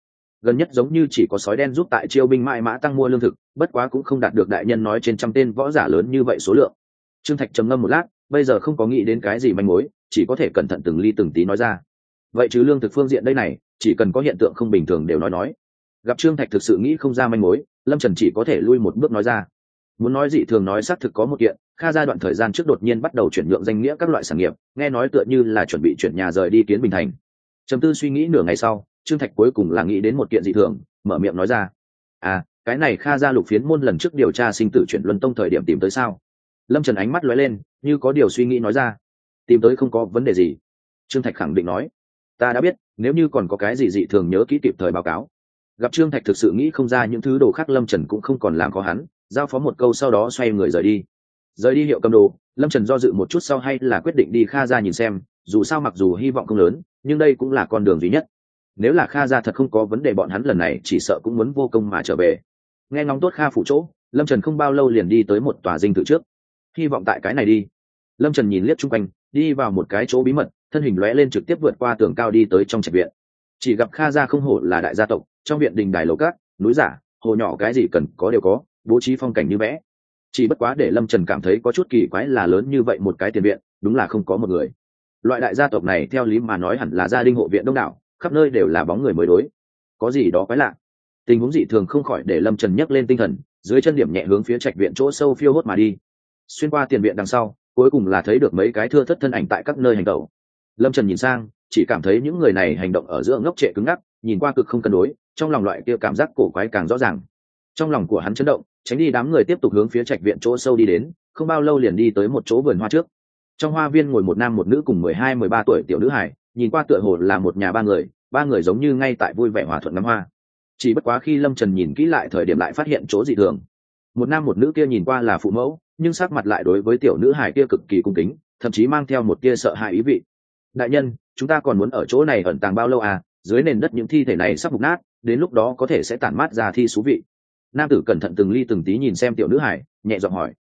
Gần nhất giống như chỉ có sói đen giúp tại chiêu binh mãi mã tăng mua lương thực, bất quá cũng không đạt được đại nhân nói trên trăm tên võ giả lớn như vậy số lượng. Trương thạch trầm ngâm một lát, bây giờ không có nghĩ đến cái gì manh mối, chỉ có thể cẩn thận từng ly từng tí nói ra vậy chứ lương thực phương diện đây này, chỉ cần có hiện tượng không bình thường đều nói nói. Gặp trương thạch thực sự nghĩ không ra manh mối, lâm trần chỉ có thể lui một bước nói ra. Muốn nói dị thường nói xác thực có một kiện, kha ra đoạn thời gian trước đột nhiên bắt đầu chuyển nhượng danh nghĩa các loại sản nghiệp, nghe nói tựa như là chuẩn bị chuyển nhà rời đi kiến bình thành. Trầm tư suy nghĩ nửa ngày sau, trương thạch cuối cùng là nghĩ đến một kiện dị thường, mở miệng nói ra. À cái này kha ra lục phiến môn lần trước điều tra sinh tử chuyển luân tông thời điểm tìm tới sao? Lâm trần ánh mắt lóe lên, như có điều suy nghĩ nói ra. Tìm tới không có vấn đề gì. Trương thạch khẳng định nói ta đã biết, nếu như còn có cái gì dị thường nhớ kỹ kịp thời báo cáo. Gặp trương thạch thực sự nghĩ không ra những thứ đồ khác, lâm trần cũng không còn làm có hắn, giao phó một câu sau đó xoay người rời đi. Rời đi hiệu cầm đồ, lâm trần do dự một chút sau hay là quyết định đi kha ra nhìn xem, dù sao mặc dù hy vọng không lớn, nhưng đây cũng là con đường duy nhất. Nếu là kha ra thật không có vấn đề bọn hắn lần này, chỉ sợ cũng muốn vô công mà trở về. Nghe ngóng tốt kha phụ chỗ, lâm trần không bao lâu liền đi tới một tòa dinh thự trước. Hy vọng tại cái này đi. Lâm trần nhìn liếc chung quanh, đi vào một cái chỗ bí mật thân hình lóe lên trực tiếp vượt qua tường cao đi tới trong trạch viện. Chỉ gặp kha gia không hổ là đại gia tộc, trong viện đình đài lầu cát núi giả, hồ nhỏ cái gì cần có đều có, bố trí phong cảnh như vẽ. Chỉ bất quá để lâm trần cảm thấy có chút kỳ quái là lớn như vậy một cái tiền viện, đúng là không có một người. Loại đại gia tộc này theo lý mà nói hẳn là gia đình hộ viện đông đảo, khắp nơi đều là bóng người mới đối. Có gì đó quái lạ? Tình huống dị thường không khỏi để lâm trần nhấc lên tinh thần, dưới chân điểm nhẹ hướng phía trạch viện chỗ sâu phiêu hốt mà đi. Xuyên qua tiền viện đằng sau, cuối cùng là thấy được mấy cái thưa thất thân ảnh tại các nơi hành tẩu lâm trần nhìn sang, chỉ cảm thấy những người này hành động ở giữa ngốc trệ cứng ngắc, nhìn qua cực không cân đối, trong lòng loại kia cảm giác cổ quái càng rõ ràng. Trong lòng của hắn chấn động, tránh đi đám người tiếp tục hướng phía trạch viện chỗ sâu đi đến, không bao lâu liền đi tới một chỗ vườn hoa trước. Trong hoa viên ngồi một nam một nữ cùng mười hai, mười ba tuổi tiểu nữ hải, nhìn qua tựa hồ là một nhà ba người ba người giống như ngay tại vui vẻ hòa thuận ngắm hoa. Chỉ bất quá khi lâm trần nhìn kỹ lại thời điểm lại phát hiện chỗ dị thường. Một nam một nữ kia nhìn qua là phụ mẫu, nhưng sắc mặt lại đối với tiểu nữ hải kia cực kỳ cung kính, thậm chí mang theo một kia sợ hãi ý vị đại nhân, chúng ta còn muốn ở chỗ này ẩn tàng bao lâu à? Dưới nền đất những thi thể này sắp mục nát, đến lúc đó có thể sẽ tản mát ra thi xú vị. Nam tử cẩn thận từng ly từng tí nhìn xem tiểu nữ hải, nhẹ giọng hỏi.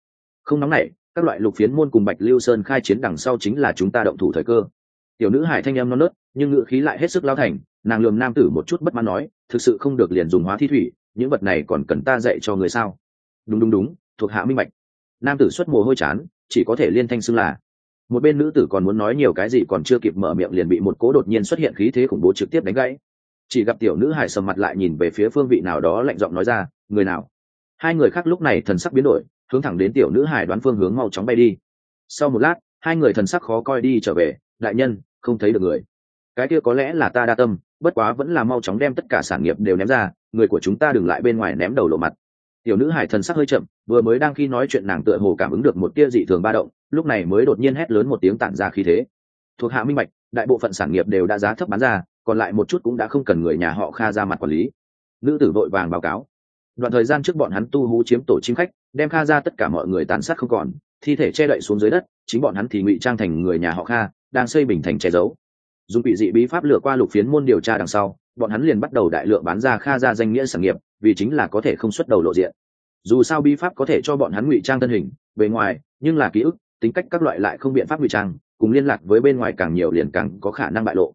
Không nóng nảy các loại lục phiến môn cùng bạch lưu sơn khai chiến đằng sau chính là chúng ta động thủ thời cơ. Tiểu nữ hải thanh em non nớt, nhưng ngự khí lại hết sức lao thành, nàng lườm nam tử một chút bất mãn nói, thực sự không được liền dùng hóa thi thủy, những vật này còn cần ta dạy cho người sao? Đúng đúng đúng, thuộc hạ minh bạch. Nam tử xuất mồ hôi chán, chỉ có thể liên thanh xưng là một bên nữ tử còn muốn nói nhiều cái gì còn chưa kịp mở miệng liền bị một cố đột nhiên xuất hiện khí thế khủng bố trực tiếp đánh gãy. Chỉ gặp tiểu nữ hải sầm mặt lại nhìn về phía phương vị nào đó lạnh giọng nói ra, người nào? Hai người khác lúc này thần sắc biến đổi, hướng thẳng đến tiểu nữ hải đoán phương hướng mau chóng bay đi. Sau một lát, hai người thần sắc khó coi đi trở về, đại nhân, không thấy được người. Cái kia có lẽ là ta đa tâm, bất quá vẫn là mau chóng đem tất cả sản nghiệp đều ném ra, người của chúng ta đừng lại bên ngoài ném đầu lộ mặt tiểu nữ hải thần sắc hơi chậm, vừa mới đang khi nói chuyện nàng tựa hồ cảm ứng được một tia dị thường ba động, lúc này mới đột nhiên hét lớn một tiếng tản ra khí thế. Thuộc hạ minh bạch, đại bộ phận sản nghiệp đều đã giá thấp bán ra, còn lại một chút cũng đã không cần người nhà họ kha ra mặt quản lý. Nữ tử vội vàng báo cáo. Đoạn thời gian trước bọn hắn tu hú chiếm tổ chim khách, đem kha ra tất cả mọi người tàn sát không còn, thi thể che đậy xuống dưới đất, chính bọn hắn thì ngụy trang thành người nhà họ kha, đang xây bình thành che giấu. Dùng bị dị bí pháp lựa qua lục phiến môn điều tra đằng sau, bọn hắn liền bắt đầu đại lượng bán ra kha ra danh nghĩa sản nghiệp vì chính là có thể không xuất đầu lộ diện. Dù sao bí pháp có thể cho bọn hắn ngụy trang thân hình, bề ngoài, nhưng là ký ức, tính cách các loại lại không biện pháp ngụy trang, cùng liên lạc với bên ngoài càng nhiều liền càng có khả năng bại lộ.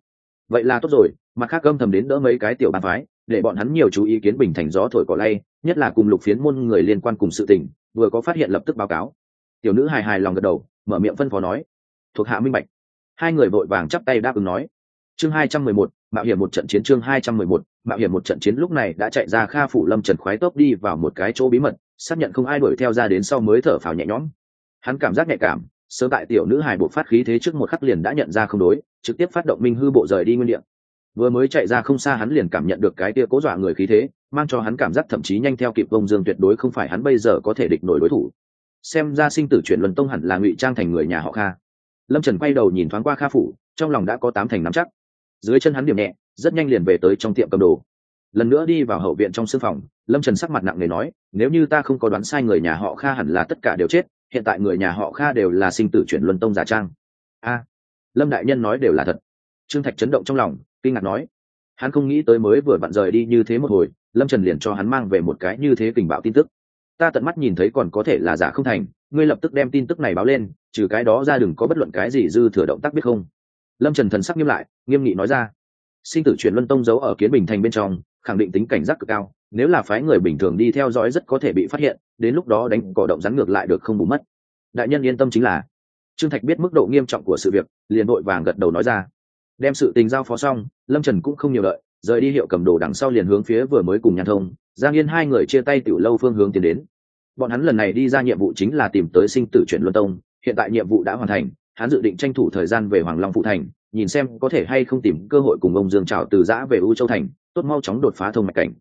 Vậy là tốt rồi, mặt khác âm thầm đến đỡ mấy cái tiểu bàn phái, để bọn hắn nhiều chú ý kiến bình thành gió thổi cỏ lay, nhất là cùng lục phiến môn người liên quan cùng sự tình, vừa có phát hiện lập tức báo cáo. Tiểu nữ hài hài lòng gật đầu, mở miệng phân phó nói, thuộc hạ minh bạch. Hai người vội vàng chắp tay đáp ứng nói chương hai trăm mười một, mạo hiểm một trận chiến chương hai trăm mười một, mạo hiểm một trận chiến lúc này đã chạy ra kha phủ lâm trần khoái tốc đi vào một cái chỗ bí mật, xác nhận không ai đuổi theo ra đến sau mới thở phào nhẹ nhõm. Hắn cảm giác nhạy cảm, sớm tại tiểu nữ hài bộ phát khí thế trước một khắc liền đã nhận ra không đối, trực tiếp phát động minh hư bộ rời đi nguyên địa. Vừa mới chạy ra không xa hắn liền cảm nhận được cái tia cố dọa người khí thế, mang cho hắn cảm giác thậm chí nhanh theo kịp vông dương tuyệt đối không phải hắn bây giờ có thể địch nổi đối thủ. Xem ra sinh tử chuyển luân tông hẳn là ngụy trang thành người nhà họ kha. Lâm trần quay đầu nhìn thoáng qua kha phủ, trong lòng đã có tám thành nắm chắc dưới chân hắn điểm nhẹ, rất nhanh liền về tới trong tiệm cầm đồ. Lần nữa đi vào hậu viện trong sưng phòng, lâm trần sắc mặt nặng nề nói, nếu như ta không có đoán sai người nhà họ kha hẳn là tất cả đều chết, hiện tại người nhà họ kha đều là sinh tử chuyển luân tông giả trang. A. Lâm đại nhân nói đều là thật. Trương thạch chấn động trong lòng, kinh ngạc nói, hắn không nghĩ tới mới vừa vặn rời đi như thế một hồi, lâm trần liền cho hắn mang về một cái như thế tình bạo tin tức. Ta tận mắt nhìn thấy còn có thể là giả không thành, ngươi lập tức đem tin tức này báo lên, trừ cái đó ra đừng có bất luận cái gì dư thừa động tác biết không lâm trần thần sắc nghiêm lại nghiêm nghị nói ra sinh tử chuyển luân tông giấu ở kiến bình thành bên trong khẳng định tính cảnh giác cực cao nếu là phái người bình thường đi theo dõi rất có thể bị phát hiện đến lúc đó đánh cỏ động rắn ngược lại được không bù mất đại nhân yên tâm chính là trương thạch biết mức độ nghiêm trọng của sự việc liền vội vàng gật đầu nói ra đem sự tình giao phó xong lâm trần cũng không nhiều đợi rời đi hiệu cầm đồ đằng sau liền hướng phía vừa mới cùng nhan thông giang yên hai người chia tay tiểu lâu phương hướng tiến đến bọn hắn lần này đi ra nhiệm vụ chính là tìm tới sinh tử chuyển luân tông hiện tại nhiệm vụ đã hoàn thành hắn dự định tranh thủ thời gian về hoàng long phụ thành, nhìn xem có thể hay không tìm cơ hội cùng ông dương trào từ giã về u châu thành, tốt mau chóng đột phá thông mạch cảnh.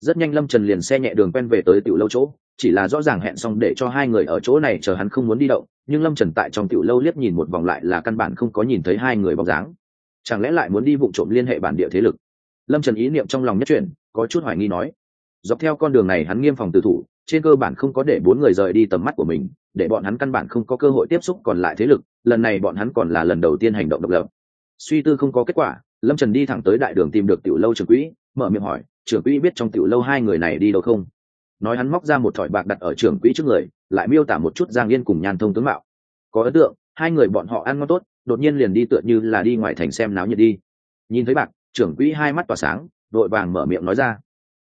Rất nhanh lâm trần liền xe nhẹ đường quen về tới tiểu lâu chỗ, chỉ là rõ ràng hẹn xong để cho hai người ở chỗ này chờ hắn không muốn đi động, nhưng lâm trần tại trong tiểu lâu liếc nhìn một vòng lại là căn bản không có nhìn thấy hai người bóng dáng. Chẳng lẽ lại muốn đi vụ trộm liên hệ bản địa thế lực? Lâm trần ý niệm trong lòng nhất chuyển, có chút hoài nghi nói. Dọc theo con đường này hắn nghiêm phòng tự thủ trên cơ bản không có để bốn người rời đi tầm mắt của mình, để bọn hắn căn bản không có cơ hội tiếp xúc còn lại thế lực, lần này bọn hắn còn là lần đầu tiên hành động độc lập. Suy tư không có kết quả, lâm trần đi thẳng tới đại đường tìm được tiểu lâu trưởng quỹ, mở miệng hỏi, trưởng quỹ biết trong tiểu lâu hai người này đi đâu không? Nói hắn móc ra một thỏi bạc đặt ở trưởng quỹ trước người, lại miêu tả một chút giang yên cùng nhan thông tướng mạo. Có ấn tượng, hai người bọn họ ăn ngon tốt, đột nhiên liền đi tựa như là đi ngoài thành xem náo nhiệt đi. Nhìn thấy bạc, trưởng quỹ hai mắt tỏa sáng, đội vàng mở miệng nói ra,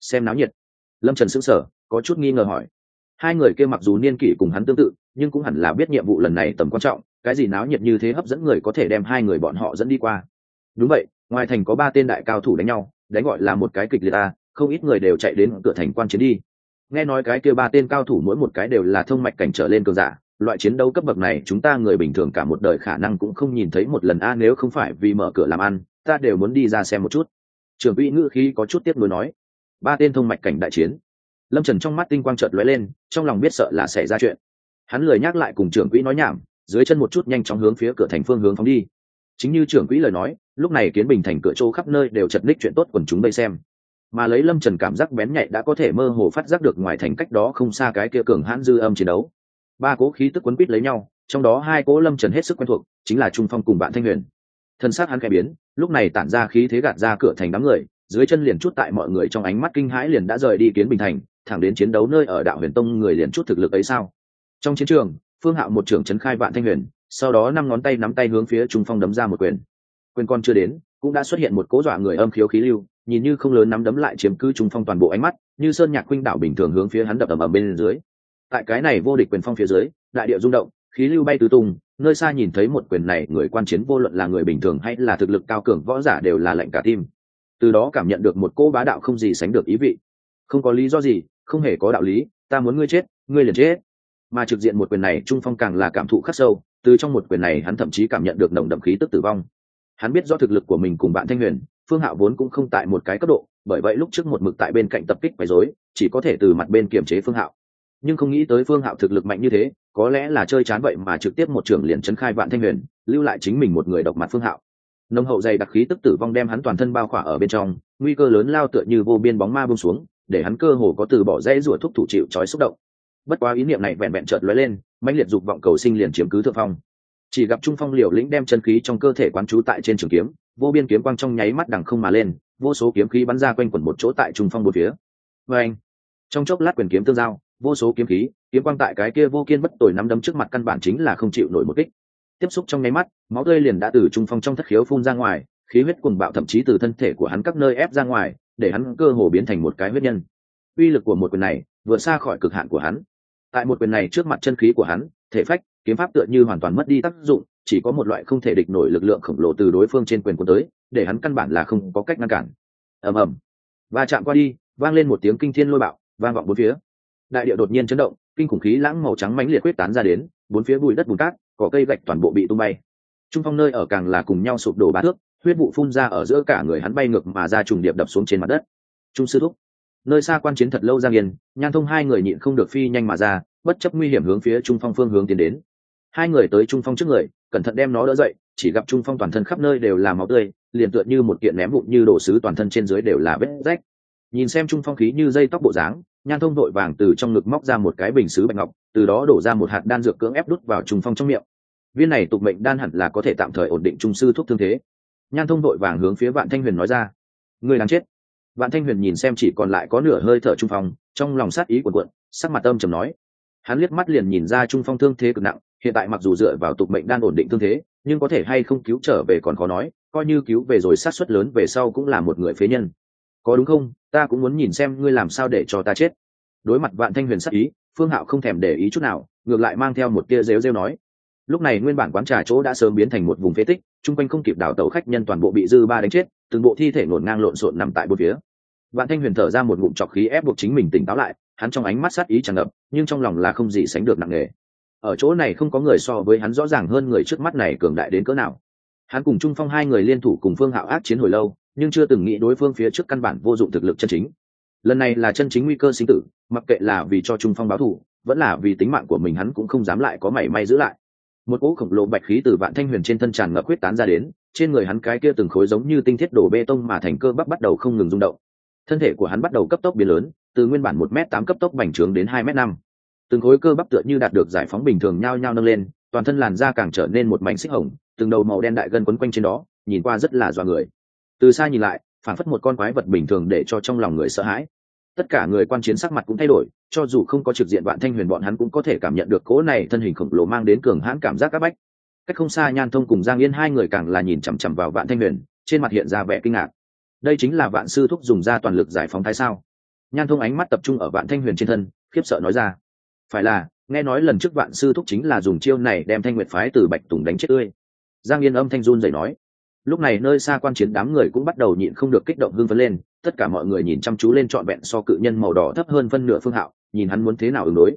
xem náo nhiệt. Lâm trần sững sờ có chút nghi ngờ hỏi. Hai người kia mặc dù niên kỷ cùng hắn tương tự, nhưng cũng hẳn là biết nhiệm vụ lần này tầm quan trọng, cái gì náo nhiệt như thế hấp dẫn người có thể đem hai người bọn họ dẫn đi qua. Đúng vậy, ngoài thành có ba tên đại cao thủ đánh nhau, đánh gọi là một cái kịch liệt ta, không ít người đều chạy đến cửa thành quan chiến đi. Nghe nói cái kia ba tên cao thủ mỗi một cái đều là thông mạch cảnh trở lên cường giả, loại chiến đấu cấp bậc này chúng ta người bình thường cả một đời khả năng cũng không nhìn thấy một lần a, nếu không phải vì mở cửa làm ăn, ta đều muốn đi ra xem một chút. Trường quỹ ngữ khí có chút tiếp nối nói. Ba tên thông mạch cảnh đại chiến lâm trần trong mắt tinh quang trợt lóe lên, trong lòng biết sợ là xảy ra chuyện. Hắn lười nhắc lại cùng trưởng quỹ nói nhảm, dưới chân một chút nhanh chóng hướng phía cửa thành phương hướng phóng đi. Chính như trưởng quỹ lời nói, lúc này kiến bình thành cửa chỗ khắp nơi đều chật ních chuyện tốt quần chúng đây xem. Mà lấy lâm trần cảm giác bén nhạy đã có thể mơ hồ phát giác được ngoài thành cách đó không xa cái kia cường hãn dư âm chiến đấu. Ba cố khí tức quấn quýt lấy nhau, trong đó hai cố lâm trần hết sức quen thuộc, chính là trung phong cùng bạn thanh huyền. Thân xác hắn khẽ biến, lúc này tản ra khí thế gạt ra cửa thành đám người, dưới chân liền chút tại mọi người trong ánh mắt kinh hãi liền đã rời đi kiến bình thành thẳng đến chiến đấu nơi ở đạo huyền tông người liền chút thực lực ấy sao? Trong chiến trường, phương hạo một trưởng trấn khai vạn thanh huyền, sau đó năm ngón tay nắm tay hướng phía trung phong đấm ra một quyền. Quyền con chưa đến, cũng đã xuất hiện một cố dọa người âm khiếu khí lưu, nhìn như không lớn nắm đấm lại chiếm cứ trung phong toàn bộ ánh mắt, như sơn nhạc khuynh đảo bình thường hướng phía hắn đập ầm ầm bên dưới. Tại cái này vô địch quyền phong phía dưới, đại địa rung động, khí lưu bay tứ tung, nơi xa nhìn thấy một quyền này, người quan chiến vô luận là người bình thường hay là thực lực cao cường võ giả đều là lệnh cả tim. Từ đó cảm nhận được một cỗ bá đạo không gì sánh được ý vị. Không có lý do gì không hề có đạo lý, ta muốn ngươi chết, ngươi liền chết. Mà trực diện một quyền này, trung phong càng là cảm thụ khắc sâu, từ trong một quyền này hắn thậm chí cảm nhận được nồng đậm khí tức tử vong. Hắn biết do thực lực của mình cùng bạn thanh huyền, phương hạo vốn cũng không tại một cái cấp độ, bởi vậy lúc trước một mực tại bên cạnh tập kích quấy rối, chỉ có thể từ mặt bên kiểm chế phương hạo. Nhưng không nghĩ tới phương hạo thực lực mạnh như thế, có lẽ là chơi chán vậy mà trực tiếp một trưởng liền chấn khai vạn thanh huyền, lưu lại chính mình một người độc mặt phương hạo. Nông hậu dày đặc khí tức tử vong đem hắn toàn thân bao khỏa ở bên trong, nguy cơ lớn lao tựa như vô biên bóng ma bông xuống để hắn cơ hồ có từ bỏ dễ rủa thúc thủ chịu trói xúc động. Bất quá ý niệm này vẹn vẹn chợt lóe lên, mãnh liệt dục vọng cầu sinh liền chiếm cứ thượng phong. Chỉ gặp trung phong liều lĩnh đem chân khí trong cơ thể quán trú tại trên trường kiếm, vô biên kiếm quang trong nháy mắt đằng không mà lên, vô số kiếm khí bắn ra quanh quẩn một chỗ tại trung phong một phía. Vê anh, trong chốc lát quyền kiếm tương giao, vô số kiếm khí, kiếm quang tại cái kia vô kiên bất tồi nắm đấm trước mặt căn bản chính là không chịu nổi một kích. Tiếp xúc trong nháy mắt, máu tươi liền đã từ trung phong trong thất khiếu phun ra ngoài, khí huyết cuồng bạo thậm chí từ thân thể của hắn các nơi ép ra ngoài để hắn cơ hồ biến thành một cái huyết nhân. Uy lực của một quyền này vượt xa khỏi cực hạn của hắn. Tại một quyền này trước mặt chân khí của hắn, thể phách, kiếm pháp tựa như hoàn toàn mất đi tác dụng, chỉ có một loại không thể địch nổi lực lượng khổng lồ từ đối phương trên quyền quân tới, để hắn căn bản là không có cách ngăn cản. Ầm ầm. Va chạm qua đi, vang lên một tiếng kinh thiên lôi bạo, vang vọng bốn phía. Đại địa đột nhiên chấn động, kinh khủng khí lãng màu trắng mãnh liệt quyết tán ra đến, bốn phía bụi đất bùn cát, cỏ cây gạch toàn bộ bị tung bay. Trung phong nơi ở càng là cùng nhau sụp đổ ba thước huyết vụ phun ra ở giữa cả người hắn bay ngược mà ra trùng điệp đập xuống trên mặt đất. Trung sư thúc, nơi xa quan chiến thật lâu giang yên, nhan thông hai người nhịn không được phi nhanh mà ra, bất chấp nguy hiểm hướng phía trung phong phương hướng tiến đến. Hai người tới trung phong trước người, cẩn thận đem nó đỡ dậy, chỉ gặp trung phong toàn thân khắp nơi đều là máu tươi, liền tựa như một kiện ném vụn như đổ sứ toàn thân trên dưới đều là vết rách. Nhìn xem trung phong khí như dây tóc bộ dáng, nhan thông đội vàng từ trong ngực móc ra một cái bình xứ bạch ngọc, từ đó đổ ra một hạt đan dược cưỡng ép đút vào trung phong trong miệng. Viên này tục mệnh đan hẳn là có thể tạm thời ổn định trung sư thuốc thương thế nhan thông đội vàng hướng phía vạn thanh huyền nói ra. Người đáng chết. Vạn thanh huyền nhìn xem chỉ còn lại có nửa hơi thở trung phong, trong lòng sát ý của quận sắc mặt âm trầm nói. Hắn liếc mắt liền nhìn ra trung phong thương thế cực nặng, hiện tại mặc dù dựa vào tục mệnh đang ổn định thương thế, nhưng có thể hay không cứu trở về còn khó nói, coi như cứu về rồi sát suất lớn về sau cũng là một người phế nhân. Có đúng không? Ta cũng muốn nhìn xem ngươi làm sao để cho ta chết. Đối mặt vạn thanh huyền sắc ý, phương hạo không thèm để ý chút nào, ngược lại mang theo một tia rêu rêu nói lúc này nguyên bản quán trà chỗ đã sớm biến thành một vùng phế tích, chung quanh không kịp đảo tàu khách nhân toàn bộ bị dư ba đánh chết, từng bộ thi thể ngổn ngang lộn xộn nằm tại bốn phía. Vạn thanh huyền thở ra một ngụm trọc khí ép buộc chính mình tỉnh táo lại, hắn trong ánh mắt sát ý tràn ngập, nhưng trong lòng là không gì sánh được nặng nề. Ở chỗ này không có người so với hắn rõ ràng hơn người trước mắt này cường đại đến cỡ nào. Hắn cùng trung phong hai người liên thủ cùng phương hạo ác chiến hồi lâu, nhưng chưa từng nghĩ đối phương phía trước căn bản vô dụng thực lực chân chính. Lần này là chân chính nguy cơ sinh tử, mặc kệ là vì cho trung phong báo thù, vẫn là vì tính mạng của mình hắn cũng không dám lại có mảy may giữ lại một cỗ khổng lồ bạch khí từ vạn thanh huyền trên thân tràn ngập huyết tán ra đến, trên người hắn cái kia từng khối giống như tinh thiết đổ bê tông mà thành cơ bắp bắt đầu không ngừng rung động. Thân thể của hắn bắt đầu cấp tốc biến lớn, từ nguyên bản một m tám cấp tốc bành trướng đến hai m năm. Từng khối cơ bắp tựa như đạt được giải phóng bình thường nhao nhao nâng lên, toàn thân làn da càng trở nên một mảnh xích hồng, từng đầu màu đen đại gân quấn quanh trên đó, nhìn qua rất là dọa người. Từ xa nhìn lại phản phất một con quái vật bình thường để cho trong lòng người sợ hãi tất cả người quan chiến sắc mặt cũng thay đổi, cho dù không có trực diện vạn thanh huyền, bọn hắn cũng có thể cảm nhận được cỗ này thân hình khổng lồ mang đến cường hãn cảm giác áp bách. Cách không xa nhan thông cùng giang yên hai người càng là nhìn chằm chằm vào vạn thanh huyền, trên mặt hiện ra vẻ kinh ngạc. Đây chính là vạn sư thúc dùng ra toàn lực giải phóng thái sao? Nhan thông ánh mắt tập trung ở vạn thanh huyền trên thân, khiếp sợ nói ra. Phải là, nghe nói lần trước vạn sư thúc chính là dùng chiêu này đem thanh nguyệt phái từ bạch tùng đánh chết tươi. Giang yên âm thanh run dậy nói. Lúc này nơi xa quan chiến đám người cũng bắt đầu nhịn không được kích động hưng phấn lên tất cả mọi người nhìn chăm chú lên trọn vẹn so cự nhân màu đỏ thấp hơn phân nửa phương hạo, nhìn hắn muốn thế nào ứng đối.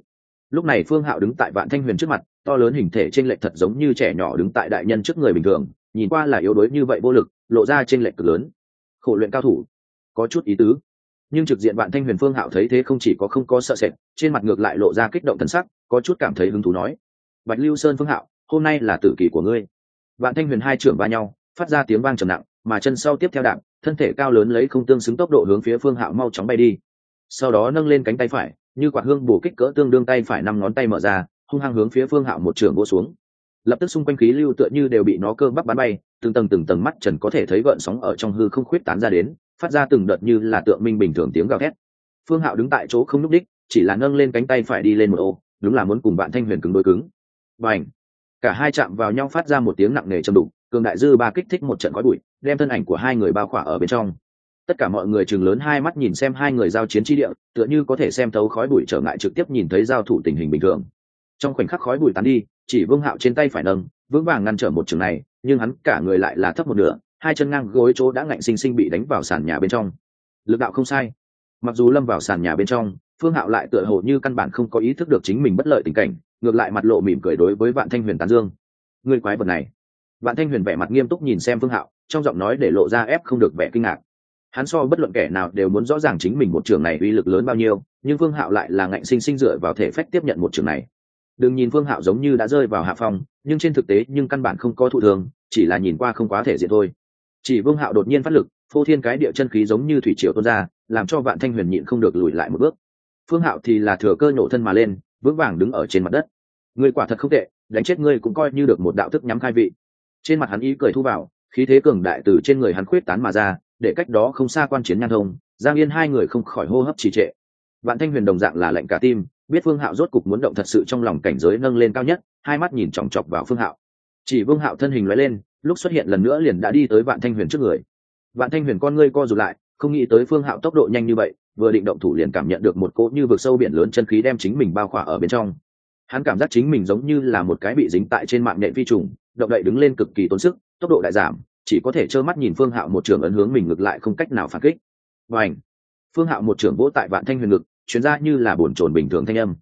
Lúc này phương hạo đứng tại vạn thanh huyền trước mặt, to lớn hình thể t r ê n lệch thật giống như trẻ nhỏ đứng tại đại nhân trước người bình thường, nhìn qua là yếu đuối như vậy vô lực, lộ ra t r ê n lệch cực lớn. Khổ luyện cao thủ, có chút ý tứ. Nhưng trực diện vạn thanh huyền phương hạo thấy thế không chỉ có không có sợ sệt, trên mặt ngược lại lộ ra kích động thân sắc, có chút cảm thấy hứng thú nói, bạch lưu sơn phương hạo, hôm nay là tử kỳ của ngươi. Vạn thanh huyền hai trưởng va nhau, phát ra tiếng vang trầm nặng mà chân sau tiếp theo đạp, thân thể cao lớn lấy không tương xứng tốc độ hướng phía phương hạo mau chóng bay đi. Sau đó nâng lên cánh tay phải như quạt hương bổ kích cỡ tương đương tay phải năm ngón tay mở ra hung hăng hướng phía phương hạo một trường vô xuống. Lập tức xung quanh khí lưu tựa như đều bị nó cơ bắp bắn bay từng tầng từng tầng mắt trần có thể thấy gợn sóng ở trong hư không khuyết tán ra đến phát ra từng đợt như là tượng minh bình thường tiếng gào thét. Phương hạo đứng tại chỗ không núp đích chỉ là nâng lên cánh tay phải đi lên một ô đúng là muốn cùng bạn thanh huyền cứng đối cứng. Và ảnh cả hai chạm vào nhau phát ra một tiếng nặng nề trầm đụng cường đại dư ba kích thích một trận khói bụi đem thân ảnh của hai người bao khỏa ở bên trong. Tất cả mọi người chừng lớn hai mắt nhìn xem hai người giao chiến tri địa, tựa như có thể xem thấu khói bụi trở ngại trực tiếp nhìn thấy giao thủ tình hình bình thường. Trong khoảnh khắc khói bụi tán đi, chỉ vương hạo trên tay phải nâng, vững vàng ngăn trở một trường này, nhưng hắn cả người lại là thấp một nửa, hai chân ngang gối chỗ đã ngạnh sinh sinh bị đánh vào sàn nhà bên trong. Lực đạo không sai. Mặc dù lâm vào sàn nhà bên trong, phương hạo lại tựa hồ như căn bản không có ý thức được chính mình bất lợi tình cảnh, ngược lại mặt lộ mỉm cười đối với vạn thanh huyền tán dương. Người quái vật này. Vạn thanh huyền vẻ mặt nghiêm túc nhìn xem phương hạo trong giọng nói để lộ ra ép không được vẻ kinh ngạc. Hắn so bất luận kẻ nào đều muốn rõ ràng chính mình một trường này uy lực lớn bao nhiêu, nhưng phương hạo lại là ngạnh sinh sinh dựa vào thể phách tiếp nhận một trường này. Đừng nhìn phương hạo giống như đã rơi vào hạ phong, nhưng trên thực tế nhưng căn bản không có thụ thường chỉ là nhìn qua không quá thể diện thôi. Chỉ vương hạo đột nhiên phát lực, phô thiên cái địa chân khí giống như thủy triều tuôn ra, làm cho vạn thanh huyền nhịn không được lùi lại một bước. Phương hạo thì là thừa cơ nhổ thân mà lên, vững vàng đứng ở trên mặt đất. Người quả thật không tệ, đánh chết ngươi cũng coi như được một đạo thức nhắm khai vị. Trên mặt hắn ý cười thu vào khí thế cường đại từ trên người hắn khuyết tán mà ra, để cách đó không xa quan chiến nhan thông, giang yên hai người không khỏi hô hấp trì trệ. Vạn thanh huyền đồng dạng là lệnh cả tim, biết phương hạo rốt cục muốn động thật sự trong lòng cảnh giới nâng lên cao nhất, hai mắt nhìn chòng chọc vào phương hạo. Chỉ vương hạo thân hình lóe lên, lúc xuất hiện lần nữa liền đã đi tới vạn thanh huyền trước người. Vạn thanh huyền con ngươi co rụt lại, không nghĩ tới phương hạo tốc độ nhanh như vậy, vừa định động thủ liền cảm nhận được một cỗ như vực sâu biển lớn chân khí đem chính mình bao khỏa ở bên trong. Hắn cảm giác chính mình giống như là một cái bị dính tại trên mạng nhện phi trùng, động đậy đứng lên cực kỳ tốn sức tốc độ đại giảm, chỉ có thể trơ mắt nhìn phương hạo một trường ấn hướng mình ngược lại không cách nào phản kích. Và ảnh phương hạo một trường vỗ tại vạn thanh huyền ngực chuyến ra như là bồn trồn bình thường thanh âm.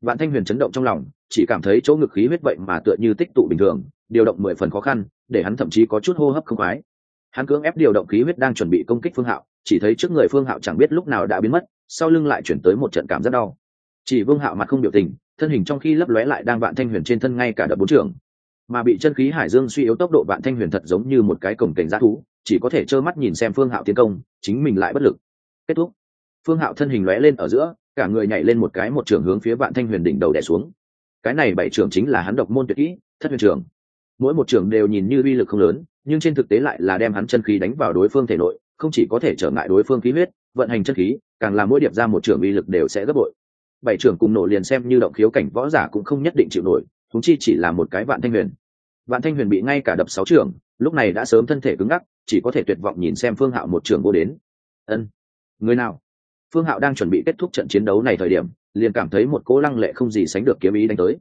Vạn thanh huyền chấn động trong lòng, chỉ cảm thấy chỗ ngực khí huyết vậy mà tựa như tích tụ bình thường, điều động mười phần khó khăn, để hắn thậm chí có chút hô hấp không khoái. Hắn cưỡng ép điều động khí huyết đang chuẩn bị công kích phương hạo, chỉ thấy trước người phương hạo chẳng biết lúc nào đã biến mất, sau lưng lại chuyển tới một trận cảm rất đau. Chỉ vương hạo mặt không biểu tình, thân hình trong khi lấp lóe lại đang vạn thanh huyền trên thân ngay cả đập bốn trường mà bị chân khí hải dương suy yếu tốc độ vạn thanh huyền thật giống như một cái cổng cảnh g thú, chỉ có thể trơ mắt nhìn xem phương hạo tiến công, chính mình lại bất lực. Kết thúc. Phương hạo thân hình lóe lên ở giữa, cả người nhảy lên một cái một trường hướng phía vạn thanh huyền đỉnh đầu đẻ xuống. Cái này bảy trường chính là hắn độc môn tuyệt kỹ, thất huyền trường mỗi một trường đều nhìn như uy lực không lớn, nhưng trên thực tế lại là đem hắn chân khí đánh vào đối phương thể nội, không chỉ có thể trở ngại đối phương khí huyết, vận hành chân khí, càng là mỗi điệp ra một trường uy lực đều sẽ gấp bội. Bảy trưởng cùng nổ liền xem như động khiếu cảnh võ giả cũng không nhất định chịu nổi thúng chi chỉ là một cái vạn thanh huyền vạn thanh huyền bị ngay cả đập sáu trưởng lúc này đã sớm thân thể cứng ngắc, chỉ có thể tuyệt vọng nhìn xem phương hạo một trường vô đến. Ân, người nào? Phương hạo đang chuẩn bị kết thúc trận chiến đấu này thời điểm, liền cảm thấy một cỗ lăng lệ không gì sánh được kiếm ý đánh tới.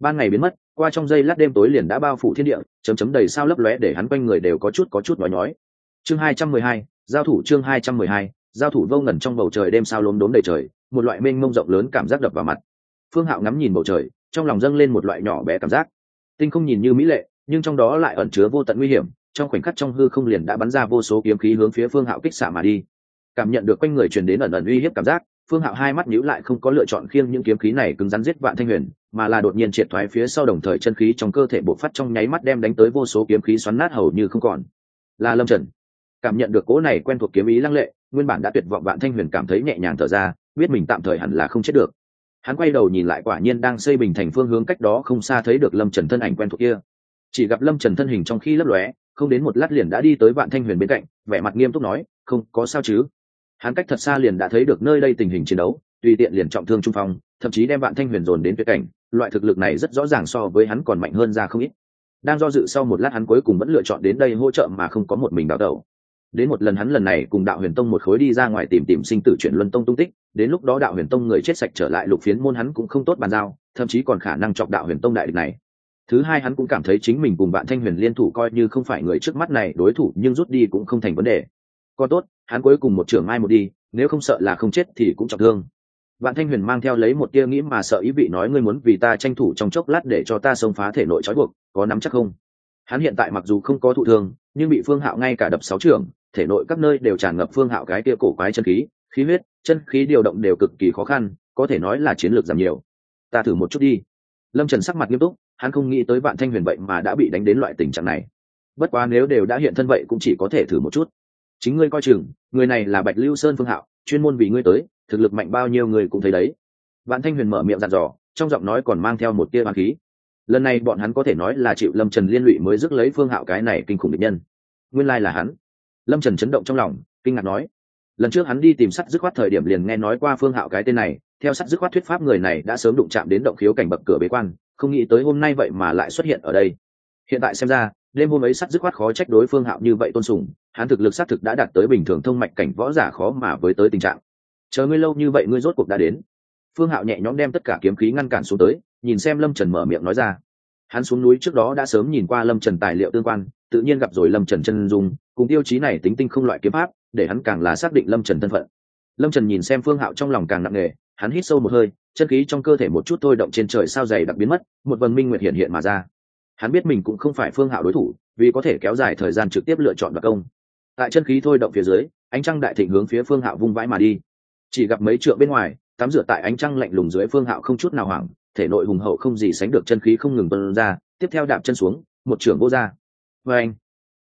Ban ngày biến mất, qua trong giây lát đêm tối liền đã bao phủ thiên địa, chấm chấm đầy sao lấp lóe để hắn quanh người đều có chút có chút nói nhói. Chương hai trăm mười hai, giao thủ chương hai trăm mười hai, giao thủ vô ngẩn trong bầu trời đêm sao lốm đốm đầy trời, một loại mênh mông rộng lớn cảm giác đập vào mặt. Phương hạo ngắm nhìn bầu trời, trong lòng dâng lên một loại nhỏ bé cảm giác. Tinh không nhìn như mỹ lệ nhưng trong đó lại ẩn chứa vô tận nguy hiểm, trong khoảnh khắc trong hư không liền đã bắn ra vô số kiếm khí hướng phía phương hạo kích xả mà đi. Cảm nhận được quanh người truyền đến ẩn ẩn uy hiếp cảm giác, phương hạo hai mắt nhíu lại không có lựa chọn khiêng những kiếm khí này cứng rắn giết vạn thanh huyền, mà là đột nhiên triệt thoái phía sau đồng thời chân khí trong cơ thể bộc phát trong nháy mắt đem đánh tới vô số kiếm khí xoắn nát hầu như không còn. Là lâm trần, cảm nhận được cỗ này quen thuộc kiếm ý lăng lệ, nguyên bản đã tuyệt vọng vạn thanh huyền cảm thấy nhẹ nhàng thở ra, biết mình tạm thời hẳn là không chết được. Hắn quay đầu nhìn lại quả nhiên đang xây bình thành phương hướng cách đó không xa thấy được lâm trần thân ảnh quen thuộc kia chỉ gặp lâm trần thân hình trong khi lấp lóe, không đến một lát liền đã đi tới vạn thanh huyền bên cạnh, vẻ mặt nghiêm túc nói, không, có sao chứ? Hắn cách thật xa liền đã thấy được nơi đây tình hình chiến đấu, tùy tiện liền trọng thương trung phong, thậm chí đem vạn thanh huyền dồn đến tuyệt cảnh, loại thực lực này rất rõ ràng so với hắn còn mạnh hơn ra không ít. Đang do dự sau một lát hắn cuối cùng vẫn lựa chọn đến đây hỗ trợ mà không có một mình đào tẩu. Đến một lần hắn lần này cùng đạo huyền tông một khối đi ra ngoài tìm tìm sinh tử chuyển luân tông tung tích, đến lúc đó đạo huyền tông người chết sạch trở lại lục phiến môn hắn cũng không tốt bàn giao, thậm chí còn khả năng chọc đạo huyền tông đại địch này thứ hai hắn cũng cảm thấy chính mình cùng bạn thanh huyền liên thủ coi như không phải người trước mắt này, đối thủ nhưng rút đi cũng không thành vấn đề. Còn tốt, hắn cuối cùng một trưởng mai một đi, nếu không sợ là không chết thì cũng trọng thương. Bạn thanh huyền mang theo lấy một tia nghĩ mà sợ ý vị nói ngươi muốn vì ta tranh thủ trong chốc lát để cho ta xông phá thể nội trói buộc, có nắm chắc không? Hắn hiện tại mặc dù không có thụ thương, nhưng bị phương hạo ngay cả đập sáu trưởng, thể nội các nơi đều tràn ngập phương hạo cái tia cổ quái chân khí khí huyết, chân khí điều động đều cực kỳ khó khăn, có thể nói là chiến lược giảm nhiều. Ta thử một chút đi. Lâm trần sắc mặt nghiêm túc hắn không nghĩ tới vạn thanh huyền vậy mà đã bị đánh đến loại tình trạng này. Bất quá nếu đều đã hiện thân vậy cũng chỉ có thể thử một chút. Chính ngươi coi chừng, người này là bạch lưu sơn phương hạo, chuyên môn vì ngươi tới, thực lực mạnh bao nhiêu người cũng thấy đấy. Vạn thanh huyền mở miệng dặn dò, trong giọng nói còn mang theo một tia hoàng khí. Lần này bọn hắn có thể nói là chịu lâm trần liên lụy mới dứt lấy phương hạo cái này kinh khủng địch nhân. Nguyên lai là hắn. Lâm trần chấn động trong lòng, kinh ngạc nói. Lần trước hắn đi tìm sắt dứt khoát thời điểm liền nghe nói qua phương hạo cái tên này, theo sắt dứt khoát thuyết pháp người này đã sớm đụng chạm đến động khiếu cảnh bậc cửa bế quan không nghĩ tới hôm nay vậy mà lại xuất hiện ở đây. Hiện tại xem ra, đêm hôm ấy sắt dứt khoát khó trách đối phương hạo như vậy tôn sùng, hắn thực lực xác thực đã đạt tới bình thường thông mạch cảnh võ giả khó mà với tới tình trạng. Chờ ngươi lâu như vậy ngươi rốt cuộc đã đến. Phương hạo nhẹ nhõm đem tất cả kiếm khí ngăn cản xuống tới, nhìn xem lâm trần mở miệng nói ra. Hắn xuống núi trước đó đã sớm nhìn qua lâm trần tài liệu tương quan, tự nhiên gặp rồi lâm trần chân dung, cùng tiêu chí này tính tinh không loại kiếm pháp, để hắn càng là xác định lâm trần thân phận. Lâm trần nhìn xem phương hạo trong lòng càng nặng nề hắn hít sâu một hơi, chân khí trong cơ thể một chút thôi động trên trời sao dày đặc biến mất, một vần minh nguyệt hiện hiện mà ra. Hắn biết mình cũng không phải phương hạo đối thủ, vì có thể kéo dài thời gian trực tiếp lựa chọn đặc công. Tại chân khí thôi động phía dưới, ánh trăng đại thịnh hướng phía phương hạo vung vãi mà đi. Chỉ gặp mấy trượng bên ngoài, tắm rửa tại ánh trăng lạnh lùng dưới phương hạo không chút nào hoảng, thể nội hùng hậu không gì sánh được chân khí không ngừng tuân ra, tiếp theo đạp chân xuống, một trưởng vô ra. Và anh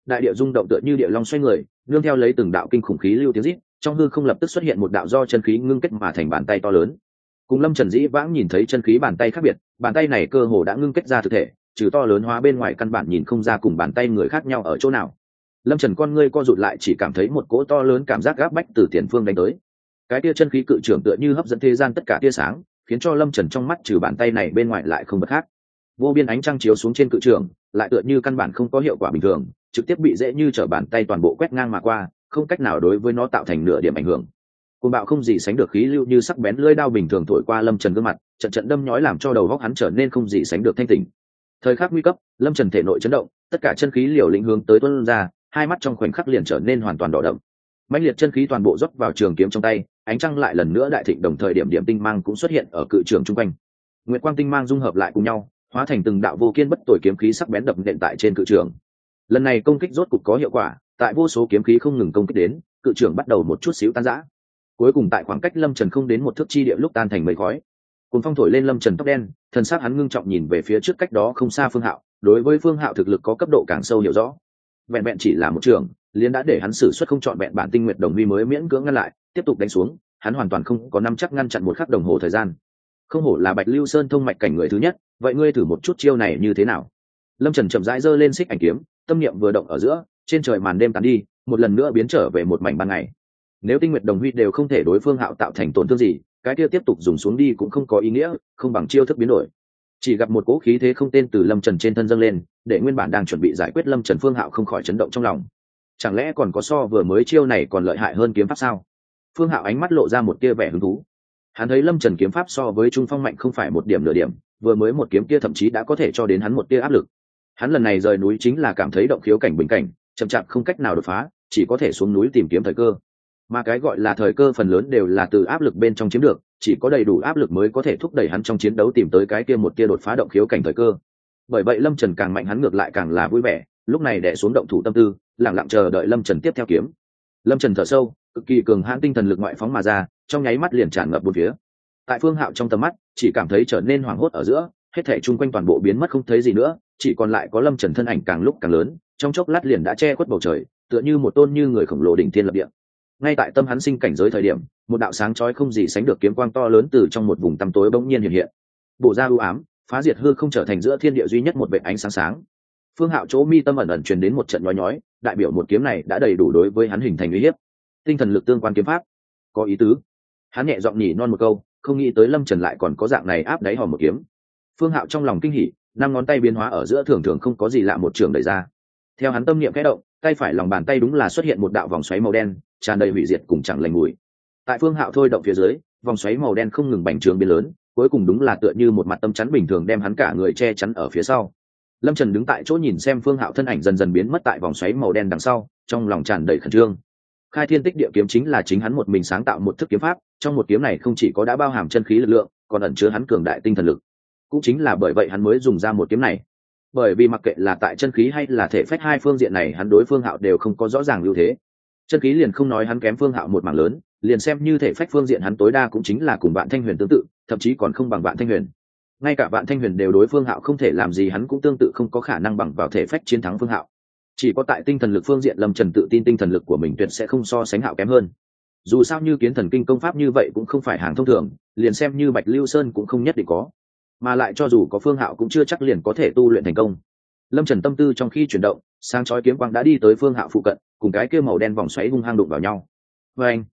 đại địa rung động tựa như địa long xoay người, nương theo lấy từng đạo kinh khủng khí lưu tiếng rít trong hư không lập tức xuất hiện một đạo do chân khí ngưng kết mà thành bàn tay to lớn. Cùng lâm trần dĩ vãng nhìn thấy chân khí bàn tay khác biệt, bàn tay này cơ hồ đã ngưng kết ra thực thể, trừ to lớn hóa bên ngoài căn bản nhìn không ra cùng bàn tay người khác nhau ở chỗ nào. Lâm trần con ngươi co rụt lại chỉ cảm thấy một cỗ to lớn cảm giác gáp bách từ tiền phương đánh tới. Cái tia chân khí cự trưởng tựa như hấp dẫn thế gian tất cả tia sáng, khiến cho lâm trần trong mắt trừ bàn tay này bên ngoài lại không bật khác. Vô biên ánh trăng chiếu xuống trên cự trường lại tựa như căn bản không có hiệu quả bình thường, trực tiếp bị dễ như t r ở bàn tay toàn bộ quét ngang mà qua không cách nào đối với nó tạo thành nửa điểm ảnh hưởng. Côn bạo không gì sánh được khí lưu như sắc bén lưỡi đao bình thường thổi qua lâm trần gương mặt, trận trận đâm nhói làm cho đầu góc hắn trở nên không gì sánh được thanh tình thời khắc nguy cấp, lâm trần thể nội chấn động, tất cả chân khí liều lĩnh hướng tới tuân ra, hai mắt trong khoảnh khắc liền trở nên hoàn toàn đỏ đậm. Mạnh liệt chân khí toàn bộ dốc vào trường kiếm trong tay, ánh trăng lại lần nữa đại thịnh đồng thời điểm điểm tinh mang cũng xuất hiện ở cự trường chung quanh. Nguyệt quang tinh mang dung hợp lại cùng nhau, hóa thành từng đạo vô kiên bất tội kiếm khí sắc bén đập nện tại trên cự trường. Lần này công kích rốt cục có hiệu quả tại vô số kiếm khí không ngừng công kích đến, cự trường bắt đầu một chút xíu tan rã. Cuối cùng tại khoảng cách lâm trần không đến một thước chi địa lúc tan thành mây khói. Cùng phong thổi lên lâm trần tóc đen, thần s á c hắn ngưng trọng nhìn về phía trước cách đó không xa phương hạo, đối với phương hạo thực lực có cấp độ càng sâu hiểu rõ. Vẹn vẹn chỉ là một trường liên đã để hắn xử suất không chọn vẹn bản tinh nguyện đồng huy mới miễn cưỡng ngăn lại, tiếp tục đánh xuống, hắn hoàn toàn không có năm chắc ngăn chặn một khắc đồng hồ thời gian. Không hổ là bạch lưu sơn thông mạch cảnh người thứ nhất, vậy ngươi thử một chút chiêu này như thế nào? Lâm trần chậm rãi giơ lên xích ảnh kiếm, tâm niệm vừa động ở giữa trên trời màn đêm tàn đi, một lần nữa biến trở về một mảnh ban ngày. Nếu tinh nguyệt đồng huy đều không thể đối phương hạo tạo thành tổn thương gì, cái kia tiếp tục dùng xuống đi cũng không có ý nghĩa, không bằng chiêu thức biến đổi. Chỉ gặp một cỗ khí thế không tên từ lâm trần trên thân dâng lên, để nguyên bản đang chuẩn bị giải quyết lâm trần phương hạo không khỏi chấn động trong lòng. Chẳng lẽ còn có so vừa mới chiêu này còn lợi hại hơn kiếm pháp sao? Phương hạo ánh mắt lộ ra một tia vẻ hứng thú. Hắn thấy lâm trần kiếm pháp so với trung phong mạnh không phải một điểm nửa điểm, vừa mới một kiếm kia thậm chí đã có thể cho đến hắn một tia áp lực. Hắn lần này rời núi chính là cảm thấy động khiếu cảnh bình cảnh chậm chạp không cách nào đột phá, chỉ có thể xuống núi tìm kiếm thời cơ. Mà cái gọi là thời cơ phần lớn đều là từ áp lực bên trong chiếm được, chỉ có đầy đủ áp lực mới có thể thúc đẩy hắn trong chiến đấu tìm tới cái kia một kia đột phá động khiếu cảnh thời cơ. Bởi vậy lâm trần càng mạnh hắn ngược lại càng là vui vẻ, lúc này đẻ xuống động thủ tâm tư lẳng lặng chờ đợi lâm trần tiếp theo kiếm. Lâm trần thở sâu, cực kỳ cường hãn tinh thần lực ngoại phóng mà ra, trong nháy mắt liền tràn ngập bốn phía. Tại phương hạo trong tầm mắt, chỉ cảm thấy trở nên hoảng hốt ở giữa hết thể chung quanh toàn bộ biến mất không thấy gì nữa, chỉ còn lại có lâm trần thân ảnh càng lúc càng lớn, trong chốc lát liền đã che khuất bầu trời, tựa như một tôn như người khổng lồ đỉnh thiên lập địa. Ngay tại tâm hắn sinh cảnh giới thời điểm, một đạo sáng trói không gì sánh được kiếm quang to lớn từ trong một vùng tăm tối bỗng nhiên hiện hiện. Bộ da ưu ám, phá diệt hư không trở thành giữa thiên địa duy nhất một vệ ánh sáng sáng. Phương hạo chỗ mi tâm ẩn ẩn truyền đến một trận nhói nhói, đại biểu một kiếm này đã đầy đủ đối với hắn hình thành uy hiếp. Tinh thần lực tương quan kiếm pháp. Có ý tứ. Hắn nhẹ giọng nhỉ non một câu, không nghĩ tới lâm trần lại còn có dạng này áp đáy hòm một kiếm phương hạo trong lòng kinh hỉ, năm ngón tay biến hóa ở giữa thường thường không có gì lạ một trường đẩy ra. Theo hắn tâm niệm kẽ động, tay phải lòng bàn tay đúng là xuất hiện một đạo vòng xoáy màu đen, tràn đầy hủy diệt cùng chẳng lành mùi. Tại phương hạo thôi động phía dưới, vòng xoáy màu đen không ngừng bành trướng biến lớn, cuối cùng đúng là tựa như một mặt tâm chắn bình thường đem hắn cả người che chắn ở phía sau. Lâm trần đứng tại chỗ nhìn xem phương hạo thân ảnh dần dần biến mất tại vòng xoáy màu đen đằng sau, trong lòng tràn đầy khẩn trương. Khai thiên tích địa kiếm chính là chính hắn một mình sáng tạo một thức kiếm pháp, trong một kiếm này không chỉ có đã bao hàm chân khí lực lượng, còn ẩn chứa hắn cường đại tinh thần lực cũng chính là bởi vậy hắn mới dùng ra một kiếm này. Bởi vì mặc kệ là tại chân khí hay là thể phách hai phương diện này, hắn đối phương hạo đều không có rõ ràng ưu thế. Chân khí liền không nói hắn kém phương hạo một mảng lớn, liền xem như thể phách phương diện hắn tối đa cũng chính là cùng bạn thanh huyền tương tự, thậm chí còn không bằng bạn thanh huyền. Ngay cả bạn thanh huyền đều đối phương hạo không thể làm gì, hắn cũng tương tự không có khả năng bằng vào thể phách chiến thắng phương hạo. Chỉ có tại tinh thần lực phương diện, lâm trần tự tin tinh thần lực của mình tuyệt sẽ không so sánh hạo kém hơn. Dù sao như kiến thần kinh công pháp như vậy cũng không phải hàng thông thường, liền xem như bạch lưu sơn cũng không nhất định có mà lại cho dù có phương hạo cũng chưa chắc liền có thể tu luyện thành công. Lâm trần tâm tư trong khi chuyển động sang chói kiếm quang đã đi tới phương hạo phụ cận, cùng cái kia màu đen vòng xoáy hung hăng đụng vào nhau. Vê anh,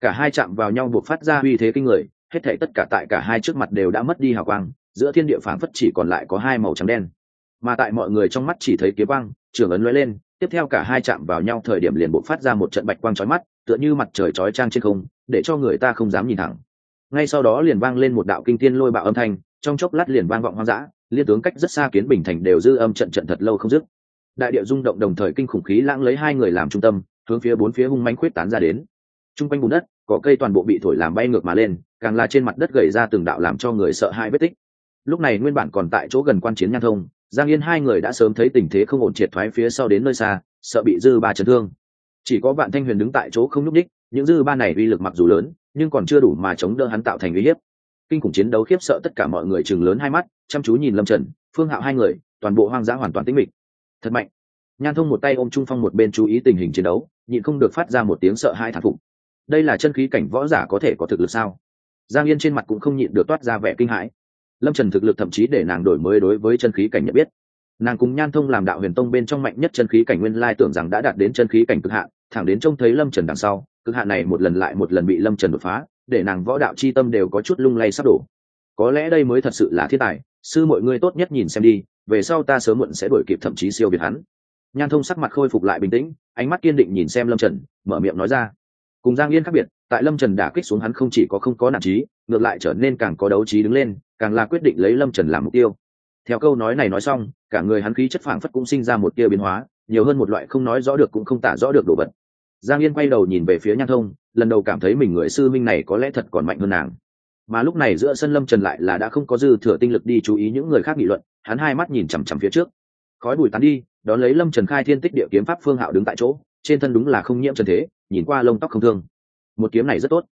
cả hai chạm vào nhau buộc phát ra uy thế kinh người, hết thể tất cả tại cả hai trước mặt đều đã mất đi hào quang, giữa thiên địa phản phất chỉ còn lại có hai màu trắng đen. Mà tại mọi người trong mắt chỉ thấy kiếm quang trưởng ấn lóe lên, tiếp theo cả hai chạm vào nhau thời điểm liền buộc phát ra một trận bạch quang chói mắt, tựa như mặt trời chói trang trên không, để cho người ta không dám nhìn thẳng. Ngay sau đó liền vang lên một đạo kinh thiên lôi bạo âm thanh trong chốc lát liền vang vọng hoang dã, liên tướng cách rất xa kiến bình thành đều dư âm trận trận thật lâu không dứt. Đại địa rung động đồng thời kinh khủng khí lãng lấy hai người làm trung tâm, hướng phía bốn phía hung manh khuyết tán ra đến. T r u n g quanh bùn đất có cây toàn bộ bị thổi làm bay ngược mà lên, càng là trên mặt đất gầy ra từng đạo làm cho người sợ hai vết tích. Lúc này nguyên bản còn tại chỗ gần quan chiến nhan thông, giang yên hai người đã sớm thấy tình thế không ổn triệt thoái phía sau đến nơi xa, sợ bị dư ba chấn thương. Chỉ có bạn thanh huyền đứng tại chỗ không nhúc ních những dư ba này uy lực mặc dù lớn, nhưng còn chưa đủ mà chống đỡ hắn tạo thành uy hiếp kinh khủng chiến đấu khiếp sợ tất cả mọi người chừng lớn hai mắt, chăm chú nhìn lâm trần, phương hạo hai người, toàn bộ hoang dã hoàn toàn tĩnh mịch. Thật mạnh. Nhan thông một tay ôm trung phong một bên chú ý tình hình chiến đấu, nhịn không được phát ra một tiếng sợ hai thản phục. Đây là chân khí cảnh võ giả có thể có thực lực sao? Giang yên trên mặt cũng không nhịn được toát ra vẻ kinh hãi. Lâm trần thực lực thậm chí để nàng đổi mới đối với chân khí cảnh nhận biết. Nàng cùng nhan thông làm đạo huyền tông bên trong mạnh nhất chân khí cảnh nguyên lai tưởng rằng đã đạt đến chân khí cảnh cực hạn, thẳng đến trông thấy lâm trần đằng sau, cực hạn này một lần lại một lần bị lâm trần đột phá để nàng võ đạo chi tâm đều có chút lung lay sắp đổ. Có lẽ đây mới thật sự là thiên tài, sư mọi người tốt nhất nhìn xem đi, về sau ta sớm muộn sẽ đuổi kịp thậm chí siêu việt hắn. Nhan thông sắc mặt khôi phục lại bình tĩnh, ánh mắt kiên định nhìn xem lâm trần, mở miệng nói ra. Cùng giang yên khác biệt, tại lâm trần đả kích xuống hắn không chỉ có không có nản trí ngược lại trở nên càng có đấu trí đứng lên, càng là quyết định lấy lâm trần làm mục tiêu. Theo câu nói này nói xong, cả người hắn khí chất phảng phất cũng sinh ra một tia biến hóa, nhiều hơn một loại không nói rõ được cũng không tả rõ được đồ vật giang yên quay đầu nhìn về phía nhan thông, lần đầu cảm thấy mình người sư minh này có lẽ thật còn mạnh hơn nàng. Mà lúc này giữa sân lâm trần lại là đã không có dư thừa tinh lực đi chú ý những người khác nghị luận, hắn hai mắt nhìn chằm chằm phía trước. Khói bùi tán đi, đón lấy lâm trần khai thiên tích địa kiếm pháp phương hạo đứng tại chỗ, trên thân đúng là không nhiễm trần thế, nhìn qua lông tóc không thương. Một kiếm này rất tốt.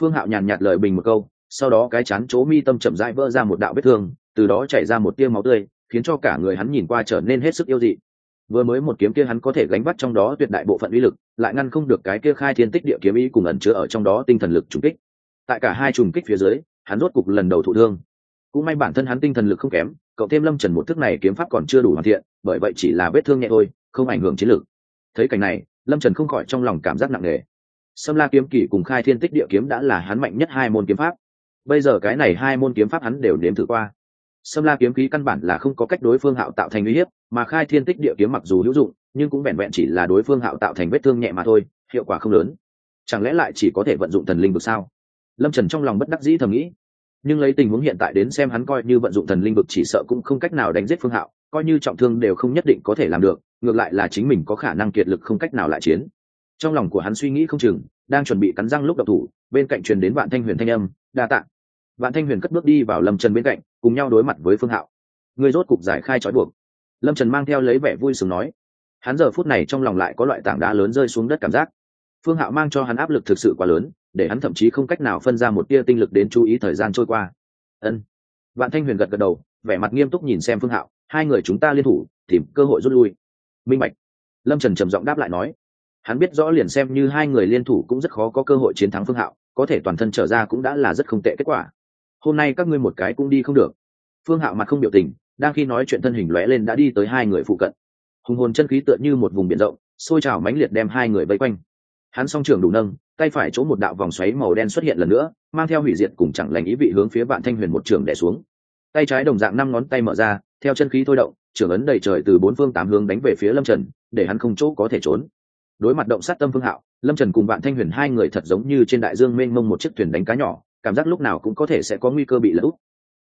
Phương hạo nhàn nhạt lời bình một câu, sau đó cái chán chỗ mi tâm chậm rãi vỡ ra một đạo vết thương, từ đó chảy ra một tia máu tươi, khiến cho cả người hắn nhìn qua trở nên hết sức yêu dị vừa mới một kiếm kia hắn có thể gánh bắt trong đó tuyệt đại bộ phận uy lực, lại ngăn không được cái kia khai thiên tích địa kiếm ý cùng ẩn chứa ở trong đó tinh thần lực trùng kích. Tại cả hai trùng kích phía dưới, hắn rốt cục lần đầu thụ thương. Cũng may bản thân hắn tinh thần lực không kém cậu thêm lâm trần một thức này kiếm pháp còn chưa đủ hoàn thiện, bởi vậy chỉ là vết thương nhẹ thôi, không ảnh hưởng chiến lược thấy cảnh này, lâm trần không khỏi trong lòng cảm giác nặng nề. Sâm la kiếm kỷ cùng khai thiên tích địa kiếm đã là hắn mạnh nhất hai môn kiếm pháp. Bây giờ cái này hai môn kiếm pháp hắn đều nếm thử qua sâm la kiếm khí căn bản là không có cách đối phương hạo tạo thành uy hiếp, mà khai thiên tích địa kiếm mặc dù hữu dụng, nhưng cũng vẹn vẹn chỉ là đối phương hạo tạo thành vết thương nhẹ mà thôi, hiệu quả không lớn. Chẳng lẽ lại chỉ có thể vận dụng thần linh vực sao? Lâm trần trong lòng bất đắc dĩ thầm nghĩ. Nhưng lấy tình huống hiện tại đến xem hắn coi như vận dụng thần linh vực chỉ sợ cũng không cách nào đánh giết phương hạo, coi như trọng thương đều không nhất định có thể làm được, ngược lại là chính mình có khả năng kiệt lực không cách nào lại chiến. Trong lòng của hắn suy nghĩ không chừng, đang chuẩn bị cắn răng lúc độc thủ, bên cạnh truyền đến vạn thanh huyền thanh âm, đa tạ vạn thanh huyền cất bước đi vào lâm trần bên cạnh, cùng nhau đối mặt với phương hạo. Người rốt cục giải khai trói buộc. Lâm trần mang theo lấy vẻ vui sướng nói, hắn giờ phút này trong lòng lại có loại tảng đá lớn rơi xuống đất cảm giác. Phương hạo mang cho hắn áp lực thực sự quá lớn, để hắn thậm chí không cách nào phân ra một tia tinh lực đến chú ý thời gian trôi qua. Ân. Vạn thanh huyền gật gật đầu, vẻ mặt nghiêm túc nhìn xem phương hạo, hai người chúng ta liên thủ, tìm cơ hội rút lui. Minh bạch. Lâm trần trầm giọng đáp lại nói, hắn biết rõ liền xem như hai người liên thủ cũng rất khó có cơ hội chiến thắng phương hạo, có thể toàn thân trở ra cũng đã là rất không tệ kết quả hôm nay các ngươi một cái cũng đi không được. Phương hạo mặt không biểu tình, đang khi nói chuyện thân hình lóe lên đã đi tới hai người phụ cận. Hùng hồn chân khí tựa như một vùng biển rộng xôi trào mãnh liệt đem hai người vây quanh. Hắn song trường đủ nâng, tay phải chỗ một đạo vòng xoáy màu đen xuất hiện lần nữa, mang theo hủy diệt cùng chẳng lành ý vị hướng phía vạn thanh huyền một trường đẻ xuống. Tay trái đồng dạng năm ngón tay mở ra, theo chân khí thôi động, trưởng ấn đầy trời từ bốn phương tám hướng đánh về phía lâm trần, để hắn không chỗ có thể trốn. Đối mặt động sát tâm phương hạo, lâm trần cùng vạn thanh huyền hai người thật giống như trên đại dương mênh mông một chiếc thuyền đánh cá nhỏ cảm giác lúc nào cũng có thể sẽ có nguy cơ bị lỡ úp.